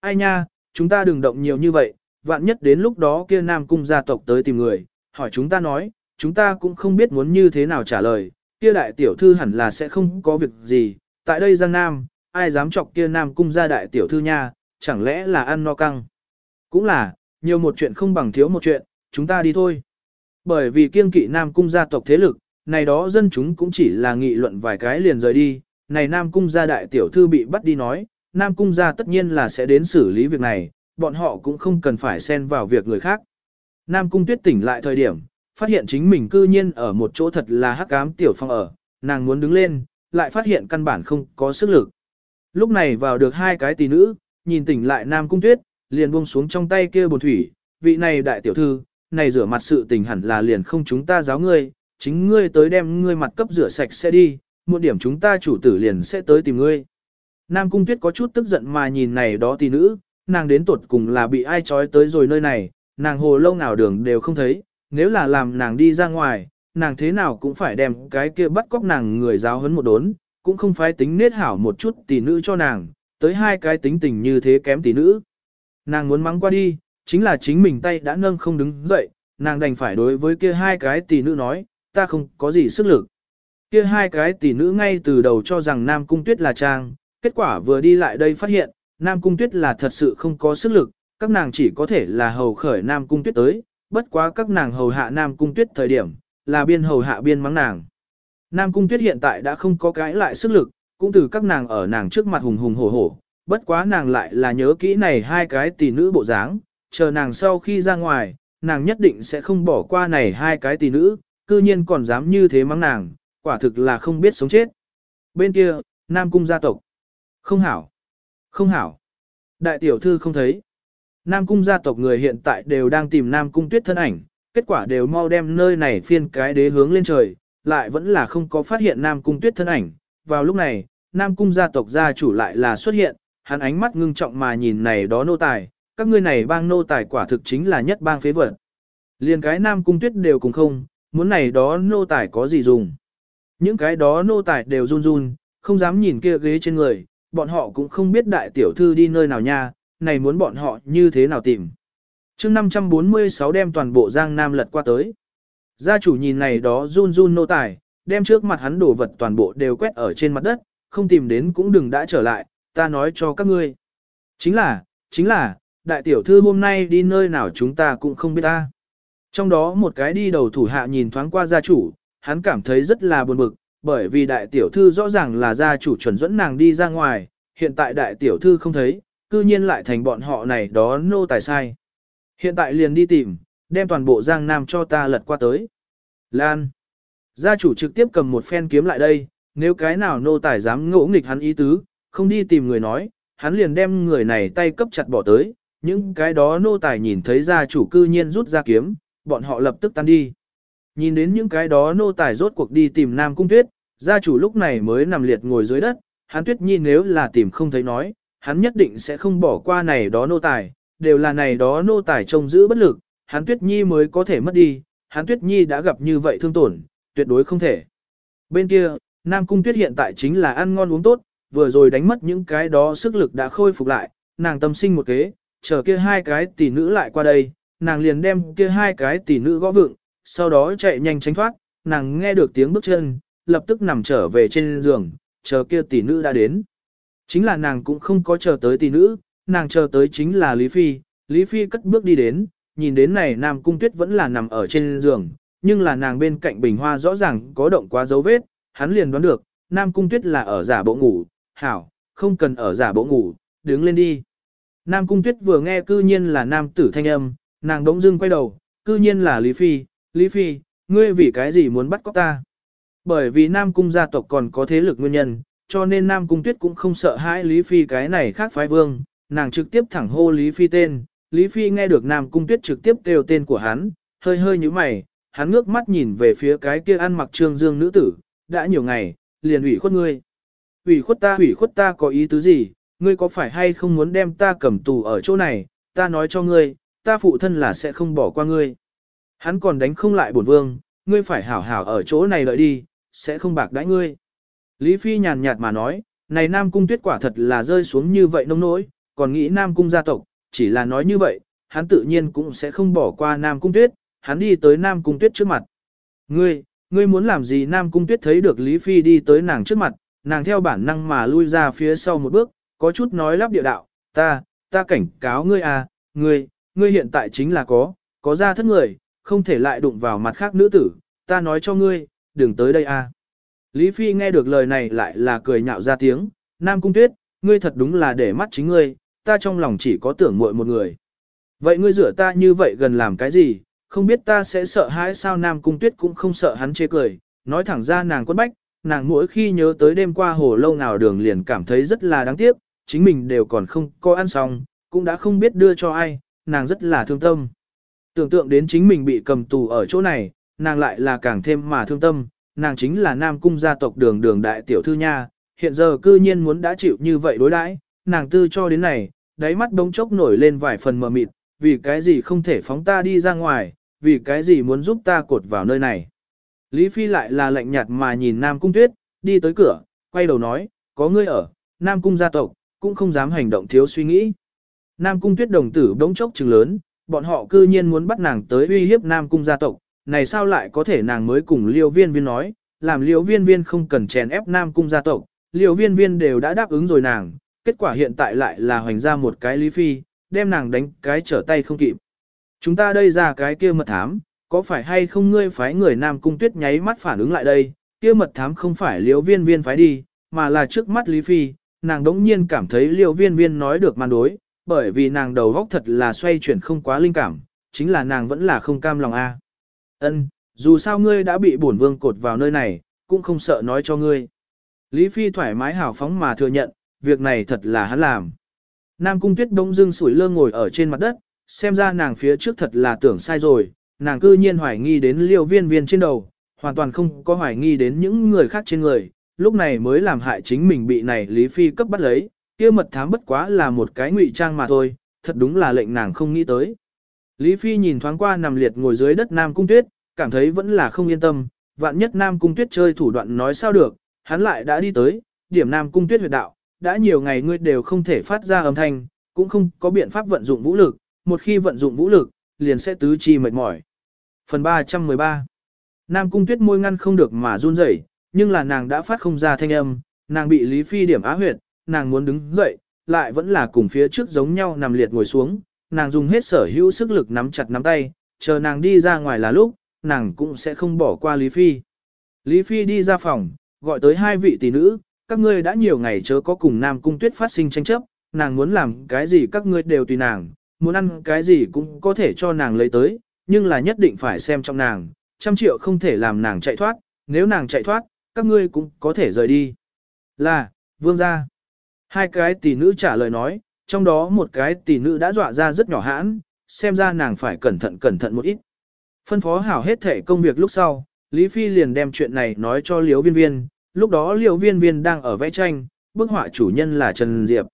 Ai nha, chúng ta đừng động nhiều như vậy, vạn nhất đến lúc đó kia nam cung gia tộc tới tìm người, hỏi chúng ta nói, chúng ta cũng không biết muốn như thế nào trả lời, kia đại tiểu thư hẳn là sẽ không có việc gì, tại đây Giang Nam, ai dám chọc kia nam cung gia đại tiểu thư nha, chẳng lẽ là ăn no căng. Cũng là, nhiều một chuyện không bằng thiếu một chuyện, chúng ta đi thôi. Bởi vì kiêng kỵ Nam Cung gia tộc thế lực, này đó dân chúng cũng chỉ là nghị luận vài cái liền rời đi, này Nam Cung gia đại tiểu thư bị bắt đi nói, Nam Cung gia tất nhiên là sẽ đến xử lý việc này, bọn họ cũng không cần phải xen vào việc người khác. Nam Cung tuyết tỉnh lại thời điểm, phát hiện chính mình cư nhiên ở một chỗ thật là hắc ám tiểu phong ở, nàng muốn đứng lên, lại phát hiện căn bản không có sức lực. Lúc này vào được hai cái tỷ nữ, nhìn tỉnh lại Nam Cung tuyết, liền buông xuống trong tay kia bồn thủy, vị này đại tiểu thư, này rửa mặt sự tình hẳn là liền không chúng ta giáo ngươi, chính ngươi tới đem ngươi mặt cấp rửa sạch sẽ đi, một điểm chúng ta chủ tử liền sẽ tới tìm ngươi. Nam Cung Tuyết có chút tức giận mà nhìn này đó tỷ nữ, nàng đến tuột cùng là bị ai trói tới rồi nơi này, nàng hồ lâu nào đường đều không thấy, nếu là làm nàng đi ra ngoài, nàng thế nào cũng phải đem cái kia bắt cóc nàng người giáo huấn một đốn, cũng không phải tính nết hảo một chút tỷ nữ cho nàng, tới hai cái tính tình như thế kém tỷ nữ. Nàng muốn mắng qua đi, chính là chính mình tay đã nâng không đứng dậy, nàng đành phải đối với kia hai cái tỷ nữ nói, ta không có gì sức lực. Kia hai cái tỷ nữ ngay từ đầu cho rằng Nam Cung Tuyết là trang, kết quả vừa đi lại đây phát hiện, Nam Cung Tuyết là thật sự không có sức lực, các nàng chỉ có thể là hầu khởi Nam Cung Tuyết tới, bất quá các nàng hầu hạ Nam Cung Tuyết thời điểm, là biên hầu hạ biên mắng nàng. Nam Cung Tuyết hiện tại đã không có cái lại sức lực, cũng từ các nàng ở nàng trước mặt hùng hùng hổ hổ, bất quá nàng lại là nhớ kỹ này hai cái tỷ nữ bộ dáng, chờ nàng sau khi ra ngoài, nàng nhất định sẽ không bỏ qua này hai cái tỷ nữ, cư nhiên còn dám như thế mắng nàng, quả thực là không biết sống chết. Bên kia, Nam Cung gia tộc. Không hảo. Không hảo. Đại tiểu thư không thấy. Nam Cung gia tộc người hiện tại đều đang tìm Nam Cung tuyết thân ảnh, kết quả đều mau đem nơi này phiên cái đế hướng lên trời, lại vẫn là không có phát hiện Nam Cung tuyết thân ảnh. Vào lúc này, Nam Cung gia tộc gia chủ lại là xuất hiện, hắn ánh mắt ngưng trọng mà nhìn này đó nô tài, các ngươi này bang nô tài quả thực chính là nhất bang phế vật. liền cái Nam Cung tuyết đều cùng không, muốn này đó nô tài có gì dùng. Những cái đó nô tài đều run run, không dám nhìn kia ghế trên người, bọn họ cũng không biết đại tiểu thư đi nơi nào nha, này muốn bọn họ như thế nào tìm. chương 546 đem toàn bộ Giang Nam lật qua tới. Gia chủ nhìn này đó run run nô tài, đem trước mặt hắn đổ vật toàn bộ đều quét ở trên mặt đất, không tìm đến cũng đừng đã trở lại, ta nói cho các ngươi. Chính là, chính là, đại tiểu thư hôm nay đi nơi nào chúng ta cũng không biết ta. Trong đó một cái đi đầu thủ hạ nhìn thoáng qua gia chủ, hắn cảm thấy rất là buồn bực, bởi vì đại tiểu thư rõ ràng là gia chủ chuẩn dẫn nàng đi ra ngoài, hiện tại đại tiểu thư không thấy, cư nhiên lại thành bọn họ này đó nô tài sai. Hiện tại liền đi tìm, đem toàn bộ giang nam cho ta lật qua tới. Lan. Gia chủ trực tiếp cầm một phen kiếm lại đây, nếu cái nào nô tài dám ngỗ nghịch hắn ý tứ, không đi tìm người nói, hắn liền đem người này tay cấp chặt bỏ tới, những cái đó nô tài nhìn thấy gia chủ cư nhiên rút ra kiếm, bọn họ lập tức tan đi. Nhìn đến những cái đó nô tài rốt cuộc đi tìm Nam Cung Tuyết, gia chủ lúc này mới nằm liệt ngồi dưới đất, hắn Tuyết Nhi nếu là tìm không thấy nói, hắn nhất định sẽ không bỏ qua này đó nô tài, đều là này đó nô tài trông giữ bất lực, hắn Tuyết Nhi mới có thể mất đi, hắn Tuyết Nhi đã gặp như vậy thương tổn, tuyệt đối không thể. Bên kia, Nam Cung Tuyết hiện tại chính là ăn ngon uống tốt, vừa rồi đánh mất những cái đó sức lực đã khôi phục lại, nàng tâm sinh một kế, chờ kia hai cái tỷ nữ lại qua đây, nàng liền đem kia hai cái tỷ nữ gõ vựng, sau đó chạy nhanh tránh thoát, nàng nghe được tiếng bước chân, lập tức nằm trở về trên giường, chờ kia tỷ nữ đã đến. Chính là nàng cũng không có chờ tới tỷ nữ, nàng chờ tới chính là Lý Phi, Lý Phi cất bước đi đến, nhìn đến này Nam Cung Tuyết vẫn là nằm ở trên giường, nhưng là nàng bên cạnh bình hoa rõ ràng có động quá dấu vết, hắn liền đoán được, Nam Cung Tuyết là ở giả bộ ngủ, hảo, không cần ở giả bộ ngủ, đứng lên đi. Nam Cung Tuyết vừa nghe cư nhiên là nam tử thanh âm, nàng đống dưng quay đầu, cư nhiên là Lý Phi, Lý Phi, ngươi vì cái gì muốn bắt cóc ta? Bởi vì Nam Cung gia tộc còn có thế lực nguyên nhân, cho nên Nam Cung Tuyết cũng không sợ hãi Lý Phi cái này khác phái vương, nàng trực tiếp thẳng hô Lý Phi tên. Lý Phi nghe được Nam Cung Tuyết trực tiếp kêu tên của hắn, hơi hơi như mày, hắn ngước mắt nhìn về phía cái kia ăn mặc trương dương nữ tử, đã nhiều ngày, liền ủy khuất ngươi. Ủy khuất ta ủy khuất ta có ý tứ gì, ngươi có phải hay không muốn đem ta cầm tù ở chỗ này, ta nói cho ngươi, ta phụ thân là sẽ không bỏ qua ngươi. Hắn còn đánh không lại bổn vương, ngươi phải hảo hảo ở chỗ này đợi đi, sẽ không bạc đãi ngươi. Lý Phi nhàn nhạt mà nói, này Nam Cung tuyết quả thật là rơi xuống như vậy nông nỗi, còn nghĩ Nam Cung gia tộc, chỉ là nói như vậy, hắn tự nhiên cũng sẽ không bỏ qua Nam Cung tuyết, hắn đi tới Nam Cung tuyết trước mặt. Ngươi, ngươi muốn làm gì Nam Cung tuyết thấy được Lý Phi đi tới nàng trước mặt, nàng theo bản năng mà lui ra phía sau một bước, có chút nói lắp địa đạo, ta, ta cảnh cáo ngươi à, ngươi, ngươi hiện tại chính là có, có ra thất người, không thể lại đụng vào mặt khác nữ tử, ta nói cho ngươi, đừng tới đây a. Lý Phi nghe được lời này lại là cười nhạo ra tiếng, Nam Cung Tuyết, ngươi thật đúng là để mắt chính ngươi, ta trong lòng chỉ có tưởng muội một người. Vậy ngươi rửa ta như vậy gần làm cái gì, không biết ta sẽ sợ hãi sao Nam Cung Tuyết cũng không sợ hắn chê cười, nói thẳng ra nàng quất bách, nàng mỗi khi nhớ tới đêm qua hồ lâu nào đường liền cảm thấy rất là đáng tiếc, chính mình đều còn không có ăn xong, cũng đã không biết đưa cho ai, nàng rất là thương tâm. Tưởng tượng đến chính mình bị cầm tù ở chỗ này, nàng lại là càng thêm mà thương tâm, nàng chính là nam cung gia tộc đường đường đại tiểu thư nha, hiện giờ cư nhiên muốn đã chịu như vậy đối đãi, nàng tư cho đến này, đáy mắt đống chốc nổi lên vài phần mờ mịt, vì cái gì không thể phóng ta đi ra ngoài, vì cái gì muốn giúp ta cột vào nơi này. Lý Phi lại là lạnh nhạt mà nhìn Nam Cung Tuyết, đi tới cửa, quay đầu nói, có ngươi ở, Nam Cung gia tộc, cũng không dám hành động thiếu suy nghĩ. Nam Cung Tuyết đồng tử đống chốc trừng lớn, bọn họ cư nhiên muốn bắt nàng tới uy hiếp Nam Cung gia tộc, này sao lại có thể nàng mới cùng liêu viên viên nói, làm liêu viên viên không cần chèn ép Nam Cung gia tộc, liêu viên viên đều đã đáp ứng rồi nàng, kết quả hiện tại lại là hoành ra một cái lý phi, đem nàng đánh cái trở tay không kịp. Chúng ta đây ra cái kia mật thám, có phải hay không ngươi phái người Nam Cung Tuyết nháy mắt phản ứng lại đây, kia mật thám không phải liễu viên viên phái đi, mà là trước mắt Lý Phi, nàng đống nhiên cảm thấy liễu viên viên nói được man đối, bởi vì nàng đầu góc thật là xoay chuyển không quá linh cảm, chính là nàng vẫn là không cam lòng a. Ân, dù sao ngươi đã bị bổn vương cột vào nơi này, cũng không sợ nói cho ngươi. Lý Phi thoải mái hào phóng mà thừa nhận, việc này thật là hắn làm. Nam Cung Tuyết bỗng dưng sủi lơ ngồi ở trên mặt đất, xem ra nàng phía trước thật là tưởng sai rồi, nàng cư nhiên hoài nghi đến liêu viên viên trên đầu, hoàn toàn không có hoài nghi đến những người khác trên người, lúc này mới làm hại chính mình bị này Lý Phi cấp bắt lấy, kia mật thám bất quá là một cái ngụy trang mà thôi, thật đúng là lệnh nàng không nghĩ tới. Lý Phi nhìn thoáng qua nằm liệt ngồi dưới đất Nam Cung Tuyết, cảm thấy vẫn là không yên tâm, vạn nhất Nam Cung Tuyết chơi thủ đoạn nói sao được, hắn lại đã đi tới, điểm Nam Cung Tuyết huyệt đạo, đã nhiều ngày ngươi đều không thể phát ra âm thanh, cũng không có biện pháp vận dụng vũ lực, một khi vận dụng vũ lực, liền sẽ tứ chi mệt mỏi. Phần 313 Nam Cung Tuyết môi ngăn không được mà run rẩy, nhưng là nàng đã phát không ra thanh âm, nàng bị Lý Phi điểm á huyệt, nàng muốn đứng dậy, lại vẫn là cùng phía trước giống nhau nằm liệt ngồi xuống, nàng dùng hết sở hữu sức lực nắm chặt nắm tay, chờ nàng đi ra ngoài là lúc, nàng cũng sẽ không bỏ qua Lý Phi. Lý Phi đi ra phòng, gọi tới hai vị tỷ nữ, các ngươi đã nhiều ngày chớ có cùng Nam Cung Tuyết phát sinh tranh chấp, nàng muốn làm cái gì các ngươi đều tùy nàng, muốn ăn cái gì cũng có thể cho nàng lấy tới, nhưng là nhất định phải xem trong nàng, trăm triệu không thể làm nàng chạy thoát, nếu nàng chạy thoát, các ngươi cũng có thể rời đi. Là, vương gia. Hai cái tỷ nữ trả lời nói, trong đó một cái tỷ nữ đã dọa ra rất nhỏ hãn, xem ra nàng phải cẩn thận cẩn thận một ít. Phân phó hảo hết thể công việc lúc sau, Lý Phi liền đem chuyện này nói cho Liễu Viên Viên, lúc đó Liễu Viên Viên đang ở vẽ tranh, bức họa chủ nhân là Trần Diệp.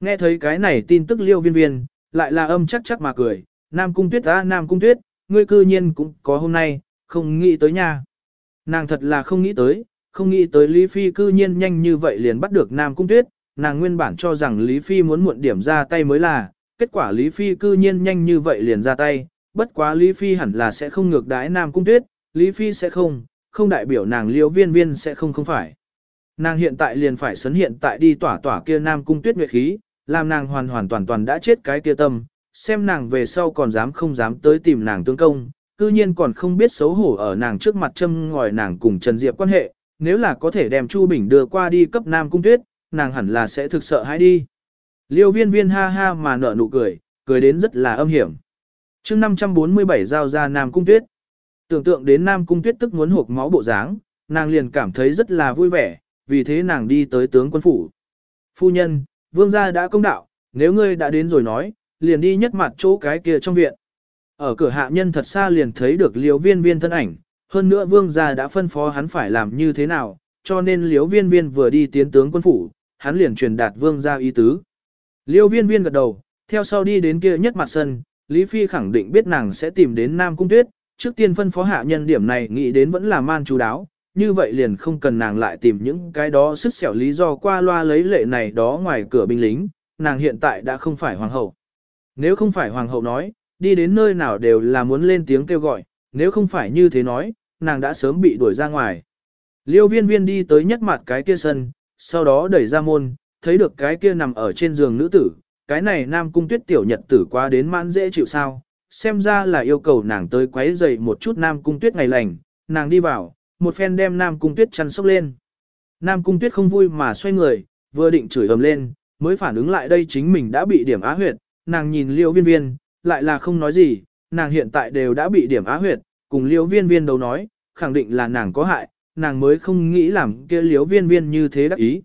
Nghe thấy cái này tin tức Liễu Viên Viên, lại là âm chắc chắc mà cười, Nam Cung Tuyết á Nam Cung Tuyết, ngươi cư nhiên cũng có hôm nay, không nghĩ tới nha. Nàng thật là không nghĩ tới, không nghĩ tới Lý Phi cư nhiên nhanh như vậy liền bắt được Nam Cung Tuyết, nàng nguyên bản cho rằng Lý Phi muốn muộn điểm ra tay mới là, kết quả Lý Phi cư nhiên nhanh như vậy liền ra tay, bất quá Lý Phi hẳn là sẽ không ngược đái Nam Cung Tuyết, Lý Phi sẽ không, không đại biểu nàng liễu viên viên sẽ không không phải. Nàng hiện tại liền phải sấn hiện tại đi tỏa tỏa kia Nam Cung Tuyết nguyệt khí, làm nàng hoàn hoàn toàn toàn đã chết cái kia tâm, xem nàng về sau còn dám không dám tới tìm nàng tương công, cư nhiên còn không biết xấu hổ ở nàng trước mặt châm ngòi nàng cùng Trần Diệp quan hệ, nếu là có thể đem Chu Bình đưa qua đi cấp Nam Cung Tuyết, nàng hẳn là sẽ thực sợ hãi đi. Liêu viên viên ha ha mà nở nụ cười, cười đến rất là âm hiểm. chương 547 giao ra Nam Cung Tuyết. Tưởng tượng đến Nam Cung Tuyết tức muốn hộp máu bộ dáng, nàng liền cảm thấy rất là vui vẻ, vì thế nàng đi tới tướng quân phủ. Phu nhân, vương gia đã công đạo, nếu ngươi đã đến rồi nói, liền đi nhất mặt chỗ cái kia trong viện. Ở cửa hạ nhân thật xa liền thấy được liếu viên viên thân ảnh, hơn nữa vương gia đã phân phó hắn phải làm như thế nào, cho nên liếu viên viên vừa đi tiến tướng quân phủ, hắn liền truyền đạt vương gia ý tứ. Liêu viên viên gật đầu, theo sau đi đến kia nhất mặt sân, Lý Phi khẳng định biết nàng sẽ tìm đến Nam Cung Tuyết, trước tiên phân phó hạ nhân điểm này nghĩ đến vẫn là man chú đáo, như vậy liền không cần nàng lại tìm những cái đó sức xẻo lý do qua loa lấy lệ này đó ngoài cửa binh lính, nàng hiện tại đã không phải hoàng hậu. Nếu không phải hoàng hậu nói, đi đến nơi nào đều là muốn lên tiếng kêu gọi, nếu không phải như thế nói, nàng đã sớm bị đuổi ra ngoài. Liêu viên viên đi tới nhất mặt cái kia sân, sau đó đẩy ra môn, thấy được cái kia nằm ở trên giường nữ tử, cái này nam cung tuyết tiểu nhật tử quá đến mãn dễ chịu sao, xem ra là yêu cầu nàng tới quấy dậy một chút nam cung tuyết ngày lành, nàng đi vào, một phen đem nam cung tuyết chăn sốc lên. Nam cung tuyết không vui mà xoay người, vừa định chửi ầm lên, mới phản ứng lại đây chính mình đã bị điểm á huyệt, nàng nhìn liêu viên viên, lại là không nói gì, nàng hiện tại đều đã bị điểm á huyệt, cùng liêu viên viên đầu nói, khẳng định là nàng có hại, nàng mới không nghĩ làm kia liêu viên viên như thế đắc ý.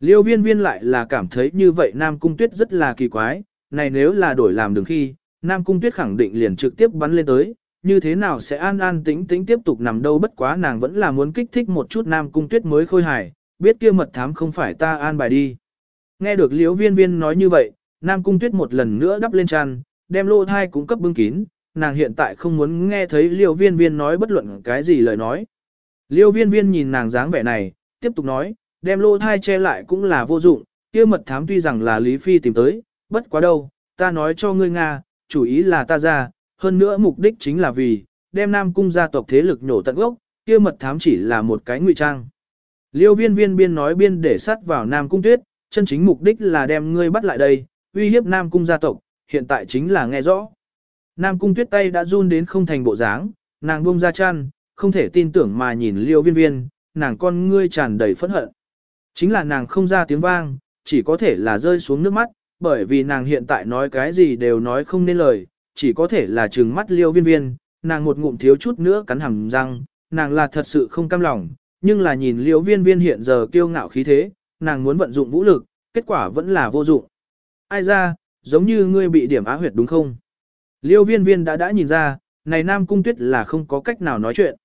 Liêu viên viên lại là cảm thấy như vậy Nam Cung Tuyết rất là kỳ quái, này nếu là đổi làm đường khi, Nam Cung Tuyết khẳng định liền trực tiếp bắn lên tới, như thế nào sẽ an an tĩnh tĩnh tiếp tục nằm đâu bất quá nàng vẫn là muốn kích thích một chút Nam Cung Tuyết mới khôi hài, biết kia mật thám không phải ta an bài đi. Nghe được liễu viên viên nói như vậy, Nam Cung Tuyết một lần nữa đắp lên tràn, đem lô thai cũng cấp bưng kín, nàng hiện tại không muốn nghe thấy Liêu viên viên nói bất luận cái gì lời nói. Liêu viên viên nhìn nàng dáng vẻ này, tiếp tục nói, đem lô thai che lại cũng là vô dụng, kia mật thám tuy rằng là Lý Phi tìm tới, bất quá đâu, ta nói cho ngươi Nga, chủ ý là ta ra, hơn nữa mục đích chính là vì, đem Nam Cung gia tộc thế lực nổ tận gốc, kia mật thám chỉ là một cái ngụy trang. Liêu viên viên biên nói biên để sát vào Nam Cung tuyết, chân chính mục đích là đem ngươi bắt lại đây, uy hiếp Nam Cung gia tộc, hiện tại chính là nghe rõ. Nam cung tuyết tay đã run đến không thành bộ dáng, nàng buông ra chăn, không thể tin tưởng mà nhìn liêu viên viên, nàng con ngươi tràn đầy phẫn hận. Chính là nàng không ra tiếng vang, chỉ có thể là rơi xuống nước mắt, bởi vì nàng hiện tại nói cái gì đều nói không nên lời, chỉ có thể là trừng mắt liêu viên viên, nàng một ngụm thiếu chút nữa cắn hàm răng, nàng là thật sự không cam lòng, nhưng là nhìn liêu viên viên hiện giờ kiêu ngạo khí thế, nàng muốn vận dụng vũ lực, kết quả vẫn là vô dụng. Ai ra, giống như ngươi bị điểm á huyệt đúng không? Liêu viên viên đã đã nhìn ra, này Nam Cung Tuyết là không có cách nào nói chuyện.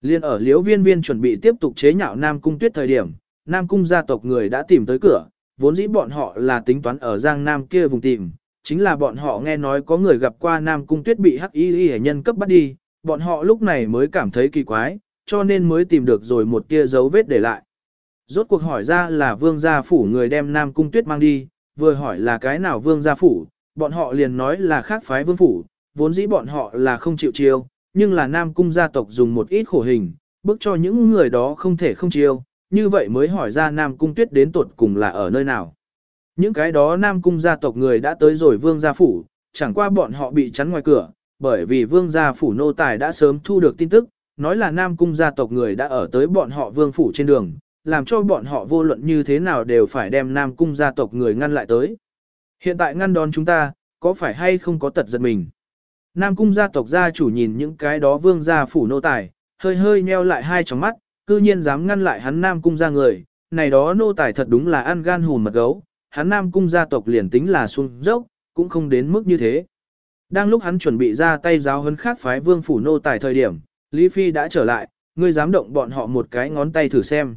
Liên ở liêu viên viên chuẩn bị tiếp tục chế nhạo Nam Cung Tuyết thời điểm, Nam Cung gia tộc người đã tìm tới cửa, vốn dĩ bọn họ là tính toán ở Giang Nam kia vùng tìm, chính là bọn họ nghe nói có người gặp qua Nam Cung Tuyết bị hắc y y nhân cấp bắt đi, bọn họ lúc này mới cảm thấy kỳ quái, cho nên mới tìm được rồi một kia dấu vết để lại. Rốt cuộc hỏi ra là vương gia phủ người đem Nam Cung Tuyết mang đi, vừa hỏi là cái nào vương gia phủ, bọn họ liền nói là khác phái vương phủ, vốn dĩ bọn họ là không chịu chiêu, nhưng là Nam Cung gia tộc dùng một ít khổ hình, bức cho những người đó không thể không chiêu, như vậy mới hỏi ra Nam Cung Tuyết đến tuột cùng là ở nơi nào. Những cái đó Nam Cung gia tộc người đã tới rồi vương gia phủ, chẳng qua bọn họ bị chắn ngoài cửa, bởi vì vương gia phủ nô tài đã sớm thu được tin tức, nói là Nam Cung gia tộc người đã ở tới bọn họ vương phủ trên đường, làm cho bọn họ vô luận như thế nào đều phải đem Nam Cung gia tộc người ngăn lại tới. Hiện tại ngăn đón chúng ta, có phải hay không có tật giật mình? Nam Cung gia tộc gia chủ nhìn những cái đó vương gia phủ nô tài, hơi hơi nheo lại hai tròng mắt, cư nhiên dám ngăn lại hắn Nam Cung gia người, này đó nô tài thật đúng là ăn gan hùn mật gấu, hắn Nam Cung gia tộc liền tính là xuống dốc, cũng không đến mức như thế. Đang lúc hắn chuẩn bị ra tay giáo hấn khác phái vương phủ nô tài thời điểm, Lý Phi đã trở lại, ngươi dám động bọn họ một cái ngón tay thử xem.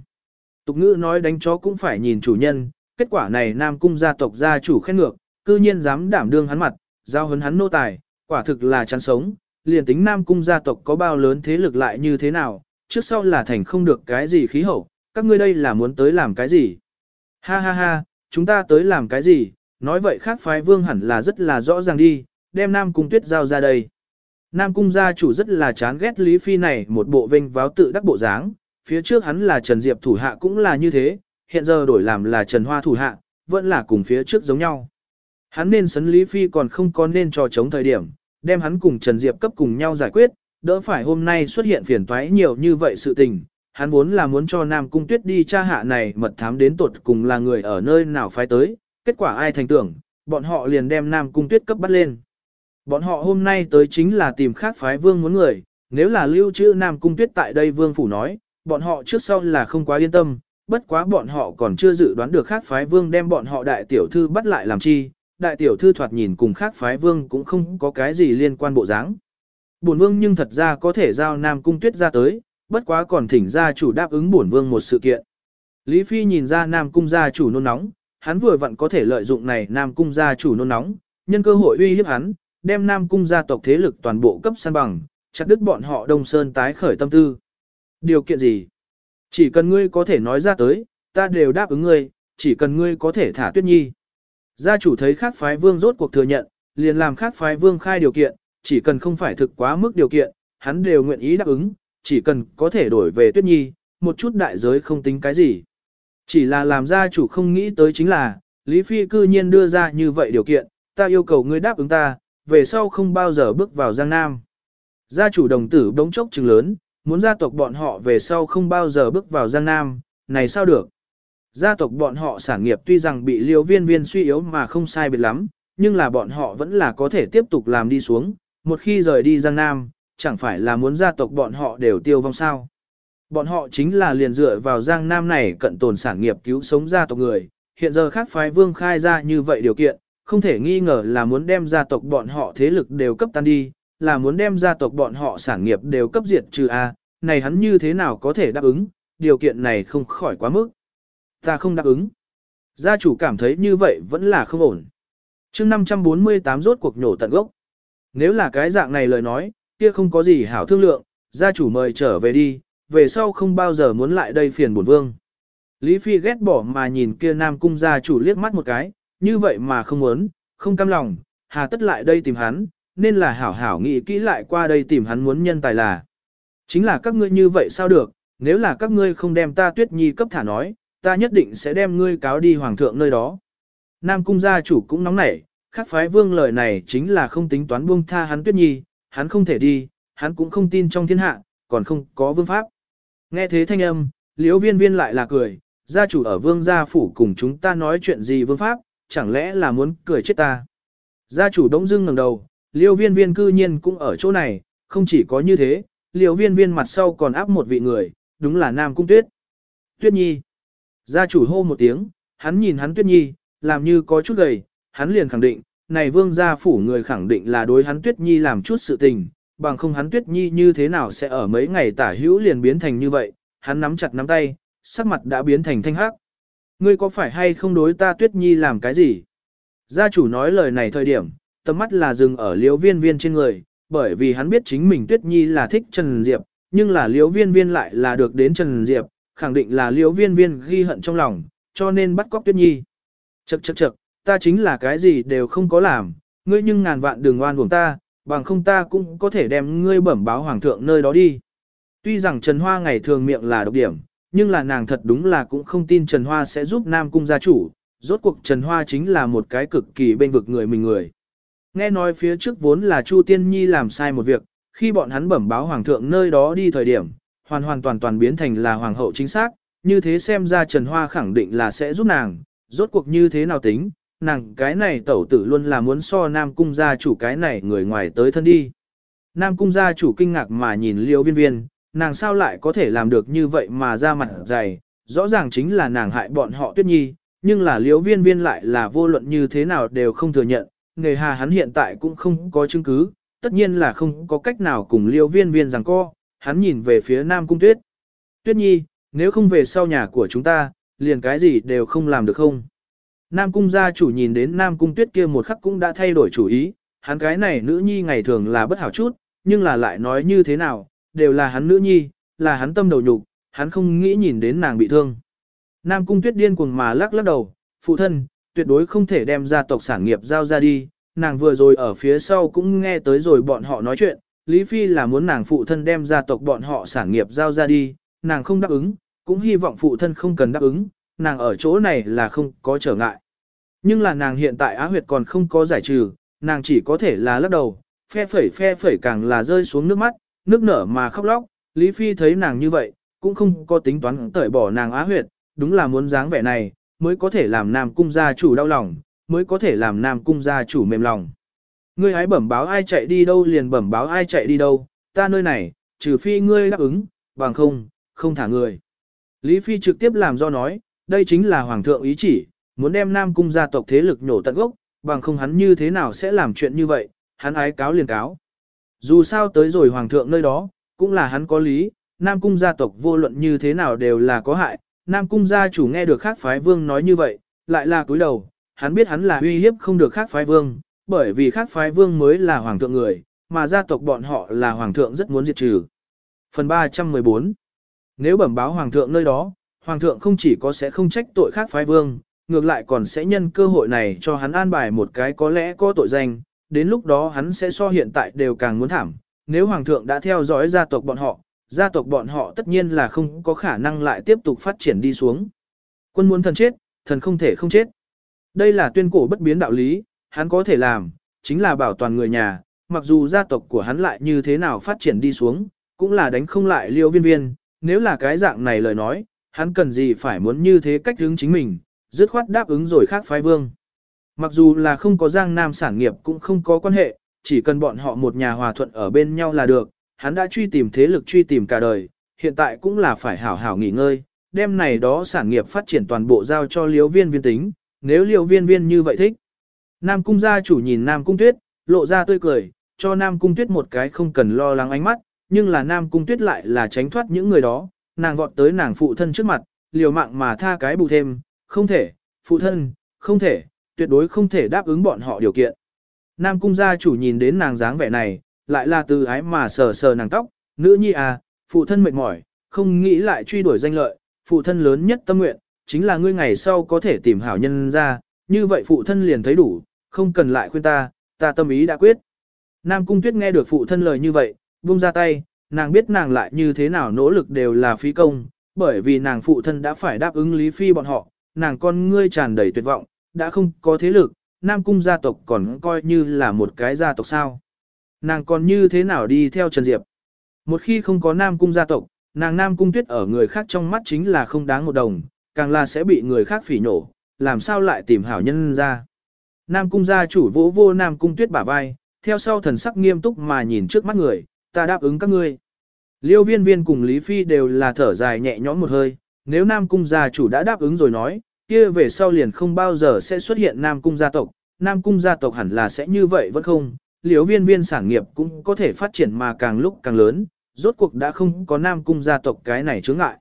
Tục ngữ nói đánh chó cũng phải nhìn chủ nhân, kết quả này Nam Cung gia tộc gia chủ khen ngược, cư nhiên dám đảm đương hắn mặt, giao hấn hắn nô tài, quả thực là chán sống, liền tính Nam Cung gia tộc có bao lớn thế lực lại như thế nào, trước sau là thành không được cái gì khí hậu, các ngươi đây là muốn tới làm cái gì. Ha ha ha, chúng ta tới làm cái gì, nói vậy khác phái vương hẳn là rất là rõ ràng đi, đem Nam Cung tuyết giao ra đây. Nam Cung gia chủ rất là chán ghét Lý Phi này một bộ vinh váo tự đắc bộ dáng, phía trước hắn là Trần Diệp thủ hạ cũng là như thế, hiện giờ đổi làm là Trần Hoa thủ hạ, vẫn là cùng phía trước giống nhau. Hắn nên sấn Lý Phi còn không có nên trò chống thời điểm, đem hắn cùng Trần Diệp cấp cùng nhau giải quyết, đỡ phải hôm nay xuất hiện phiền toái nhiều như vậy sự tình. Hắn vốn là muốn cho Nam Cung Tuyết đi tra hạ này mật thám đến tột cùng là người ở nơi nào phái tới, kết quả ai thành tưởng, bọn họ liền đem Nam Cung Tuyết cấp bắt lên. Bọn họ hôm nay tới chính là tìm khác phái vương muốn người, nếu là lưu trữ Nam Cung Tuyết tại đây vương phủ nói, bọn họ trước sau là không quá yên tâm, bất quá bọn họ còn chưa dự đoán được khác phái vương đem bọn họ đại tiểu thư bắt lại làm chi, đại tiểu thư thoạt nhìn cùng khác phái vương cũng không có cái gì liên quan bộ dáng. Bổn vương nhưng thật ra có thể giao Nam Cung Tuyết ra tới, bất quá còn thỉnh gia chủ đáp ứng bổn vương một sự kiện. Lý Phi nhìn ra Nam Cung gia chủ nôn nóng, hắn vừa vặn có thể lợi dụng này Nam Cung gia chủ nôn nóng, nhân cơ hội uy hiếp hắn, đem Nam Cung gia tộc thế lực toàn bộ cấp san bằng, chặt đứt bọn họ Đông Sơn tái khởi tâm tư. Điều kiện gì? Chỉ cần ngươi có thể nói ra tới, ta đều đáp ứng ngươi, chỉ cần ngươi có thể thả tuyết nhi. Gia chủ thấy khác phái vương rốt cuộc thừa nhận, liền làm khác phái vương khai điều kiện, chỉ cần không phải thực quá mức điều kiện, hắn đều nguyện ý đáp ứng, chỉ cần có thể đổi về tuyết nhi, một chút đại giới không tính cái gì. Chỉ là làm gia chủ không nghĩ tới chính là, Lý Phi cư nhiên đưa ra như vậy điều kiện, ta yêu cầu ngươi đáp ứng ta, về sau không bao giờ bước vào Giang Nam. Gia chủ đồng tử đống chốc trừng lớn, muốn gia tộc bọn họ về sau không bao giờ bước vào Giang Nam, này sao được? Gia tộc bọn họ sản nghiệp tuy rằng bị liêu viên viên suy yếu mà không sai biệt lắm, nhưng là bọn họ vẫn là có thể tiếp tục làm đi xuống, một khi rời đi Giang Nam, chẳng phải là muốn gia tộc bọn họ đều tiêu vong sao. Bọn họ chính là liền dựa vào Giang Nam này cận tồn sản nghiệp cứu sống gia tộc người, hiện giờ khác phái vương khai ra như vậy điều kiện, không thể nghi ngờ là muốn đem gia tộc bọn họ thế lực đều cấp tan đi, là muốn đem gia tộc bọn họ sản nghiệp đều cấp diệt trừ A, này hắn như thế nào có thể đáp ứng, điều kiện này không khỏi quá mức. Ta không đáp ứng. Gia chủ cảm thấy như vậy vẫn là không ổn. chương 548 rốt cuộc nhổ tận gốc. Nếu là cái dạng này lời nói, kia không có gì hảo thương lượng, gia chủ mời trở về đi, về sau không bao giờ muốn lại đây phiền bổn vương. Lý Phi ghét bỏ mà nhìn kia nam cung gia chủ liếc mắt một cái, như vậy mà không muốn, không cam lòng, hà tất lại đây tìm hắn, nên là hảo hảo nghĩ kỹ lại qua đây tìm hắn muốn nhân tài là. Chính là các ngươi như vậy sao được, nếu là các ngươi không đem ta tuyết nhi cấp thả nói, ta nhất định sẽ đem ngươi cáo đi hoàng thượng nơi đó. Nam cung gia chủ cũng nóng nảy, khắc phái vương lời này chính là không tính toán buông tha hắn tuyết nhi, hắn không thể đi, hắn cũng không tin trong thiên hạ, còn không có vương pháp. Nghe thế thanh âm, liễu viên viên lại là cười, gia chủ ở vương gia phủ cùng chúng ta nói chuyện gì vương pháp, chẳng lẽ là muốn cười chết ta. Gia chủ đống dưng ngẩng đầu, Liêu viên viên cư nhiên cũng ở chỗ này, không chỉ có như thế, Liêu viên viên mặt sau còn áp một vị người, đúng là Nam Cung Tuyết. Tuyết Nhi. Gia chủ hô một tiếng, hắn nhìn hắn Tuyết Nhi, làm như có chút gầy, hắn liền khẳng định, này vương gia phủ người khẳng định là đối hắn Tuyết Nhi làm chút sự tình, bằng không hắn Tuyết Nhi như thế nào sẽ ở mấy ngày tả hữu liền biến thành như vậy, hắn nắm chặt nắm tay, sắc mặt đã biến thành thanh hắc. Ngươi có phải hay không đối ta Tuyết Nhi làm cái gì? Gia chủ nói lời này thời điểm, tầm mắt là dừng ở liễu viên viên trên người, bởi vì hắn biết chính mình Tuyết Nhi là thích Trần Diệp, nhưng là liễu viên viên lại là được đến Trần Diệp, khẳng định là liễu viên viên ghi hận trong lòng, cho nên bắt cóc Tuyết Nhi. Chậc chậc chậc, ta chính là cái gì đều không có làm, ngươi nhưng ngàn vạn đường oan uổng ta, bằng không ta cũng có thể đem ngươi bẩm báo hoàng thượng nơi đó đi. Tuy rằng Trần Hoa ngày thường miệng là độc điểm, nhưng là nàng thật đúng là cũng không tin Trần Hoa sẽ giúp Nam Cung gia chủ, rốt cuộc Trần Hoa chính là một cái cực kỳ bên vực người mình người. Nghe nói phía trước vốn là Chu Tiên Nhi làm sai một việc, khi bọn hắn bẩm báo hoàng thượng nơi đó đi thời điểm, hoàn hoàn toàn toàn biến thành là hoàng hậu chính xác, như thế xem ra Trần Hoa khẳng định là sẽ giúp nàng, rốt cuộc như thế nào tính, nàng cái này tẩu tử luôn là muốn so Nam Cung gia chủ cái này người ngoài tới thân đi. Nam Cung gia chủ kinh ngạc mà nhìn liêu viên viên, nàng sao lại có thể làm được như vậy mà ra mặt dày, rõ ràng chính là nàng hại bọn họ tuyết nhi, nhưng là Liễu viên viên lại là vô luận như thế nào đều không thừa nhận, nghề hà hắn hiện tại cũng không có chứng cứ, tất nhiên là không có cách nào cùng liêu viên viên rằng co, hắn nhìn về phía Nam Cung Tuyết. Tuyết Nhi, nếu không về sau nhà của chúng ta, liền cái gì đều không làm được không? Nam Cung gia chủ nhìn đến Nam Cung Tuyết kia một khắc cũng đã thay đổi chủ ý, hắn cái này nữ nhi ngày thường là bất hảo chút, nhưng là lại nói như thế nào, đều là hắn nữ nhi, là hắn tâm đầu nhục, hắn không nghĩ nhìn đến nàng bị thương. Nam Cung Tuyết điên cuồng mà lắc lắc đầu, phụ thân, tuyệt đối không thể đem gia tộc sản nghiệp giao ra đi, nàng vừa rồi ở phía sau cũng nghe tới rồi bọn họ nói chuyện, Lý Phi là muốn nàng phụ thân đem gia tộc bọn họ sản nghiệp giao ra đi, nàng không đáp ứng, cũng hy vọng phụ thân không cần đáp ứng, nàng ở chỗ này là không có trở ngại. Nhưng là nàng hiện tại á huyệt còn không có giải trừ, nàng chỉ có thể là lắc đầu, phe phẩy phe phẩy càng là rơi xuống nước mắt, nước nở mà khóc lóc, Lý Phi thấy nàng như vậy, cũng không có tính toán tởi bỏ nàng á huyệt, đúng là muốn dáng vẻ này, mới có thể làm nam cung gia chủ đau lòng, mới có thể làm nam cung gia chủ mềm lòng. Ngươi hãy bẩm báo ai chạy đi đâu liền bẩm báo ai chạy đi đâu, ta nơi này, trừ phi ngươi đáp ứng, bằng không, không thả người. Lý Phi trực tiếp làm do nói, đây chính là hoàng thượng ý chỉ, muốn đem nam cung gia tộc thế lực nhổ tận gốc, bằng không hắn như thế nào sẽ làm chuyện như vậy, hắn ái cáo liền cáo. Dù sao tới rồi hoàng thượng nơi đó, cũng là hắn có lý, nam cung gia tộc vô luận như thế nào đều là có hại, nam cung gia chủ nghe được khác phái vương nói như vậy, lại là cúi đầu, hắn biết hắn là uy hiếp không được khác phái vương, bởi vì khác phái vương mới là hoàng thượng người, mà gia tộc bọn họ là hoàng thượng rất muốn diệt trừ. Phần 314 Nếu bẩm báo hoàng thượng nơi đó, hoàng thượng không chỉ có sẽ không trách tội khác phái vương, ngược lại còn sẽ nhân cơ hội này cho hắn an bài một cái có lẽ có tội danh, đến lúc đó hắn sẽ so hiện tại đều càng muốn thảm. Nếu hoàng thượng đã theo dõi gia tộc bọn họ, gia tộc bọn họ tất nhiên là không có khả năng lại tiếp tục phát triển đi xuống. Quân muốn thần chết, thần không thể không chết. Đây là tuyên cổ bất biến đạo lý, hắn có thể làm, chính là bảo toàn người nhà, mặc dù gia tộc của hắn lại như thế nào phát triển đi xuống, cũng là đánh không lại liêu viên viên, nếu là cái dạng này lời nói, hắn cần gì phải muốn như thế cách hướng chính mình, dứt khoát đáp ứng rồi khác phái vương. Mặc dù là không có giang nam sản nghiệp cũng không có quan hệ, chỉ cần bọn họ một nhà hòa thuận ở bên nhau là được, hắn đã truy tìm thế lực truy tìm cả đời, hiện tại cũng là phải hảo hảo nghỉ ngơi, đêm này đó sản nghiệp phát triển toàn bộ giao cho liễu viên viên tính, nếu liễu viên viên như vậy thích. Nam cung gia chủ nhìn Nam cung tuyết, lộ ra tươi cười, cho Nam cung tuyết một cái không cần lo lắng ánh mắt, nhưng là Nam cung tuyết lại là tránh thoát những người đó, nàng vọt tới nàng phụ thân trước mặt, liều mạng mà tha cái bù thêm, không thể, phụ thân, không thể, tuyệt đối không thể đáp ứng bọn họ điều kiện. Nam cung gia chủ nhìn đến nàng dáng vẻ này, lại là từ ái mà sờ sờ nàng tóc, nữ nhi à, phụ thân mệt mỏi, không nghĩ lại truy đuổi danh lợi, phụ thân lớn nhất tâm nguyện, chính là ngươi ngày sau có thể tìm hảo nhân ra, như vậy phụ thân liền thấy đủ, không cần lại khuyên ta, ta tâm ý đã quyết. Nam cung tuyết nghe được phụ thân lời như vậy, buông ra tay, nàng biết nàng lại như thế nào nỗ lực đều là phí công, bởi vì nàng phụ thân đã phải đáp ứng Lý Phi bọn họ, nàng con ngươi tràn đầy tuyệt vọng, đã không có thế lực, Nam Cung gia tộc còn coi như là một cái gia tộc sao. Nàng còn như thế nào đi theo Trần Diệp? Một khi không có Nam Cung gia tộc, nàng Nam Cung tuyết ở người khác trong mắt chính là không đáng một đồng, càng là sẽ bị người khác phỉ nổ, làm sao lại tìm hảo nhân ra. Nam Cung gia chủ vỗ vô Nam Cung tuyết bả vai, theo sau thần sắc nghiêm túc mà nhìn trước mắt người, ta đáp ứng các ngươi. Liêu viên viên cùng Lý Phi đều là thở dài nhẹ nhõm một hơi, nếu Nam Cung gia chủ đã đáp ứng rồi nói, kia về sau liền không bao giờ sẽ xuất hiện Nam Cung gia tộc, Nam Cung gia tộc hẳn là sẽ như vậy vẫn không, Liễu viên viên sản nghiệp cũng có thể phát triển mà càng lúc càng lớn, rốt cuộc đã không có Nam Cung gia tộc cái này chướng ngại.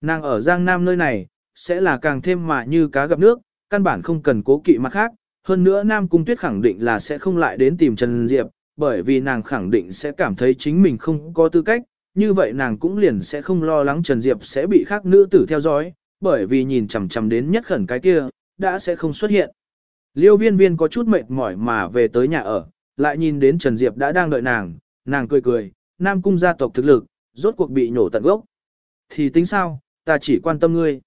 Nàng ở Giang Nam nơi này, sẽ là càng thêm mà như cá gặp nước, căn bản không cần cố kỵ mặt khác, hơn nữa Nam Cung Tuyết khẳng định là sẽ không lại đến tìm Trần Diệp, bởi vì nàng khẳng định sẽ cảm thấy chính mình không có tư cách, như vậy nàng cũng liền sẽ không lo lắng Trần Diệp sẽ bị khác nữ tử theo dõi, bởi vì nhìn chằm chằm đến nhất khẩn cái kia, đã sẽ không xuất hiện. Liêu viên viên có chút mệt mỏi mà về tới nhà ở, lại nhìn đến Trần Diệp đã đang đợi nàng, nàng cười cười, Nam Cung gia tộc thực lực, rốt cuộc bị nhổ tận gốc. Thì tính sao, ta chỉ quan tâm ngươi.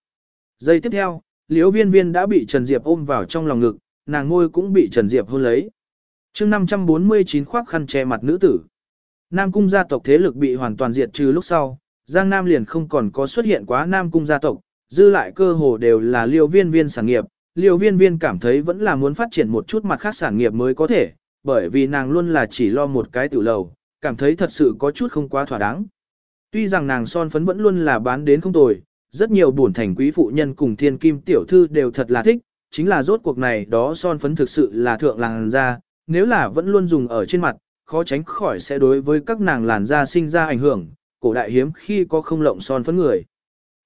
Giây tiếp theo, Liễu viên viên đã bị Trần Diệp ôm vào trong lòng ngực, nàng ngôi cũng bị Trần Diệp hôn lấy. chương 549 khoác khăn che mặt nữ tử. Nam cung gia tộc thế lực bị hoàn toàn diệt trừ lúc sau, Giang Nam liền không còn có xuất hiện quá Nam cung gia tộc, dư lại cơ hồ đều là Liễu viên viên sản nghiệp. Liều viên viên cảm thấy vẫn là muốn phát triển một chút mặt khác sản nghiệp mới có thể, bởi vì nàng luôn là chỉ lo một cái tiểu lầu, cảm thấy thật sự có chút không quá thỏa đáng. Tuy rằng nàng son phấn vẫn luôn là bán đến không tồi, rất nhiều buồn thành quý phụ nhân cùng thiên kim tiểu thư đều thật là thích, chính là rốt cuộc này đó son phấn thực sự là thượng làn da, nếu là vẫn luôn dùng ở trên mặt, khó tránh khỏi sẽ đối với các nàng làn da sinh ra ảnh hưởng, cổ đại hiếm khi có không lộng son phấn người.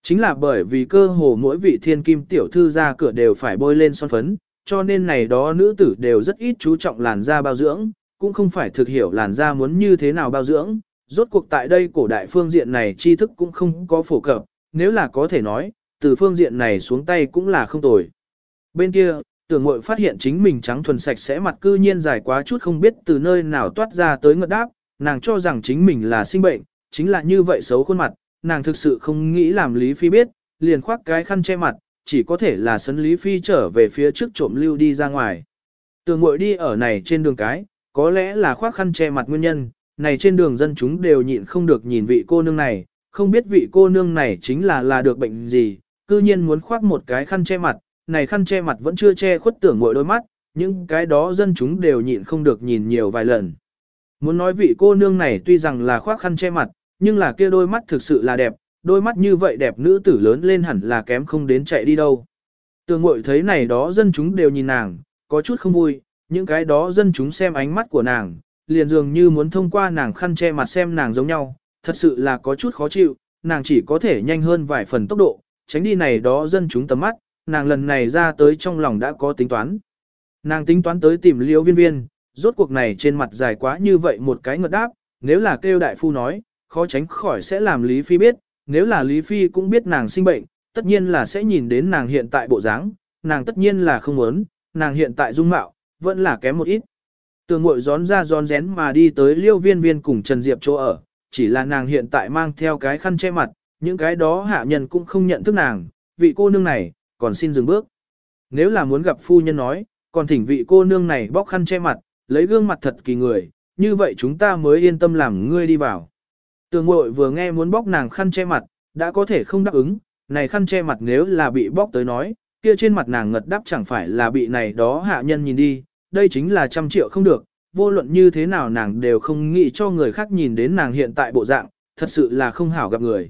Chính là bởi vì cơ hồ mỗi vị thiên kim tiểu thư ra cửa đều phải bôi lên son phấn, cho nên này đó nữ tử đều rất ít chú trọng làn da bao dưỡng, cũng không phải thực hiểu làn da muốn như thế nào bao dưỡng. Rốt cuộc tại đây cổ đại phương diện này tri thức cũng không có phổ cập, nếu là có thể nói, từ phương diện này xuống tay cũng là không tồi. Bên kia, tưởng mội phát hiện chính mình trắng thuần sạch sẽ mặt cư nhiên dài quá chút không biết từ nơi nào toát ra tới ngợt đáp, nàng cho rằng chính mình là sinh bệnh, chính là như vậy xấu khuôn mặt, nàng thực sự không nghĩ làm Lý Phi biết, liền khoác cái khăn che mặt, chỉ có thể là sấn Lý Phi trở về phía trước trộm lưu đi ra ngoài. Tường mội đi ở này trên đường cái, có lẽ là khoác khăn che mặt nguyên nhân, này trên đường dân chúng đều nhịn không được nhìn vị cô nương này, không biết vị cô nương này chính là là được bệnh gì, cư nhiên muốn khoác một cái khăn che mặt, này khăn che mặt vẫn chưa che khuất tưởng mỗi đôi mắt, những cái đó dân chúng đều nhịn không được nhìn nhiều vài lần. Muốn nói vị cô nương này tuy rằng là khoác khăn che mặt, nhưng là kia đôi mắt thực sự là đẹp, đôi mắt như vậy đẹp nữ tử lớn lên hẳn là kém không đến chạy đi đâu. Tường mội thấy này đó dân chúng đều nhìn nàng, có chút không vui, những cái đó dân chúng xem ánh mắt của nàng, liền dường như muốn thông qua nàng khăn che mặt xem nàng giống nhau, thật sự là có chút khó chịu, nàng chỉ có thể nhanh hơn vài phần tốc độ, tránh đi này đó dân chúng tầm mắt, nàng lần này ra tới trong lòng đã có tính toán. Nàng tính toán tới tìm liễu viên viên, rốt cuộc này trên mặt dài quá như vậy một cái ngợt đáp, nếu là kêu đại phu nói, khó tránh khỏi sẽ làm Lý Phi biết, nếu là Lý Phi cũng biết nàng sinh bệnh, tất nhiên là sẽ nhìn đến nàng hiện tại bộ dáng, nàng tất nhiên là không muốn, nàng hiện tại dung mạo, vẫn là kém một ít. Tường mội gión ra gión rén mà đi tới liêu viên viên cùng Trần Diệp chỗ ở, chỉ là nàng hiện tại mang theo cái khăn che mặt, những cái đó hạ nhân cũng không nhận thức nàng, vị cô nương này, còn xin dừng bước. Nếu là muốn gặp phu nhân nói, còn thỉnh vị cô nương này bóc khăn che mặt, lấy gương mặt thật kỳ người, như vậy chúng ta mới yên tâm làm ngươi đi vào. Tường ngội vừa nghe muốn bóc nàng khăn che mặt, đã có thể không đáp ứng, này khăn che mặt nếu là bị bóc tới nói, kia trên mặt nàng ngật đáp chẳng phải là bị này đó hạ nhân nhìn đi, đây chính là trăm triệu không được, vô luận như thế nào nàng đều không nghĩ cho người khác nhìn đến nàng hiện tại bộ dạng, thật sự là không hảo gặp người.